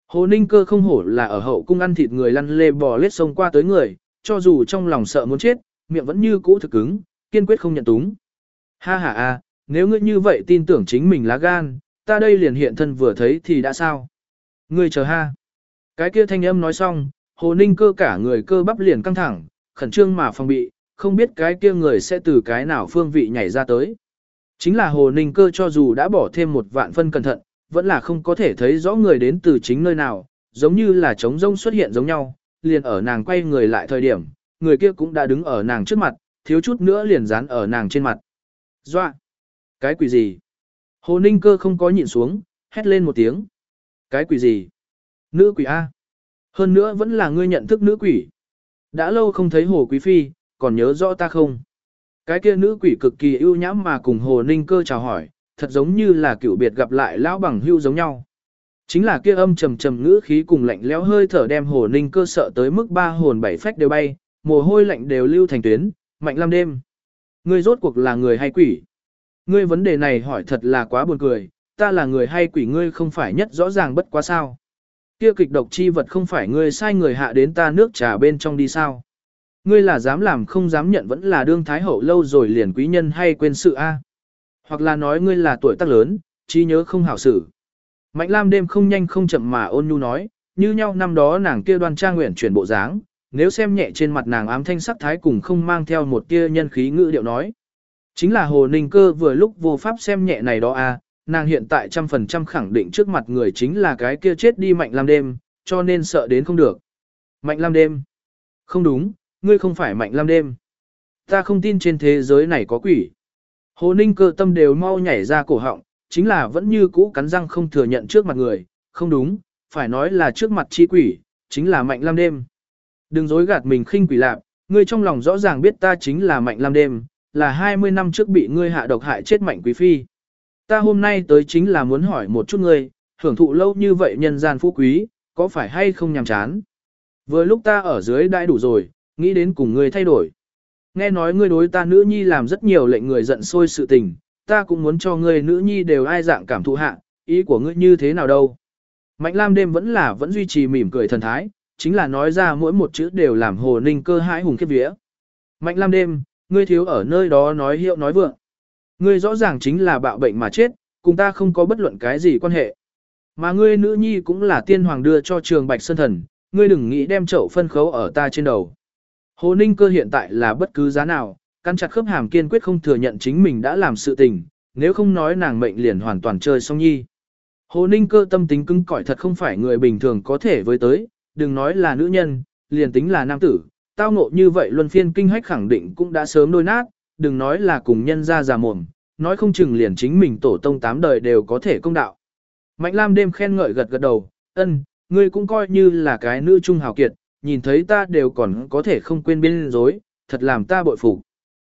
Hồ ninh cơ không hổ là ở hậu cung ăn thịt người lăn lê bò lết sông qua tới người, cho dù trong lòng sợ muốn chết, miệng vẫn như cũ thực cứng, kiên quyết không nhận túng. Ha ha a, nếu ngươi như vậy tin tưởng chính mình lá gan, ta đây liền hiện thân vừa thấy thì đã sao? Ngươi chờ ha. Cái kia thanh âm nói xong, hồ ninh cơ cả người cơ bắp liền căng thẳng, khẩn trương mà phòng bị, không biết cái kia người sẽ từ cái nào phương vị nhảy ra tới. Chính là hồ ninh cơ cho dù đã bỏ thêm một vạn phân cẩn thận, vẫn là không có thể thấy rõ người đến từ chính nơi nào, giống như là trống rông xuất hiện giống nhau, liền ở nàng quay người lại thời điểm, người kia cũng đã đứng ở nàng trước mặt, thiếu chút nữa liền dán ở nàng trên mặt. Doa! Cái quỷ gì? Hồ Ninh cơ không có nhịn xuống, hét lên một tiếng. Cái quỷ gì? Nữ quỷ A. Hơn nữa vẫn là ngươi nhận thức nữ quỷ. Đã lâu không thấy Hồ Quý Phi, còn nhớ rõ ta không? Cái kia nữ quỷ cực kỳ ưu nhãm mà cùng Hồ Ninh cơ chào hỏi, thật giống như là cựu biệt gặp lại lão bằng hưu giống nhau. Chính là kia âm trầm trầm ngữ khí cùng lạnh lẽo hơi thở đem Hồ Ninh cơ sợ tới mức ba hồn bảy phách đều bay, mồ hôi lạnh đều lưu thành tuyến, mạnh lam đêm. Ngươi rốt cuộc là người hay quỷ? Ngươi vấn đề này hỏi thật là quá buồn cười, ta là người hay quỷ ngươi không phải nhất rõ ràng bất quá sao. Kia kịch độc chi vật không phải ngươi sai người hạ đến ta nước trà bên trong đi sao. Ngươi là dám làm không dám nhận vẫn là đương thái hậu lâu rồi liền quý nhân hay quên sự a Hoặc là nói ngươi là tuổi tác lớn, trí nhớ không hảo xử. Mạnh lam đêm không nhanh không chậm mà ôn nhu nói, như nhau năm đó nàng kia đoan trang nguyện chuyển bộ dáng, nếu xem nhẹ trên mặt nàng ám thanh sắc thái cùng không mang theo một tia nhân khí ngữ điệu nói. Chính là Hồ Ninh Cơ vừa lúc vô pháp xem nhẹ này đó a, à, nàng hiện tại trăm phần trăm khẳng định trước mặt người chính là cái kia chết đi Mạnh Lam Đêm, cho nên sợ đến không được. Mạnh Lam Đêm. Không đúng, ngươi không phải Mạnh Lam Đêm. Ta không tin trên thế giới này có quỷ. Hồ Ninh Cơ tâm đều mau nhảy ra cổ họng, chính là vẫn như cũ cắn răng không thừa nhận trước mặt người, không đúng, phải nói là trước mặt chi quỷ, chính là Mạnh Lam Đêm. Đừng dối gạt mình khinh quỷ lạp, ngươi trong lòng rõ ràng biết ta chính là Mạnh Lam Đêm, là 20 năm trước bị ngươi hạ độc hại chết mạnh quý phi. Ta hôm nay tới chính là muốn hỏi một chút ngươi, hưởng thụ lâu như vậy nhân gian phú quý, có phải hay không nhàm chán? Vừa lúc ta ở dưới đã đủ rồi, nghĩ đến cùng ngươi thay đổi. Nghe nói ngươi đối ta nữ nhi làm rất nhiều lệnh người giận sôi sự tình, ta cũng muốn cho ngươi nữ nhi đều ai dạng cảm thụ hạ, ý của ngươi như thế nào đâu. Mạnh Lam đêm vẫn là vẫn duy trì mỉm cười thần thái, chính là nói ra mỗi một chữ đều làm hồ ninh cơ hãi hùng khiếp vía. Mạnh Lam đêm, ngươi thiếu ở nơi đó nói hiệu nói vượng. Ngươi rõ ràng chính là bạo bệnh mà chết, cùng ta không có bất luận cái gì quan hệ. Mà ngươi nữ nhi cũng là tiên hoàng đưa cho trường Bạch Sơn Thần, ngươi đừng nghĩ đem chậu phân khấu ở ta trên đầu. Hồ Ninh cơ hiện tại là bất cứ giá nào, căn chặt khớp hàm kiên quyết không thừa nhận chính mình đã làm sự tình, nếu không nói nàng mệnh liền hoàn toàn chơi xong nhi. Hồ Ninh cơ tâm tính cứng cỏi thật không phải người bình thường có thể với tới, đừng nói là nữ nhân, liền tính là nam tử, tao ngộ như vậy luân phiên kinh hách khẳng định cũng đã sớm đôi nát, đừng nói là cùng nhân ra già mồm, nói không chừng liền chính mình tổ tông tám đời đều có thể công đạo. Mạnh Lam đêm khen ngợi gật gật đầu, ân, ngươi cũng coi như là cái nữ trung hào kiệt, nhìn thấy ta đều còn có thể không quên biên dối, thật làm ta bội phục.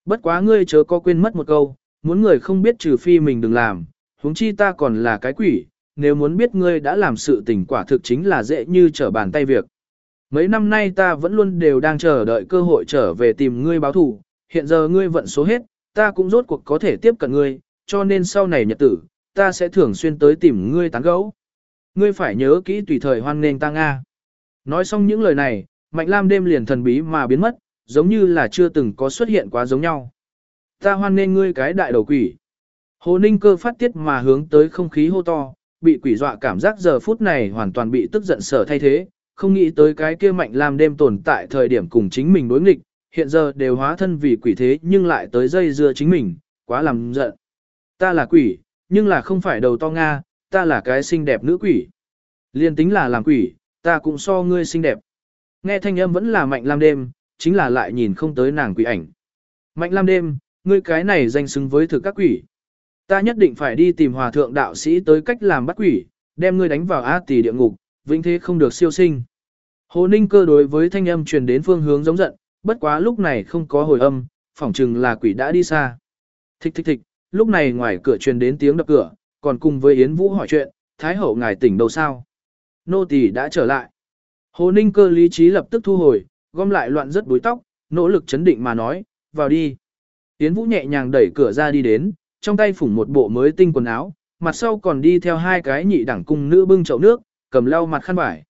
Bất quá ngươi chớ có quên mất một câu, muốn người không biết trừ phi mình đừng làm, huống chi ta còn là cái quỷ, nếu muốn biết ngươi đã làm sự tình quả thực chính là dễ như trở bàn tay việc. Mấy năm nay ta vẫn luôn đều đang chờ đợi cơ hội trở về tìm ngươi báo thù, hiện giờ ngươi vận số hết, ta cũng rốt cuộc có thể tiếp cận ngươi, cho nên sau này nhật tử, ta sẽ thường xuyên tới tìm ngươi tán gẫu. Ngươi phải nhớ kỹ tùy thời hoan nghênh ta Nga. Nói xong những lời này, Mạnh Lam đêm liền thần bí mà biến mất, giống như là chưa từng có xuất hiện quá giống nhau. Ta hoan nên ngươi cái đại đầu quỷ. Hồ Ninh cơ phát tiết mà hướng tới không khí hô to, bị quỷ dọa cảm giác giờ phút này hoàn toàn bị tức giận sở thay thế, không nghĩ tới cái kia mạnh lam đêm tồn tại thời điểm cùng chính mình đối nghịch, hiện giờ đều hóa thân vì quỷ thế nhưng lại tới dây dưa chính mình, quá làm giận. Ta là quỷ, nhưng là không phải đầu to Nga, ta là cái xinh đẹp nữ quỷ. Liên tính là làm quỷ, ta cũng so ngươi xinh đẹp. Nghe thanh âm vẫn là mạnh lam đêm, chính là lại nhìn không tới nàng quỷ ảnh. Mạnh lam đêm, ngươi cái này danh xứng với thực các quỷ. Ta nhất định phải đi tìm hòa thượng đạo sĩ tới cách làm bắt quỷ, đem ngươi đánh vào á tỷ địa ngục, vĩnh thế không được siêu sinh. Hồ Ninh cơ đối với thanh âm truyền đến phương hướng giống giận, bất quá lúc này không có hồi âm, phỏng chừng là quỷ đã đi xa. Thích thích thích, lúc này ngoài cửa truyền đến tiếng đập cửa, còn cùng với Yến Vũ hỏi chuyện, Thái hậu ngài tỉnh đâu sao? Nô tỳ đã trở lại. Hồ Ninh cơ lý trí lập tức thu hồi, gom lại loạn rất búi tóc, nỗ lực chấn định mà nói, vào đi. Yến Vũ nhẹ nhàng đẩy cửa ra đi đến, trong tay phủng một bộ mới tinh quần áo, mặt sau còn đi theo hai cái nhị đẳng cung nữ bưng chậu nước, cầm lau mặt khăn vải.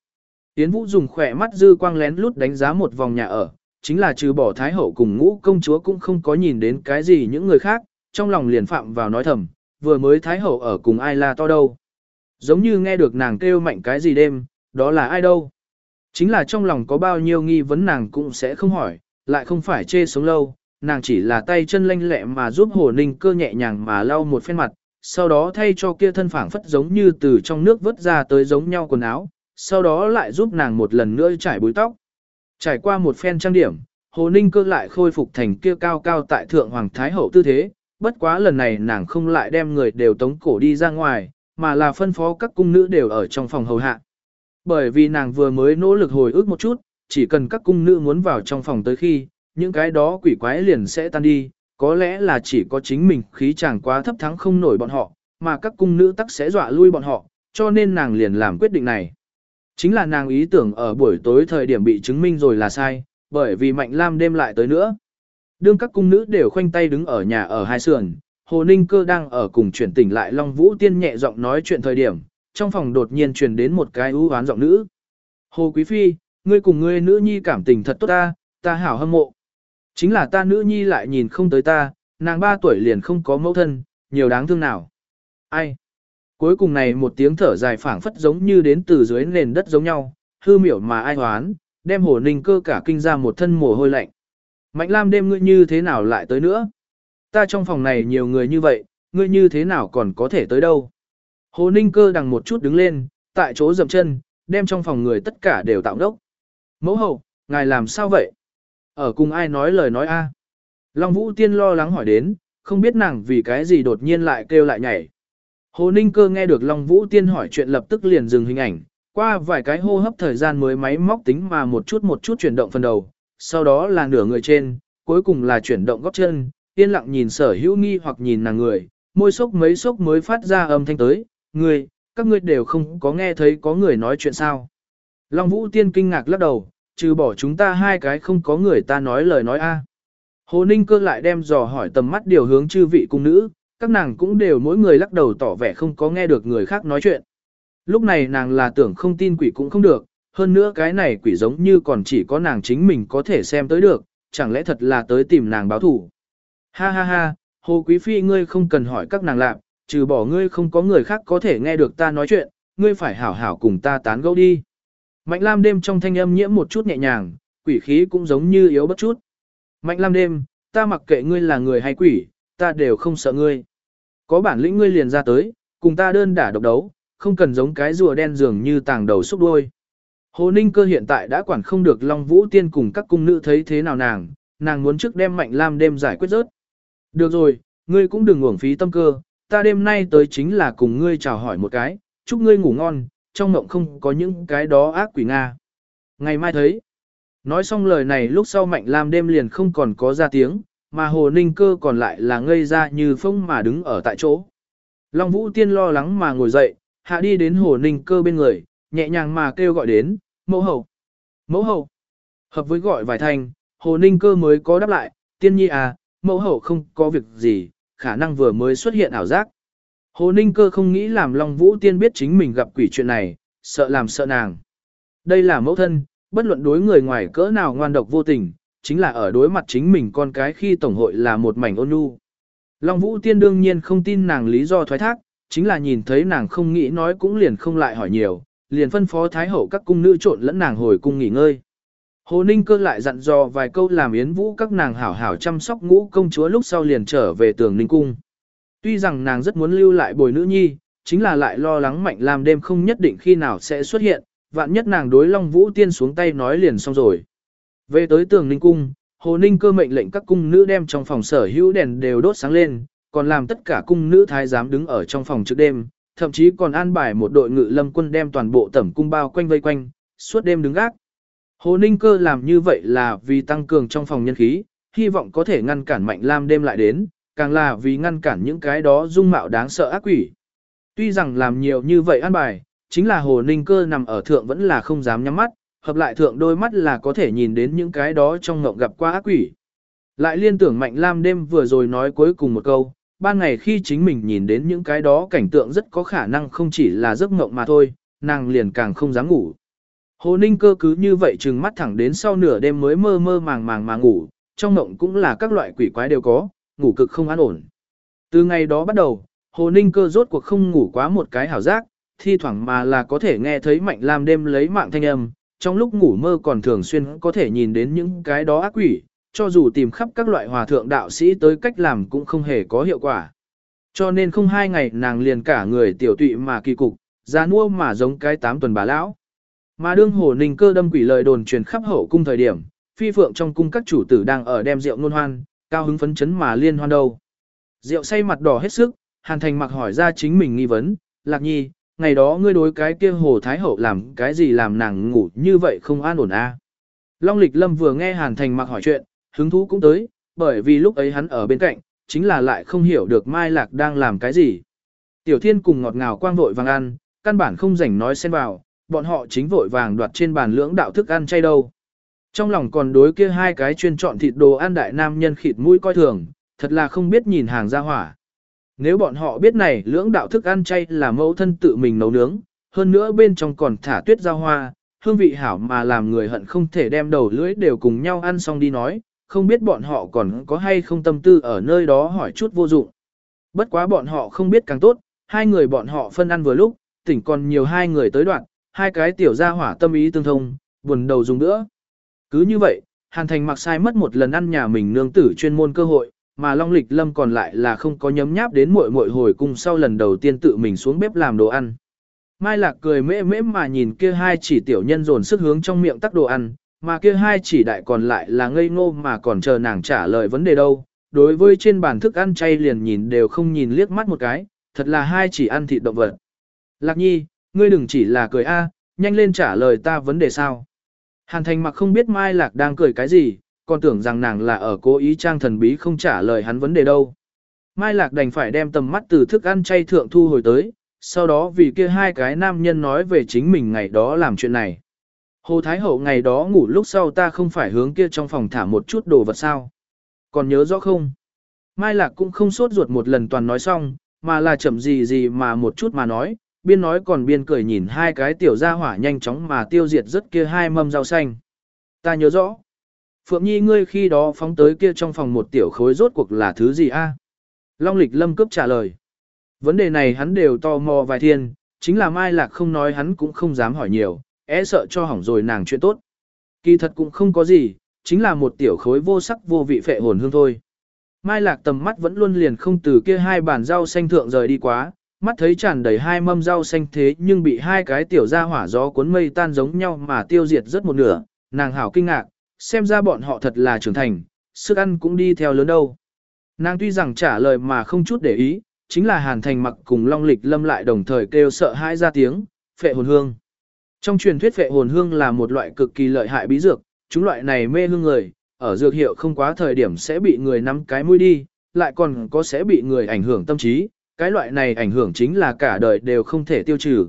Yến Vũ dùng khỏe mắt dư quang lén lút đánh giá một vòng nhà ở, chính là trừ bỏ Thái Hậu cùng ngũ công chúa cũng không có nhìn đến cái gì những người khác, trong lòng liền phạm vào nói thầm, vừa mới Thái Hậu ở cùng ai là to đâu. Giống như nghe được nàng kêu mạnh cái gì đêm, đó là ai đâu. Chính là trong lòng có bao nhiêu nghi vấn nàng cũng sẽ không hỏi, lại không phải chê sống lâu, nàng chỉ là tay chân lanh lẹ mà giúp hồ ninh cơ nhẹ nhàng mà lau một phen mặt, sau đó thay cho kia thân phảng phất giống như từ trong nước vớt ra tới giống nhau quần áo, sau đó lại giúp nàng một lần nữa trải búi tóc. Trải qua một phen trang điểm, hồ ninh cơ lại khôi phục thành kia cao cao tại thượng hoàng thái hậu tư thế, bất quá lần này nàng không lại đem người đều tống cổ đi ra ngoài, mà là phân phó các cung nữ đều ở trong phòng hầu hạ. Bởi vì nàng vừa mới nỗ lực hồi ức một chút, chỉ cần các cung nữ muốn vào trong phòng tới khi, những cái đó quỷ quái liền sẽ tan đi, có lẽ là chỉ có chính mình khí chàng quá thấp thắng không nổi bọn họ, mà các cung nữ tắc sẽ dọa lui bọn họ, cho nên nàng liền làm quyết định này. Chính là nàng ý tưởng ở buổi tối thời điểm bị chứng minh rồi là sai, bởi vì Mạnh Lam đêm lại tới nữa. Đương các cung nữ đều khoanh tay đứng ở nhà ở hai sườn, Hồ Ninh Cơ đang ở cùng chuyển tỉnh lại Long Vũ Tiên nhẹ giọng nói chuyện thời điểm, trong phòng đột nhiên truyền đến một cái ưu hoán giọng nữ. Hồ Quý Phi, ngươi cùng ngươi nữ nhi cảm tình thật tốt ta, ta hảo hâm mộ. Chính là ta nữ nhi lại nhìn không tới ta, nàng ba tuổi liền không có mẫu thân, nhiều đáng thương nào. Ai? Cuối cùng này một tiếng thở dài phảng phất giống như đến từ dưới nền đất giống nhau, hư miểu mà ai hoán, đem hồ ninh cơ cả kinh ra một thân mồ hôi lạnh. Mạnh Lam đêm ngươi như thế nào lại tới nữa? Ta trong phòng này nhiều người như vậy, ngươi như thế nào còn có thể tới đâu? Hồ ninh cơ đằng một chút đứng lên, tại chỗ dầm chân, đem trong phòng người tất cả đều tạo đốc. Mẫu hậu, ngài làm sao vậy? Ở cùng ai nói lời nói a? Long Vũ Tiên lo lắng hỏi đến, không biết nàng vì cái gì đột nhiên lại kêu lại nhảy. Hồ Ninh Cơ nghe được Long Vũ Tiên hỏi chuyện lập tức liền dừng hình ảnh, qua vài cái hô hấp thời gian mới máy móc tính mà một chút một chút chuyển động phần đầu, sau đó là nửa người trên, cuối cùng là chuyển động góc chân, yên lặng nhìn sở hữu nghi hoặc nhìn nàng người, môi sốc mấy sốc mới phát ra âm thanh tới, người, các ngươi đều không có nghe thấy có người nói chuyện sao. Long Vũ Tiên kinh ngạc lắc đầu, trừ bỏ chúng ta hai cái không có người ta nói lời nói a. Hồ Ninh cơ lại đem dò hỏi tầm mắt điều hướng chư vị cung nữ, các nàng cũng đều mỗi người lắc đầu tỏ vẻ không có nghe được người khác nói chuyện. Lúc này nàng là tưởng không tin quỷ cũng không được, hơn nữa cái này quỷ giống như còn chỉ có nàng chính mình có thể xem tới được, chẳng lẽ thật là tới tìm nàng báo thủ. Ha ha ha, Hồ Quý Phi ngươi không cần hỏi các nàng lạc, trừ bỏ ngươi không có người khác có thể nghe được ta nói chuyện, ngươi phải hảo hảo cùng ta tán gẫu đi. Mạnh Lam đêm trong thanh âm nhiễm một chút nhẹ nhàng, quỷ khí cũng giống như yếu bất chút. Mạnh Lam đêm, ta mặc kệ ngươi là người hay quỷ, ta đều không sợ ngươi. Có bản lĩnh ngươi liền ra tới, cùng ta đơn đả độc đấu, không cần giống cái rùa đen dường như tàng đầu xúc đuôi. Hồ Ninh cơ hiện tại đã quản không được Long Vũ Tiên cùng các cung nữ thấy thế nào nàng, nàng muốn trước đem Mạnh Lam đêm giải quyết rớt. Được rồi, ngươi cũng đừng uổng phí tâm cơ, ta đêm nay tới chính là cùng ngươi chào hỏi một cái, chúc ngươi ngủ ngon, trong mộng không có những cái đó ác quỷ Nga. Ngày mai thấy. Nói xong lời này lúc sau Mạnh Lam đêm liền không còn có ra tiếng, mà Hồ Ninh cơ còn lại là ngây ra như phong mà đứng ở tại chỗ. Long Vũ Tiên lo lắng mà ngồi dậy, hạ đi đến Hồ Ninh cơ bên người, nhẹ nhàng mà kêu gọi đến, mẫu hậu. Mẫu hậu. Hợp với gọi vài thanh, Hồ Ninh cơ mới có đáp lại, tiên nhi à, mẫu hậu không có việc gì, khả năng vừa mới xuất hiện ảo giác. Hồ Ninh cơ không nghĩ làm Long Vũ Tiên biết chính mình gặp quỷ chuyện này, sợ làm sợ nàng. Đây là mẫu thân, bất luận đối người ngoài cỡ nào ngoan độc vô tình, chính là ở đối mặt chính mình con cái khi tổng hội là một mảnh ôn nhu. Long Vũ Tiên đương nhiên không tin nàng lý do thoái thác, chính là nhìn thấy nàng không nghĩ nói cũng liền không lại hỏi nhiều, liền phân phó thái hậu các cung nữ trộn lẫn nàng hồi cung nghỉ ngơi. Hồ Ninh cơ lại dặn dò vài câu làm yến vũ các nàng hảo hảo chăm sóc ngũ công chúa lúc sau liền trở về tường ninh cung. Tuy rằng nàng rất muốn lưu lại bồi nữ nhi, chính là lại lo lắng mạnh làm đêm không nhất định khi nào sẽ xuất hiện, vạn nhất nàng đối Long Vũ Tiên xuống tay nói liền xong rồi. Về tới tường ninh cung, Hồ Ninh cơ mệnh lệnh các cung nữ đem trong phòng sở hữu đèn đều đốt sáng lên, còn làm tất cả cung nữ thái giám đứng ở trong phòng trước đêm, thậm chí còn an bài một đội ngự lâm quân đem toàn bộ tẩm cung bao quanh vây quanh, suốt đêm đứng gác. Hồ Ninh cơ làm như vậy là vì tăng cường trong phòng nhân khí, hy vọng có thể ngăn cản mạnh lam đêm lại đến, càng là vì ngăn cản những cái đó dung mạo đáng sợ ác quỷ. Tuy rằng làm nhiều như vậy an bài, chính là Hồ Ninh cơ nằm ở thượng vẫn là không dám nhắm mắt, hợp lại thượng đôi mắt là có thể nhìn đến những cái đó trong ngộng gặp qua ác quỷ. Lại liên tưởng Mạnh Lam đêm vừa rồi nói cuối cùng một câu, ban ngày khi chính mình nhìn đến những cái đó cảnh tượng rất có khả năng không chỉ là giấc ngộng mà thôi, nàng liền càng không dám ngủ. Hồ Ninh cơ cứ như vậy trừng mắt thẳng đến sau nửa đêm mới mơ mơ màng màng mà ngủ, trong ngộng cũng là các loại quỷ quái đều có, ngủ cực không an ổn. Từ ngày đó bắt đầu, Hồ Ninh cơ rốt cuộc không ngủ quá một cái hảo giác, thi thoảng mà là có thể nghe thấy Mạnh Lam đêm lấy mạng thanh âm, trong lúc ngủ mơ còn thường xuyên có thể nhìn đến những cái đó ác quỷ, cho dù tìm khắp các loại hòa thượng đạo sĩ tới cách làm cũng không hề có hiệu quả. Cho nên không hai ngày nàng liền cả người tiểu tụy mà kỳ cục, ra nua mà giống cái tám tuần bà lão. Mà đương hồ ninh cơ đâm quỷ lời đồn truyền khắp hậu cung thời điểm, phi phượng trong cung các chủ tử đang ở đem rượu nôn hoan, cao hứng phấn chấn mà liên hoan đâu. Rượu say mặt đỏ hết sức, hàn thành mặc hỏi ra chính mình nghi vấn, lạc nhi, ngày đó ngươi đối cái kia hồ thái hậu làm cái gì làm nàng ngủ như vậy không an ổn a à? Long lịch lâm vừa nghe hàn thành mặc hỏi chuyện, hứng thú cũng tới, bởi vì lúc ấy hắn ở bên cạnh, chính là lại không hiểu được Mai Lạc đang làm cái gì. Tiểu Thiên cùng ngọt ngào quang vội vàng ăn, căn bản không rảnh nói xen vào, bọn họ chính vội vàng đoạt trên bàn lưỡng đạo thức ăn chay đâu. Trong lòng còn đối kia hai cái chuyên chọn thịt đồ ăn đại nam nhân khịt mũi coi thường, thật là không biết nhìn hàng ra hỏa. Nếu bọn họ biết này lưỡng đạo thức ăn chay là mẫu thân tự mình nấu nướng, hơn nữa bên trong còn thả tuyết giao hoa, hương vị hảo mà làm người hận không thể đem đầu lưỡi đều cùng nhau ăn xong đi nói, không biết bọn họ còn có hay không tâm tư ở nơi đó hỏi chút vô dụng. Bất quá bọn họ không biết càng tốt, hai người bọn họ phân ăn vừa lúc, tỉnh còn nhiều hai người tới đoạn, hai cái tiểu gia hỏa tâm ý tương thông, buồn đầu dùng nữa. Cứ như vậy, Hàn Thành mặc sai mất một lần ăn nhà mình nương tử chuyên môn cơ hội, mà Long Lịch Lâm còn lại là không có nhấm nháp đến muội muội hồi cung sau lần đầu tiên tự mình xuống bếp làm đồ ăn. Mai Lạc cười mễ mễ mà nhìn kia hai chỉ tiểu nhân dồn sức hướng trong miệng tắc đồ ăn, mà kia hai chỉ đại còn lại là ngây ngô mà còn chờ nàng trả lời vấn đề đâu. Đối với trên bàn thức ăn chay liền nhìn đều không nhìn liếc mắt một cái, thật là hai chỉ ăn thịt động vật. Lạc nhi, ngươi đừng chỉ là cười a, nhanh lên trả lời ta vấn đề sao. Hàn thành mặc không biết Mai Lạc đang cười cái gì, còn tưởng rằng nàng là ở cố ý trang thần bí không trả lời hắn vấn đề đâu. Mai Lạc đành phải đem tầm mắt từ thức ăn chay thượng thu hồi tới, sau đó vì kia hai cái nam nhân nói về chính mình ngày đó làm chuyện này. Hồ Thái Hậu ngày đó ngủ lúc sau ta không phải hướng kia trong phòng thả một chút đồ vật sao. Còn nhớ rõ không? Mai Lạc cũng không sốt ruột một lần toàn nói xong, mà là chậm gì gì mà một chút mà nói, biên nói còn biên cười nhìn hai cái tiểu gia hỏa nhanh chóng mà tiêu diệt rất kia hai mâm rau xanh. Ta nhớ rõ. Phượng Nhi ngươi khi đó phóng tới kia trong phòng một tiểu khối rốt cuộc là thứ gì a? Long lịch lâm cướp trả lời. Vấn đề này hắn đều tò mò vài thiên, chính là Mai Lạc không nói hắn cũng không dám hỏi nhiều, e sợ cho hỏng rồi nàng chuyện tốt. Kỳ thật cũng không có gì, chính là một tiểu khối vô sắc vô vị phệ hồn hương thôi. Mai Lạc tầm mắt vẫn luôn liền không từ kia hai bàn rau xanh thượng rời đi quá, mắt thấy tràn đầy hai mâm rau xanh thế nhưng bị hai cái tiểu ra hỏa gió cuốn mây tan giống nhau mà tiêu diệt rất một nửa, nàng hảo kinh ngạc, xem ra bọn họ thật là trưởng thành, sức ăn cũng đi theo lớn đâu. Nàng tuy rằng trả lời mà không chút để ý, chính là hàn thành mặc cùng long lịch lâm lại đồng thời kêu sợ hãi ra tiếng, phệ hồn hương. Trong truyền thuyết phệ hồn hương là một loại cực kỳ lợi hại bí dược, chúng loại này mê hương người, ở dược hiệu không quá thời điểm sẽ bị người nắm cái mũi đi, lại còn có sẽ bị người ảnh hưởng tâm trí, cái loại này ảnh hưởng chính là cả đời đều không thể tiêu trừ.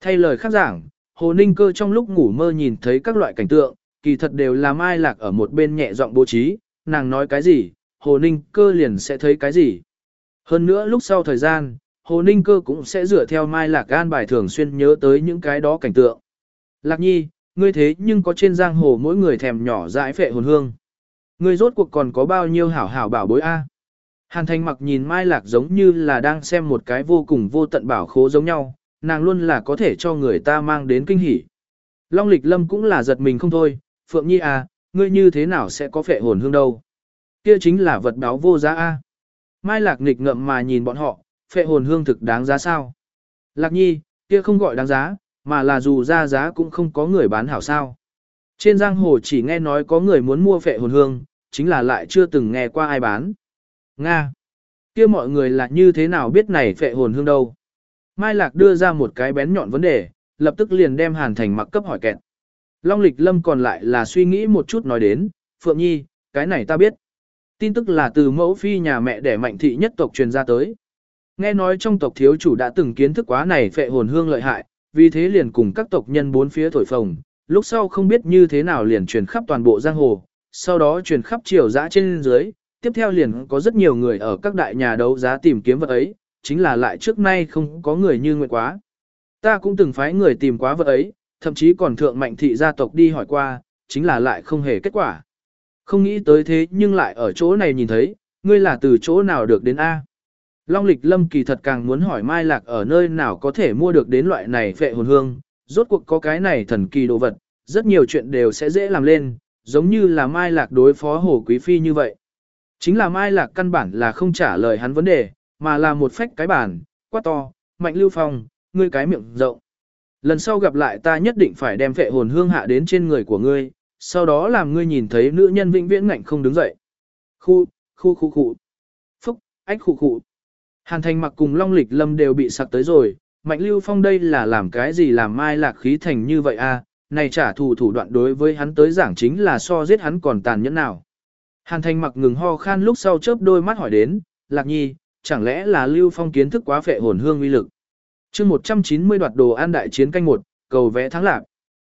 Thay lời khác giảng, Hồ Ninh Cơ trong lúc ngủ mơ nhìn thấy các loại cảnh tượng, kỳ thật đều là Mai Lạc ở một bên nhẹ giọng bố trí, nàng nói cái gì, Hồ Ninh Cơ liền sẽ thấy cái gì. Hơn nữa lúc sau thời gian, Hồ Ninh Cơ cũng sẽ dựa theo Mai Lạc An bài thường xuyên nhớ tới những cái đó cảnh tượng. Lạc Nhi, ngươi thế nhưng có trên giang hồ mỗi người thèm nhỏ dãi phệ hồn hương. Ngươi rốt cuộc còn có bao nhiêu hảo hảo bảo bối a? Hàn Thành mặc nhìn Mai Lạc giống như là đang xem một cái vô cùng vô tận bảo khố giống nhau, nàng luôn là có thể cho người ta mang đến kinh hỉ. Long lịch lâm cũng là giật mình không thôi, Phượng Nhi à, ngươi như thế nào sẽ có phệ hồn hương đâu? Kia chính là vật báo vô giá a. Mai Lạc nghịch ngậm mà nhìn bọn họ, phệ hồn hương thực đáng giá sao? Lạc Nhi, kia không gọi đáng giá, mà là dù ra giá cũng không có người bán hảo sao. Trên giang hồ chỉ nghe nói có người muốn mua phệ hồn hương, chính là lại chưa từng nghe qua ai bán. Nga! kia mọi người là như thế nào biết này phệ hồn hương đâu? Mai Lạc đưa ra một cái bén nhọn vấn đề, lập tức liền đem Hàn Thành mặc cấp hỏi kẹt. Long lịch lâm còn lại là suy nghĩ một chút nói đến, Phượng Nhi, cái này ta biết. Tin tức là từ mẫu phi nhà mẹ đẻ mạnh thị nhất tộc truyền ra tới. Nghe nói trong tộc thiếu chủ đã từng kiến thức quá này phệ hồn hương lợi hại, vì thế liền cùng các tộc nhân bốn phía thổi phồng, lúc sau không biết như thế nào liền truyền khắp toàn bộ giang hồ, sau đó truyền khắp triều dã trên dưới, tiếp theo liền có rất nhiều người ở các đại nhà đấu giá tìm kiếm vật ấy, chính là lại trước nay không có người như nguyện quá. Ta cũng từng phái người tìm quá vật ấy, thậm chí còn thượng mạnh thị gia tộc đi hỏi qua, chính là lại không hề kết quả. Không nghĩ tới thế nhưng lại ở chỗ này nhìn thấy, ngươi là từ chỗ nào được đến A. Long lịch lâm kỳ thật càng muốn hỏi Mai Lạc ở nơi nào có thể mua được đến loại này phệ hồn hương, rốt cuộc có cái này thần kỳ đồ vật, rất nhiều chuyện đều sẽ dễ làm lên, giống như là Mai Lạc đối phó Hồ Quý Phi như vậy. Chính là Mai Lạc căn bản là không trả lời hắn vấn đề, mà là một phách cái bản, quát to, mạnh lưu phong, ngươi cái miệng rộng. Lần sau gặp lại ta nhất định phải đem vệ hồn hương hạ đến trên người của ngươi, sau đó làm ngươi nhìn thấy nữ nhân vĩnh viễn ngạnh không đứng dậy. Khu, khu khu khu. Phúc, ách khu khu. Hàn thành mặc cùng Long Lịch Lâm đều bị sặc tới rồi, Mạnh Lưu Phong đây là làm cái gì làm mai lạc khí thành như vậy a? À? này trả thù thủ đoạn đối với hắn tới giảng chính là so giết hắn còn tàn nhẫn nào. Hàn thành mặc ngừng ho khan lúc sau chớp đôi mắt hỏi đến, Lạc Nhi, chẳng lẽ là Lưu Phong kiến thức quá phệ hồn hương uy lực chương 190 đoạt đồ an đại chiến canh một, cầu vẽ thắng lạc.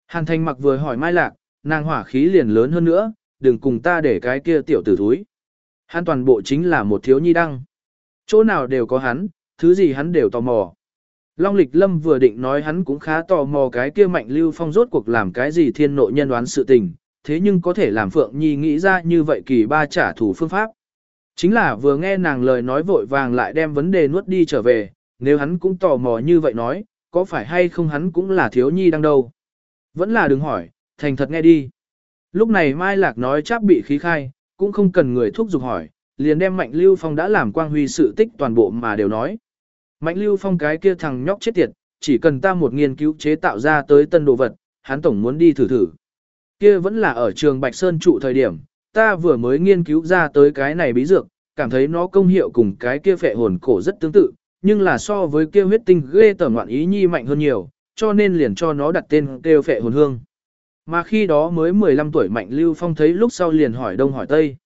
Hàn thành mặc vừa hỏi mai lạc, nàng hỏa khí liền lớn hơn nữa, đừng cùng ta để cái kia tiểu tử thúi. Hắn toàn bộ chính là một thiếu nhi đăng. Chỗ nào đều có hắn, thứ gì hắn đều tò mò. Long lịch lâm vừa định nói hắn cũng khá tò mò cái kia mạnh lưu phong rốt cuộc làm cái gì thiên nội nhân đoán sự tình, thế nhưng có thể làm Phượng Nhi nghĩ ra như vậy kỳ ba trả thù phương pháp. Chính là vừa nghe nàng lời nói vội vàng lại đem vấn đề nuốt đi trở về, nếu hắn cũng tò mò như vậy nói, có phải hay không hắn cũng là thiếu nhi đang đâu. Vẫn là đừng hỏi, thành thật nghe đi. Lúc này Mai Lạc nói chắc bị khí khai, cũng không cần người thúc giục hỏi, liền đem Mạnh Lưu Phong đã làm quang huy sự tích toàn bộ mà đều nói. Mạnh Lưu Phong cái kia thằng nhóc chết tiệt, chỉ cần ta một nghiên cứu chế tạo ra tới tân đồ vật, hắn tổng muốn đi thử thử. Kia vẫn là ở trường Bạch Sơn trụ thời điểm, ta vừa mới nghiên cứu ra tới cái này bí dược, cảm thấy nó công hiệu cùng cái kia phệ hồn cổ rất tương tự, nhưng là so với kia huyết tinh ghê tởm ngoạn ý nhi mạnh hơn nhiều, cho nên liền cho nó đặt tên kêu phệ hồn hương. Mà khi đó mới 15 tuổi Mạnh Lưu Phong thấy lúc sau liền hỏi đông hỏi tây.